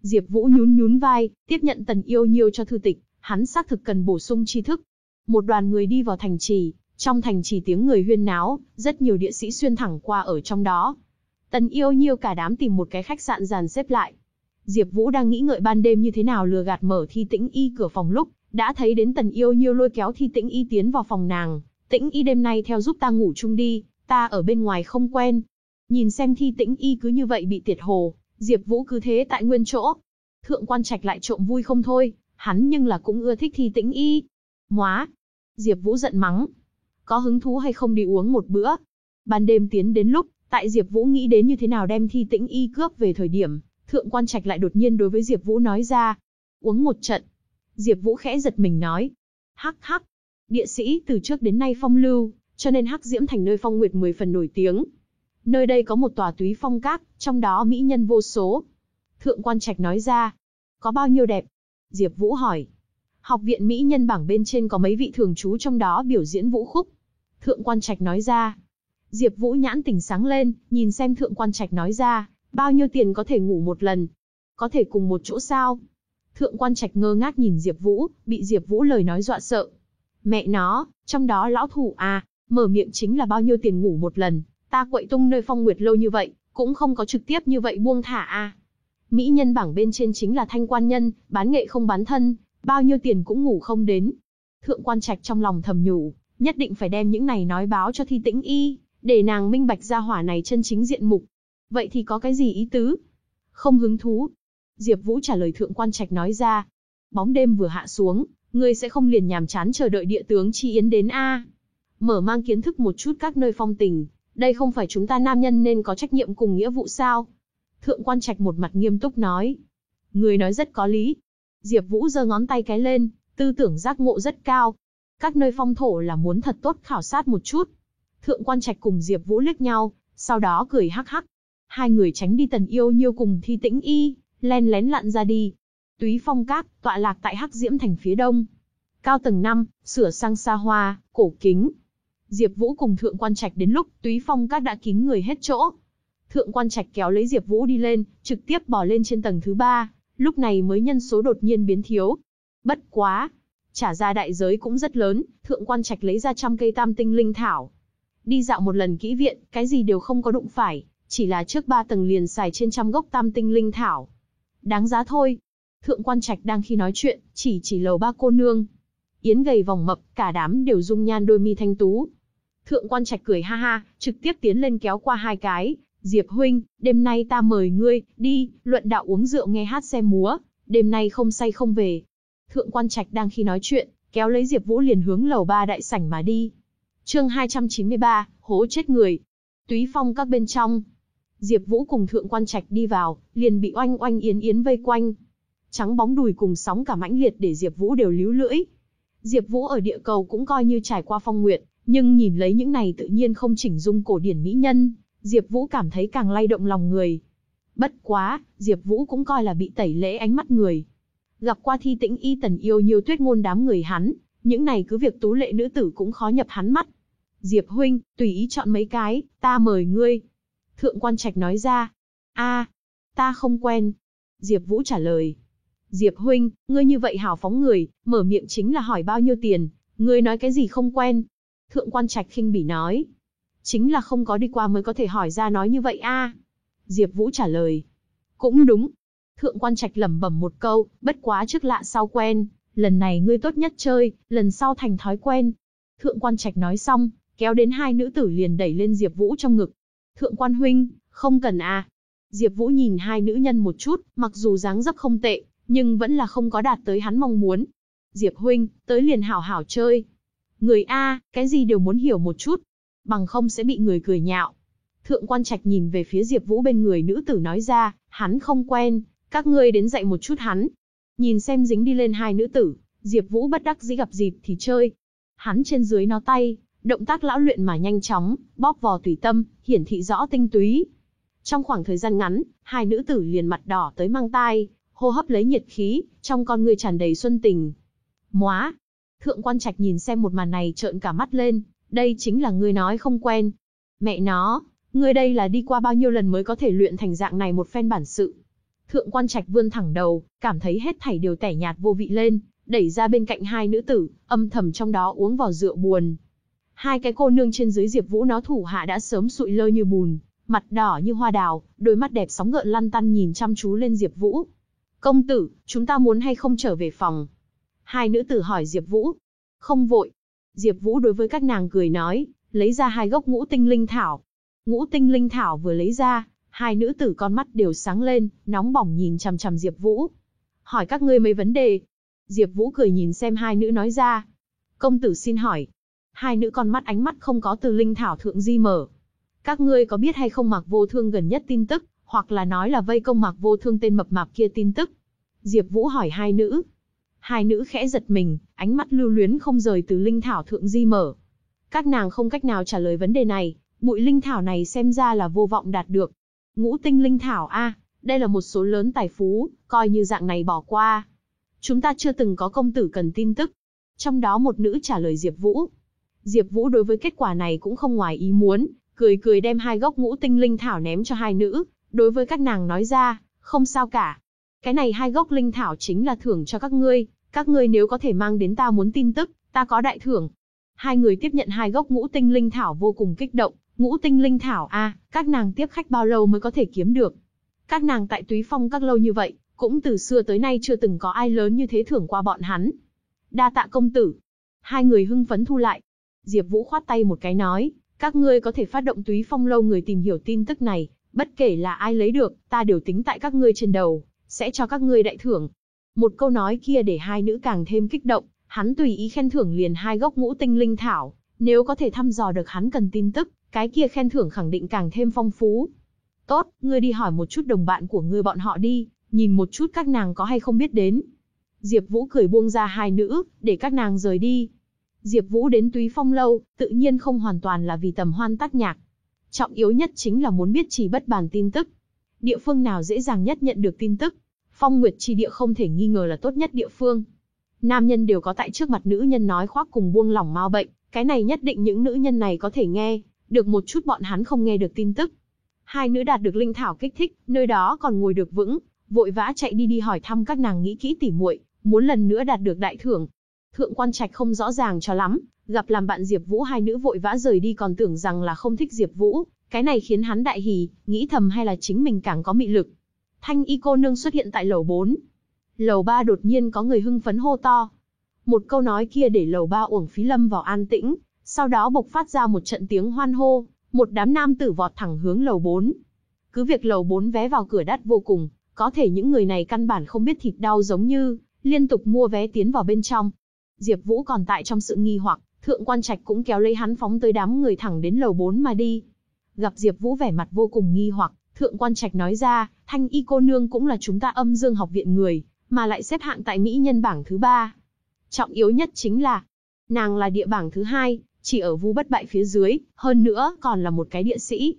Diệp Vũ nhún nhún vai, tiếp nhận Tần yêu nhiêu cho thư tịch, hắn xác thực cần bổ sung tri thức. Một đoàn người đi vào thành trì, trong thành trì tiếng người huyên náo, rất nhiều địa sĩ xuyên thẳng qua ở trong đó. Tần yêu nhiêu cả đám tìm một cái khách sạn dàn xếp lại. Diệp Vũ đang nghĩ ngợi ban đêm như thế nào lừa gạt mở Thi Tĩnh Y cửa phòng lúc, đã thấy đến Tần Yêu Nhiêu lôi kéo Thi Tĩnh Y tiến vào phòng nàng, "Tĩnh Y đêm nay theo giúp ta ngủ chung đi, ta ở bên ngoài không quen." Nhìn xem Thi Tĩnh Y cứ như vậy bị tiệt hồ, Diệp Vũ cứ thế tại nguyên chỗ. Thượng quan Trạch lại trộm vui không thôi, hắn nhưng là cũng ưa thích Thi Tĩnh Y. "Móa!" Diệp Vũ giận mắng. "Có hứng thú hay không đi uống một bữa?" Ban đêm tiến đến lúc, tại Diệp Vũ nghĩ đến như thế nào đem Thi Tĩnh Y cướp về thời điểm, Thượng quan Trạch lại đột nhiên đối với Diệp Vũ nói ra, uống một trận. Diệp Vũ khẽ giật mình nói, hắc hắc, địa sĩ từ trước đến nay phong lưu, cho nên Hắc Diễm thành nơi phong nguyệt 10 phần nổi tiếng. Nơi đây có một tòa túy phong các, trong đó mỹ nhân vô số. Thượng quan Trạch nói ra, có bao nhiêu đẹp? Diệp Vũ hỏi. Học viện mỹ nhân bảng bên trên có mấy vị thường trú trong đó biểu diễn vũ khúc. Thượng quan Trạch nói ra. Diệp Vũ nhãn tỉnh sáng lên, nhìn xem Thượng quan Trạch nói ra, Bao nhiêu tiền có thể ngủ một lần? Có thể cùng một chỗ sao? Thượng quan trạch ngơ ngác nhìn Diệp Vũ, bị Diệp Vũ lời nói dọa sợ. Mẹ nó, trong đó lão thủ à, mở miệng chính là bao nhiêu tiền ngủ một lần, ta quậy tung nơi phong nguyệt lâu như vậy, cũng không có trực tiếp như vậy buông thả à. Mỹ nhân bảng bên trên chính là thanh quan nhân, bán nghệ không bán thân, bao nhiêu tiền cũng ngủ không đến. Thượng quan trạch trong lòng thầm nhủ, nhất định phải đem những này nói báo cho thi tĩnh y, để nàng minh bạch ra hỏa này chân chính diện mục. Vậy thì có cái gì ý tứ? Không hứng thú. Diệp Vũ trả lời thượng quan trạch nói ra. Bóng đêm vừa hạ xuống, ngươi sẽ không liền nhàm chán chờ đợi địa tướng Chi Yến đến a. Mở mang kiến thức một chút các nơi phong tình, đây không phải chúng ta nam nhân nên có trách nhiệm cùng nghĩa vụ sao? Thượng quan trạch một mặt nghiêm túc nói. Người nói rất có lý. Diệp Vũ giơ ngón tay cái lên, tư tưởng giác ngộ rất cao. Các nơi phong thổ là muốn thật tốt khảo sát một chút. Thượng quan trạch cùng Diệp Vũ liếc nhau, sau đó cười hắc hắc hai người tránh đi tần yêu nhiêu cùng thi tĩnh y, len lén lặn ra đi. Túy phong các, tọa lạc tại Hắc Diễm thành phía đông. Cao tầng 5, sửa sang xa hoa, cổ kính. Diệp Vũ cùng Thượng Quan Trạch đến lúc Túy Phong các đã kín người hết chỗ. Thượng Quan Trạch kéo lấy Diệp Vũ đi lên, trực tiếp bò lên trên tầng thứ 3, lúc này mới nhân số đột nhiên biến thiếu. Bất quá, trả ra đại giới cũng rất lớn, Thượng Quan Trạch lấy ra trăm cây tam tinh linh thảo. Đi dạo một lần kỹ viện, cái gì đều không có đụng phải, chỉ là trước ba tầng liền xài trên trăm gốc tam tinh linh thảo. Đáng giá thôi. Thượng quan trạch đang khi nói chuyện, chỉ chỉ lầu ba cô nương. Yến gầy vòng mập, cả đám đều dung nhan đôi mi thanh tú. Thượng quan trạch cười ha ha, trực tiếp tiến lên kéo qua hai cái. Diệp huynh, đêm nay ta mời ngươi, đi, luận đạo uống rượu nghe hát xem múa, đêm nay không say không về. Thượng quan trạch đang khi nói chuyện, kéo lấy Diệp Vũ liền hướng lầu ba đại sảnh mà đi. Chương 293, hố chết người. Túy Phong các bên trong, Diệp Vũ cùng Thượng Quan Trạch đi vào, liền bị Oanh Oanh Yến Yến vây quanh. Trắng bóng đùi cùng sóng cả mãnh liệt để Diệp Vũ đều líu lưỡi. Diệp Vũ ở địa cầu cũng coi như trải qua phong nguyệt, nhưng nhìn lấy những này tự nhiên không chỉnh dung cổ điển mỹ nhân, Diệp Vũ cảm thấy càng lay động lòng người. Bất quá, Diệp Vũ cũng coi là bị tẩy lễ ánh mắt người. Gặp qua Thi Tĩnh Y Tần yêu nhiều tuyết ngôn đám người hắn, những này cứ việc tú lệ nữ tử cũng khó nhập hắn mắt. Diệp huynh, tùy ý chọn mấy cái, ta mời ngươi, Thượng quan trạch nói ra. a ta không quen. Diệp Vũ trả lời. Diệp huynh, ngươi như vậy hào phóng người, mở miệng chính là hỏi bao nhiêu tiền, ngươi nói cái gì không quen. Thượng quan trạch khinh bỉ nói. Chính là không có đi qua mới có thể hỏi ra nói như vậy a. Diệp Vũ trả lời. Cũng đúng. Thượng quan trạch lẩm bẩm một câu, bất quá trước lạ sau quen, lần này ngươi tốt nhất chơi, lần sau thành thói quen. Thượng quan trạch nói xong, kéo đến hai nữ tử liền đẩy lên Diệp Vũ trong ngực, Thượng quan huynh, không cần à. Diệp Vũ nhìn hai nữ nhân một chút, mặc dù dáng dấp không tệ, nhưng vẫn là không có đạt tới hắn mong muốn. Diệp huynh, tới liền hảo hảo chơi. Người A, cái gì đều muốn hiểu một chút. Bằng không sẽ bị người cười nhạo. Thượng quan trạch nhìn về phía Diệp Vũ bên người nữ tử nói ra, hắn không quen, các ngươi đến dạy một chút hắn. Nhìn xem dính đi lên hai nữ tử, Diệp Vũ bất đắc dĩ gặp dịp thì chơi. Hắn trên dưới nó tay, Động tác lão luyện mà nhanh chóng, bóp vò tùy tâm, hiển thị rõ tinh túy. Trong khoảng thời gian ngắn, hai nữ tử liền mặt đỏ tới mang tai, hô hấp lấy nhiệt khí, trong con người tràn đầy xuân tình. Móa! Thượng quan trạch nhìn xem một màn này trợn cả mắt lên, đây chính là ngươi nói không quen. Mẹ nó, ngươi đây là đi qua bao nhiêu lần mới có thể luyện thành dạng này một phen bản sự. Thượng quan trạch vươn thẳng đầu, cảm thấy hết thảy đều tẻ nhạt vô vị lên, đẩy ra bên cạnh hai nữ tử, âm thầm trong đó uống vào rượu buồn. Hai cái cô nương trên dưới Diệp Vũ nó thủ hạ đã sớm sụi lơ như bùn, mặt đỏ như hoa đào, đôi mắt đẹp sóng gợn lăn tăn nhìn chăm chú lên Diệp Vũ. "Công tử, chúng ta muốn hay không trở về phòng?" Hai nữ tử hỏi Diệp Vũ. "Không vội." Diệp Vũ đối với các nàng cười nói, lấy ra hai gốc ngũ tinh linh thảo. Ngũ tinh linh thảo vừa lấy ra, hai nữ tử con mắt đều sáng lên, nóng bỏng nhìn chằm chằm Diệp Vũ. "Hỏi các ngươi mấy vấn đề." Diệp Vũ cười nhìn xem hai nữ nói ra. "Công tử xin hỏi." Hai nữ con mắt ánh mắt không có từ linh thảo thượng di mở. "Các ngươi có biết hay không Mạc Vô Thương gần nhất tin tức, hoặc là nói là vây công Mạc Vô Thương tên mập mạp kia tin tức?" Diệp Vũ hỏi hai nữ. Hai nữ khẽ giật mình, ánh mắt lưu luyến không rời từ linh thảo thượng di mở. Các nàng không cách nào trả lời vấn đề này, bụi linh thảo này xem ra là vô vọng đạt được. Ngũ tinh linh thảo a, đây là một số lớn tài phú, coi như dạng này bỏ qua. Chúng ta chưa từng có công tử cần tin tức. Trong đó một nữ trả lời Diệp Vũ. Diệp Vũ đối với kết quả này cũng không ngoài ý muốn, cười cười đem hai gốc ngũ tinh linh thảo ném cho hai nữ, đối với các nàng nói ra, không sao cả. Cái này hai gốc linh thảo chính là thưởng cho các ngươi, các ngươi nếu có thể mang đến ta muốn tin tức, ta có đại thưởng. Hai người tiếp nhận hai gốc ngũ tinh linh thảo vô cùng kích động, ngũ tinh linh thảo a, các nàng tiếp khách bao lâu mới có thể kiếm được? Các nàng tại Túy Phong các lâu như vậy, cũng từ xưa tới nay chưa từng có ai lớn như thế thưởng qua bọn hắn. Đa tạ công tử. Hai người hưng phấn thu lại. Diệp Vũ khoát tay một cái nói, các ngươi có thể phát động Túy Phong lâu người tìm hiểu tin tức này, bất kể là ai lấy được, ta đều tính tại các ngươi trên đầu, sẽ cho các ngươi đại thưởng. Một câu nói kia để hai nữ càng thêm kích động, hắn tùy ý khen thưởng liền hai gốc ngũ tinh linh thảo, nếu có thể thăm dò được hắn cần tin tức, cái kia khen thưởng khẳng định càng thêm phong phú. Tốt, ngươi đi hỏi một chút đồng bạn của ngươi bọn họ đi, nhìn một chút các nàng có hay không biết đến. Diệp Vũ cười buông ra hai nữ, để các nàng rời đi. Diệp Vũ đến Túy Phong lâu, tự nhiên không hoàn toàn là vì tầm hoan tác nhạc. Trọng yếu nhất chính là muốn biết chỉ bất bàn tin tức. Địa phương nào dễ dàng nhất nhận được tin tức? Phong Nguyệt chi địa không thể nghi ngờ là tốt nhất địa phương. Nam nhân đều có tại trước mặt nữ nhân nói khoác cùng buông lỏng mau bệnh, cái này nhất định những nữ nhân này có thể nghe, được một chút bọn hắn không nghe được tin tức. Hai nữ đạt được linh thảo kích thích, nơi đó còn ngồi được vững, vội vã chạy đi đi hỏi thăm các nàng nghĩ kỹ tỉ muội, muốn lần nữa đạt được đại thưởng. Thượng quan trạch không rõ ràng cho lắm, gặp làm bạn Diệp Vũ hai nữ vội vã rời đi còn tưởng rằng là không thích Diệp Vũ, cái này khiến hắn đại hỉ, nghĩ thầm hay là chính mình càng có mị lực. Thanh y cô nương xuất hiện tại lầu 4. Lầu 3 đột nhiên có người hưng phấn hô to. Một câu nói kia để lầu 3 uổng phí lâm vào an tĩnh, sau đó bộc phát ra một trận tiếng hoan hô, một đám nam tử vọt thẳng hướng lầu 4. Cứ việc lầu 4 vé vào cửa đắt vô cùng, có thể những người này căn bản không biết thịt đau giống như, liên tục mua vé tiến vào bên trong. Diệp Vũ còn tại trong sự nghi hoặc, thượng quan trạch cũng kéo lấy hắn phóng tới đám người thẳng đến lầu 4 mà đi. Gặp Diệp Vũ vẻ mặt vô cùng nghi hoặc, thượng quan trạch nói ra, thanh y cô nương cũng là chúng ta âm dương học viện người, mà lại xếp hạng tại Mỹ nhân bảng thứ ba. Trọng yếu nhất chính là, nàng là địa bảng thứ hai, chỉ ở vu bất bại phía dưới, hơn nữa còn là một cái địa sĩ.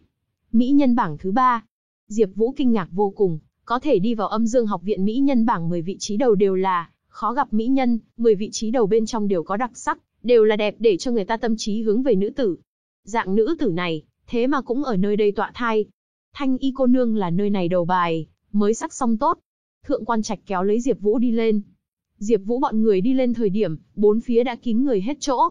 Mỹ nhân bảng thứ ba. Diệp Vũ kinh ngạc vô cùng, có thể đi vào âm dương học viện Mỹ nhân bảng 10 vị trí đầu đều là khó gặp Mỹ nhân, 10 vị trí đầu bên trong đều có đặc sắc, đều là đẹp để cho người ta tâm trí hướng về nữ tử. Dạng nữ tử này, thế mà cũng ở nơi đây tọa thai. Thanh y cô nương là nơi này đầu bài, mới sắc xong tốt. Thượng quan trạch kéo lấy Diệp Vũ đi lên. Diệp Vũ bọn người đi lên thời điểm, bốn phía đã kín người hết chỗ,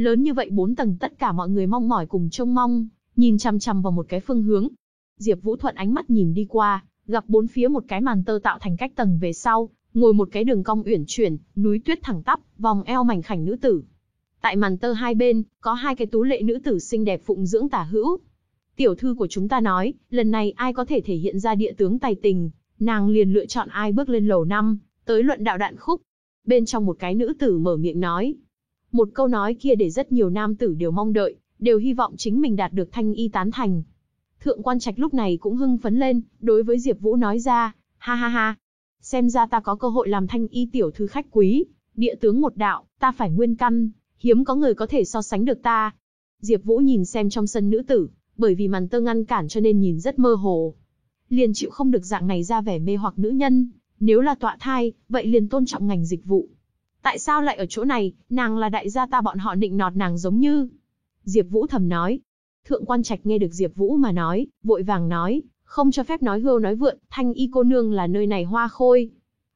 Lớn như vậy bốn tầng tất cả mọi người mong mỏi cùng trông mong, nhìn chằm chằm vào một cái phương hướng. Diệp Vũ thuận ánh mắt nhìn đi qua, gặp bốn phía một cái màn tơ tạo thành cách tầng về sau, ngồi một cái đường cong uyển chuyển, núi tuyết thẳng tắp, vòng eo mảnh khảnh nữ tử. Tại màn tơ hai bên, có hai cái tú lệ nữ tử xinh đẹp phụng dưỡng tả hữu. Tiểu thư của chúng ta nói, lần này ai có thể thể hiện ra địa tướng tài tình, nàng liền lựa chọn ai bước lên lầu năm, tới luận đạo đạn khúc. Bên trong một cái nữ tử mở miệng nói, một câu nói kia để rất nhiều nam tử đều mong đợi, đều hy vọng chính mình đạt được thanh y tán thành. Thượng quan trạch lúc này cũng hưng phấn lên, đối với Diệp Vũ nói ra, ha ha ha, xem ra ta có cơ hội làm thanh y tiểu thư khách quý, địa tướng một đạo, ta phải nguyên căn, hiếm có người có thể so sánh được ta. Diệp Vũ nhìn xem trong sân nữ tử, bởi vì màn tơ ngăn cản cho nên nhìn rất mơ hồ. Liền chịu không được dạng này ra vẻ mê hoặc nữ nhân, nếu là tọa thai, vậy liền tôn trọng ngành dịch vụ. Tại sao lại ở chỗ này, nàng là đại gia ta bọn họ nịnh nọt nàng giống như. Diệp Vũ thầm nói. Thượng quan trạch nghe được Diệp Vũ mà nói, vội vàng nói, không cho phép nói hưu nói vượn, thanh y cô nương là nơi này hoa khôi.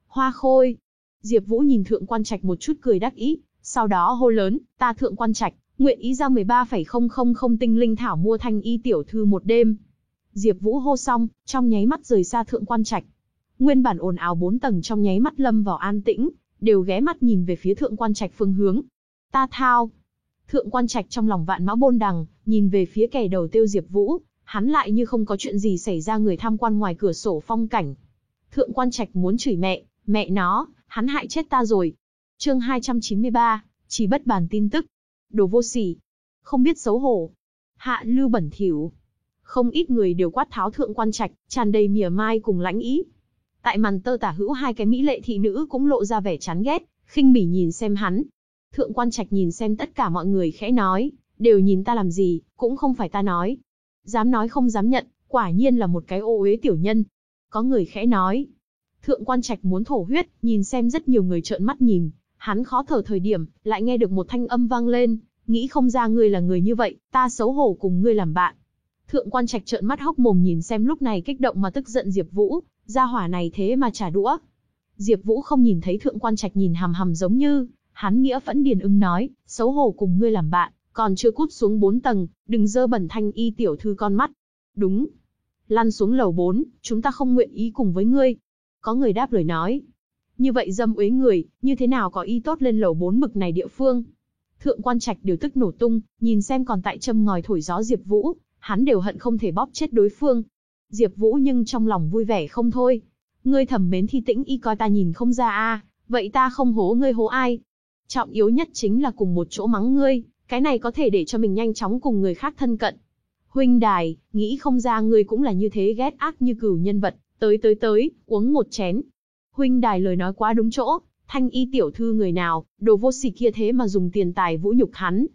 Hoa khôi. Diệp Vũ nhìn thượng quan trạch một chút cười đắc ý, sau đó hô lớn, ta thượng quan trạch, nguyện ý giao 13,000 tinh linh thảo mua thanh y tiểu thư một đêm. Diệp Vũ hô xong, trong nháy mắt rời xa thượng quan trạch. Nguyên bản ồn ào bốn tầng trong nháy mắt lâm vào an tĩnh, đều ghé mắt nhìn về phía thượng quan trạch phương hướng. Ta thao. Thượng quan trạch trong lòng vạn mã bôn đằng, nhìn về phía kẻ đầu tiêu Diệp Vũ, hắn lại như không có chuyện gì xảy ra người tham quan ngoài cửa sổ phong cảnh. Thượng quan trạch muốn chửi mẹ, mẹ nó, hắn hại chết ta rồi. Chương 293, chỉ bất bàn tin tức. Đồ vô sỉ, không biết xấu hổ. Hạ lưu bẩn thỉu. Không ít người đều quát tháo thượng quan trạch, tràn đầy mỉa mai cùng lãnh ý. Tại màn tơ tả hữu hai cái mỹ lệ thị nữ cũng lộ ra vẻ chán ghét, khinh bỉ nhìn xem hắn. Thượng quan trạch nhìn xem tất cả mọi người khẽ nói, đều nhìn ta làm gì, cũng không phải ta nói. Dám nói không dám nhận, quả nhiên là một cái ô uế tiểu nhân. Có người khẽ nói. Thượng quan trạch muốn thổ huyết, nhìn xem rất nhiều người trợn mắt nhìn, hắn khó thở thời điểm, lại nghe được một thanh âm vang lên, nghĩ không ra ngươi là người như vậy, ta xấu hổ cùng ngươi làm bạn. Thượng quan trạch trợn mắt hốc mồm nhìn xem lúc này kích động mà tức giận Diệp Vũ, gia hỏa này thế mà trả đũa. Diệp Vũ không nhìn thấy thượng quan trạch nhìn hằm hằm giống như, hắn nghĩa phẫn điền ưng nói, xấu hổ cùng ngươi làm bạn, còn chưa cút xuống 4 tầng, đừng dơ bẩn thanh y tiểu thư con mắt. Đúng. Lăn xuống lầu 4, chúng ta không nguyện ý cùng với ngươi. Có người đáp lời nói. Như vậy dâm uế người, như thế nào có ý tốt lên lầu 4 bực này địa phương. Thượng quan trạch điều tức nổ tung, nhìn xem còn tại châm ngòi thổi gió Diệp Vũ, hắn đều hận không thể bóp chết đối phương. Diệp Vũ nhưng trong lòng vui vẻ không thôi. Ngươi thầm mến thi tĩnh y coi ta nhìn không ra a, vậy ta không hố ngươi hố ai? Trọng yếu nhất chính là cùng một chỗ mắng ngươi, cái này có thể để cho mình nhanh chóng cùng người khác thân cận. Huynh đài, nghĩ không ra ngươi cũng là như thế ghét ác như cửu nhân vật, tới tới tới, uống một chén. Huynh đài lời nói quá đúng chỗ, thanh y tiểu thư người nào, đồ vô sỉ kia thế mà dùng tiền tài vũ nhục hắn.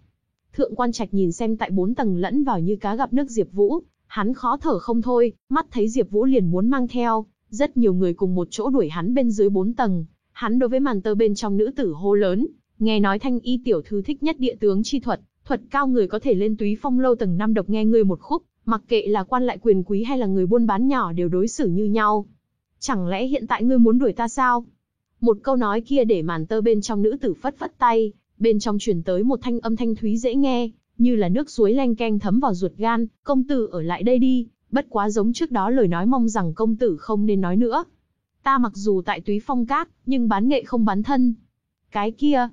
Thượng quan trạch nhìn xem tại bốn tầng lẫn vào như cá gặp nước Diệp Vũ, hắn khó thở không thôi, mắt thấy Diệp Vũ liền muốn mang theo, rất nhiều người cùng một chỗ đuổi hắn bên dưới bốn tầng. Hắn đối với màn tơ bên trong nữ tử hô lớn, nghe nói thanh y tiểu thư thích nhất địa tướng chi thuật, thuật cao người có thể lên túy phong lâu tầng năm độc nghe ngươi một khúc, mặc kệ là quan lại quyền quý hay là người buôn bán nhỏ đều đối xử như nhau. Chẳng lẽ hiện tại ngươi muốn đuổi ta sao? Một câu nói kia để màn tơ bên trong nữ tử phất phất tay, bên trong truyền tới một thanh âm thanh thúy dễ nghe, như là nước suối leng keng thấm vào ruột gan, công tử ở lại đây đi, bất quá giống trước đó lời nói mong rằng công tử không nên nói nữa. Ta mặc dù tại túy phong cát, nhưng bán nghệ không bán thân. Cái kia,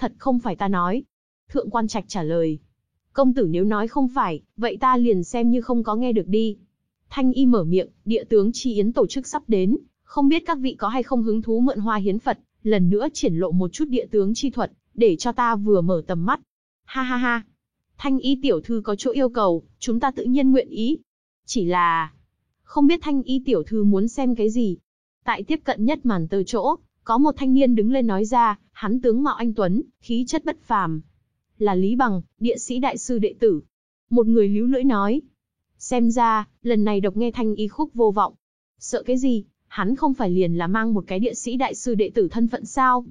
thật không phải ta nói. Thượng quan trạch trả lời. Công tử nếu nói không phải, vậy ta liền xem như không có nghe được đi. Thanh y mở miệng, địa tướng chi yến tổ chức sắp đến, không biết các vị có hay không hứng thú mượn hoa hiến Phật, lần nữa triển lộ một chút địa tướng chi thuật, để cho ta vừa mở tầm mắt. Ha ha ha. Thanh y tiểu thư có chỗ yêu cầu, chúng ta tự nhiên nguyện ý. Chỉ là... Không biết thanh y tiểu thư muốn xem cái gì. Tại tiếp cận nhất màn tơ chỗ, có một thanh niên đứng lên nói ra, hắn tướng mạo anh Tuấn, khí chất bất phàm. Là Lý Bằng, địa sĩ đại sư đệ tử. Một người líu lưỡi nói. Xem ra, lần này độc nghe thanh y khúc vô vọng. Sợ cái gì, hắn không phải liền là mang một cái địa sĩ đại sư đệ tử thân phận sao?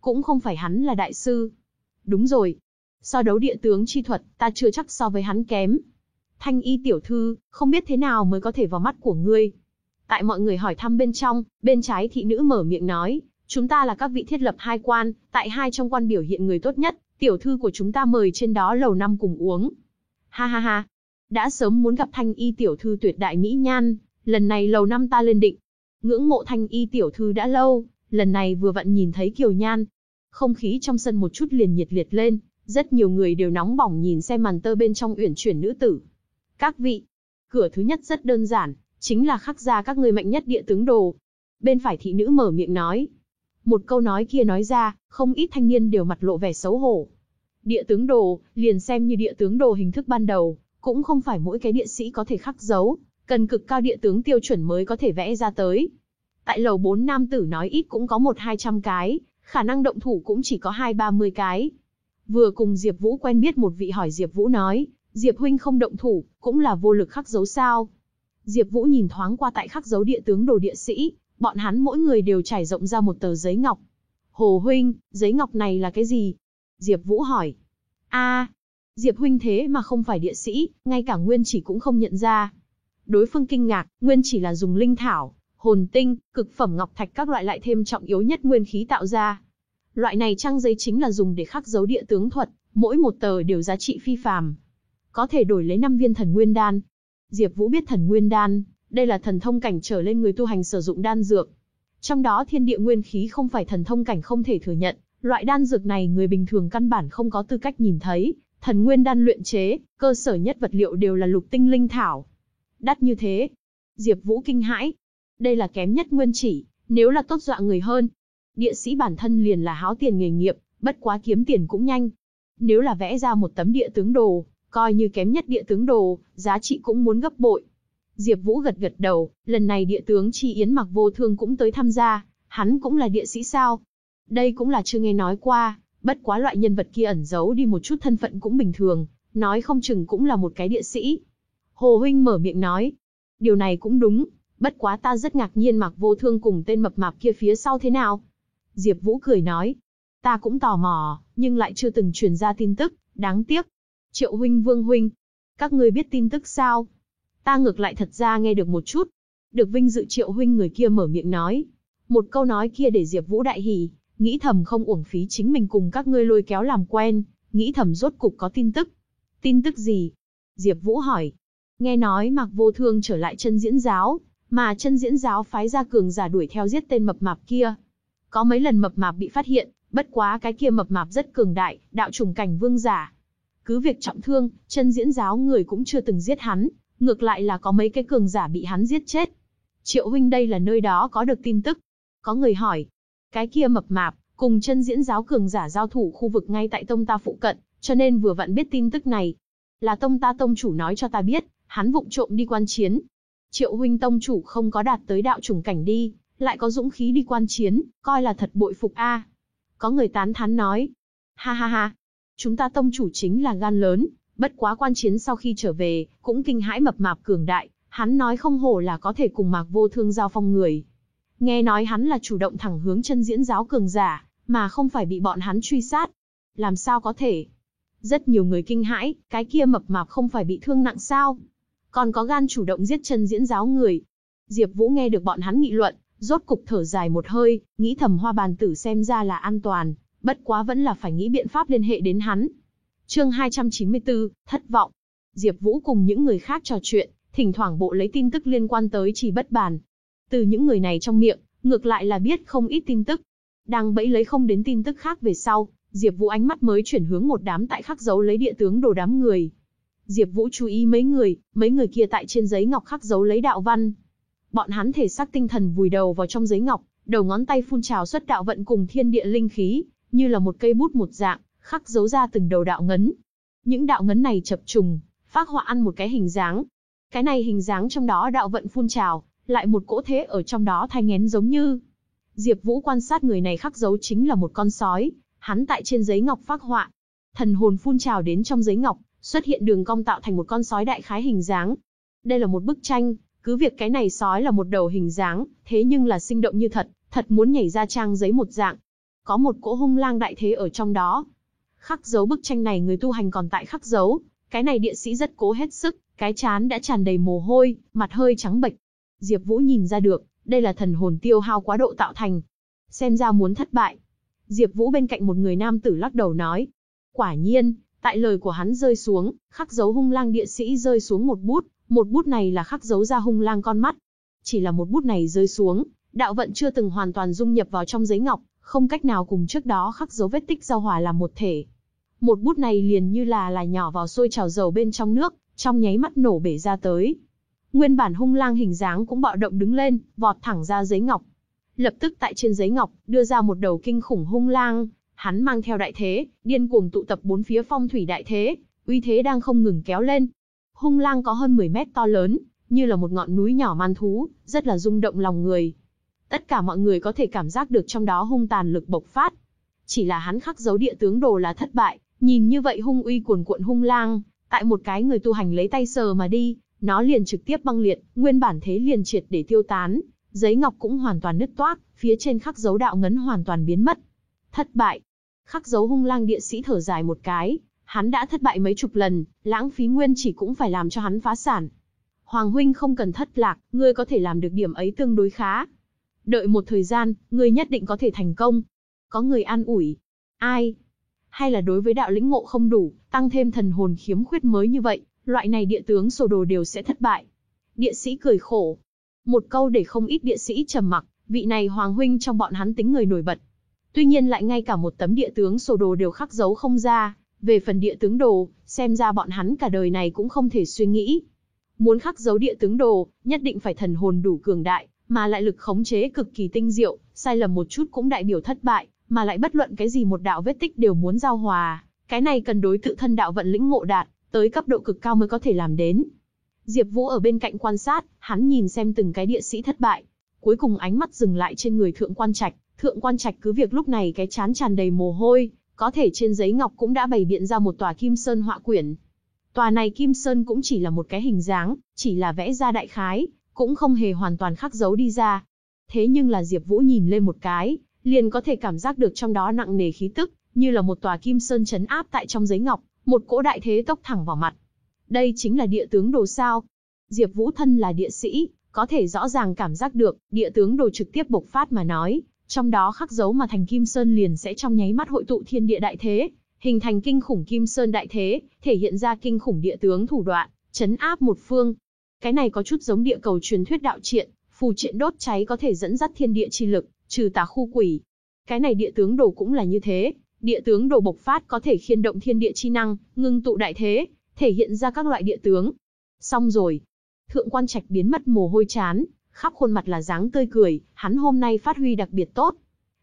Cũng không phải hắn là đại sư. Đúng rồi. So đấu địa tướng chi thuật, ta chưa chắc so với hắn kém. Thanh y tiểu thư, không biết thế nào mới có thể vào mắt của ngươi. Tại mọi người hỏi thăm bên trong, bên trái thị nữ mở miệng nói, chúng ta là các vị thiết lập hai quan, tại hai trong quan biểu hiện người tốt nhất, tiểu thư của chúng ta mời trên đó lầu năm cùng uống. Ha ha ha, đã sớm muốn gặp thanh y tiểu thư tuyệt đại mỹ nhan, lần này lầu năm ta lên định. Ngưỡng mộ thanh y tiểu thư đã lâu, lần này vừa vặn nhìn thấy kiều nhan. Không khí trong sân một chút liền nhiệt liệt lên, rất nhiều người đều nóng bỏng nhìn xem màn tơ bên trong uyển chuyển nữ tử. Các vị, cửa thứ nhất rất đơn giản, chính là khắc ra các ngươi mạnh nhất địa tướng đồ. Bên phải thị nữ mở miệng nói. Một câu nói kia nói ra, không ít thanh niên đều mặt lộ vẻ xấu hổ. Địa tướng đồ, liền xem như địa tướng đồ hình thức ban đầu, cũng không phải mỗi cái địa sĩ có thể khắc dấu, cần cực cao địa tướng tiêu chuẩn mới có thể vẽ ra tới. Tại lầu 4 nam tử nói ít cũng có một hai trăm cái, khả năng động thủ cũng chỉ có hai ba mươi cái. Vừa cùng Diệp Vũ quen biết một vị hỏi Diệp Vũ nói, Diệp huynh không động thủ, cũng là vô lực khắc dấu sao? Diệp Vũ nhìn thoáng qua tại khắc dấu địa tướng đồ địa sĩ, bọn hắn mỗi người đều trải rộng ra một tờ giấy ngọc. Hồ huynh, giấy ngọc này là cái gì? Diệp Vũ hỏi. A, Diệp huynh thế mà không phải địa sĩ, ngay cả nguyên chỉ cũng không nhận ra. Đối phương kinh ngạc, nguyên chỉ là dùng linh thảo, hồn tinh, cực phẩm ngọc thạch các loại lại thêm trọng yếu nhất nguyên khí tạo ra. Loại này trang giấy chính là dùng để khắc dấu địa tướng thuật, mỗi một tờ đều giá trị phi phàm. Có thể đổi lấy 5 viên thần nguyên đan. Diệp Vũ biết thần nguyên đan, đây là thần thông cảnh trở lên người tu hành sử dụng đan dược. Trong đó thiên địa nguyên khí không phải thần thông cảnh không thể thừa nhận, loại đan dược này người bình thường căn bản không có tư cách nhìn thấy, thần nguyên đan luyện chế, cơ sở nhất vật liệu đều là lục tinh linh thảo. Đắt như thế. Diệp Vũ kinh hãi. Đây là kém nhất nguyên chỉ, nếu là tốt dọa người hơn. Địa sĩ bản thân liền là háo tiền nghề nghiệp, bất quá kiếm tiền cũng nhanh. Nếu là vẽ ra một tấm địa tướng đồ, coi như kém nhất địa tướng đồ, giá trị cũng muốn gấp bội. Diệp Vũ gật gật đầu, lần này địa tướng Chi Yến Mặc Vô Thương cũng tới tham gia, hắn cũng là địa sĩ sao? Đây cũng là chưa nghe nói qua, bất quá loại nhân vật kia ẩn giấu đi một chút thân phận cũng bình thường, nói không chừng cũng là một cái địa sĩ. Hồ huynh mở miệng nói, điều này cũng đúng, bất quá ta rất ngạc nhiên Mặc Vô Thương cùng tên mập mạp kia phía sau thế nào? Diệp Vũ cười nói, ta cũng tò mò, nhưng lại chưa từng truyền ra tin tức, đáng tiếc. Triệu huynh Vương huynh, các ngươi biết tin tức sao? Ta ngược lại thật ra nghe được một chút. Được vinh dự Triệu huynh người kia mở miệng nói. Một câu nói kia để Diệp Vũ đại hỉ, nghĩ thầm không uổng phí chính mình cùng các ngươi lôi kéo làm quen, nghĩ thầm rốt cục có tin tức. Tin tức gì? Diệp Vũ hỏi. Nghe nói Mạc Vô Thương trở lại chân diễn giáo, mà chân diễn giáo phái ra cường giả đuổi theo giết tên mập mạp kia. Có mấy lần mập mạp bị phát hiện, bất quá cái kia mập mạp rất cường đại, đạo trùng cảnh vương giả. Cứ việc trọng thương, chân diễn giáo người cũng chưa từng giết hắn, ngược lại là có mấy cái cường giả bị hắn giết chết. Triệu huynh đây là nơi đó có được tin tức. Có người hỏi, cái kia mập mạp, cùng chân diễn giáo cường giả giao thủ khu vực ngay tại tông ta phụ cận, cho nên vừa vặn biết tin tức này. Là tông ta tông chủ nói cho ta biết, hắn vụng trộm đi quan chiến. Triệu huynh tông chủ không có đạt tới đạo chủng cảnh đi, lại có dũng khí đi quan chiến, coi là thật bội phục a. Có người tán thán nói, ha ha ha, chúng ta tông chủ chính là gan lớn, bất quá quan chiến sau khi trở về, cũng kinh hãi mập mạp cường đại, hắn nói không hổ là có thể cùng mạc vô thương giao phong người. Nghe nói hắn là chủ động thẳng hướng chân diễn giáo cường giả, mà không phải bị bọn hắn truy sát. Làm sao có thể? Rất nhiều người kinh hãi, cái kia mập mạp không phải bị thương nặng sao? Còn có gan chủ động giết chân diễn giáo người. Diệp Vũ nghe được bọn hắn nghị luận, rốt cục thở dài một hơi, nghĩ thầm hoa bàn tử xem ra là an toàn, bất quá vẫn là phải nghĩ biện pháp liên hệ đến hắn. Chương 294, thất vọng. Diệp Vũ cùng những người khác trò chuyện, thỉnh thoảng bộ lấy tin tức liên quan tới Trì Bất Bàn. Từ những người này trong miệng, ngược lại là biết không ít tin tức. Đang bẫy lấy không đến tin tức khác về sau, Diệp Vũ ánh mắt mới chuyển hướng một đám tại khắc dấu lấy địa tướng đồ đám người. Diệp Vũ chú ý mấy người, mấy người kia tại trên giấy ngọc khắc dấu lấy đạo văn. Bọn hắn thể xác tinh thần vùi đầu vào trong giấy ngọc, đầu ngón tay phun trào xuất đạo vận cùng thiên địa linh khí, như là một cây bút một dạng, khắc dấu ra từng đầu đạo ngấn. Những đạo ngấn này chập trùng, phác họa ăn một cái hình dáng. Cái này hình dáng trong đó đạo vận phun trào, lại một cỗ thế ở trong đó thay ngén giống như. Diệp Vũ quan sát người này khắc dấu chính là một con sói, hắn tại trên giấy ngọc phác họa. Thần hồn phun trào đến trong giấy ngọc, xuất hiện đường cong tạo thành một con sói đại khái hình dáng. Đây là một bức tranh, cứ việc cái này sói là một đầu hình dáng, thế nhưng là sinh động như thật, thật muốn nhảy ra trang giấy một dạng. Có một cỗ hung lang đại thế ở trong đó. Khắc dấu bức tranh này người tu hành còn tại khắc dấu, cái này địa sĩ rất cố hết sức, cái chán đã tràn đầy mồ hôi, mặt hơi trắng bệch. Diệp Vũ nhìn ra được, đây là thần hồn tiêu hao quá độ tạo thành. Xem ra muốn thất bại. Diệp Vũ bên cạnh một người nam tử lắc đầu nói. Quả nhiên, tại lời của hắn rơi xuống, khắc dấu hung lang địa sĩ rơi xuống một bút, một bút này là khắc dấu ra hung lang con mắt. Chỉ là một bút này rơi xuống, đạo vận chưa từng hoàn toàn dung nhập vào trong giấy ngọc, không cách nào cùng trước đó khắc dấu vết tích giao hòa làm một thể. Một bút này liền như là là nhỏ vào sôi trào dầu bên trong nước, trong nháy mắt nổ bể ra tới. Nguyên bản hung lang hình dáng cũng bạo động đứng lên, vọt thẳng ra giấy ngọc. Lập tức tại trên giấy ngọc, đưa ra một đầu kinh khủng hung lang, hắn mang theo đại thế, điên cuồng tụ tập bốn phía phong thủy đại thế, uy thế đang không ngừng kéo lên. Hung lang có hơn 10 mét to lớn, như là một ngọn núi nhỏ man thú, rất là rung động lòng người. Tất cả mọi người có thể cảm giác được trong đó hung tàn lực bộc phát. Chỉ là hắn khắc dấu địa tướng đồ là thất bại, nhìn như vậy hung uy cuồn cuộn hung lang, Tại một cái người tu hành lấy tay sờ mà đi, nó liền trực tiếp băng liệt, nguyên bản thế liền triệt để tiêu tán, giấy ngọc cũng hoàn toàn nứt toác, phía trên khắc dấu đạo ngấn hoàn toàn biến mất. Thất bại. Khắc dấu hung lang địa sĩ thở dài một cái, hắn đã thất bại mấy chục lần, lãng phí nguyên chỉ cũng phải làm cho hắn phá sản. Hoàng huynh không cần thất lạc, ngươi có thể làm được điểm ấy tương đối khá. Đợi một thời gian, ngươi nhất định có thể thành công. Có người an ủi. Ai? Hay là đối với đạo lĩnh ngộ không đủ, tăng thêm thần hồn khiếm khuyết mới như vậy, loại này địa tướng sổ đồ đều sẽ thất bại. Địa sĩ cười khổ. Một câu để không ít địa sĩ trầm mặc, vị này Hoàng huynh trong bọn hắn tính người nổi bật. Tuy nhiên lại ngay cả một tấm địa tướng sổ đồ đều khắc dấu không ra, về phần địa tướng đồ, xem ra bọn hắn cả đời này cũng không thể suy nghĩ. Muốn khắc dấu địa tướng đồ, nhất định phải thần hồn đủ cường đại, mà lại lực khống chế cực kỳ tinh diệu, sai lầm một chút cũng đại biểu thất bại, mà lại bất luận cái gì một đạo vết tích đều muốn giao hòa, cái này cần đối tự thân đạo vận lĩnh ngộ đạt, tới cấp độ cực cao mới có thể làm đến. Diệp Vũ ở bên cạnh quan sát, hắn nhìn xem từng cái địa sĩ thất bại, cuối cùng ánh mắt dừng lại trên người thượng quan trạch, thượng quan trạch cứ việc lúc này cái chán tràn đầy mồ hôi, có thể trên giấy ngọc cũng đã bày biện ra một tòa kim sơn họa quyển. Tòa này kim sơn cũng chỉ là một cái hình dáng, chỉ là vẽ ra đại khái, cũng không hề hoàn toàn khắc dấu đi ra. Thế nhưng là Diệp Vũ nhìn lên một cái, liền có thể cảm giác được trong đó nặng nề khí tức, như là một tòa kim sơn chấn áp tại trong giấy ngọc, một cỗ đại thế tốc thẳng vào mặt. Đây chính là địa tướng đồ sao? Diệp Vũ thân là địa sĩ, có thể rõ ràng cảm giác được, địa tướng đồ trực tiếp bộc phát mà nói, trong đó khắc dấu mà thành Kim Sơn liền sẽ trong nháy mắt hội tụ thiên địa đại thế, hình thành kinh khủng Kim Sơn đại thế, thể hiện ra kinh khủng địa tướng thủ đoạn, chấn áp một phương. Cái này có chút giống địa cầu truyền thuyết đạo triện, phù triện đốt cháy có thể dẫn dắt thiên địa chi lực, trừ tà khu quỷ. Cái này địa tướng đồ cũng là như thế, địa tướng đồ bộc phát có thể khiên động thiên địa chi năng, ngưng tụ đại thế, thể hiện ra các loại địa tướng. Xong rồi. Thượng quan trạch biến mất mồ hôi chán, khắp khuôn mặt là dáng tươi cười, hắn hôm nay phát huy đặc biệt tốt.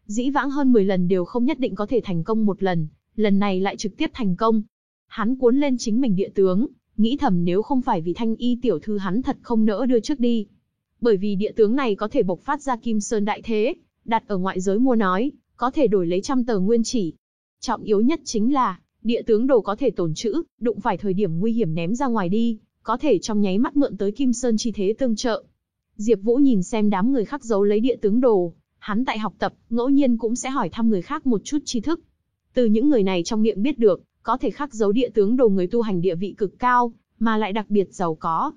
Dĩ vãng hơn 10 lần đều không nhất định có thể thành công một lần, lần này lại trực tiếp thành công. Hắn cuốn lên chính mình địa tướng, nghĩ thầm nếu không phải vì thanh y tiểu thư hắn thật không nỡ đưa trước đi. Bởi vì địa tướng này có thể bộc phát ra kim sơn đại thế, đặt ở ngoại giới mua nói, có thể đổi lấy trăm tờ nguyên chỉ. Trọng yếu nhất chính là, địa tướng đồ có thể tồn trữ, đụng phải thời điểm nguy hiểm ném ra ngoài đi, có thể trong nháy mắt mượn tới kim sơn chi thế tương trợ. Diệp Vũ nhìn xem đám người khác giấu lấy địa tướng đồ, hắn tại học tập, ngẫu nhiên cũng sẽ hỏi thăm người khác một chút tri thức. Từ những người này trong miệng biết được, có thể khắc dấu địa tướng đồ người tu hành địa vị cực cao, mà lại đặc biệt giàu có.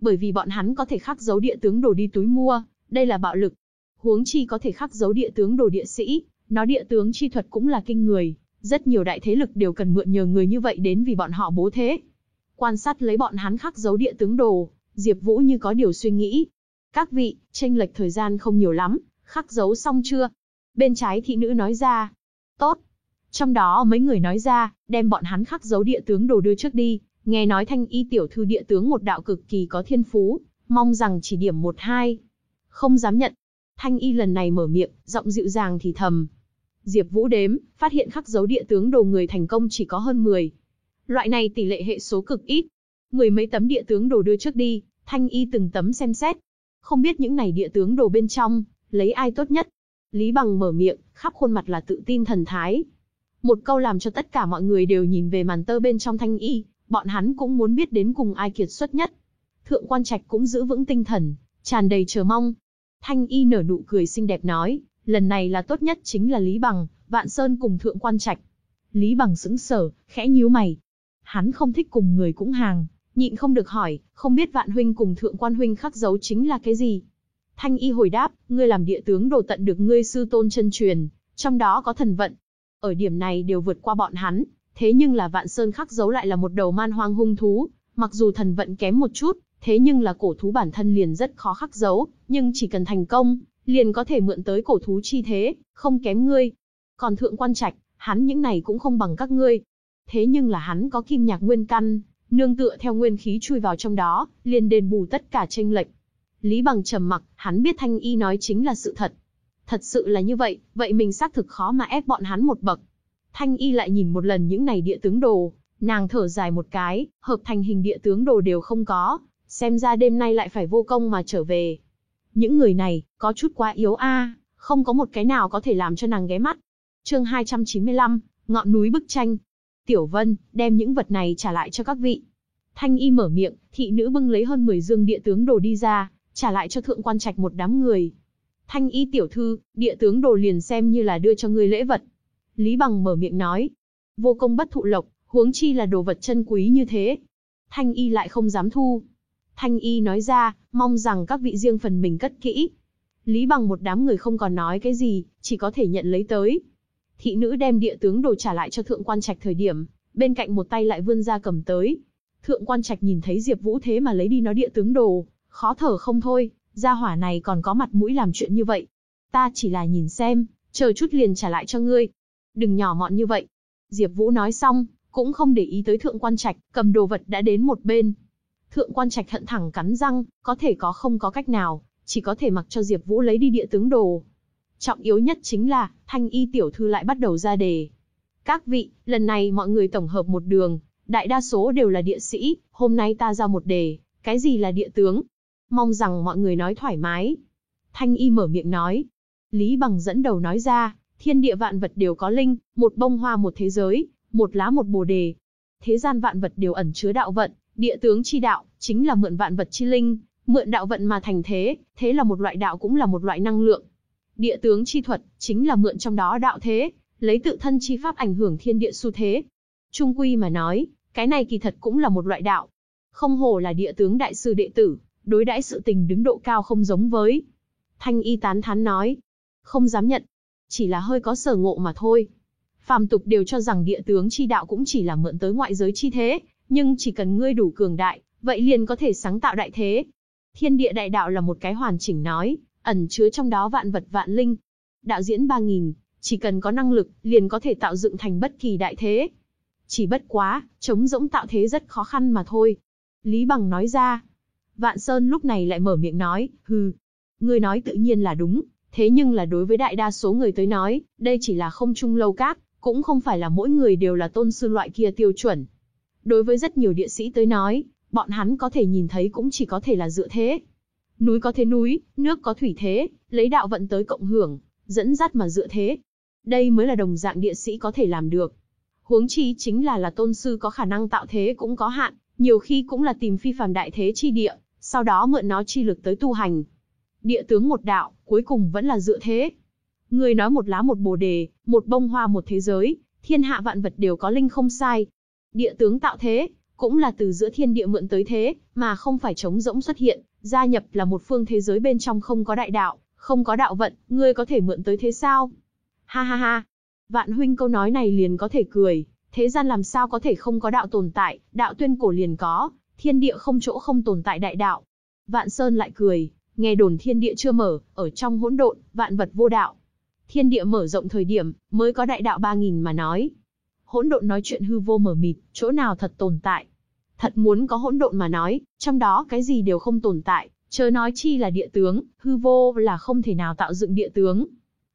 Bởi vì bọn hắn có thể khắc dấu địa tướng đồ đi túi mua, đây là bạo lực. Huống chi có thể khắc dấu địa tướng đồ địa sĩ, nó địa tướng chi thuật cũng là kinh người, rất nhiều đại thế lực đều cần mượn nhờ người như vậy đến vì bọn họ bố thế. Quan sát lấy bọn hắn khắc dấu địa tướng đồ, Diệp Vũ như có điều suy nghĩ, các vị, tranh lệch thời gian không nhiều lắm, khắc dấu xong chưa? Bên trái thị nữ nói ra. Tốt. Trong đó mấy người nói ra, đem bọn hắn khắc dấu địa tướng đồ đưa trước đi, nghe nói thanh y tiểu thư địa tướng một đạo cực kỳ có thiên phú, mong rằng chỉ điểm một hai. Không dám nhận. Thanh y lần này mở miệng, giọng dịu dàng thì thầm. Diệp Vũ đếm, phát hiện khắc dấu địa tướng đồ người thành công chỉ có hơn 10. Loại này tỷ lệ hệ số cực ít. Mười mấy tấm địa tướng đồ đưa trước đi, Thanh y từng tấm xem xét, không biết những này địa tướng đồ bên trong, lấy ai tốt nhất. Lý Bằng mở miệng, khắp khuôn mặt là tự tin thần thái. Một câu làm cho tất cả mọi người đều nhìn về màn tơ bên trong thanh y, bọn hắn cũng muốn biết đến cùng ai kiệt xuất nhất. Thượng quan trạch cũng giữ vững tinh thần, tràn đầy chờ mong. Thanh y nở nụ cười xinh đẹp nói, lần này là tốt nhất chính là Lý Bằng, Vạn Sơn cùng thượng quan trạch. Lý Bằng sững sờ, khẽ nhíu mày. Hắn không thích cùng người cũng hàng, nhịn không được hỏi, không biết vạn huynh cùng thượng quan huynh khắc dấu chính là cái gì? Thanh y hồi đáp, ngươi làm địa tướng đồ tận được ngươi sư tôn chân truyền, trong đó có thần vận. Ở điểm này đều vượt qua bọn hắn, thế nhưng là vạn sơn khắc dấu lại là một đầu man hoang hung thú, mặc dù thần vận kém một chút, thế nhưng là cổ thú bản thân liền rất khó khắc dấu, nhưng chỉ cần thành công, liền có thể mượn tới cổ thú chi thế, không kém ngươi. Còn thượng quan trạch, hắn những này cũng không bằng các ngươi. Thế nhưng là hắn có kim nhạc nguyên căn, nương tựa theo nguyên khí chui vào trong đó, liền đền bù tất cả tranh lệch. Lý Bằng trầm mặc, hắn biết Thanh Y nói chính là sự thật. Thật sự là như vậy, vậy mình xác thực khó mà ép bọn hắn một bậc. Thanh Y lại nhìn một lần những này địa tướng đồ, nàng thở dài một cái, hợp thành hình địa tướng đồ đều không có, xem ra đêm nay lại phải vô công mà trở về. Những người này, có chút quá yếu a, không có một cái nào có thể làm cho nàng ghé mắt. Chương 295, ngọn núi bức tranh, Tiểu Vân, đem những vật này trả lại cho các vị. Thanh y mở miệng, thị nữ bưng lấy hơn 10 dương địa tướng đồ đi ra, trả lại cho thượng quan trạch một đám người. Thanh y tiểu thư, địa tướng đồ liền xem như là đưa cho ngươi lễ vật. Lý Bằng mở miệng nói. Vô công bất thụ lộc, huống chi là đồ vật chân quý như thế. Thanh y lại không dám thu. Thanh y nói ra, mong rằng các vị riêng phần mình cất kỹ. Lý Bằng một đám người không còn nói cái gì, chỉ có thể nhận lấy tới. Thị nữ đem địa tướng đồ trả lại cho thượng quan trạch thời điểm, bên cạnh một tay lại vươn ra cầm tới. Thượng quan trạch nhìn thấy Diệp Vũ thế mà lấy đi nó địa tướng đồ, khó thở không thôi, gia hỏa này còn có mặt mũi làm chuyện như vậy. Ta chỉ là nhìn xem, chờ chút liền trả lại cho ngươi. Đừng nhỏ mọn như vậy. Diệp Vũ nói xong, cũng không để ý tới thượng quan trạch, cầm đồ vật đã đến một bên. Thượng quan trạch hận thẳng cắn răng, có thể có không có cách nào, chỉ có thể mặc cho Diệp Vũ lấy đi địa tướng đồ. Trọng yếu nhất chính là, Thanh Y tiểu thư lại bắt đầu ra đề. Các vị, lần này mọi người tổng hợp một đường, đại đa số đều là địa sĩ, hôm nay ta ra một đề, cái gì là địa tướng? Mong rằng mọi người nói thoải mái. Thanh Y mở miệng nói. Lý Bằng dẫn đầu nói ra, thiên địa vạn vật đều có linh, một bông hoa một thế giới, một lá một bồ đề. Thế gian vạn vật đều ẩn chứa đạo vận, địa tướng chi đạo, chính là mượn vạn vật chi linh, mượn đạo vận mà thành thế, thế là một loại đạo cũng là một loại năng lượng. Địa tướng chi thuật, chính là mượn trong đó đạo thế, lấy tự thân chi pháp ảnh hưởng thiên địa xu thế. Trung quy mà nói, cái này kỳ thật cũng là một loại đạo. Không hồ là địa tướng đại sư đệ tử, đối đãi sự tình đứng độ cao không giống với. Thanh y tán thán nói, không dám nhận, chỉ là hơi có sở ngộ mà thôi. Phàm tục đều cho rằng địa tướng chi đạo cũng chỉ là mượn tới ngoại giới chi thế, nhưng chỉ cần ngươi đủ cường đại, vậy liền có thể sáng tạo đại thế. Thiên địa đại đạo là một cái hoàn chỉnh nói, ẩn chứa trong đó vạn vật vạn linh. Đạo diễn 3000, chỉ cần có năng lực, liền có thể tạo dựng thành bất kỳ đại thế. Chỉ bất quá, chống rỗng tạo thế rất khó khăn mà thôi. Lý Bằng nói ra. Vạn Sơn lúc này lại mở miệng nói, hừ, ngươi nói tự nhiên là đúng, thế nhưng là đối với đại đa số người tới nói, đây chỉ là không trung lâu cát, cũng không phải là mỗi người đều là tôn sư loại kia tiêu chuẩn. Đối với rất nhiều địa sĩ tới nói, bọn hắn có thể nhìn thấy cũng chỉ có thể là dựa thế. Núi có thế núi, nước có thủy thế, lấy đạo vận tới cộng hưởng, dẫn dắt mà dựa thế. Đây mới là đồng dạng địa sĩ có thể làm được. Huống chi chính là là tôn sư có khả năng tạo thế cũng có hạn, nhiều khi cũng là tìm phi phàm đại thế chi địa, sau đó mượn nó chi lực tới tu hành. Địa tướng một đạo, cuối cùng vẫn là dựa thế. Người nói một lá một bồ đề, một bông hoa một thế giới, thiên hạ vạn vật đều có linh không sai. Địa tướng tạo thế, cũng là từ giữa thiên địa mượn tới thế, mà không phải trống rỗng xuất hiện, gia nhập là một phương thế giới bên trong không có đại đạo, không có đạo vận, ngươi có thể mượn tới thế sao? Ha ha ha. Vạn huynh câu nói này liền có thể cười, thế gian làm sao có thể không có đạo tồn tại, đạo tuyên cổ liền có, thiên địa không chỗ không tồn tại đại đạo. Vạn Sơn lại cười, nghe đồn thiên địa chưa mở, ở trong hỗn độn, vạn vật vô đạo. Thiên địa mở rộng thời điểm, mới có đại đạo ba nghìn mà nói. Hỗn độn nói chuyện hư vô mở mịt, chỗ nào thật tồn tại. Thật muốn có hỗn độn mà nói, trong đó cái gì đều không tồn tại, chớ nói chi là địa tướng, hư vô là không thể nào tạo dựng địa tướng.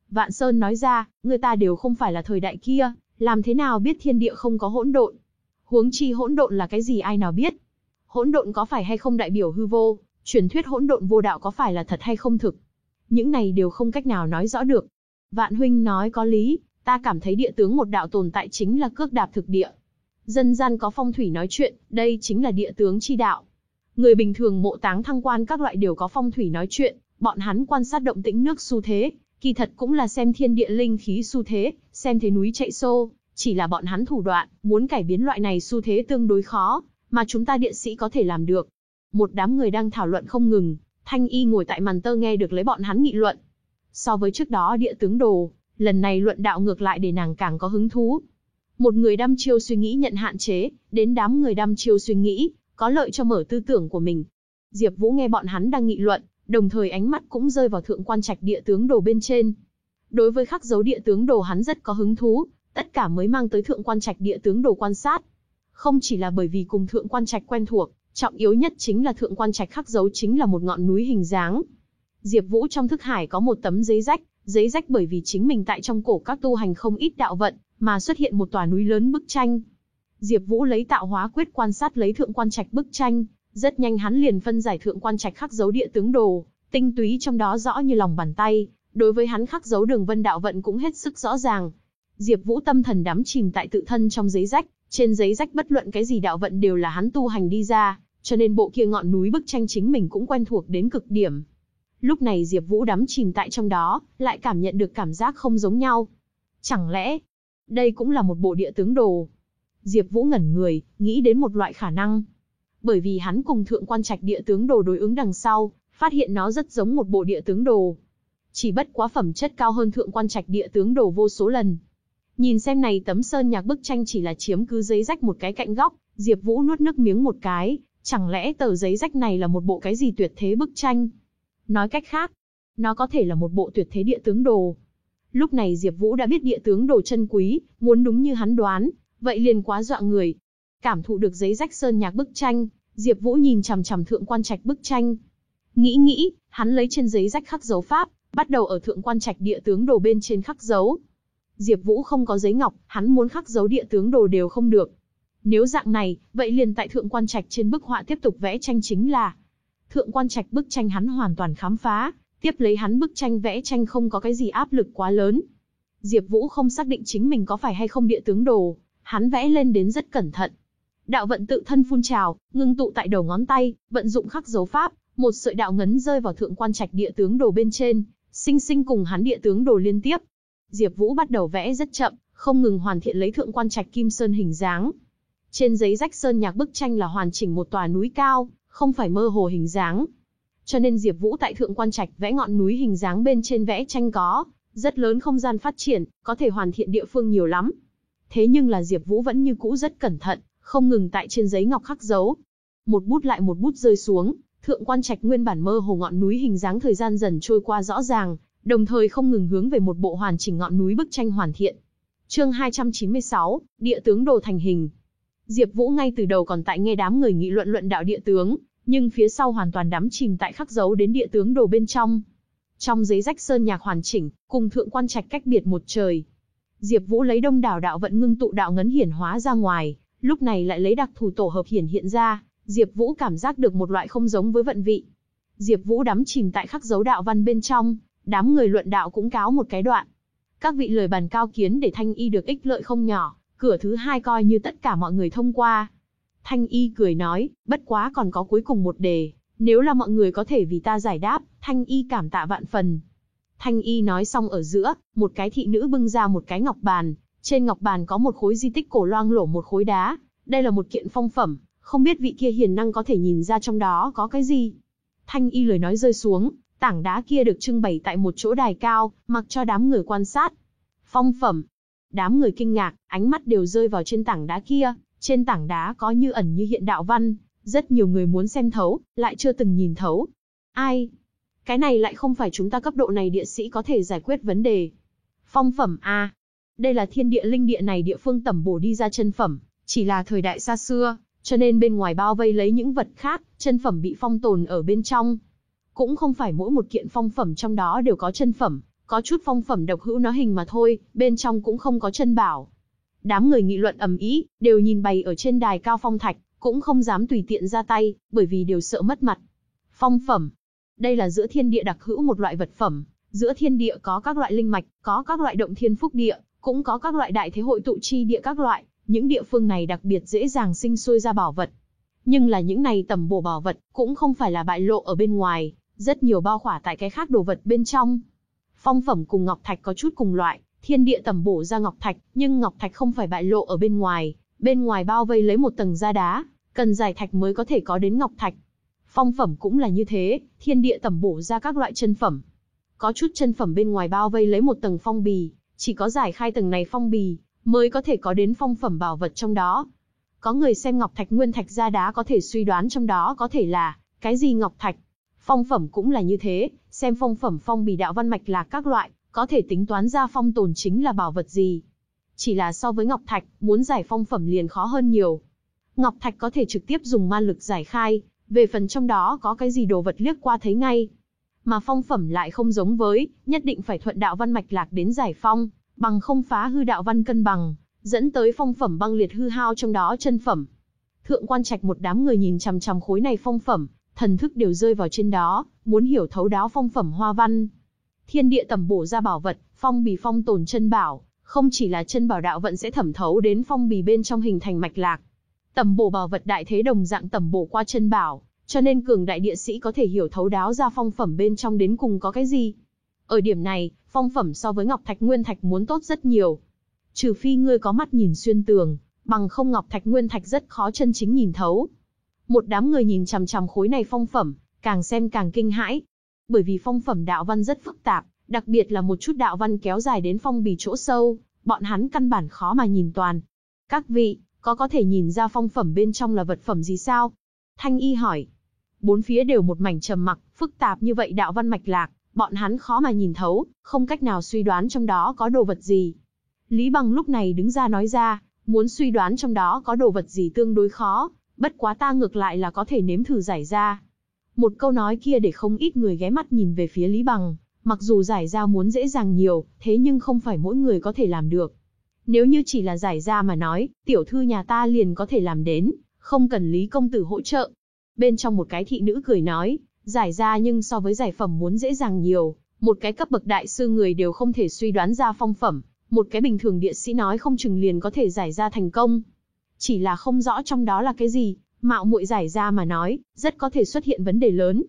Vạn Sơn nói ra, người ta đều không phải là thời đại kia, làm thế nào biết thiên địa không có hỗn độn? Huống chi hỗn độn là cái gì ai nào biết? Hỗn độn có phải hay không đại biểu hư vô? Truyền thuyết hỗn độn vô đạo có phải là thật hay không thực? Những này đều không cách nào nói rõ được. Vạn huynh nói có lý, ta cảm thấy địa tướng một đạo tồn tại chính là cước đạp thực địa. Dân gian có phong thủy nói chuyện, đây chính là địa tướng chi đạo. Người bình thường mộ táng thăng quan các loại đều có phong thủy nói chuyện, bọn hắn quan sát động tĩnh nước xu thế, kỳ thật cũng là xem thiên địa linh khí xu thế, xem thế núi chạy xô, chỉ là bọn hắn thủ đoạn, muốn cải biến loại này xu thế tương đối khó, mà chúng ta địa sĩ có thể làm được. Một đám người đang thảo luận không ngừng, Thanh Y ngồi tại màn tơ nghe được lấy bọn hắn nghị luận. So với trước đó địa tướng đồ, lần này luận đạo ngược lại để nàng càng có hứng thú. Một người đăm chiêu suy nghĩ nhận hạn chế, đến đám người đăm chiêu suy nghĩ, có lợi cho mở tư tưởng của mình. Diệp Vũ nghe bọn hắn đang nghị luận, đồng thời ánh mắt cũng rơi vào thượng quan trạch địa tướng đồ bên trên. Đối với khắc dấu địa tướng đồ hắn rất có hứng thú, tất cả mới mang tới thượng quan trạch địa tướng đồ quan sát. Không chỉ là bởi vì cùng thượng quan trạch quen thuộc, trọng yếu nhất chính là thượng quan trạch khắc dấu chính là một ngọn núi hình dáng. Diệp Vũ trong thức hải có một tấm giấy rách, giấy rách bởi vì chính mình tại trong cổ các tu hành không ít đạo vận, mà xuất hiện một tòa núi lớn bức tranh. Diệp Vũ lấy tạo hóa quyết quan sát lấy thượng quan trạch bức tranh, rất nhanh hắn liền phân giải thượng quan trạch khắc dấu địa tướng đồ, tinh túy trong đó rõ như lòng bàn tay, đối với hắn khắc dấu đường vân đạo vận cũng hết sức rõ ràng. Diệp Vũ tâm thần đắm chìm tại tự thân trong giấy rách, Trên giấy rách bất luận cái gì đạo vận đều là hắn tu hành đi ra, cho nên bộ kia ngọn núi bức tranh chính mình cũng quen thuộc đến cực điểm. Lúc này Diệp Vũ đắm chìm tại trong đó, lại cảm nhận được cảm giác không giống nhau. Chẳng lẽ, đây cũng là một bộ địa tướng đồ? Diệp Vũ ngẩn người, nghĩ đến một loại khả năng. Bởi vì hắn cùng thượng quan trạch địa tướng đồ đối ứng đằng sau, phát hiện nó rất giống một bộ địa tướng đồ. Chỉ bất quá phẩm chất cao hơn thượng quan trạch địa tướng đồ vô số lần. Nhìn xem này tấm sơn nhạc bức tranh chỉ là chiếm cứ giấy rách một cái cạnh góc, Diệp Vũ nuốt nước miếng một cái, chẳng lẽ tờ giấy rách này là một bộ cái gì tuyệt thế bức tranh? Nói cách khác, nó có thể là một bộ tuyệt thế địa tướng đồ. Lúc này Diệp Vũ đã biết địa tướng đồ chân quý, muốn đúng như hắn đoán, vậy liền quá dọa người. Cảm thụ được giấy rách sơn nhạc bức tranh, Diệp Vũ nhìn chằm chằm thượng quan trạch bức tranh. Nghĩ nghĩ, hắn lấy trên giấy rách khắc dấu pháp, bắt đầu ở thượng quan trạch địa tướng đồ bên trên khắc dấu. Diệp Vũ không có giấy ngọc, hắn muốn khắc dấu địa tướng đồ đều không được. Nếu dạng này, vậy liền tại thượng quan trạch trên bức họa tiếp tục vẽ tranh chính là. Thượng quan trạch bức tranh hắn hoàn toàn khám phá, tiếp lấy hắn bức tranh vẽ tranh không có cái gì áp lực quá lớn. Diệp Vũ không xác định chính mình có phải hay không địa tướng đồ, hắn vẽ lên đến rất cẩn thận. Đạo vận tự thân phun trào, ngưng tụ tại đầu ngón tay, vận dụng khắc dấu pháp, một sợi đạo ngấn rơi vào thượng quan trạch địa tướng đồ bên trên, sinh sinh cùng hắn địa tướng đồ liên tiếp. Diệp Vũ bắt đầu vẽ rất chậm, không ngừng hoàn thiện lấy thượng quan trạch kim sơn hình dáng. Trên giấy rách sơn nhạc bức tranh là hoàn chỉnh một tòa núi cao, không phải mơ hồ hình dáng. Cho nên Diệp Vũ tại thượng quan trạch vẽ ngọn núi hình dáng bên trên vẽ tranh có rất lớn không gian phát triển, có thể hoàn thiện địa phương nhiều lắm. Thế nhưng là Diệp Vũ vẫn như cũ rất cẩn thận, không ngừng tại trên giấy ngọc khắc dấu. Một bút lại một bút rơi xuống, thượng quan trạch nguyên bản mơ hồ ngọn núi hình dáng thời gian dần trôi qua rõ ràng, đồng thời không ngừng hướng về một bộ hoàn chỉnh ngọn núi bức tranh hoàn thiện. Chương 296, địa tướng đồ thành hình. Diệp Vũ ngay từ đầu còn tại nghe đám người nghị luận luận đạo địa tướng, nhưng phía sau hoàn toàn đắm chìm tại khắc dấu đến địa tướng đồ bên trong. Trong giấy rách sơn nhạc hoàn chỉnh, cùng thượng quan trạch cách biệt một trời. Diệp Vũ lấy đông đảo đạo vận ngưng tụ đạo ngấn hiển hóa ra ngoài, lúc này lại lấy đặc thù tổ hợp hiển hiện ra, Diệp Vũ cảm giác được một loại không giống với vận vị. Diệp Vũ đắm chìm tại khắc dấu đạo văn bên trong, đám người luận đạo cũng cáo một cái đoạn. Các vị lời bàn cao kiến để Thanh Y được ích lợi không nhỏ, cửa thứ hai coi như tất cả mọi người thông qua. Thanh Y cười nói, bất quá còn có cuối cùng một đề, nếu là mọi người có thể vì ta giải đáp, Thanh Y cảm tạ vạn phần. Thanh Y nói xong ở giữa, một cái thị nữ bưng ra một cái ngọc bàn, trên ngọc bàn có một khối di tích cổ loang lổ một khối đá, đây là một kiện phong phẩm, không biết vị kia hiền năng có thể nhìn ra trong đó có cái gì. Thanh Y lời nói rơi xuống, tảng đá kia được trưng bày tại một chỗ đài cao, mặc cho đám người quan sát. Phong phẩm. Đám người kinh ngạc, ánh mắt đều rơi vào trên tảng đá kia, trên tảng đá có như ẩn như hiện đạo văn, rất nhiều người muốn xem thấu, lại chưa từng nhìn thấu. Ai? Cái này lại không phải chúng ta cấp độ này địa sĩ có thể giải quyết vấn đề. Phong phẩm A. Đây là thiên địa linh địa này địa phương tẩm bổ đi ra chân phẩm, chỉ là thời đại xa xưa, cho nên bên ngoài bao vây lấy những vật khác, chân phẩm bị phong tồn ở bên trong. Cũng không phải mỗi một kiện phong phẩm trong đó đều có chân phẩm, có chút phong phẩm độc hữu nó hình mà thôi, bên trong cũng không có chân bảo. Đám người nghị luận ầm ĩ, đều nhìn bày ở trên đài cao phong thạch, cũng không dám tùy tiện ra tay, bởi vì đều sợ mất mặt. Phong phẩm. Đây là giữa thiên địa đặc hữu một loại vật phẩm, giữa thiên địa có các loại linh mạch, có các loại động thiên phúc địa, cũng có các loại đại thế hội tụ chi địa các loại, những địa phương này đặc biệt dễ dàng sinh sôi ra bảo vật. Nhưng là những này tầm bổ bảo vật, cũng không phải là bại lộ ở bên ngoài, rất nhiều bao khỏa tại cái khác đồ vật bên trong. Phong phẩm cùng ngọc thạch có chút cùng loại, thiên địa tầm bổ ra ngọc thạch, nhưng ngọc thạch không phải bại lộ ở bên ngoài, bên ngoài bao vây lấy một tầng da đá, cần giải thạch mới có thể có đến ngọc thạch. Phong phẩm cũng là như thế, thiên địa tầm bổ ra các loại chân phẩm. Có chút chân phẩm bên ngoài bao vây lấy một tầng phong bì, chỉ có giải khai tầng này phong bì, mới có thể có đến phong phẩm bảo vật trong đó. Có người xem ngọc thạch nguyên thạch ra đá có thể suy đoán trong đó có thể là cái gì ngọc thạch. Phong phẩm cũng là như thế, xem phong phẩm phong bì đạo văn mạch là các loại, có thể tính toán ra phong tồn chính là bảo vật gì. Chỉ là so với ngọc thạch, muốn giải phong phẩm liền khó hơn nhiều. Ngọc thạch có thể trực tiếp dùng ma lực giải khai, về phần trong đó có cái gì đồ vật liếc qua thấy ngay. Mà phong phẩm lại không giống với, nhất định phải thuận đạo văn mạch lạc đến giải phong, bằng không phá hư đạo văn cân bằng, dẫn tới phong phẩm băng liệt hư hao trong đó chân phẩm. Thượng quan trạch một đám người nhìn chằm chằm khối này phong phẩm, thần thức đều rơi vào trên đó, muốn hiểu thấu đáo phong phẩm hoa văn. Thiên địa tầm bổ ra bảo vật, phong bì phong tồn chân bảo, không chỉ là chân bảo đạo vận sẽ thẩm thấu đến phong bì bên trong hình thành mạch lạc. Tầm bổ bảo vật đại thế đồng dạng tầm bổ qua chân bảo, cho nên cường đại địa sĩ có thể hiểu thấu đáo ra phong phẩm bên trong đến cùng có cái gì. Ở điểm này, phong phẩm so với ngọc thạch nguyên thạch muốn tốt rất nhiều. Trừ phi ngươi có mắt nhìn xuyên tường, bằng không ngọc thạch nguyên thạch rất khó chân chính nhìn thấu. Một đám người nhìn chằm chằm khối này phong phẩm, càng xem càng kinh hãi. Bởi vì phong phẩm đạo văn rất phức tạp, đặc biệt là một chút đạo văn kéo dài đến phong bì chỗ sâu, bọn hắn căn bản khó mà nhìn toàn. Các vị, có có thể nhìn ra phong phẩm bên trong là vật phẩm gì sao? Thanh y hỏi. Bốn phía đều một mảnh trầm mặc, phức tạp như vậy đạo văn mạch lạc, bọn hắn khó mà nhìn thấu, không cách nào suy đoán trong đó có đồ vật gì. Lý Bằng lúc này đứng ra nói ra, muốn suy đoán trong đó có đồ vật gì tương đối khó, bất quá ta ngược lại là có thể nếm thử giải ra. Một câu nói kia để không ít người ghé mắt nhìn về phía Lý Bằng, mặc dù giải ra muốn dễ dàng nhiều, thế nhưng không phải mỗi người có thể làm được. Nếu như chỉ là giải ra mà nói, tiểu thư nhà ta liền có thể làm đến, không cần Lý Công Tử hỗ trợ. Bên trong một cái thị nữ cười nói, giải ra nhưng so với giải phẩm muốn dễ dàng nhiều, một cái cấp bậc đại sư người đều không thể suy đoán ra phong phẩm, một cái bình thường địa sĩ nói không chừng liền có thể giải ra thành công. Chỉ là không rõ trong đó là cái gì, mạo muội giải ra mà nói, rất có thể xuất hiện vấn đề lớn.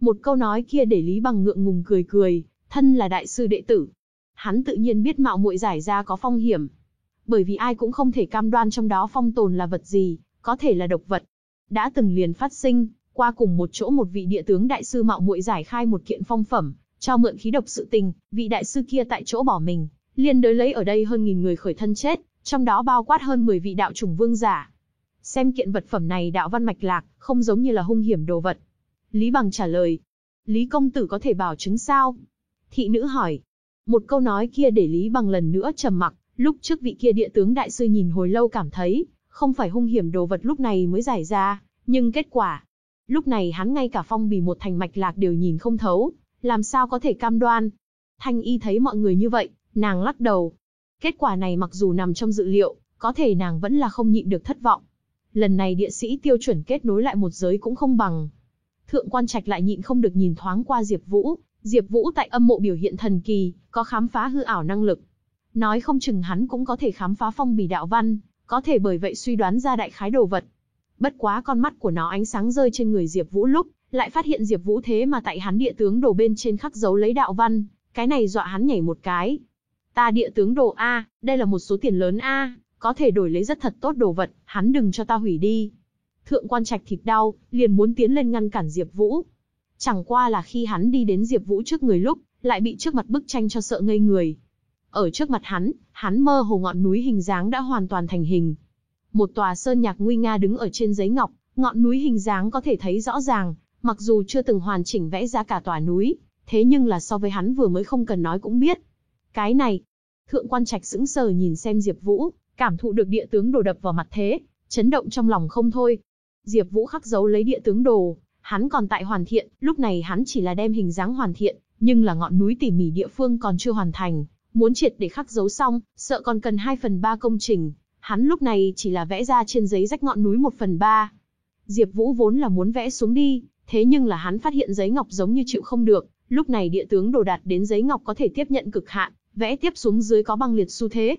Một câu nói kia để Lý Bằng ngượng ngùng cười cười, thân là đại sư đệ tử. Hắn tự nhiên biết mạo muội giải ra có phong hiểm. Bởi vì ai cũng không thể cam đoan trong đó phong tồn là vật gì, có thể là độc vật. Đã từng liền phát sinh, qua cùng một chỗ một vị địa tướng đại sư mạo muội giải khai một kiện phong phẩm, cho mượn khí độc sự tình, vị đại sư kia tại chỗ bỏ mình, liên đối lấy ở đây hơn nghìn người khởi thân chết, trong đó bao quát hơn 10 vị đạo trùng vương giả. Xem kiện vật phẩm này đạo văn mạch lạc, không giống như là hung hiểm đồ vật. Lý Bằng trả lời. Lý công tử có thể bảo chứng sao? Thị nữ hỏi. Một câu nói kia để Lý Bằng lần nữa trầm mặc, lúc trước vị kia địa tướng đại sư nhìn hồi lâu cảm thấy, không phải hung hiểm đồ vật lúc này mới giải ra, nhưng kết quả. Lúc này hắn ngay cả phong bì một thành mạch lạc đều nhìn không thấu, làm sao có thể cam đoan. Thanh y thấy mọi người như vậy, nàng lắc đầu. Kết quả này mặc dù nằm trong dự liệu, có thể nàng vẫn là không nhịn được thất vọng. Lần này địa sĩ tiêu chuẩn kết nối lại một giới cũng không bằng. Thượng quan trạch lại nhịn không được nhìn thoáng qua Diệp Vũ, Diệp Vũ tại âm mộ biểu hiện thần kỳ, có khám phá hư ảo năng lực. Nói không chừng hắn cũng có thể khám phá phong bì đạo văn, có thể bởi vậy suy đoán ra đại khái đồ vật. Bất quá con mắt của nó ánh sáng rơi trên người Diệp Vũ lúc, lại phát hiện Diệp Vũ thế mà tại hắn địa tướng đồ bên trên khắc dấu lấy đạo văn, cái này dọa hắn nhảy một cái. Ta địa tướng đồ a, đây là một số tiền lớn a, có thể đổi lấy rất thật tốt đồ vật, hắn đừng cho ta hủy đi. Thượng quan trạch thịt đau, liền muốn tiến lên ngăn cản Diệp Vũ. Chẳng qua là khi hắn đi đến Diệp Vũ trước người lúc, lại bị trước mặt bức tranh cho sợ ngây người. Ở trước mặt hắn, hắn mơ hồ ngọn núi hình dáng đã hoàn toàn thành hình. Một tòa sơn nhạc nguy nga đứng ở trên giấy ngọc, ngọn núi hình dáng có thể thấy rõ ràng, mặc dù chưa từng hoàn chỉnh vẽ ra cả tòa núi, thế nhưng là so với hắn vừa mới không cần nói cũng biết. Cái này, thượng quan trạch sững sờ nhìn xem Diệp Vũ, cảm thụ được địa tướng đồ đập vào mặt thế, chấn động trong lòng không thôi. Diệp Vũ khắc dấu lấy địa tướng đồ, hắn còn tại hoàn thiện, lúc này hắn chỉ là đem hình dáng hoàn thiện, nhưng là ngọn núi tỉ mỉ địa phương còn chưa hoàn thành, muốn triệt để khắc dấu xong, sợ còn cần 2 phần 3 công trình, hắn lúc này chỉ là vẽ ra trên giấy rách ngọn núi 1 phần 3. Diệp Vũ vốn là muốn vẽ xuống đi, thế nhưng là hắn phát hiện giấy ngọc giống như chịu không được, lúc này địa tướng đồ đạt đến giấy ngọc có thể tiếp nhận cực hạn, vẽ tiếp xuống dưới có băng liệt xu thế.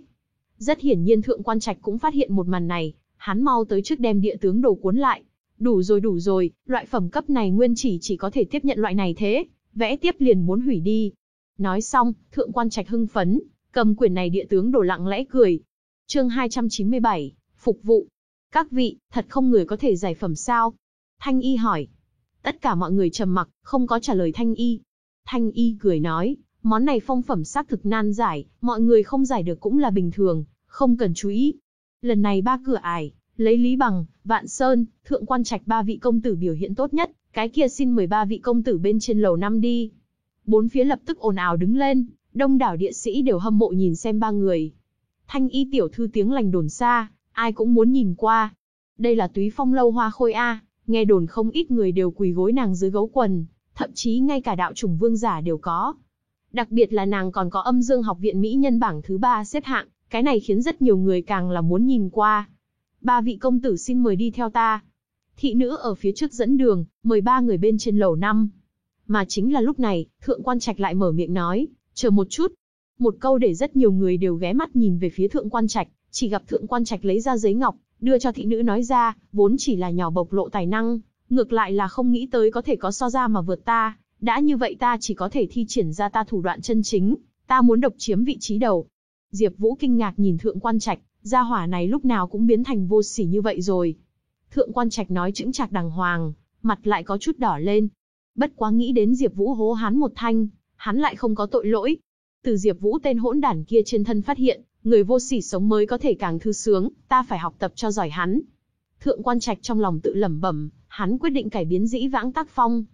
Rất hiển nhiên thượng quan trạch cũng phát hiện một màn này, hắn mau tới trước đem địa tướng đồ cuốn lại. Đủ rồi đủ rồi, loại phẩm cấp này nguyên chỉ chỉ có thể tiếp nhận loại này thế, vẽ tiếp liền muốn hủy đi. Nói xong, thượng quan trạch hưng phấn, cầm quyển này địa tướng đồ lặng lẽ cười. Chương 297, phục vụ. Các vị, thật không người có thể giải phẩm sao? Thanh y hỏi. Tất cả mọi người trầm mặc, không có trả lời Thanh y. Thanh y cười nói, món này phong phẩm xác thực nan giải, mọi người không giải được cũng là bình thường, không cần chú ý. Lần này ba cửa ải, lấy Lý Bằng, Vạn Sơn, Thượng Quan Trạch ba vị công tử biểu hiện tốt nhất, cái kia xin mời ba vị công tử bên trên lầu năm đi. Bốn phía lập tức ồn ào đứng lên, đông đảo địa sĩ đều hâm mộ nhìn xem ba người. Thanh y tiểu thư tiếng lành đồn xa, ai cũng muốn nhìn qua. Đây là túy phong lâu hoa khôi A, nghe đồn không ít người đều quỳ gối nàng dưới gấu quần, thậm chí ngay cả đạo trùng vương giả đều có. Đặc biệt là nàng còn có âm dương học viện Mỹ nhân bảng thứ ba xếp hạng, cái này khiến rất nhiều người càng là muốn nhìn qua. Ba vị công tử xin mời đi theo ta. Thị nữ ở phía trước dẫn đường, mời ba người bên trên lầu năm. Mà chính là lúc này, thượng quan trạch lại mở miệng nói, chờ một chút. Một câu để rất nhiều người đều ghé mắt nhìn về phía thượng quan trạch, chỉ gặp thượng quan trạch lấy ra giấy ngọc, đưa cho thị nữ nói ra, vốn chỉ là nhỏ bộc lộ tài năng, ngược lại là không nghĩ tới có thể có so ra mà vượt ta, đã như vậy ta chỉ có thể thi triển ra ta thủ đoạn chân chính, ta muốn độc chiếm vị trí đầu. Diệp Vũ kinh ngạc nhìn thượng quan trạch, gia hỏa này lúc nào cũng biến thành vô sỉ như vậy rồi. Thượng quan trạch nói chững chạc đàng hoàng, mặt lại có chút đỏ lên. Bất quá nghĩ đến Diệp Vũ hố hắn một thanh, hắn lại không có tội lỗi. Từ Diệp Vũ tên hỗn đản kia trên thân phát hiện, người vô sỉ sống mới có thể càng thư sướng, ta phải học tập cho giỏi hắn. Thượng quan trạch trong lòng tự lẩm bẩm, hắn quyết định cải biến dĩ vãng tác phong.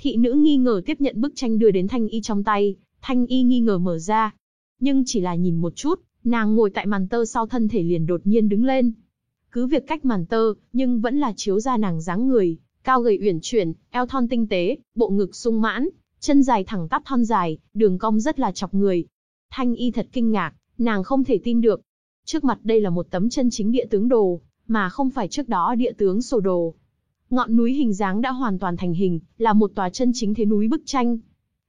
Thị nữ nghi ngờ tiếp nhận bức tranh đưa đến Thanh Y trong tay, Thanh Y nghi ngờ mở ra. Nhưng chỉ là nhìn một chút, nàng ngồi tại màn tơ sau thân thể liền đột nhiên đứng lên. Cứ việc cách màn tơ, nhưng vẫn là chiếu ra nàng dáng người, cao gầy uyển chuyển, eo thon tinh tế, bộ ngực sung mãn, chân dài thẳng tắp thon dài, đường cong rất là chọc người. Thanh Y thật kinh ngạc, nàng không thể tin được. Trước mặt đây là một tấm chân chính địa tướng đồ, mà không phải trước đó địa tướng sổ đồ. Ngọn núi hình dáng đã hoàn toàn thành hình, là một tòa chân chính thế núi bức tranh.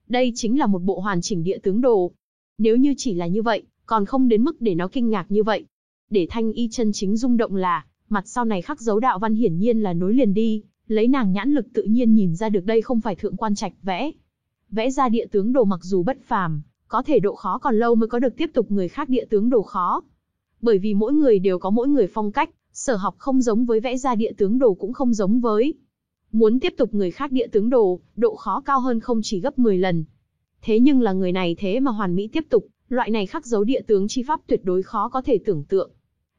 Đây chính là một bộ hoàn chỉnh địa tướng đồ. Nếu như chỉ là như vậy, còn không đến mức để nó kinh ngạc như vậy. Để thanh y chân chính rung động là, mặt sau này khắc dấu đạo văn hiển nhiên là nối liền đi, lấy nàng nhãn lực tự nhiên nhìn ra được đây không phải thượng quan trạch vẽ. Vẽ ra địa tướng đồ mặc dù bất phàm, có thể độ khó còn lâu mới có được tiếp tục người khác địa tướng đồ khó. Bởi vì mỗi người đều có mỗi người phong cách, sở học không giống với vẽ ra địa tướng đồ cũng không giống với. Muốn tiếp tục người khác địa tướng đồ, độ khó cao hơn không chỉ gấp 10 lần. Thế nhưng là người này thế mà hoàn mỹ tiếp tục, loại này khắc dấu địa tướng chi pháp tuyệt đối khó có thể tưởng tượng.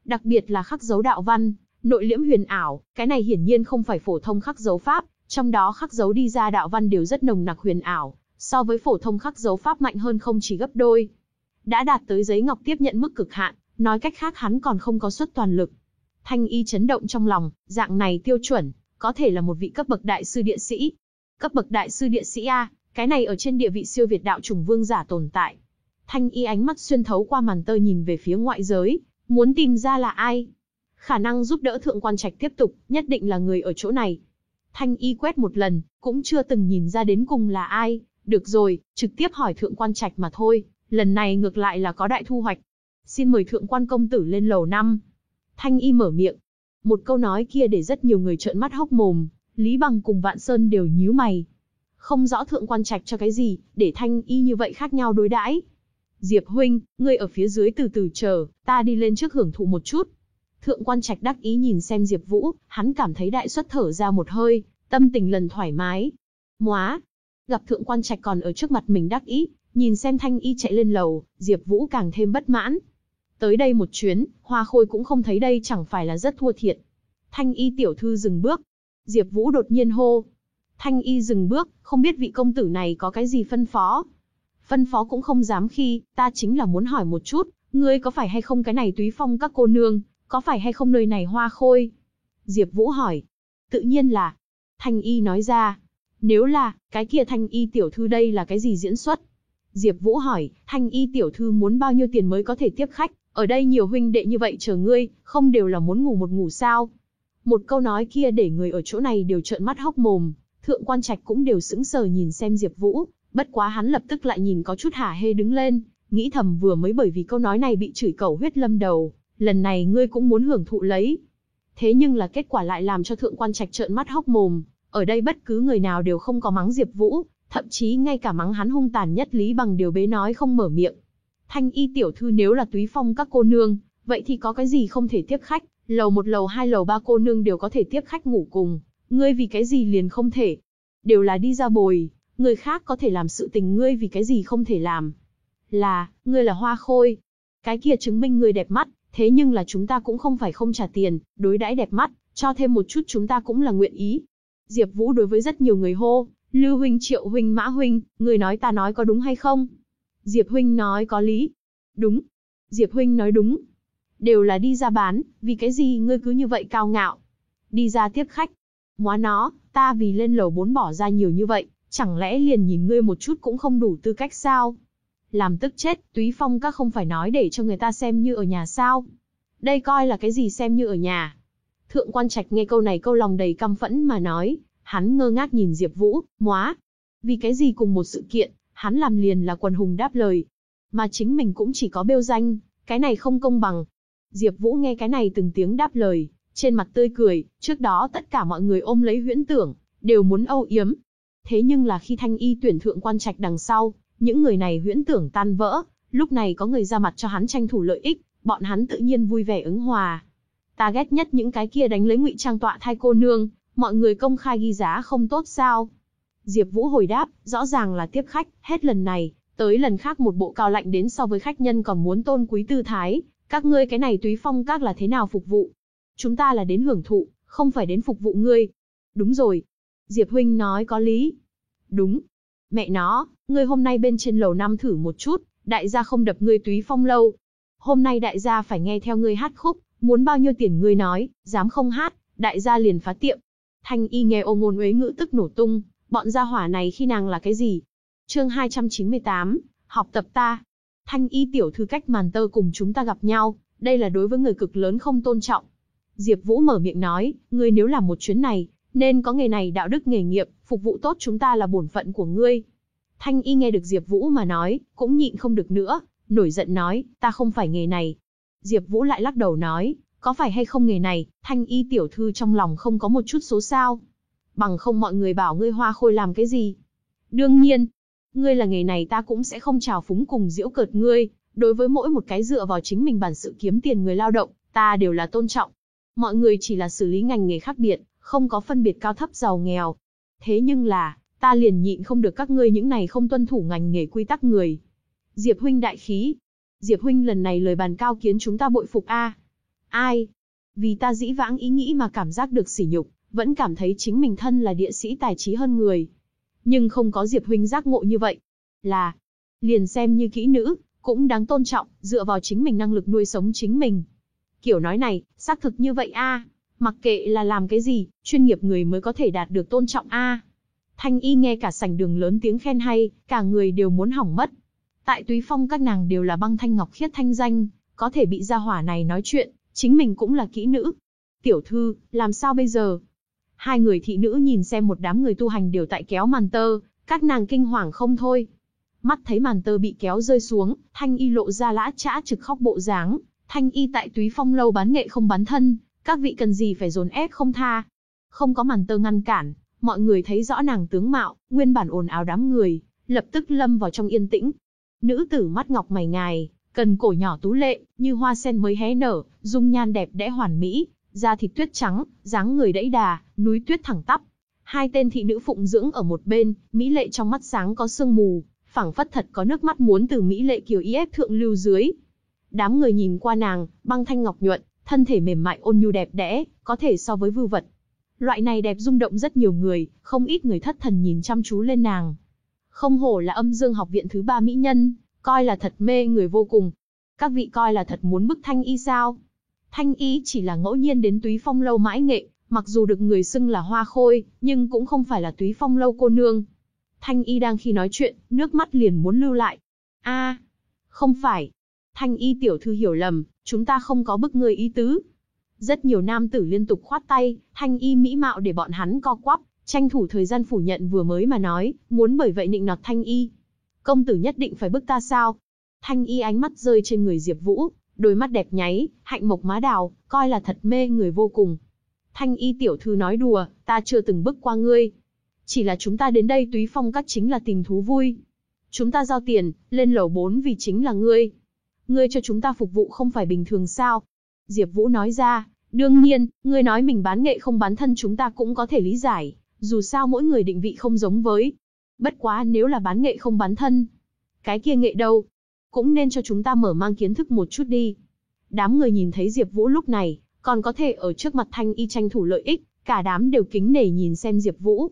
Đặc biệt là khắc dấu đạo văn, nội liễm huyền ảo, cái này hiển nhiên không phải phổ thông khắc dấu pháp, trong đó khắc dấu đi ra đạo văn đều rất nồng nặc huyền ảo, so với phổ thông khắc dấu pháp mạnh hơn không chỉ gấp đôi. Đã đạt tới giấy ngọc tiếp nhận mức cực hạn, nói cách khác hắn còn không có suất toàn lực. Thanh y chấn động trong lòng, dạng này tiêu chuẩn, có thể là một vị cấp bậc đại sư địa sĩ. Cấp bậc đại sư địa sĩ A, cái này ở trên địa vị siêu việt đạo trùng vương giả tồn tại. Thanh y ánh mắt xuyên thấu qua màn tơ nhìn về phía ngoại giới, muốn tìm ra là ai. Khả năng giúp đỡ thượng quan trạch tiếp tục, nhất định là người ở chỗ này. Thanh y quét một lần, cũng chưa từng nhìn ra đến cùng là ai. Được rồi, trực tiếp hỏi thượng quan trạch mà thôi, lần này ngược lại là có đại thu hoạch. Xin mời thượng quan công tử lên lầu năm. Thanh y mở miệng. Một câu nói kia để rất nhiều người trợn mắt hốc mồm, Lý Bằng cùng Vạn Sơn đều nhíu mày. Không rõ thượng quan trạch cho cái gì, để thanh y như vậy khác nhau đối đãi. Diệp huynh, ngươi ở phía dưới từ từ chờ, ta đi lên trước hưởng thụ một chút. Thượng quan trạch đắc ý nhìn xem Diệp Vũ, hắn cảm thấy đại xuất thở ra một hơi, tâm tình lần thoải mái. Móa, gặp thượng quan trạch còn ở trước mặt mình đắc ý, nhìn xem thanh y chạy lên lầu, Diệp Vũ càng thêm bất mãn. Tới đây một chuyến, hoa khôi cũng không thấy đây chẳng phải là rất thua thiệt. Thanh y tiểu thư dừng bước. Diệp Vũ đột nhiên hô. Thanh y dừng bước, không biết vị công tử này có cái gì phân phó. Phân phó cũng không dám khi, ta chính là muốn hỏi một chút, ngươi có phải hay không cái này túy phong các cô nương, có phải hay không nơi này hoa khôi? Diệp Vũ hỏi. Tự nhiên là. Thanh y nói ra. Nếu là, cái kia thanh y tiểu thư đây là cái gì diễn xuất? Diệp Vũ hỏi, thanh y tiểu thư muốn bao nhiêu tiền mới có thể tiếp khách? Ở đây nhiều huynh đệ như vậy chờ ngươi, không đều là muốn ngủ một ngủ sao? Một câu nói kia để người ở chỗ này đều trợn mắt hốc mồm, thượng quan trạch cũng đều sững sờ nhìn xem Diệp Vũ, bất quá hắn lập tức lại nhìn có chút hả hê đứng lên, nghĩ thầm vừa mới bởi vì câu nói này bị chửi cẩu huyết lâm đầu, lần này ngươi cũng muốn hưởng thụ lấy. Thế nhưng là kết quả lại làm cho thượng quan trạch trợn mắt hốc mồm, ở đây bất cứ người nào đều không có mắng Diệp Vũ, thậm chí ngay cả mắng hắn hung tàn nhất Lý Bằng đều bế nói không mở miệng. Thanh y tiểu thư nếu là túy phong các cô nương, vậy thì có cái gì không thể tiếp khách, lầu một lầu hai lầu ba cô nương đều có thể tiếp khách ngủ cùng, ngươi vì cái gì liền không thể. Đều là đi ra bồi, người khác có thể làm sự tình ngươi vì cái gì không thể làm. Là, ngươi là hoa khôi. Cái kia chứng minh ngươi đẹp mắt, thế nhưng là chúng ta cũng không phải không trả tiền, đối đãi đẹp mắt, cho thêm một chút chúng ta cũng là nguyện ý. Diệp Vũ đối với rất nhiều người hô, Lưu huynh, Triệu huynh, Mã huynh, người nói ta nói có đúng hay không? Diệp huynh nói có lý. Đúng. Diệp huynh nói đúng. Đều là đi ra bán, vì cái gì ngươi cứ như vậy cao ngạo? Đi ra tiếp khách. Móa nó, ta vì lên lầu 4 bỏ ra nhiều như vậy, chẳng lẽ liền nhìn ngươi một chút cũng không đủ tư cách sao? Làm tức chết, túy phong các không phải nói để cho người ta xem như ở nhà sao? Đây coi là cái gì xem như ở nhà? Thượng quan trạch nghe câu này câu lòng đầy căm phẫn mà nói, hắn ngơ ngác nhìn Diệp Vũ, móa. Vì cái gì cùng một sự kiện, hắn làm liền là quần hùng đáp lời. Mà chính mình cũng chỉ có bêu danh, cái này không công bằng. Diệp Vũ nghe cái này từng tiếng đáp lời, trên mặt tươi cười, trước đó tất cả mọi người ôm lấy huyễn tưởng, đều muốn âu yếm. Thế nhưng là khi Thanh Y tuyển thượng quan trạch đằng sau, những người này huyễn tưởng tan vỡ, lúc này có người ra mặt cho hắn tranh thủ lợi ích, bọn hắn tự nhiên vui vẻ ứng hòa. Ta ghét nhất những cái kia đánh lấy ngụy trang tọa thai cô nương, mọi người công khai ghi giá không tốt sao? Diệp Vũ hồi đáp, rõ ràng là tiếp khách, hết lần này, tới lần khác một bộ cao lạnh đến so với khách nhân còn muốn tôn quý tư thái, các ngươi cái này túy phong các là thế nào phục vụ? Chúng ta là đến hưởng thụ, không phải đến phục vụ ngươi. Đúng rồi. Diệp huynh nói có lý. Đúng. Mẹ nó, ngươi hôm nay bên trên lầu năm thử một chút, đại gia không đập ngươi túy phong lâu. Hôm nay đại gia phải nghe theo ngươi hát khúc, muốn bao nhiêu tiền ngươi nói, dám không hát, đại gia liền phá tiệm. Thanh y nghe ô ngôn uế ngữ tức nổ tung, bọn gia hỏa này khi nàng là cái gì? Chương 298, học tập ta. Thanh y tiểu thư cách màn tơ cùng chúng ta gặp nhau, đây là đối với người cực lớn không tôn trọng. Diệp Vũ mở miệng nói, ngươi nếu làm một chuyến này, nên có nghề này đạo đức nghề nghiệp, phục vụ tốt chúng ta là bổn phận của ngươi. Thanh y nghe được Diệp Vũ mà nói, cũng nhịn không được nữa, nổi giận nói, ta không phải nghề này. Diệp Vũ lại lắc đầu nói, có phải hay không nghề này, thanh y tiểu thư trong lòng không có một chút số sao. Bằng không mọi người bảo ngươi hoa khôi làm cái gì. Đương nhiên, ngươi là nghề này ta cũng sẽ không trào phúng cùng giễu cợt ngươi, đối với mỗi một cái dựa vào chính mình bản sự kiếm tiền người lao động, ta đều là tôn trọng. Mọi người chỉ là xử lý ngành nghề khác biệt, không có phân biệt cao thấp giàu nghèo. Thế nhưng là, ta liền nhịn không được các ngươi những này không tuân thủ ngành nghề quy tắc người. Diệp huynh đại khí. Diệp huynh lần này lời bàn cao kiến chúng ta bội phục a. Ai? Vì ta dĩ vãng ý nghĩ mà cảm giác được sỉ nhục, vẫn cảm thấy chính mình thân là địa sĩ tài trí hơn người. Nhưng không có Diệp huynh giác ngộ như vậy. Là, liền xem như kỹ nữ, cũng đáng tôn trọng, dựa vào chính mình năng lực nuôi sống chính mình. Kiểu nói này, xác thực như vậy a. Mặc kệ là làm cái gì, chuyên nghiệp người mới có thể đạt được tôn trọng a. Thanh y nghe cả sảnh đường lớn tiếng khen hay, cả người đều muốn hỏng mất. Tại túy phong các nàng đều là băng thanh ngọc khiết thanh danh, có thể bị gia hỏa này nói chuyện, chính mình cũng là kỹ nữ. Tiểu thư, làm sao bây giờ? Hai người thị nữ nhìn xem một đám người tu hành đều tại kéo màn tơ, các nàng kinh hoàng không thôi. Mắt thấy màn tơ bị kéo rơi xuống, thanh y lộ ra lã chã trực khóc bộ dáng. Thanh y tại túy phong lâu bán nghệ không bán thân, các vị cần gì phải dồn ép không tha. Không có màn tơ ngăn cản, mọi người thấy rõ nàng tướng mạo, nguyên bản ồn ào đám người, lập tức lâm vào trong yên tĩnh. Nữ tử mắt ngọc mày ngài, cần cổ nhỏ tú lệ, như hoa sen mới hé nở, dung nhan đẹp đẽ hoàn mỹ, da thịt tuyết trắng, dáng người đẫy đà, núi tuyết thẳng tắp. Hai tên thị nữ phụng dưỡng ở một bên, mỹ lệ trong mắt sáng có sương mù, phảng phất thật có nước mắt muốn từ mỹ lệ kiều y ép thượng lưu dưới. Đám người nhìn qua nàng, băng thanh ngọc nhuận, thân thể mềm mại ôn nhu đẹp đẽ, có thể so với vưu vật. Loại này đẹp rung động rất nhiều người, không ít người thất thần nhìn chăm chú lên nàng. Không hổ là âm dương học viện thứ ba mỹ nhân, coi là thật mê người vô cùng. Các vị coi là thật muốn bức thanh y sao? Thanh y chỉ là ngẫu nhiên đến túy phong lâu mãi nghệ, mặc dù được người xưng là hoa khôi, nhưng cũng không phải là túy phong lâu cô nương. Thanh y đang khi nói chuyện, nước mắt liền muốn lưu lại. a không phải. Thanh y tiểu thư hiểu lầm, chúng ta không có bức người ý tứ. Rất nhiều nam tử liên tục khoát tay, thanh y mỹ mạo để bọn hắn co quắp, tranh thủ thời gian phủ nhận vừa mới mà nói, muốn bởi vậy nịnh nọt thanh y. Công tử nhất định phải bức ta sao? Thanh y ánh mắt rơi trên người Diệp Vũ, đôi mắt đẹp nháy, hạnh mộc má đào, coi là thật mê người vô cùng. Thanh y tiểu thư nói đùa, ta chưa từng bước qua ngươi. Chỉ là chúng ta đến đây túy phong các chính là tìm thú vui. Chúng ta giao tiền, lên lầu bốn vì chính là ngươi. Ngươi cho chúng ta phục vụ không phải bình thường sao? Diệp Vũ nói ra, đương nhiên, ngươi nói mình bán nghệ không bán thân chúng ta cũng có thể lý giải, dù sao mỗi người định vị không giống với. Bất quá nếu là bán nghệ không bán thân, cái kia nghệ đâu? Cũng nên cho chúng ta mở mang kiến thức một chút đi. Đám người nhìn thấy Diệp Vũ lúc này, còn có thể ở trước mặt Thanh Y tranh thủ lợi ích, cả đám đều kính nể nhìn xem Diệp Vũ.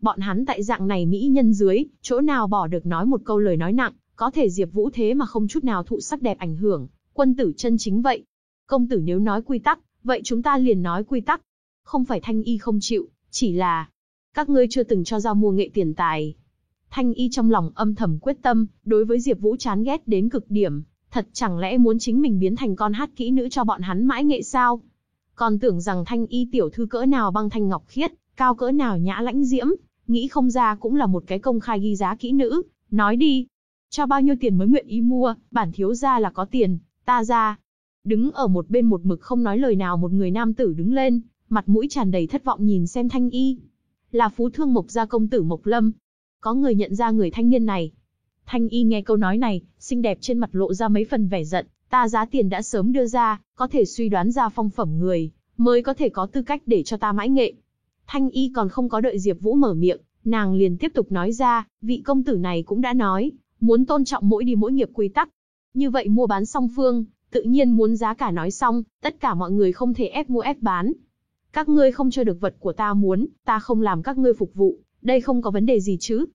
Bọn hắn tại dạng này mỹ nhân dưới, chỗ nào bỏ được nói một câu lời nói nặng, có thể Diệp Vũ thế mà không chút nào thụ sắc đẹp ảnh hưởng, quân tử chân chính vậy. Công tử nếu nói quy tắc, vậy chúng ta liền nói quy tắc. Không phải Thanh Y không chịu, chỉ là các ngươi chưa từng cho giao mua nghệ tiền tài. Thanh Y trong lòng âm thầm quyết tâm, đối với Diệp Vũ chán ghét đến cực điểm, thật chẳng lẽ muốn chính mình biến thành con hát kỹ nữ cho bọn hắn mãi nghệ sao? Còn tưởng rằng Thanh Y tiểu thư cỡ nào băng thanh ngọc khiết, cao cỡ nào nhã lãnh diễm, nghĩ không ra cũng là một cái công khai ghi giá kỹ nữ, nói đi. Cho bao nhiêu tiền mới nguyện ý mua, bản thiếu gia là có tiền, ta ra. Đứng ở một bên một mực không nói lời nào một người nam tử đứng lên, mặt mũi tràn đầy thất vọng nhìn xem thanh y. Là phú thương mộc gia công tử Mộc Lâm. Có người nhận ra người thanh niên này. Thanh y nghe câu nói này, xinh đẹp trên mặt lộ ra mấy phần vẻ giận, ta giá tiền đã sớm đưa ra, có thể suy đoán ra phong phẩm người, mới có thể có tư cách để cho ta mãi nghệ. Thanh y còn không có đợi Diệp Vũ mở miệng, nàng liền tiếp tục nói ra, vị công tử này cũng đã nói, muốn tôn trọng mỗi đi mỗi nghiệp quy tắc. Như vậy mua bán song phương, tự nhiên muốn giá cả nói xong, tất cả mọi người không thể ép mua ép bán. Các ngươi không cho được vật của ta muốn, ta không làm các ngươi phục vụ, đây không có vấn đề gì chứ?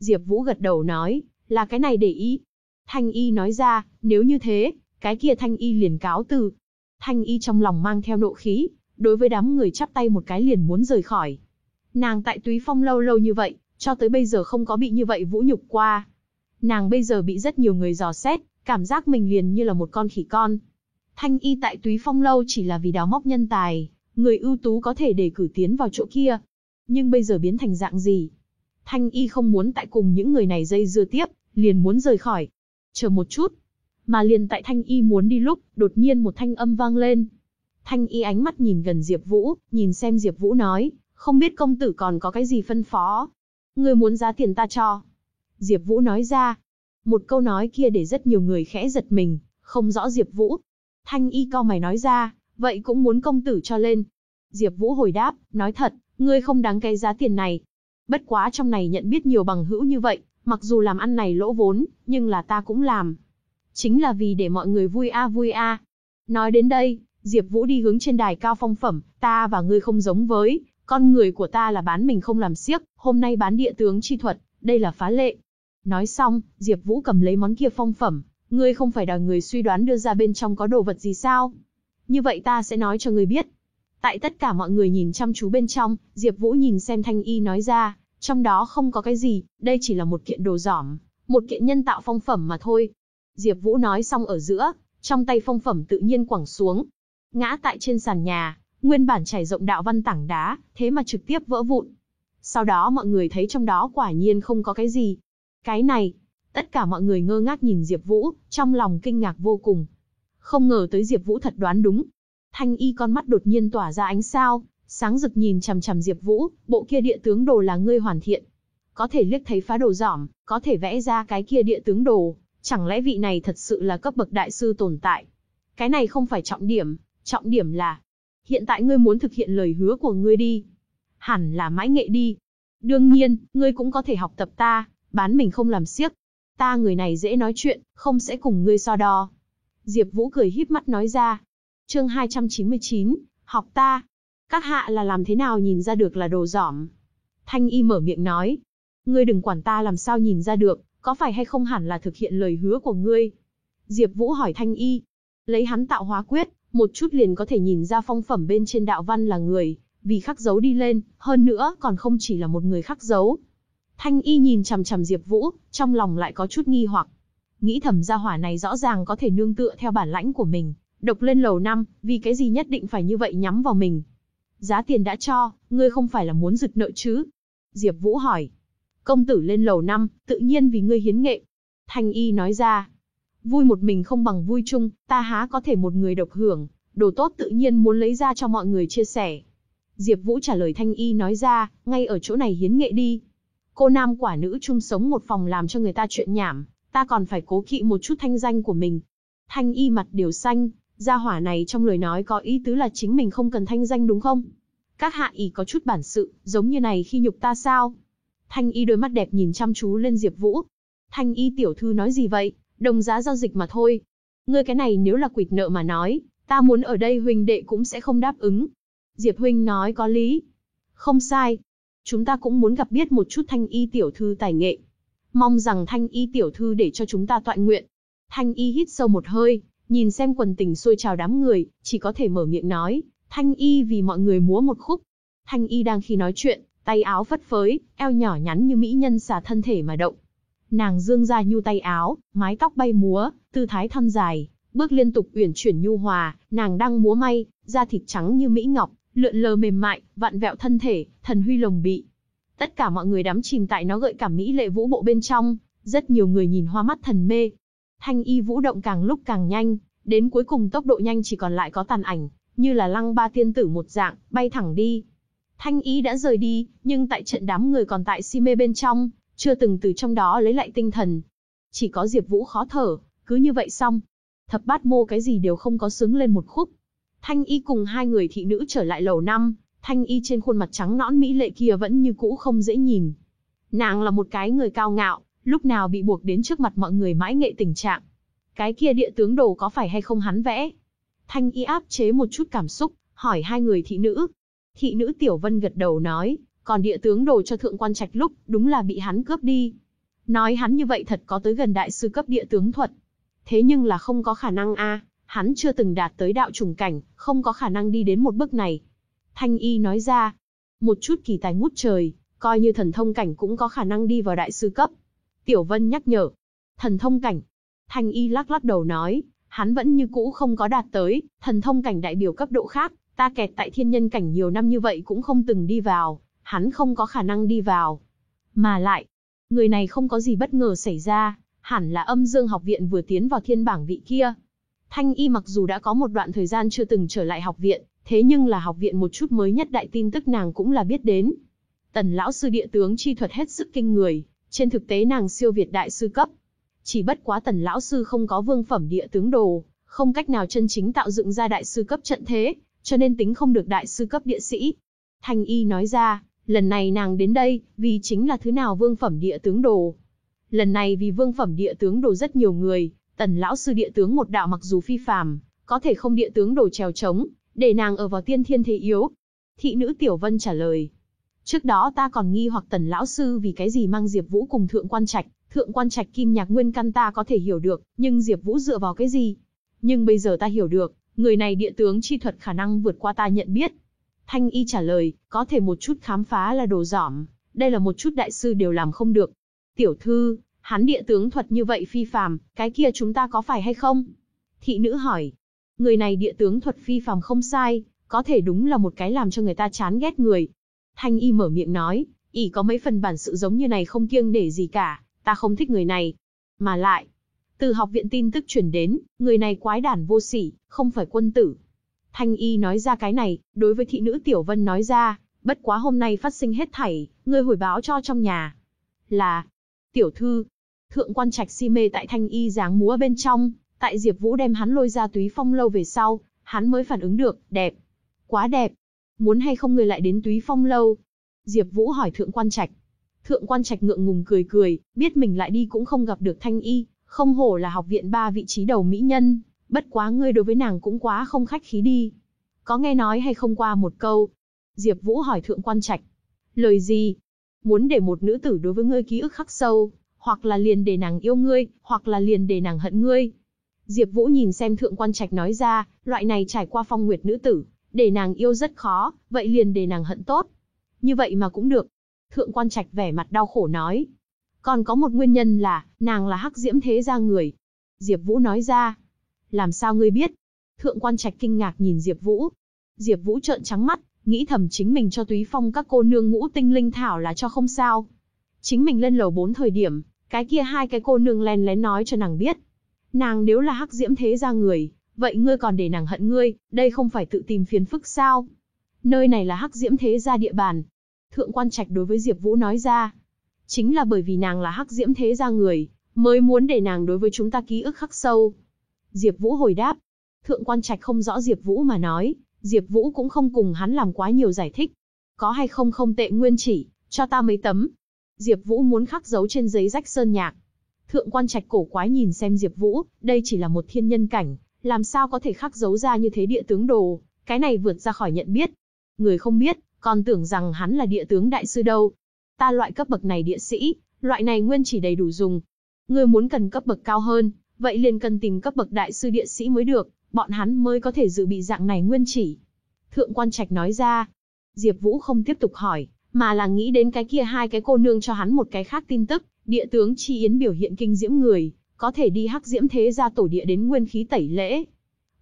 Diệp Vũ gật đầu nói, là cái này để ý. Thanh Y nói ra, nếu như thế, cái kia Thanh Y liền cáo từ. Thanh Y trong lòng mang theo nộ khí, đối với đám người chắp tay một cái liền muốn rời khỏi. Nàng tại Túy Phong lâu lâu như vậy, cho tới bây giờ không có bị như vậy vũ nhục qua. Nàng bây giờ bị rất nhiều người dò xét, cảm giác mình liền như là một con khỉ con. Thanh y tại Túy Phong lâu chỉ là vì đào móc nhân tài, người ưu tú có thể để cử tiến vào chỗ kia. Nhưng bây giờ biến thành dạng gì? Thanh y không muốn tại cùng những người này dây dưa tiếp, liền muốn rời khỏi. Chờ một chút. Mà liền tại Thanh y muốn đi lúc, đột nhiên một thanh âm vang lên. Thanh y ánh mắt nhìn gần Diệp Vũ, nhìn xem Diệp Vũ nói, không biết công tử còn có cái gì phân phó. Ngươi muốn giá tiền ta cho. Diệp Vũ nói ra. Một câu nói kia để rất nhiều người khẽ giật mình, không rõ Diệp Vũ. Thanh y cao mày nói ra, vậy cũng muốn công tử cho lên. Diệp Vũ hồi đáp, nói thật, ngươi không đáng cái giá tiền này. Bất quá trong này nhận biết nhiều bằng hữu như vậy, mặc dù làm ăn này lỗ vốn, nhưng là ta cũng làm. Chính là vì để mọi người vui a vui a. Nói đến đây, Diệp Vũ đi hướng trên đài cao phong phẩm, ta và ngươi không giống với, con người của ta là bán mình không làm xiếc, hôm nay bán địa tướng chi thuật, đây là phá lệ. Nói xong, Diệp Vũ cầm lấy món kia phong phẩm, ngươi không phải đòi người suy đoán đưa ra bên trong có đồ vật gì sao? Như vậy ta sẽ nói cho ngươi biết. Tại tất cả mọi người nhìn chăm chú bên trong, Diệp Vũ nhìn xem Thanh Y nói ra, trong đó không có cái gì, đây chỉ là một kiện đồ giỏm, một kiện nhân tạo phong phẩm mà thôi. Diệp Vũ nói xong ở giữa, trong tay phong phẩm tự nhiên quẳng xuống, ngã tại trên sàn nhà, nguyên bản trải rộng đạo văn tảng đá, thế mà trực tiếp vỡ vụn. Sau đó mọi người thấy trong đó quả nhiên không có cái gì. Cái này, tất cả mọi người ngơ ngác nhìn Diệp Vũ, trong lòng kinh ngạc vô cùng. Không ngờ tới Diệp Vũ thật đoán đúng. Thanh y con mắt đột nhiên tỏa ra ánh sao, sáng rực nhìn chằm chằm Diệp Vũ, bộ kia địa tướng đồ là ngươi hoàn thiện. Có thể liếc thấy phá đồ giỏm, có thể vẽ ra cái kia địa tướng đồ, chẳng lẽ vị này thật sự là cấp bậc đại sư tồn tại? Cái này không phải trọng điểm, trọng điểm là hiện tại ngươi muốn thực hiện lời hứa của ngươi đi. Hẳn là mãi nghệ đi. Đương nhiên, ngươi cũng có thể học tập ta, bán mình không làm xiếc. Ta người này dễ nói chuyện, không sẽ cùng ngươi so đo. Diệp Vũ cười híp mắt nói ra. Chương 299, học ta. Các hạ là làm thế nào nhìn ra được là đồ giỏm? Thanh Y mở miệng nói. Ngươi đừng quản ta làm sao nhìn ra được, có phải hay không hẳn là thực hiện lời hứa của ngươi? Diệp Vũ hỏi Thanh Y. Lấy hắn tạo hóa quyết, một chút liền có thể nhìn ra phong phẩm bên trên đạo văn là người, vì khắc dấu đi lên, hơn nữa còn không chỉ là một người khắc dấu. Thanh y nhìn chằm chằm Diệp Vũ, trong lòng lại có chút nghi hoặc. Nghĩ thầm gia hỏa này rõ ràng có thể nương tựa theo bản lãnh của mình, độc lên lầu năm, vì cái gì nhất định phải như vậy nhắm vào mình. Giá tiền đã cho, ngươi không phải là muốn giựt nợ chứ? Diệp Vũ hỏi. Công tử lên lầu năm, tự nhiên vì ngươi hiến nghệ. Thanh y nói ra. Vui một mình không bằng vui chung, ta há có thể một người độc hưởng, đồ tốt tự nhiên muốn lấy ra cho mọi người chia sẻ. Diệp Vũ trả lời Thanh Y nói ra, ngay ở chỗ này hiến nghệ đi. Cô nam quả nữ chung sống một phòng làm cho người ta chuyện nhảm, ta còn phải cố kỵ một chút thanh danh của mình. Thanh Y mặt đều xanh, gia hỏa này trong lời nói có ý tứ là chính mình không cần thanh danh đúng không? Các hạ ý có chút bản sự, giống như này khi nhục ta sao? Thanh Y đôi mắt đẹp nhìn chăm chú lên Diệp Vũ. Thanh Y tiểu thư nói gì vậy? Đồng giá giao dịch mà thôi. Ngươi cái này nếu là quỵt nợ mà nói, ta muốn ở đây huynh đệ cũng sẽ không đáp ứng. Diệp huynh nói có lý. Không sai. Chúng ta cũng muốn gặp biết một chút thanh y tiểu thư tài nghệ. Mong rằng thanh y tiểu thư để cho chúng ta tọa nguyện. Thanh y hít sâu một hơi, nhìn xem quần tình xôi trào đám người, chỉ có thể mở miệng nói, thanh y vì mọi người múa một khúc. Thanh y đang khi nói chuyện, tay áo phất phới, eo nhỏ nhắn như mỹ nhân xả thân thể mà động. Nàng dương ra nhu tay áo, mái tóc bay múa, tư thái thon dài, bước liên tục uyển chuyển nhu hòa, nàng đang múa may, da thịt trắng như mỹ ngọc, lượn lờ mềm mại, vặn vẹo thân thể, thần huy lồng bị. Tất cả mọi người đắm chìm tại nó gợi cảm mỹ lệ vũ bộ bên trong, Rất nhiều người nhìn hoa mắt thần mê. Thanh y vũ động càng lúc càng nhanh, đến cuối cùng tốc độ nhanh chỉ còn lại có tàn ảnh, như là lăng ba tiên tử một dạng, bay thẳng đi. Thanh y đã rời đi, nhưng tại trận đám người còn tại si mê bên trong, chưa từng từ trong đó lấy lại tinh thần. Chỉ có Diệp Vũ khó thở, cứ như vậy xong. Thập bát mô cái gì đều không có sướng lên một khúc. Thanh y cùng hai người thị nữ trở lại lầu năm, Thanh y trên khuôn mặt trắng nõn mỹ lệ kia vẫn như cũ không dễ nhìn. Nàng là một cái người cao ngạo, lúc nào bị buộc đến trước mặt mọi người mãi nghệ tình trạng. Cái kia địa tướng đồ có phải hay không hắn vẽ? Thanh y áp chế một chút cảm xúc, hỏi hai người thị nữ. Thị nữ Tiểu Vân gật đầu nói, còn địa tướng đồ cho thượng quan trạch lúc, đúng là bị hắn cướp đi. Nói hắn như vậy thật có tới gần đại sư cấp địa tướng thuật. Thế nhưng là không có khả năng a, hắn chưa từng đạt tới đạo trùng cảnh, không có khả năng đi đến một bước này. Thanh y nói ra, một chút kỳ tài ngút trời, coi như thần thông cảnh cũng có khả năng đi vào đại sư cấp. Tiểu Vân nhắc nhở, thần thông cảnh. Thanh y lắc lắc đầu nói, hắn vẫn như cũ không có đạt tới, thần thông cảnh đại biểu cấp độ khác, ta kẹt tại thiên nhân cảnh nhiều năm như vậy cũng không từng đi vào, hắn không có khả năng đi vào. Mà lại, người này không có gì bất ngờ xảy ra, hẳn là âm dương học viện vừa tiến vào thiên bảng vị kia. Thanh y mặc dù đã có một đoạn thời gian chưa từng trở lại học viện, thế nhưng là học viện một chút mới nhất đại tin tức nàng cũng là biết đến. Tần lão sư địa tướng chi thuật hết sức kinh người, trên thực tế nàng siêu việt đại sư cấp. Chỉ bất quá tần lão sư không có vương phẩm địa tướng đồ, không cách nào chân chính tạo dựng ra đại sư cấp trận thế, cho nên tính không được đại sư cấp địa sĩ. Thanh y nói ra, lần này nàng đến đây, vì chính là thứ nào vương phẩm địa tướng đồ. Lần này vì vương phẩm địa tướng đồ rất nhiều người, tần lão sư địa tướng một đạo mặc dù phi phàm, có thể không địa tướng đồ trèo trống, để nàng ở vào tiên thiên thế yếu. Thị nữ Tiểu Vân trả lời. Trước đó ta còn nghi hoặc tần lão sư vì cái gì mang Diệp Vũ cùng thượng quan trạch, thượng quan trạch kim nhạc nguyên căn ta có thể hiểu được, nhưng Diệp Vũ dựa vào cái gì? Nhưng bây giờ ta hiểu được, người này địa tướng chi thuật khả năng vượt qua ta nhận biết. Thanh y trả lời, có thể một chút khám phá là đồ giỏm, đây là một chút đại sư đều làm không được. Tiểu thư, hắn địa tướng thuật như vậy phi phàm, cái kia chúng ta có phải hay không? Thị nữ hỏi, Người này địa tướng thuật phi phàm không sai, có thể đúng là một cái làm cho người ta chán ghét người. Thanh y mở miệng nói, ỷ có mấy phần bản sự giống như này không kiêng để gì cả, ta không thích người này. Mà lại, từ học viện tin tức truyền đến, người này quái đản vô sỉ, không phải quân tử. Thanh y nói ra cái này, đối với thị nữ Tiểu Vân nói ra, bất quá hôm nay phát sinh hết thảy, ngươi hồi báo cho trong nhà. Là, tiểu thư, thượng quan trạch si mê tại thanh y dáng múa bên trong, Tại Diệp Vũ đem hắn lôi ra túy phong lâu về sau, hắn mới phản ứng được, đẹp. Quá đẹp. Muốn hay không người lại đến túy phong lâu? Diệp Vũ hỏi thượng quan trạch. Thượng quan trạch ngượng ngùng cười cười, biết mình lại đi cũng không gặp được thanh y, không hổ là học viện ba vị trí đầu mỹ nhân, bất quá ngươi đối với nàng cũng quá không khách khí đi. Có nghe nói hay không qua một câu? Diệp Vũ hỏi thượng quan trạch. Lời gì? Muốn để một nữ tử đối với ngươi ký ức khắc sâu, hoặc là liền để nàng yêu ngươi, hoặc là liền để nàng hận ngươi. Diệp Vũ nhìn xem thượng quan trạch nói ra, loại này trải qua phong nguyệt nữ tử, để nàng yêu rất khó, vậy liền để nàng hận tốt. Như vậy mà cũng được. Thượng quan trạch vẻ mặt đau khổ nói. Còn có một nguyên nhân là, nàng là hắc diễm thế gia người. Diệp Vũ nói ra. Làm sao ngươi biết? Thượng quan trạch kinh ngạc nhìn Diệp Vũ. Diệp Vũ trợn trắng mắt, nghĩ thầm chính mình cho túy phong các cô nương ngũ tinh linh thảo là cho không sao. Chính mình lên lầu 4 thời điểm, cái kia hai cái cô nương len lén nói cho nàng biết, Nàng nếu là hắc diễm thế gia người, vậy ngươi còn để nàng hận ngươi, đây không phải tự tìm phiền phức sao? Nơi này là hắc diễm thế gia địa bàn. Thượng quan trạch đối với Diệp Vũ nói ra. Chính là bởi vì nàng là hắc diễm thế gia người, mới muốn để nàng đối với chúng ta ký ức khắc sâu. Diệp Vũ hồi đáp. Thượng quan trạch không rõ Diệp Vũ mà nói, Diệp Vũ cũng không cùng hắn làm quá nhiều giải thích. Có hay không không tệ nguyên chỉ, cho ta mấy tấm. Diệp Vũ muốn khắc dấu trên giấy rách sơn nhạc. Thượng quan trạch cổ quái nhìn xem Diệp Vũ, đây chỉ là một thiên nhân cảnh, làm sao có thể khắc dấu ra như thế địa tướng đồ, cái này vượt ra khỏi nhận biết. Người không biết, còn tưởng rằng hắn là địa tướng đại sư đâu. Ta loại cấp bậc này địa sĩ, loại này nguyên chỉ đầy đủ dùng. Người muốn cần cấp bậc cao hơn, vậy liền cần tìm cấp bậc đại sư địa sĩ mới được, bọn hắn mới có thể dự bị dạng này nguyên chỉ. Thượng quan trạch nói ra. Diệp Vũ không tiếp tục hỏi, mà là nghĩ đến cái kia hai cái cô nương cho hắn một cái khác tin tức, Địa tướng Chi Yến biểu hiện kinh diễm người, có thể đi hắc diễm thế gia tổ địa đến nguyên khí tẩy lễ.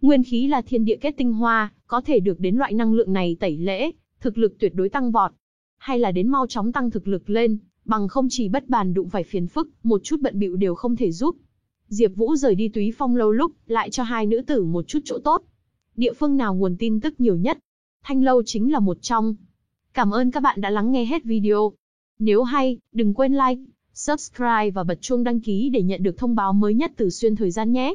Nguyên khí là thiên địa kết tinh hoa, có thể được đến loại năng lượng này tẩy lễ, thực lực tuyệt đối tăng vọt. Hay là đến mau chóng tăng thực lực lên, Bằng không chỉ bất bàn đụng phải phiền phức, một chút bận bịu đều không thể giúp. Diệp Vũ rời đi túy phong lâu lúc, lại cho hai nữ tử một chút chỗ tốt. Địa phương nào nguồn tin tức nhiều nhất? Thanh lâu chính là một trong. Cảm ơn các bạn đã lắng nghe hết video. Nếu hay, đừng quên like, subscribe và bật chuông đăng ký để nhận được thông báo mới nhất từ xuyên thời gian nhé.